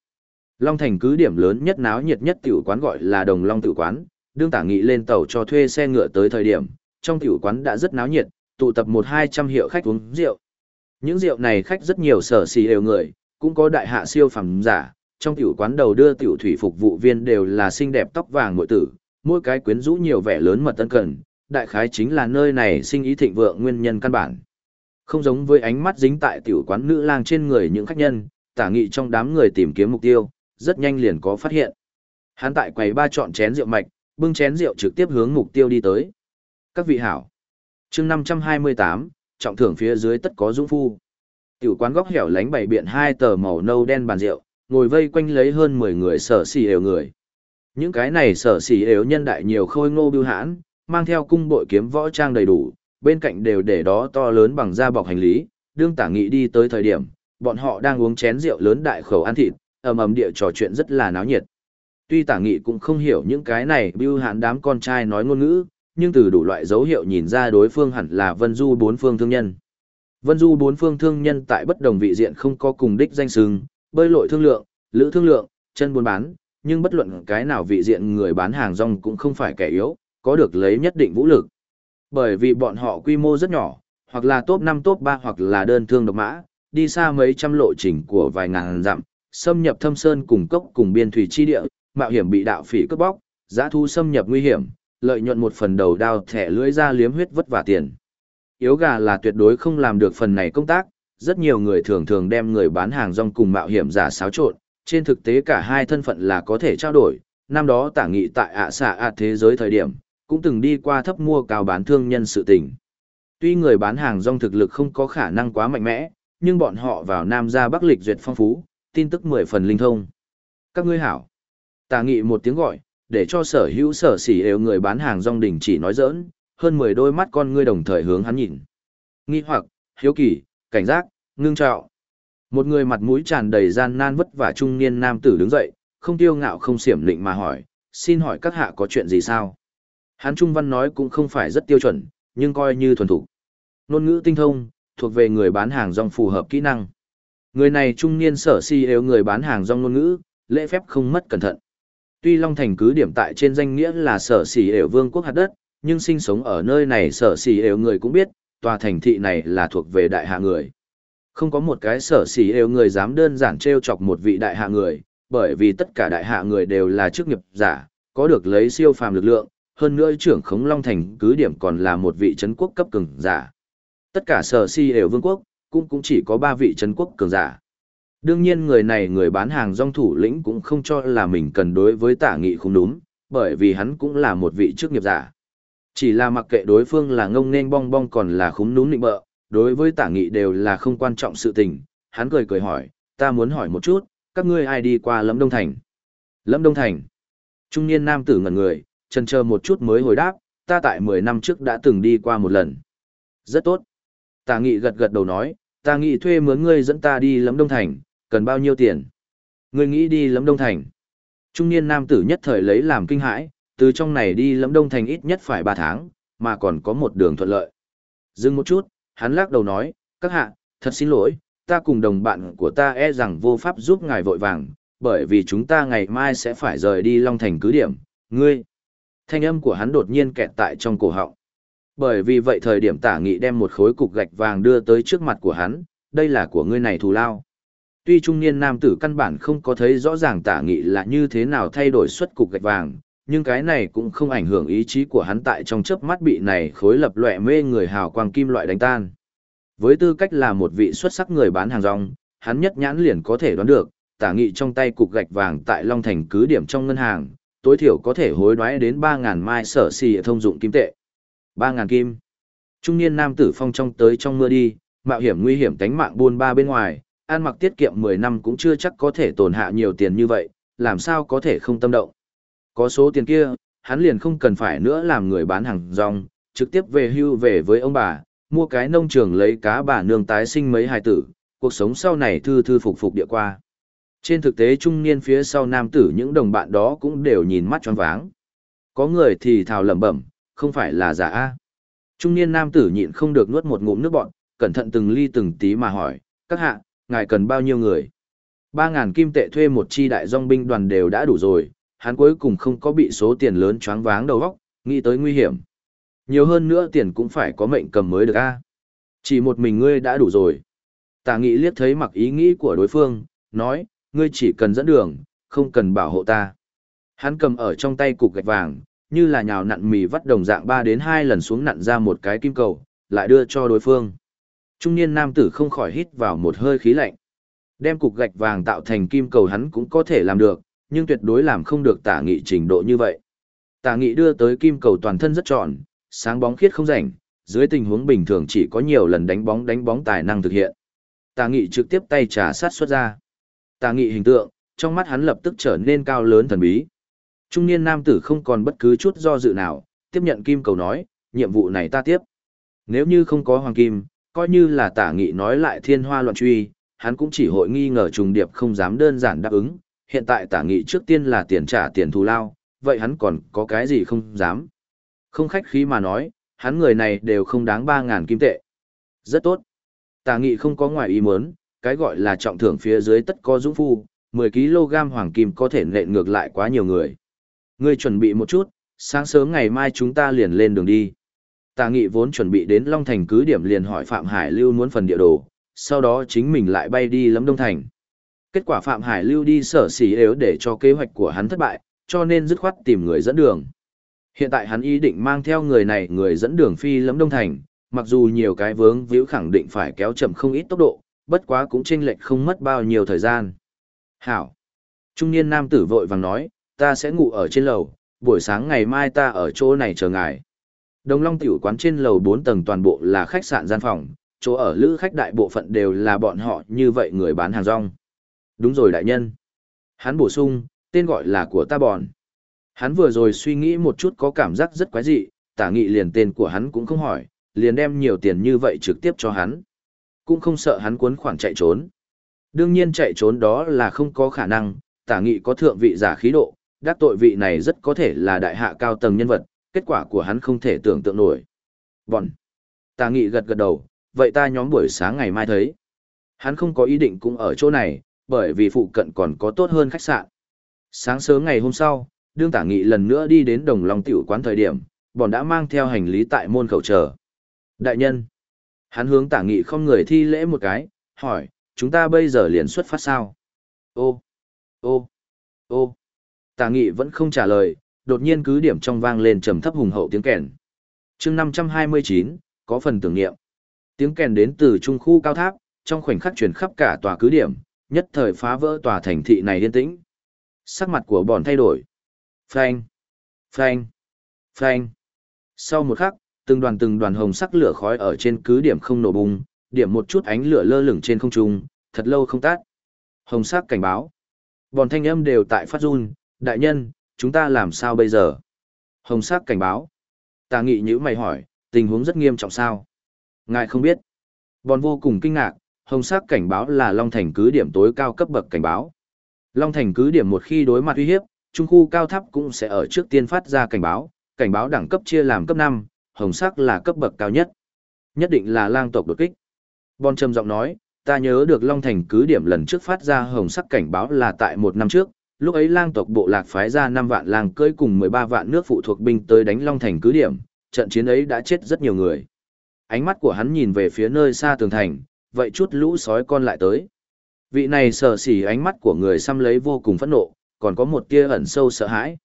Long Thành cứ điểm lớn nhất náo nhiệt nhất tiểu quán gọi là Đồng Long Tử quán, đương tả nghị lên tàu cho thuê xe ngựa tới thời điểm, trong tiểu quán đã rất náo nhiệt, tụ tập một hai trăm hiệu khách uống rượu. Những rượu này khách rất nhiều sở xì đều người, cũng có đại hạ siêu phẩm giả, trong tiểu quán đầu đưa tiểu thủy phục vụ viên đều là xinh đẹp tóc vàng nội tử, mỗi cái quyến rũ nhiều vẻ lớn mật tân cần, đại khái chính là nơi này sinh ý thịnh vượng nguyên nhân căn bản. Không giống với ánh mắt dính tại tiểu quán nữ lang trên người những khách nhân, tả nghị trong đám người tìm kiếm mục tiêu, rất nhanh liền có phát hiện. Hắn tại quầy ba chọn chén rượu mạch, bưng chén rượu trực tiếp hướng mục tiêu đi tới. Các vị hảo. chương 528, trọng thưởng phía dưới tất có dũng phu. Tiểu quán góc hẻo lánh bày biện hai tờ màu nâu đen bàn rượu, ngồi vây quanh lấy hơn 10 người sở xỉ đều người. Những cái này sở xỉ đều nhân đại nhiều khôi ngô bưu hãn, mang theo cung bội kiếm võ trang đầy đủ, bên cạnh đều để đó to lớn bằng da bọc hành lý, đương tả nghị đi tới thời điểm, bọn họ đang uống chén rượu lớn đại khẩu ăn thịt, ầm ầm địa trò chuyện rất là náo nhiệt. Tuy tả nghị cũng không hiểu những cái này biêu hãn đám con trai nói ngôn ngữ, nhưng từ đủ loại dấu hiệu nhìn ra đối phương hẳn là vân du bốn phương thương nhân. Vân du bốn phương thương nhân tại bất đồng vị diện không có cùng đích danh xưng, bơi lội thương lượng, lữ thương lượng, chân buôn bán, nhưng bất luận cái nào vị diện người bán hàng rong cũng không phải kẻ yếu, có được lấy nhất định vũ lực. Bởi vì bọn họ quy mô rất nhỏ, hoặc là top 5 top 3 hoặc là đơn thương độc mã, đi xa mấy trăm lộ trình của vài ngàn dặm, xâm nhập thâm sơn cùng cốc cùng biên thủy chi địa, mạo hiểm bị đạo phỉ cướp bóc, giá thu xâm nhập nguy hiểm, lợi nhuận một phần đầu đao thẻ lưỡi ra liếm huyết vất vả tiền. Yếu gà là tuyệt đối không làm được phần này công tác, rất nhiều người thường thường đem người bán hàng rong cùng mạo hiểm giả xáo trộn, trên thực tế cả hai thân phận là có thể trao đổi. Năm đó tả nghị tại ạ xạ ạ thế giới thời điểm, cũng từng đi qua thấp mua cao bán thương nhân sự tình. Tuy người bán hàng rong thực lực không có khả năng quá mạnh mẽ, nhưng bọn họ vào Nam ra Bắc lịch duyệt phong phú, tin tức mười phần linh thông. Các ngươi hảo. Tà nghị một tiếng gọi, để cho sở hữu sở sỉ đều người bán hàng rong đỉnh chỉ nói giỡn, hơn 10 đôi mắt con ngươi đồng thời hướng hắn nhìn. Nghi hoặc, hiếu kỳ, cảnh giác, ngưng trạo Một người mặt mũi tràn đầy gian nan vất vả trung niên nam tử đứng dậy, không tiêu ngạo không xiểm lịnh mà hỏi, xin hỏi các hạ có chuyện gì sao? Hắn Trung Văn nói cũng không phải rất tiêu chuẩn, nhưng coi như thuần thủ. Nôn ngữ tinh thông, thuộc về người bán hàng rong phù hợp kỹ năng. Người này trung niên sở si yếu người bán hàng rong ngôn ngữ, lễ phép không mất cẩn thận. Tuy Long Thành cứ điểm tại trên danh nghĩa là sở xỉ đều vương quốc hạt đất, nhưng sinh sống ở nơi này sở xỉ đều người cũng biết, tòa thành thị này là thuộc về đại hạ người. Không có một cái sở xỉ đều người dám đơn giản treo chọc một vị đại hạ người, bởi vì tất cả đại hạ người đều là chức nghiệp giả, có được lấy siêu phàm lực lượng, hơn nữa trưởng khống Long Thành cứ điểm còn là một vị trấn quốc cấp cường giả. Tất cả sở xỉ đều vương quốc, cũng cũng chỉ có ba vị trấn quốc cường giả. Đương nhiên người này người bán hàng rong thủ lĩnh cũng không cho là mình cần đối với tả nghị không đúng, bởi vì hắn cũng là một vị chức nghiệp giả. Chỉ là mặc kệ đối phương là ngông nên bong bong còn là khúng núm nịnh bợ, đối với tả nghị đều là không quan trọng sự tình. Hắn cười cười hỏi, ta muốn hỏi một chút, các ngươi ai đi qua Lâm Đông Thành? Lâm Đông Thành. Trung niên nam tử ngẩn người, chần chờ một chút mới hồi đáp, ta tại 10 năm trước đã từng đi qua một lần. Rất tốt. Tả nghị gật gật đầu nói, ta nghĩ thuê mướn ngươi dẫn ta đi lấm Đông Thành, cần bao nhiêu tiền? Ngươi nghĩ đi lấm Đông Thành. Trung niên nam tử nhất thời lấy làm kinh hãi, từ trong này đi lấm Đông Thành ít nhất phải 3 tháng, mà còn có một đường thuận lợi. Dừng một chút, hắn lắc đầu nói, các hạ, thật xin lỗi, ta cùng đồng bạn của ta e rằng vô pháp giúp ngài vội vàng, bởi vì chúng ta ngày mai sẽ phải rời đi Long Thành cứ điểm, ngươi. Thanh âm của hắn đột nhiên kẹt tại trong cổ họng. Bởi vì vậy thời điểm tả nghị đem một khối cục gạch vàng đưa tới trước mặt của hắn, đây là của ngươi này thù lao. Tuy trung niên nam tử căn bản không có thấy rõ ràng tả nghị là như thế nào thay đổi xuất cục gạch vàng, nhưng cái này cũng không ảnh hưởng ý chí của hắn tại trong chớp mắt bị này khối lập lệ mê người hào quang kim loại đánh tan. Với tư cách là một vị xuất sắc người bán hàng rong, hắn nhất nhãn liền có thể đoán được, tả nghị trong tay cục gạch vàng tại Long Thành cứ điểm trong ngân hàng, tối thiểu có thể hối đoái đến 3.000 mai sở xì thông dụng kim tệ. Ba ngàn kim. Trung niên nam tử phong trong tới trong mưa đi, mạo hiểm nguy hiểm tánh mạng buôn ba bên ngoài, an mặc tiết kiệm 10 năm cũng chưa chắc có thể tổn hạ nhiều tiền như vậy, làm sao có thể không tâm động. Có số tiền kia, hắn liền không cần phải nữa làm người bán hàng rong, trực tiếp về hưu về với ông bà, mua cái nông trường lấy cá bà nương tái sinh mấy hài tử, cuộc sống sau này thư thư phục phục địa qua. Trên thực tế trung niên phía sau nam tử những đồng bạn đó cũng đều nhìn mắt choáng váng. Có người thì thào lẩm bẩm, không phải là giả a. Trung niên nam tử nhịn không được nuốt một ngụm nước bọn, cẩn thận từng ly từng tí mà hỏi, các hạ, ngài cần bao nhiêu người? Ba ngàn kim tệ thuê một chi đại dong binh đoàn đều đã đủ rồi, hắn cuối cùng không có bị số tiền lớn choáng váng đầu óc, nghĩ tới nguy hiểm. Nhiều hơn nữa tiền cũng phải có mệnh cầm mới được a. Chỉ một mình ngươi đã đủ rồi. Tả nghị liếc thấy mặc ý nghĩ của đối phương, nói, ngươi chỉ cần dẫn đường, không cần bảo hộ ta. Hắn cầm ở trong tay cục gạch vàng, như là nhào nặn mì vắt đồng dạng 3 đến 2 lần xuống nặn ra một cái kim cầu, lại đưa cho đối phương. Trung niên nam tử không khỏi hít vào một hơi khí lạnh. Đem cục gạch vàng tạo thành kim cầu hắn cũng có thể làm được, nhưng tuyệt đối làm không được tả nghị trình độ như vậy. Tả nghị đưa tới kim cầu toàn thân rất tròn, sáng bóng khiết không rảnh, dưới tình huống bình thường chỉ có nhiều lần đánh bóng đánh bóng tài năng thực hiện. Tả nghị trực tiếp tay trả sát xuất ra. Tả nghị hình tượng, trong mắt hắn lập tức trở nên cao lớn thần bí. Trung niên nam tử không còn bất cứ chút do dự nào, tiếp nhận kim cầu nói, nhiệm vụ này ta tiếp. Nếu như không có hoàng kim, coi như là tả nghị nói lại thiên hoa loạn truy, hắn cũng chỉ hội nghi ngờ trùng điệp không dám đơn giản đáp ứng, hiện tại tả nghị trước tiên là tiền trả tiền thù lao, vậy hắn còn có cái gì không dám. Không khách khí mà nói, hắn người này đều không đáng 3.000 kim tệ. Rất tốt. Tả nghị không có ngoài ý muốn, cái gọi là trọng thưởng phía dưới tất có dũng phu, 10kg hoàng kim có thể nện ngược lại quá nhiều người. Ngươi chuẩn bị một chút, sáng sớm ngày mai chúng ta liền lên đường đi. Tà nghị vốn chuẩn bị đến Long Thành cứ điểm liền hỏi Phạm Hải Lưu muốn phần địa đồ, sau đó chính mình lại bay đi lấm Đông Thành. Kết quả Phạm Hải Lưu đi sở xỉ yếu để cho kế hoạch của hắn thất bại, cho nên dứt khoát tìm người dẫn đường. Hiện tại hắn ý định mang theo người này người dẫn đường phi lấm Đông Thành, mặc dù nhiều cái vướng víu khẳng định phải kéo chậm không ít tốc độ, bất quá cũng chênh lệch không mất bao nhiêu thời gian. Hảo! Trung niên nam tử vội vàng nói, ta sẽ ngủ ở trên lầu, buổi sáng ngày mai ta ở chỗ này chờ ngài. Đồng Long tiểu quán trên lầu 4 tầng toàn bộ là khách sạn gian phòng, chỗ ở lữ khách đại bộ phận đều là bọn họ như vậy người bán hàng rong. Đúng rồi đại nhân. Hắn bổ sung, tên gọi là của ta bọn. Hắn vừa rồi suy nghĩ một chút có cảm giác rất quái dị, tả nghị liền tên của hắn cũng không hỏi, liền đem nhiều tiền như vậy trực tiếp cho hắn. Cũng không sợ hắn cuốn khoản chạy trốn. Đương nhiên chạy trốn đó là không có khả năng, tả nghị có thượng vị giả khí độ, đắc tội vị này rất có thể là đại hạ cao tầng nhân vật, kết quả của hắn không thể tưởng tượng nổi. Bọn. Tà nghị gật gật đầu, vậy ta nhóm buổi sáng ngày mai thấy. Hắn không có ý định cũng ở chỗ này, bởi vì phụ cận còn có tốt hơn khách sạn. Sáng sớm ngày hôm sau, đương tả nghị lần nữa đi đến đồng lòng tiểu quán thời điểm, bọn đã mang theo hành lý tại môn khẩu chờ. Đại nhân. Hắn hướng tả nghị không người thi lễ một cái, hỏi, chúng ta bây giờ liền xuất phát sao? Ô, ô, ô. Tà nghị vẫn không trả lời, đột nhiên cứ điểm trong vang lên trầm thấp hùng hậu tiếng kèn. chương 529, có phần tưởng niệm. Tiếng kèn đến từ trung khu cao tháp, trong khoảnh khắc chuyển khắp cả tòa cứ điểm, nhất thời phá vỡ tòa thành thị này yên tĩnh. Sắc mặt của bọn thay đổi. Phanh, phanh, phanh. Sau một khắc, từng đoàn từng đoàn hồng sắc lửa khói ở trên cứ điểm không nổ bùng, điểm một chút ánh lửa lơ lửng trên không trung, thật lâu không tắt. Hồng sắc cảnh báo. Bọn thanh âm đều tại phát run, đại nhân, chúng ta làm sao bây giờ? Hồng sắc cảnh báo. Tà nghị nhữ mày hỏi, tình huống rất nghiêm trọng sao? Ngài không biết. Bọn vô cùng kinh ngạc, hồng sắc cảnh báo là Long Thành cứ điểm tối cao cấp bậc cảnh báo. Long Thành cứ điểm một khi đối mặt uy hiếp, trung khu cao tháp cũng sẽ ở trước tiên phát ra cảnh báo, cảnh báo đẳng cấp chia làm cấp 5, hồng sắc là cấp bậc cao nhất. Nhất định là lang tộc đột kích. Bon trầm giọng nói, ta nhớ được Long Thành cứ điểm lần trước phát ra hồng sắc cảnh báo là tại một năm trước, lúc ấy lang tộc bộ lạc phái ra 5 vạn lang cưỡi cùng 13 vạn nước phụ thuộc binh tới đánh Long Thành cứ điểm, trận chiến ấy đã chết rất nhiều người. Ánh mắt của hắn nhìn về phía nơi xa tường thành, vậy chút lũ sói con lại tới. Vị này sợ xỉ ánh mắt của người xăm lấy vô cùng phẫn nộ, còn có một tia ẩn sâu sợ hãi.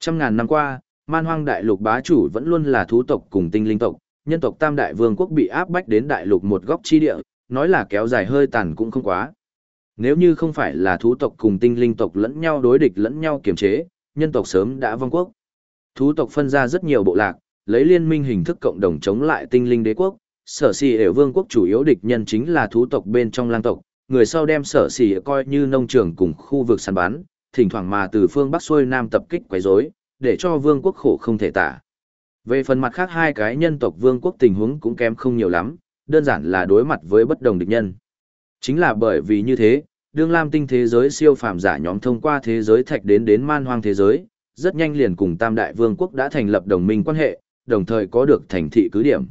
Trăm ngàn năm qua, man hoang đại lục bá chủ vẫn luôn là thú tộc cùng tinh linh tộc, nhân tộc tam đại vương quốc bị áp bách đến đại lục một góc chi địa, nói là kéo dài hơi tàn cũng không quá. Nếu như không phải là thú tộc cùng tinh linh tộc lẫn nhau đối địch lẫn nhau kiềm chế, nhân tộc sớm đã vong quốc. Thú tộc phân ra rất nhiều bộ lạc, lấy liên minh hình thức cộng đồng chống lại tinh linh đế quốc, sở xì ẻo vương quốc chủ yếu địch nhân chính là thú tộc bên trong lang tộc, người sau đem sở xì coi như nông trường cùng khu vực săn bắn, thỉnh thoảng mà từ phương bắc xuôi nam tập kích quấy rối, để cho vương quốc khổ không thể tả. Về phần mặt khác hai cái nhân tộc vương quốc tình huống cũng kém không nhiều lắm, đơn giản là đối mặt với bất đồng địch nhân. Chính là bởi vì như thế, đương lam tinh thế giới siêu phàm giả nhóm thông qua thế giới thạch đến đến man hoang thế giới, rất nhanh liền cùng tam đại vương quốc đã thành lập đồng minh quan hệ, đồng thời có được thành thị cứ điểm.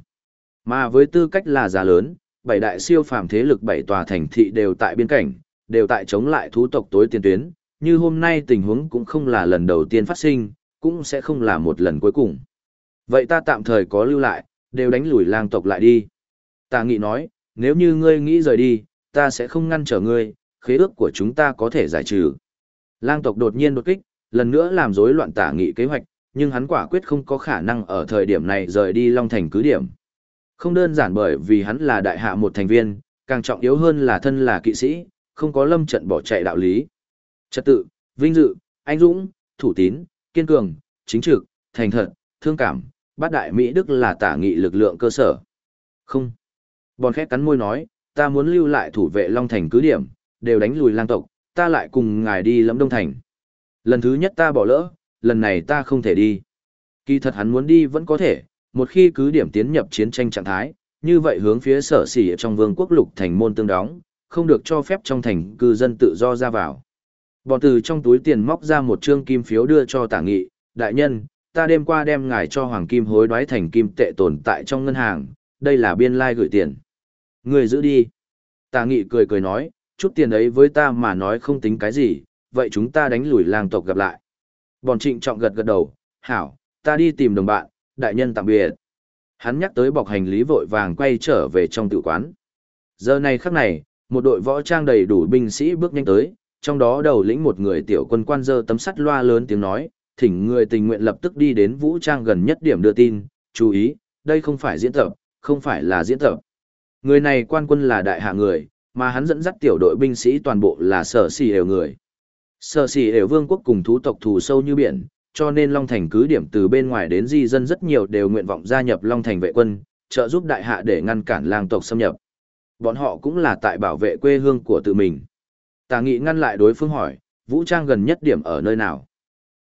Mà với tư cách là giả lớn, bảy đại siêu phàm thế lực bảy tòa thành thị đều tại biên cảnh, đều tại chống lại thú tộc tối tiên tuyến, như hôm nay tình huống cũng không là lần đầu tiên phát sinh, cũng sẽ không là một lần cuối cùng. Vậy ta tạm thời có lưu lại, đều đánh lùi lang tộc lại đi. Tà nghị nói, nếu như ngươi nghĩ rời đi, ta sẽ không ngăn trở ngươi, khế ước của chúng ta có thể giải trừ. Lang tộc đột nhiên đột kích, lần nữa làm rối loạn tả nghị kế hoạch, nhưng hắn quả quyết không có khả năng ở thời điểm này rời đi Long Thành cứ điểm. Không đơn giản bởi vì hắn là đại hạ một thành viên, càng trọng yếu hơn là thân là kỵ sĩ, không có lâm trận bỏ chạy đạo lý. Trật tự, vinh dự, anh dũng, thủ tín, kiên cường, chính trực, thành thật, thương cảm, bát đại Mỹ Đức là tả nghị lực lượng cơ sở. Không. Bòn khét cắn môi nói, ta muốn lưu lại thủ vệ Long Thành cứ điểm, đều đánh lùi lang tộc, ta lại cùng ngài đi lẫm Đông Thành. Lần thứ nhất ta bỏ lỡ, lần này ta không thể đi. Kỳ thật hắn muốn đi vẫn có thể, một khi cứ điểm tiến nhập chiến tranh trạng thái, như vậy hướng phía sở sỉ trong vương quốc lục thành môn tương đóng, không được cho phép trong thành cư dân tự do ra vào. Bọn từ trong túi tiền móc ra một trương kim phiếu đưa cho tả nghị, đại nhân, ta đêm qua đem ngài cho hoàng kim hối đoái thành kim tệ tồn tại trong ngân hàng, đây là biên lai gửi tiền. Người giữ đi. Tả nghị cười cười nói, chút tiền ấy với ta mà nói không tính cái gì, vậy chúng ta đánh lùi lang tộc gặp lại. Bọn trịnh trọng gật gật đầu, hảo, ta đi tìm đồng bạn, đại nhân tạm biệt. Hắn nhắc tới bọc hành lý vội vàng quay trở về trong tự quán. Giờ này khắc này, một đội võ trang đầy đủ binh sĩ bước nhanh tới, trong đó đầu lĩnh một người tiểu quân quan dơ tấm sắt loa lớn tiếng nói, thỉnh người tình nguyện lập tức đi đến vũ trang gần nhất điểm đưa tin, chú ý, đây không phải diễn tập, không phải là diễn tập. Người này quan quân là đại hạ người, mà hắn dẫn dắt tiểu đội binh sĩ toàn bộ là sở xì đều người. Sở xì đều vương quốc cùng thú tộc thù sâu như biển, cho nên Long Thành cứ điểm từ bên ngoài đến di dân rất nhiều đều nguyện vọng gia nhập Long Thành vệ quân, trợ giúp đại hạ để ngăn cản lang tộc xâm nhập. Bọn họ cũng là tại bảo vệ quê hương của tự mình. Tà nghị ngăn lại đối phương hỏi, vũ trang gần nhất điểm ở nơi nào?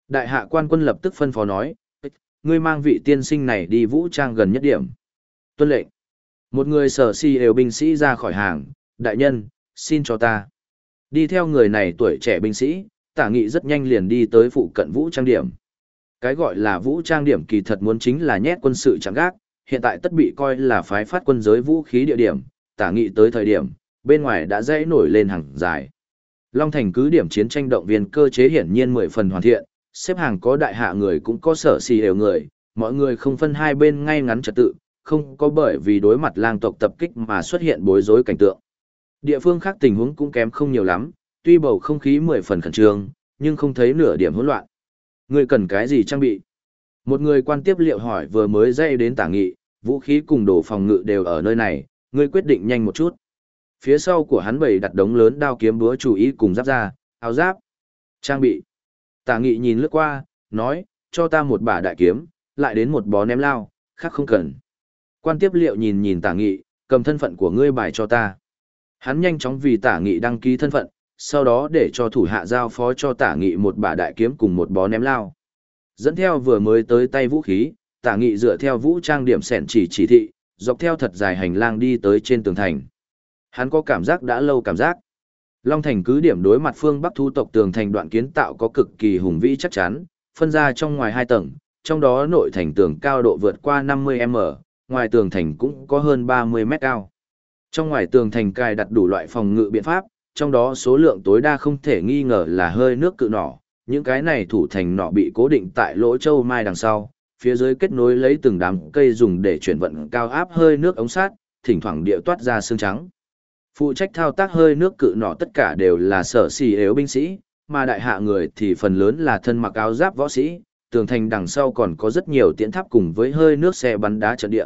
Đại hạ quan quân lập tức phân phó nói, ngươi mang vị tiên sinh này đi vũ trang gần nhất điểm. Tuân lệnh. Một người sở si đều binh sĩ ra khỏi hàng, đại nhân, xin cho ta. Đi theo người này tuổi trẻ binh sĩ, tả nghị rất nhanh liền đi tới phụ cận vũ trang điểm. Cái gọi là vũ trang điểm kỳ thật muốn chính là nhét quân sự chẳng gác, hiện tại tất bị coi là phái phát quân giới vũ khí địa điểm, tả nghị tới thời điểm, bên ngoài đã dãy nổi lên hàng dài. Long Thành cứ điểm chiến tranh động viên cơ chế hiển nhiên mười phần hoàn thiện, xếp hàng có đại hạ người cũng có sở xì đều người, mọi người không phân hai bên ngay ngắn trật tự, không có bởi vì đối mặt lang tộc tập kích mà xuất hiện bối rối cảnh tượng. Địa phương khác tình huống cũng kém không nhiều lắm, tuy bầu không khí mười phần khẩn trương, nhưng không thấy nửa điểm hỗn loạn. Người cần cái gì trang bị? Một người quan tiếp liệu hỏi vừa mới dây đến tả nghị, vũ khí cùng đồ phòng ngự đều ở nơi này, ngươi quyết định nhanh một chút. Phía sau của hắn bầy đặt đống lớn đao kiếm búa chủ ý cùng giáp ra, áo giáp, trang bị. Tả nghị nhìn lướt qua, nói, cho ta một bả đại kiếm, lại đến một bó ném lao, khác không cần. Quan tiếp liệu nhìn nhìn tả nghị, cầm thân phận của ngươi bài cho ta. Hắn nhanh chóng vì tả nghị đăng ký thân phận, sau đó để cho thủ hạ giao phó cho tả nghị một bả đại kiếm cùng một bó ném lao. Dẫn theo vừa mới tới tay vũ khí, tả nghị dựa theo vũ trang điểm sẻn chỉ chỉ thị, dọc theo thật dài hành lang đi tới trên tường thành. Hắn có cảm giác đã lâu cảm giác. Long Thành cứ điểm đối mặt phương Bắc thu tộc tường thành đoạn kiến tạo có cực kỳ hùng vĩ chắc chắn, phân ra trong ngoài hai tầng, trong đó nội thành tường cao độ vượt qua 50m, ngoài tường thành cũng có hơn 30 mét cao. Trong ngoài tường thành cài đặt đủ loại phòng ngự biện pháp, trong đó số lượng tối đa không thể nghi ngờ là hơi nước cự nỏ, những cái này thủ thành nỏ bị cố định tại lỗ châu mai đằng sau, phía dưới kết nối lấy từng đám cây dùng để chuyển vận cao áp hơi nước ống sát, thỉnh thoảng địa toát ra xương trắng. Phụ trách thao tác hơi nước cự nỏ tất cả đều là sở xì yếu binh sĩ, mà đại hạ người thì phần lớn là thân mặc áo giáp võ sĩ, tường thành đằng sau còn có rất nhiều tiễn tháp cùng với hơi nước xe bắn đá trận địa.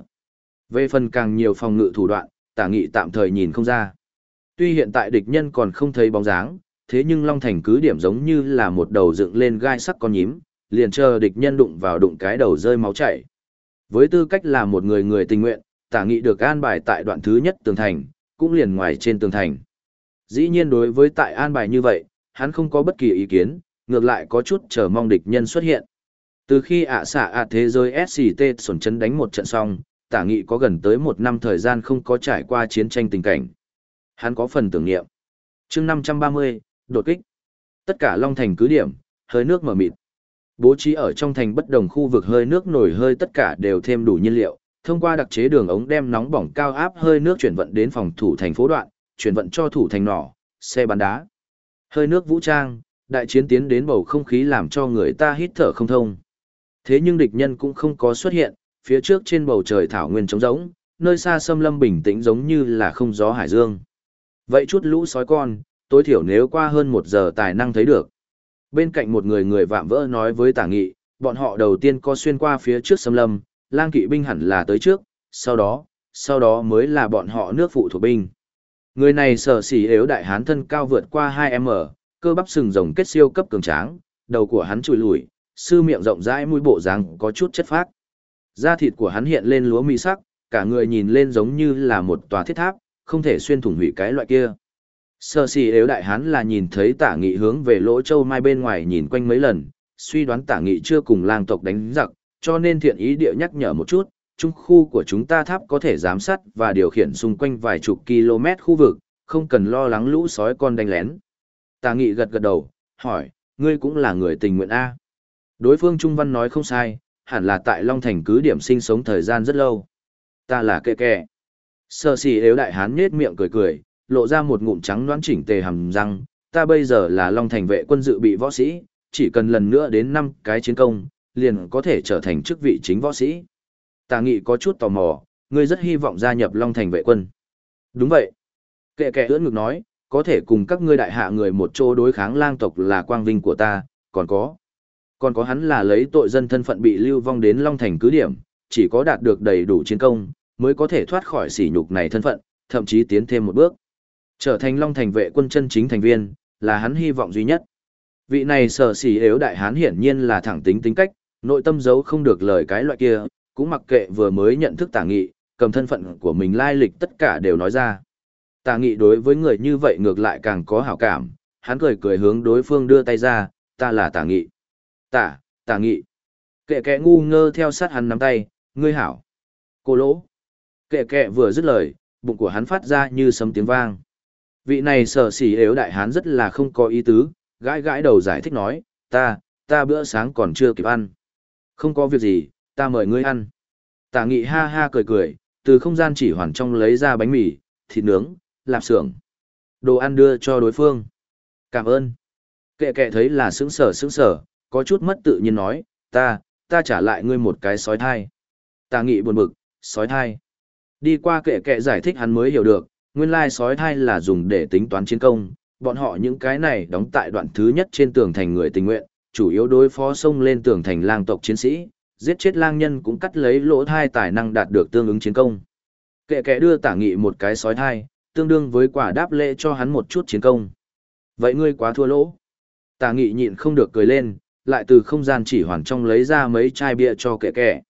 Về phần càng nhiều phòng ngự thủ đoạn, tả nghị tạm thời nhìn không ra. Tuy hiện tại địch nhân còn không thấy bóng dáng, thế nhưng Long Thành cứ điểm giống như là một đầu dựng lên gai sắc con nhím, liền chờ địch nhân đụng vào đụng cái đầu rơi máu chảy. Với tư cách là một người người tình nguyện, tả nghị được an bài tại đoạn thứ nhất tường thành, cũng liền ngoài trên tường thành. Dĩ nhiên đối với tại an bài như vậy, hắn không có bất kỳ ý kiến, ngược lại có chút chờ mong địch nhân xuất hiện. Từ khi ạ xạ ạ thế giới SCT sổn chấn đánh một trận xong, tả nghị có gần tới một năm thời gian không có trải qua chiến tranh tình cảnh. Hắn có phần tưởng niệm. chương 530, đột kích. Tất cả Long Thành cứ điểm, hơi nước mở mịt. Bố trí ở trong thành bất đồng khu vực hơi nước nổi hơi tất cả đều thêm đủ nhiên liệu, thông qua đặc chế đường ống đem nóng bỏng cao áp hơi nước chuyển vận đến phòng thủ thành phố đoạn, chuyển vận cho thủ thành nỏ, xe bắn đá. Hơi nước vũ trang, đại chiến tiến đến bầu không khí làm cho người ta hít thở không thông. Thế nhưng địch nhân cũng không có xuất hiện, phía trước trên bầu trời thảo nguyên trống rỗng, nơi xa xâm lâm bình tĩnh giống như là không gió hải dương. Vậy chút lũ sói con, tối thiểu nếu qua hơn một giờ tài năng thấy được. Bên cạnh một người người vạm vỡ nói với tả nghị, bọn họ đầu tiên co xuyên qua phía trước xâm lâm, lang kỵ binh hẳn là tới trước, sau đó, sau đó mới là bọn họ nước phụ thuộc binh. Người này sở xỉ yếu đại hán thân cao vượt qua 2m, cơ bắp sừng rồng kết siêu cấp cường tráng, đầu của hắn trùi lùi, sư miệng rộng rãi mũi bộ dáng có chút chất phác. Da thịt của hắn hiện lên lúa mì sắc, cả người nhìn lên giống như là một tòa thiết tháp, không thể xuyên thủng hủy cái loại kia. Sơ xì yếu đại hán là nhìn thấy tả nghị hướng về lỗ châu mai bên ngoài nhìn quanh mấy lần, suy đoán tả nghị chưa cùng lang tộc đánh giặc, cho nên thiện ý địa nhắc nhở một chút, trung khu của chúng ta tháp có thể giám sát và điều khiển xung quanh vài chục km khu vực, không cần lo lắng lũ sói con đánh lén. Tà nghị gật gật đầu, hỏi, ngươi cũng là người tình nguyện A. Đối phương Trung Văn nói không sai, hẳn là tại Long Thành cứ điểm sinh sống thời gian rất lâu. Ta là kệ kệ. Sơ xì yếu đại hán nhết miệng cười cười, lộ ra một ngụm trắng đoán chỉnh tề hầm răng, ta bây giờ là Long Thành vệ quân dự bị võ sĩ, chỉ cần lần nữa đến năm cái chiến công, liền có thể trở thành chức vị chính võ sĩ. Tà nghị có chút tò mò, ngươi rất hy vọng gia nhập Long Thành vệ quân. Đúng vậy. Kệ kệ ưỡn ngực nói, có thể cùng các ngươi đại hạ người một chỗ đối kháng lang tộc là quang vinh của ta, còn có. Còn có hắn là lấy tội dân thân phận bị lưu vong đến Long Thành cứ điểm, chỉ có đạt được đầy đủ chiến công, mới có thể thoát khỏi sỉ nhục này thân phận, thậm chí tiến thêm một bước. Trở thành Long Thành vệ quân chân chính thành viên, là hắn hy vọng duy nhất. Vị này sở sỉ yếu đại hán hiển nhiên là thẳng tính tính cách, nội tâm giấu không được lời cái loại kia, cũng mặc kệ vừa mới nhận thức tả nghị, cầm thân phận của mình lai lịch tất cả đều nói ra. Tả nghị đối với người như vậy ngược lại càng có hảo cảm, hắn cười cười hướng đối phương đưa tay ra, ta là tả nghị. Tả, tả nghị. Kệ kệ ngu ngơ theo sát hắn nắm tay, ngươi hảo. Cô lỗ. Kệ kệ vừa dứt lời, bụng của hắn phát ra như sấm tiếng vang. Vị này sở sỉ yếu đại hán rất là không có ý tứ, gãi gãi đầu giải thích nói, ta, ta bữa sáng còn chưa kịp ăn. Không có việc gì, ta mời ngươi ăn. Tả nghị ha ha cười cười, từ không gian chỉ hoàn trong lấy ra bánh mì, thịt nướng, lạp xưởng. Đồ ăn đưa cho đối phương. Cảm ơn. Kệ kệ thấy là sững sở sững sở, có chút mất tự nhiên nói, ta, ta trả lại ngươi một cái sói thai. Tà nghị buồn bực, sói thai. Đi qua kệ kệ giải thích hắn mới hiểu được, nguyên lai sói thai là dùng để tính toán chiến công, bọn họ những cái này đóng tại đoạn thứ nhất trên tường thành người tình nguyện, chủ yếu đối phó sông lên tường thành lang tộc chiến sĩ, giết chết lang nhân cũng cắt lấy lỗ thai tài năng đạt được tương ứng chiến công. Kệ kệ đưa tả nghị một cái sói thai, tương đương với quả đáp lễ cho hắn một chút chiến công. Vậy ngươi quá thua lỗ. Tả nghị nhịn không được cười lên, lại từ không gian chỉ hoàn trong lấy ra mấy chai bia cho kệ kệ.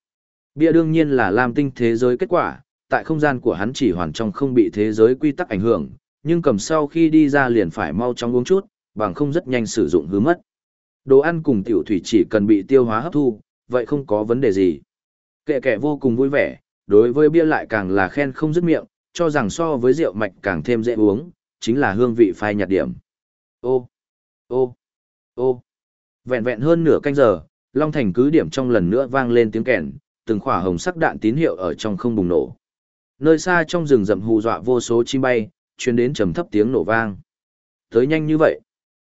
Bia đương nhiên là làm tinh thế giới kết quả, tại không gian của hắn chỉ hoàn trong không bị thế giới quy tắc ảnh hưởng, nhưng cầm sau khi đi ra liền phải mau chóng uống chút, bằng không rất nhanh sử dụng hứa mất. Đồ ăn cùng tiểu thủy chỉ cần bị tiêu hóa hấp thu, vậy không có vấn đề gì. Kệ kệ vô cùng vui vẻ, đối với bia lại càng là khen không dứt miệng, cho rằng so với rượu mạch càng thêm dễ uống, chính là hương vị phai nhạt điểm. Ô, ô, ô, vẹn vẹn hơn nửa canh giờ, Long Thành cứ điểm trong lần nữa vang lên tiếng kèn, từng khỏa hồng sắc đạn tín hiệu ở trong không bùng nổ. Nơi xa trong rừng rậm hù dọa vô số chim bay, truyền đến trầm thấp tiếng nổ vang. Tới nhanh như vậy.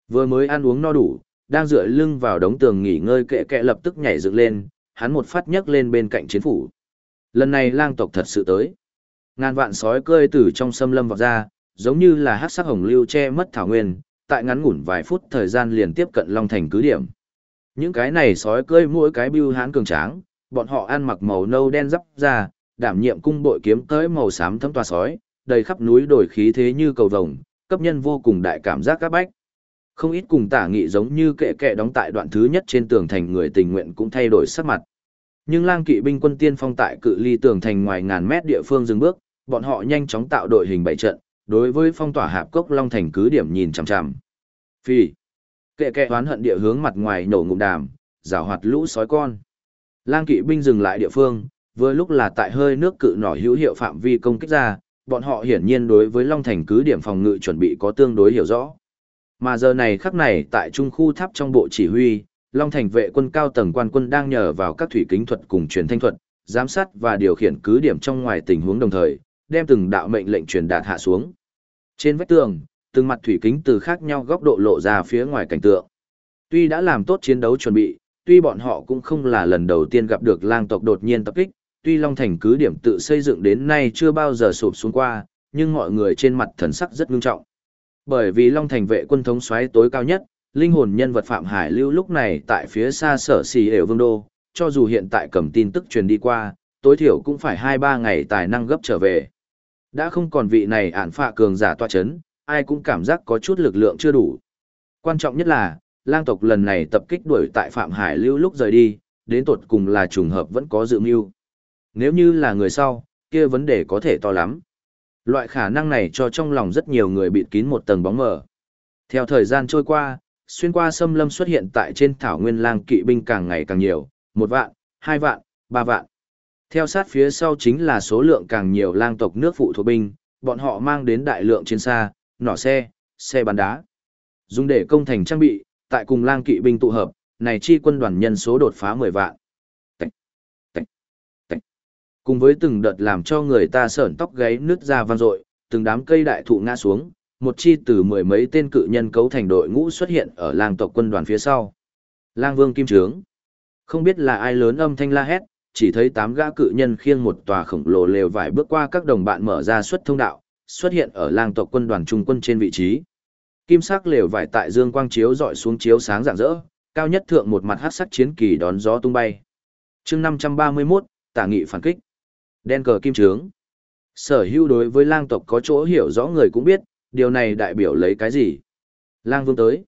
Vừa mới ăn uống no đủ, đang dựa lưng vào đống tường nghỉ ngơi kệ kệ lập tức nhảy dựng lên, hắn một phát nhấc lên bên cạnh chiến phủ. Lần này lang tộc thật sự tới. Ngàn vạn sói cơi từ trong sâm lâm vọt ra, giống như là hắc sắc hồng lưu che mất thảo nguyên, tại ngắn ngủn vài phút thời gian liền tiếp cận Long Thành cứ điểm. Những cái này sói cơi mỗi cái bưu hán cường tráng, bọn họ ăn mặc màu nâu đen dắp ra, đảm nhiệm cung bội kiếm tới màu xám thấm toa sói, đầy khắp núi đồi khí thế như cầu vồng, cấp nhân vô cùng đại cảm giác các bách. Không ít cùng tả nghị giống như kệ kệ đóng tại đoạn thứ nhất trên tường thành người tình nguyện cũng thay đổi sắc mặt. Nhưng lang kỵ binh quân tiên phong tại cự ly tường thành ngoài ngàn mét địa phương dừng bước, bọn họ nhanh chóng tạo đội hình bảy trận, đối với phong tỏa hạp cốc long thành cứ điểm nhìn chằm chằm. Phi. Kệ kệ oán hận địa hướng mặt ngoài nổ ngụm đàm, rào hoạt lũ sói con. Lang kỵ binh dừng lại địa phương, vừa lúc là tại hơi nước cự nỏ hữu hiệu phạm vi công kích ra, bọn họ hiển nhiên đối với Long Thành cứ điểm phòng ngự chuẩn bị có tương đối hiểu rõ. Mà giờ này khắc này tại trung khu tháp trong bộ chỉ huy, Long Thành vệ quân cao tầng quan quân đang nhờ vào các thủy kính thuật cùng truyền thanh thuật, giám sát và điều khiển cứ điểm trong ngoài tình huống đồng thời, đem từng đạo mệnh lệnh truyền đạt hạ xuống. Trên vách tường, từng mặt thủy kính từ khác nhau góc độ lộ ra phía ngoài cảnh tượng. Tuy đã làm tốt chiến đấu chuẩn bị, tuy bọn họ cũng không là lần đầu tiên gặp được lang tộc đột nhiên tập kích, tuy Long Thành cứ điểm tự xây dựng đến nay chưa bao giờ sụp xuống qua, nhưng mọi người trên mặt thần sắc rất nghiêm trọng. Bởi vì Long Thành vệ quân thống xoáy tối cao nhất, linh hồn nhân vật Phạm Hải Lưu lúc này tại phía xa sở xì đều vương đô, cho dù hiện tại cầm tin tức truyền đi qua, tối thiểu cũng phải 2-3 ngày tài năng gấp trở về. Đã không còn vị này ản phạ cường giả tọa chấn, ai cũng cảm giác có chút lực lượng chưa đủ. Quan trọng nhất là, lang tộc lần này tập kích đuổi tại Phạm Hải Lưu lúc rời đi, đến tột cùng là trùng hợp vẫn có dự mưu. Nếu như là người sau, kia vấn đề có thể to lắm. Loại khả năng này cho trong lòng rất nhiều người bịt kín một tầng bóng mờ. Theo thời gian trôi qua, xuyên qua xâm lâm xuất hiện tại trên thảo nguyên lang kỵ binh càng ngày càng nhiều, một vạn, hai vạn, ba vạn. Theo sát phía sau chính là số lượng càng nhiều lang tộc nước phụ thuộc binh, bọn họ mang đến đại lượng chiến xa, nỏ xe, xe bắn đá. Dùng để công thành trang bị, tại cùng lang kỵ binh tụ hợp, này chi quân đoàn nhân số đột phá 10 vạn. Cùng với từng đợt làm cho người ta sởn tóc gáy nứt ra vang dội, từng đám cây đại thụ ngã xuống, một chi từ mười mấy tên cự nhân cấu thành đội ngũ xuất hiện ở lang tộc quân đoàn phía sau. Lang Vương Kim Trướng. Không biết là ai lớn âm thanh la hét, chỉ thấy tám gã cự nhân khiêng một tòa khổng lồ lều vải bước qua các đồng bạn mở ra xuất thông đạo, xuất hiện ở lang tộc quân đoàn trung quân trên vị trí. Kim sắc lều vải tại dương quang chiếu dọi xuống chiếu sáng rạng rỡ, cao nhất thượng một mặt hắc sắc chiến kỳ đón gió tung bay. Chương 531, Tả nghị phản kích. Đen cờ kim trướng. Sở hữu đối với lang tộc có chỗ hiểu rõ người cũng biết, điều này đại biểu lấy cái gì? Lang vương tới.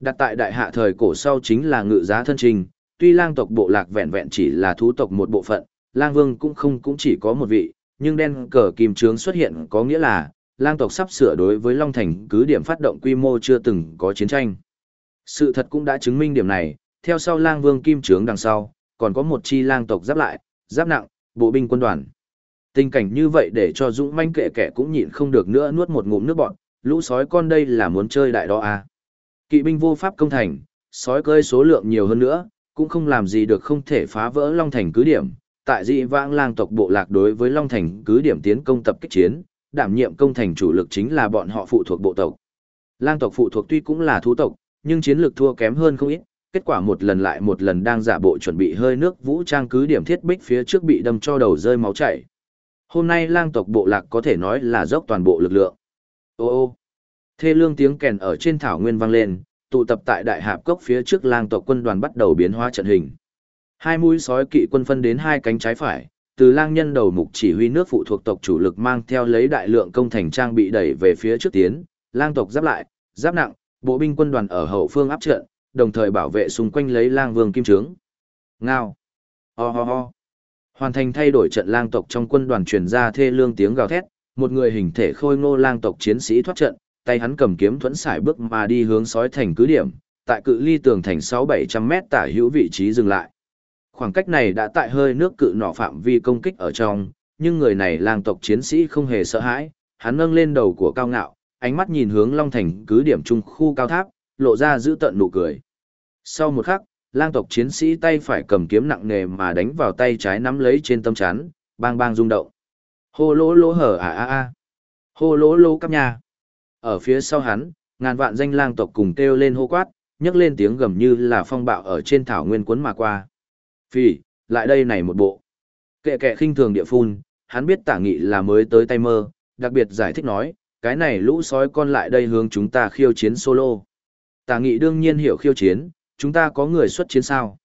Đặt tại đại hạ thời cổ sau chính là ngự giá thân trình, tuy lang tộc bộ lạc vẹn vẹn chỉ là thú tộc một bộ phận, lang vương cũng không cũng chỉ có một vị, nhưng đen cờ kim trướng xuất hiện có nghĩa là, lang tộc sắp sửa đối với Long Thành cứ điểm phát động quy mô chưa từng có chiến tranh. Sự thật cũng đã chứng minh điểm này, theo sau lang vương kim trướng đằng sau, còn có một chi lang tộc giáp lại, giáp nặng, bộ binh quân đoàn. Tình cảnh như vậy để cho dũng manh kệ kẻ cũng nhịn không được nữa nuốt một ngụm nước bọn, lũ sói con đây là muốn chơi đại đó à. Kỵ binh vô pháp công thành, sói cơi số lượng nhiều hơn nữa, cũng không làm gì được không thể phá vỡ Long Thành cứ điểm. Tại dị vãng lang tộc bộ lạc đối với Long Thành cứ điểm tiến công tập kích chiến, đảm nhiệm công thành chủ lực chính là bọn họ phụ thuộc bộ tộc. Lang tộc phụ thuộc tuy cũng là thú tộc, nhưng chiến lược thua kém hơn không ít, kết quả một lần lại một lần đang giả bộ chuẩn bị hơi nước vũ trang cứ điểm thiết bích phía trước bị đâm cho đầu rơi máu chảy. Hôm nay lang tộc bộ lạc có thể nói là dốc toàn bộ lực lượng. Ô ô, thê lương tiếng kèn ở trên thảo nguyên vang lên, tụ tập tại đại hạp cốc phía trước lang tộc quân đoàn bắt đầu biến hóa trận hình. Hai mũi sói kỵ quân phân đến hai cánh trái phải, từ lang nhân đầu mục chỉ huy nước phụ thuộc tộc chủ lực mang theo lấy đại lượng công thành trang bị đẩy về phía trước tiến, lang tộc giáp lại, giáp nặng, bộ binh quân đoàn ở hậu phương áp trận, đồng thời bảo vệ xung quanh lấy lang vương kim trướng. Ngao. Ho ho ho. Hoàn thành thay đổi trận lang tộc trong quân đoàn truyền ra thê lương tiếng gào thét, một người hình thể khôi ngô lang tộc chiến sĩ thoát trận, tay hắn cầm kiếm thuẫn sải bước mà đi hướng sói thành cứ điểm, tại cự ly tường thành 6-700 mét tả hữu vị trí dừng lại. Khoảng cách này đã tại hơi nước cự nọ phạm vi công kích ở trong, nhưng người này lang tộc chiến sĩ không hề sợ hãi, hắn nâng lên đầu của cao ngạo, ánh mắt nhìn hướng Long Thành cứ điểm trung khu cao tháp, lộ ra giữ tận nụ cười. Sau một khắc, lang tộc chiến sĩ tay phải cầm kiếm nặng nề mà đánh vào tay trái nắm lấy trên tâm chán, bang bang rung động. Hô lỗ lỗ hở à à à. Hô lỗ lỗ cắp nhà. Ở phía sau hắn, ngàn vạn danh lang tộc cùng kêu lên hô quát, nhấc lên tiếng gầm như là phong bạo ở trên thảo nguyên cuốn mà qua. Phỉ, lại đây này một bộ. Kệ kệ khinh thường địa phun, hắn biết tả nghị là mới tới tay mơ, đặc biệt giải thích nói, cái này lũ sói con lại đây hướng chúng ta khiêu chiến solo. Tả nghị đương nhiên hiểu khiêu chiến, chúng ta có người xuất chiến sao?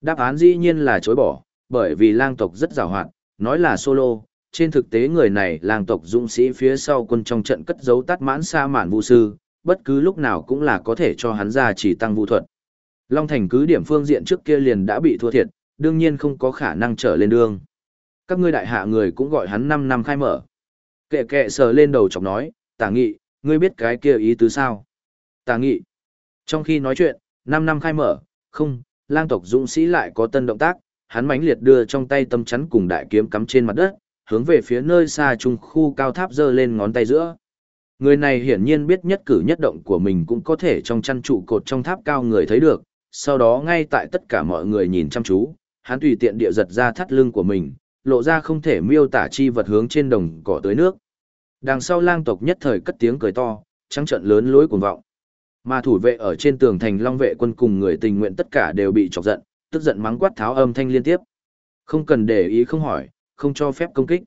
Đáp án dĩ nhiên là chối bỏ, bởi vì lang tộc rất rào hoạt, nói là solo, trên thực tế người này làng tộc dũng sĩ phía sau quân trong trận cất giấu tắt mãn sa mạn vũ sư, bất cứ lúc nào cũng là có thể cho hắn ra chỉ tăng vũ thuật. Long Thành cứ điểm phương diện trước kia liền đã bị thua thiệt, đương nhiên không có khả năng trở lên đường. Các ngươi đại hạ người cũng gọi hắn 5 năm khai mở. Kệ kệ sờ lên đầu chọc nói, tả nghị, ngươi biết cái kia ý tứ sao? Tả nghị. Trong khi nói chuyện, 5 năm khai mở, không, lang tộc dũng sĩ lại có tân động tác, hắn mãnh liệt đưa trong tay tâm chắn cùng đại kiếm cắm trên mặt đất, hướng về phía nơi xa trung khu cao tháp giơ lên ngón tay giữa. Người này hiển nhiên biết nhất cử nhất động của mình cũng có thể trong chăn trụ cột trong tháp cao người thấy được, sau đó ngay tại tất cả mọi người nhìn chăm chú, hắn tùy tiện địa giật ra thắt lưng của mình, lộ ra không thể miêu tả chi vật hướng trên đồng cỏ tới nước. Đằng sau lang tộc nhất thời cất tiếng cười to, trắng trận lớn lối cuồng vọng. Mà thủ vệ ở trên tường thành long vệ quân cùng người tình nguyện tất cả đều bị chọc giận, tức giận mắng quát tháo âm thanh liên tiếp. Không cần để ý không hỏi, không cho phép công kích.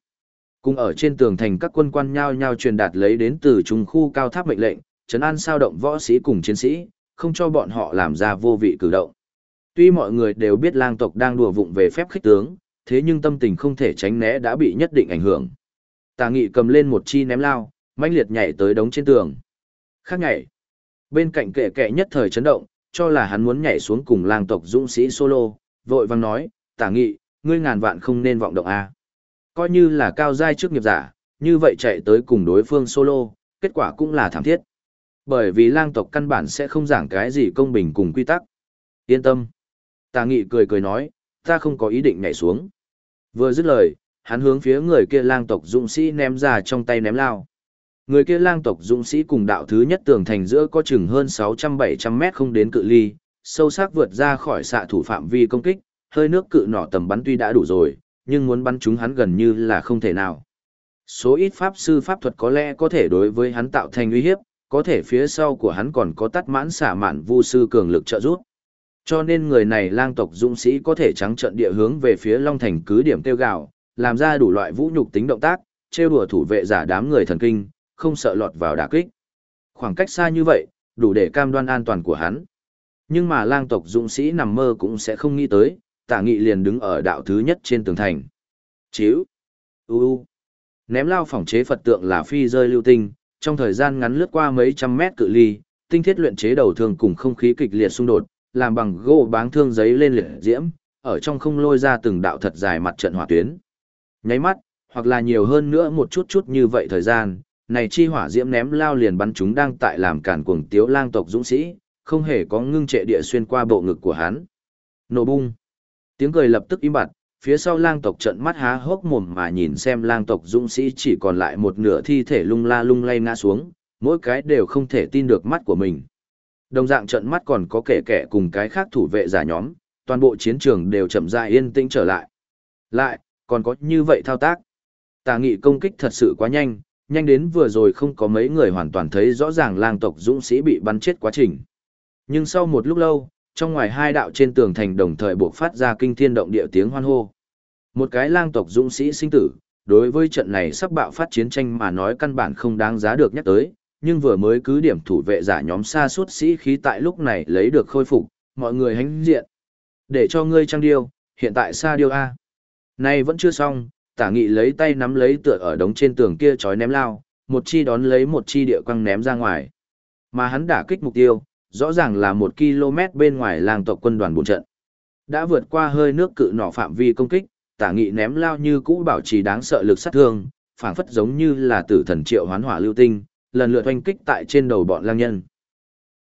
Cùng ở trên tường thành các quân quan nhao nhao truyền đạt lấy đến từ trung khu cao tháp mệnh lệnh, trấn an sao động võ sĩ cùng chiến sĩ, không cho bọn họ làm ra vô vị cử động. Tuy mọi người đều biết lang tộc đang đùa vụng về phép khích tướng, thế nhưng tâm tình không thể tránh né đã bị nhất định ảnh hưởng. Tà nghị cầm lên một chi ném lao, mãnh liệt nhảy tới đống trên tường. Khác nhảy. Bên cạnh kệ kệ nhất thời chấn động, cho là hắn muốn nhảy xuống cùng lang tộc dũng sĩ solo, vội vang nói, tả nghị, ngươi ngàn vạn không nên vọng động a. Coi như là cao giai trước nghiệp giả, như vậy chạy tới cùng đối phương solo, kết quả cũng là thảm thiết. Bởi vì lang tộc căn bản sẽ không giảng cái gì công bình cùng quy tắc. Yên tâm. Tà nghị cười cười nói, ta không có ý định nhảy xuống. Vừa dứt lời, hắn hướng phía người kia lang tộc dũng sĩ ném ra trong tay ném lao. Người kia lang tộc dũng sĩ cùng đạo thứ nhất tường thành giữa có chừng hơn 600-700 mét không đến cự ly, sâu sắc vượt ra khỏi xạ thủ phạm vi công kích, hơi nước cự nỏ tầm bắn tuy đã đủ rồi, nhưng muốn bắn chúng hắn gần như là không thể nào. Số ít pháp sư pháp thuật có lẽ có thể đối với hắn tạo thành uy hiếp, có thể phía sau của hắn còn có tắt mãn xả mạn vu sư cường lực trợ giúp. Cho nên người này lang tộc dũng sĩ có thể trắng trận địa hướng về phía Long Thành cứ điểm tiêu gạo, làm ra đủ loại vũ nhục tính động tác, trêu đùa thủ vệ giả đám người thần kinh, không sợ lọt vào đả kích. Khoảng cách xa như vậy, đủ để cam đoan an toàn của hắn. Nhưng mà lang tộc dũng sĩ nằm mơ cũng sẽ không nghĩ tới, tả nghị liền đứng ở đạo thứ nhất trên tường thành. Chíu! U u! Ném lao phỏng chế Phật tượng là phi rơi lưu tinh, trong thời gian ngắn lướt qua mấy trăm mét cự ly, tinh thiết luyện chế đầu thương cùng không khí kịch liệt xung đột, làm bằng gỗ báng thương giấy lên liệt diễm, ở trong không lôi ra từng đạo thật dài mặt trận hỏa tuyến. Nháy mắt, hoặc là nhiều hơn nữa một chút chút như vậy thời gian, này chi hỏa diễm ném lao liền bắn chúng đang tại làm cản cuồng tiếu lang tộc dũng sĩ, không hề có ngưng trệ địa xuyên qua bộ ngực của hắn. Nổ bung. Tiếng cười lập tức im bặt, phía sau lang tộc trận mắt há hốc mồm mà nhìn xem lang tộc dũng sĩ chỉ còn lại một nửa thi thể lung la lung lay ngã xuống, mỗi cái đều không thể tin được mắt của mình. Đồng dạng trận mắt còn có kẻ kẻ cùng cái khác thủ vệ giả nhóm, toàn bộ chiến trường đều chậm rãi yên tĩnh trở lại. Lại, còn có như vậy thao tác. Tà nghị công kích thật sự quá nhanh, nhanh đến vừa rồi không có mấy người hoàn toàn thấy rõ ràng lang tộc dũng sĩ bị bắn chết quá trình. Nhưng sau một lúc lâu, trong ngoài hai đạo trên tường thành đồng thời buộc phát ra kinh thiên động địa tiếng hoan hô. Một cái lang tộc dũng sĩ sinh tử, đối với trận này sắp bạo phát chiến tranh mà nói căn bản không đáng giá được nhắc tới, nhưng vừa mới cứ điểm thủ vệ giả nhóm xa suốt sĩ khí tại lúc này lấy được khôi phục, mọi người hãnh diện. Để cho ngươi trang điêu, hiện tại xa điêu A. Này vẫn chưa xong, tả nghị lấy tay nắm lấy tựa ở đống trên tường kia chói ném lao, một chi đón lấy một chi địa quăng ném ra ngoài. Mà hắn đả kích mục tiêu, rõ ràng là một km bên ngoài làng tộc quân đoàn bộ trận. Đã vượt qua hơi nước cự nọ phạm vi công kích, tả nghị ném lao như cũ bảo trì đáng sợ lực sát thương, phảng phất giống như là tử thần triệu hoán hỏa lưu tinh, lần lượt oanh kích tại trên đầu bọn lang nhân.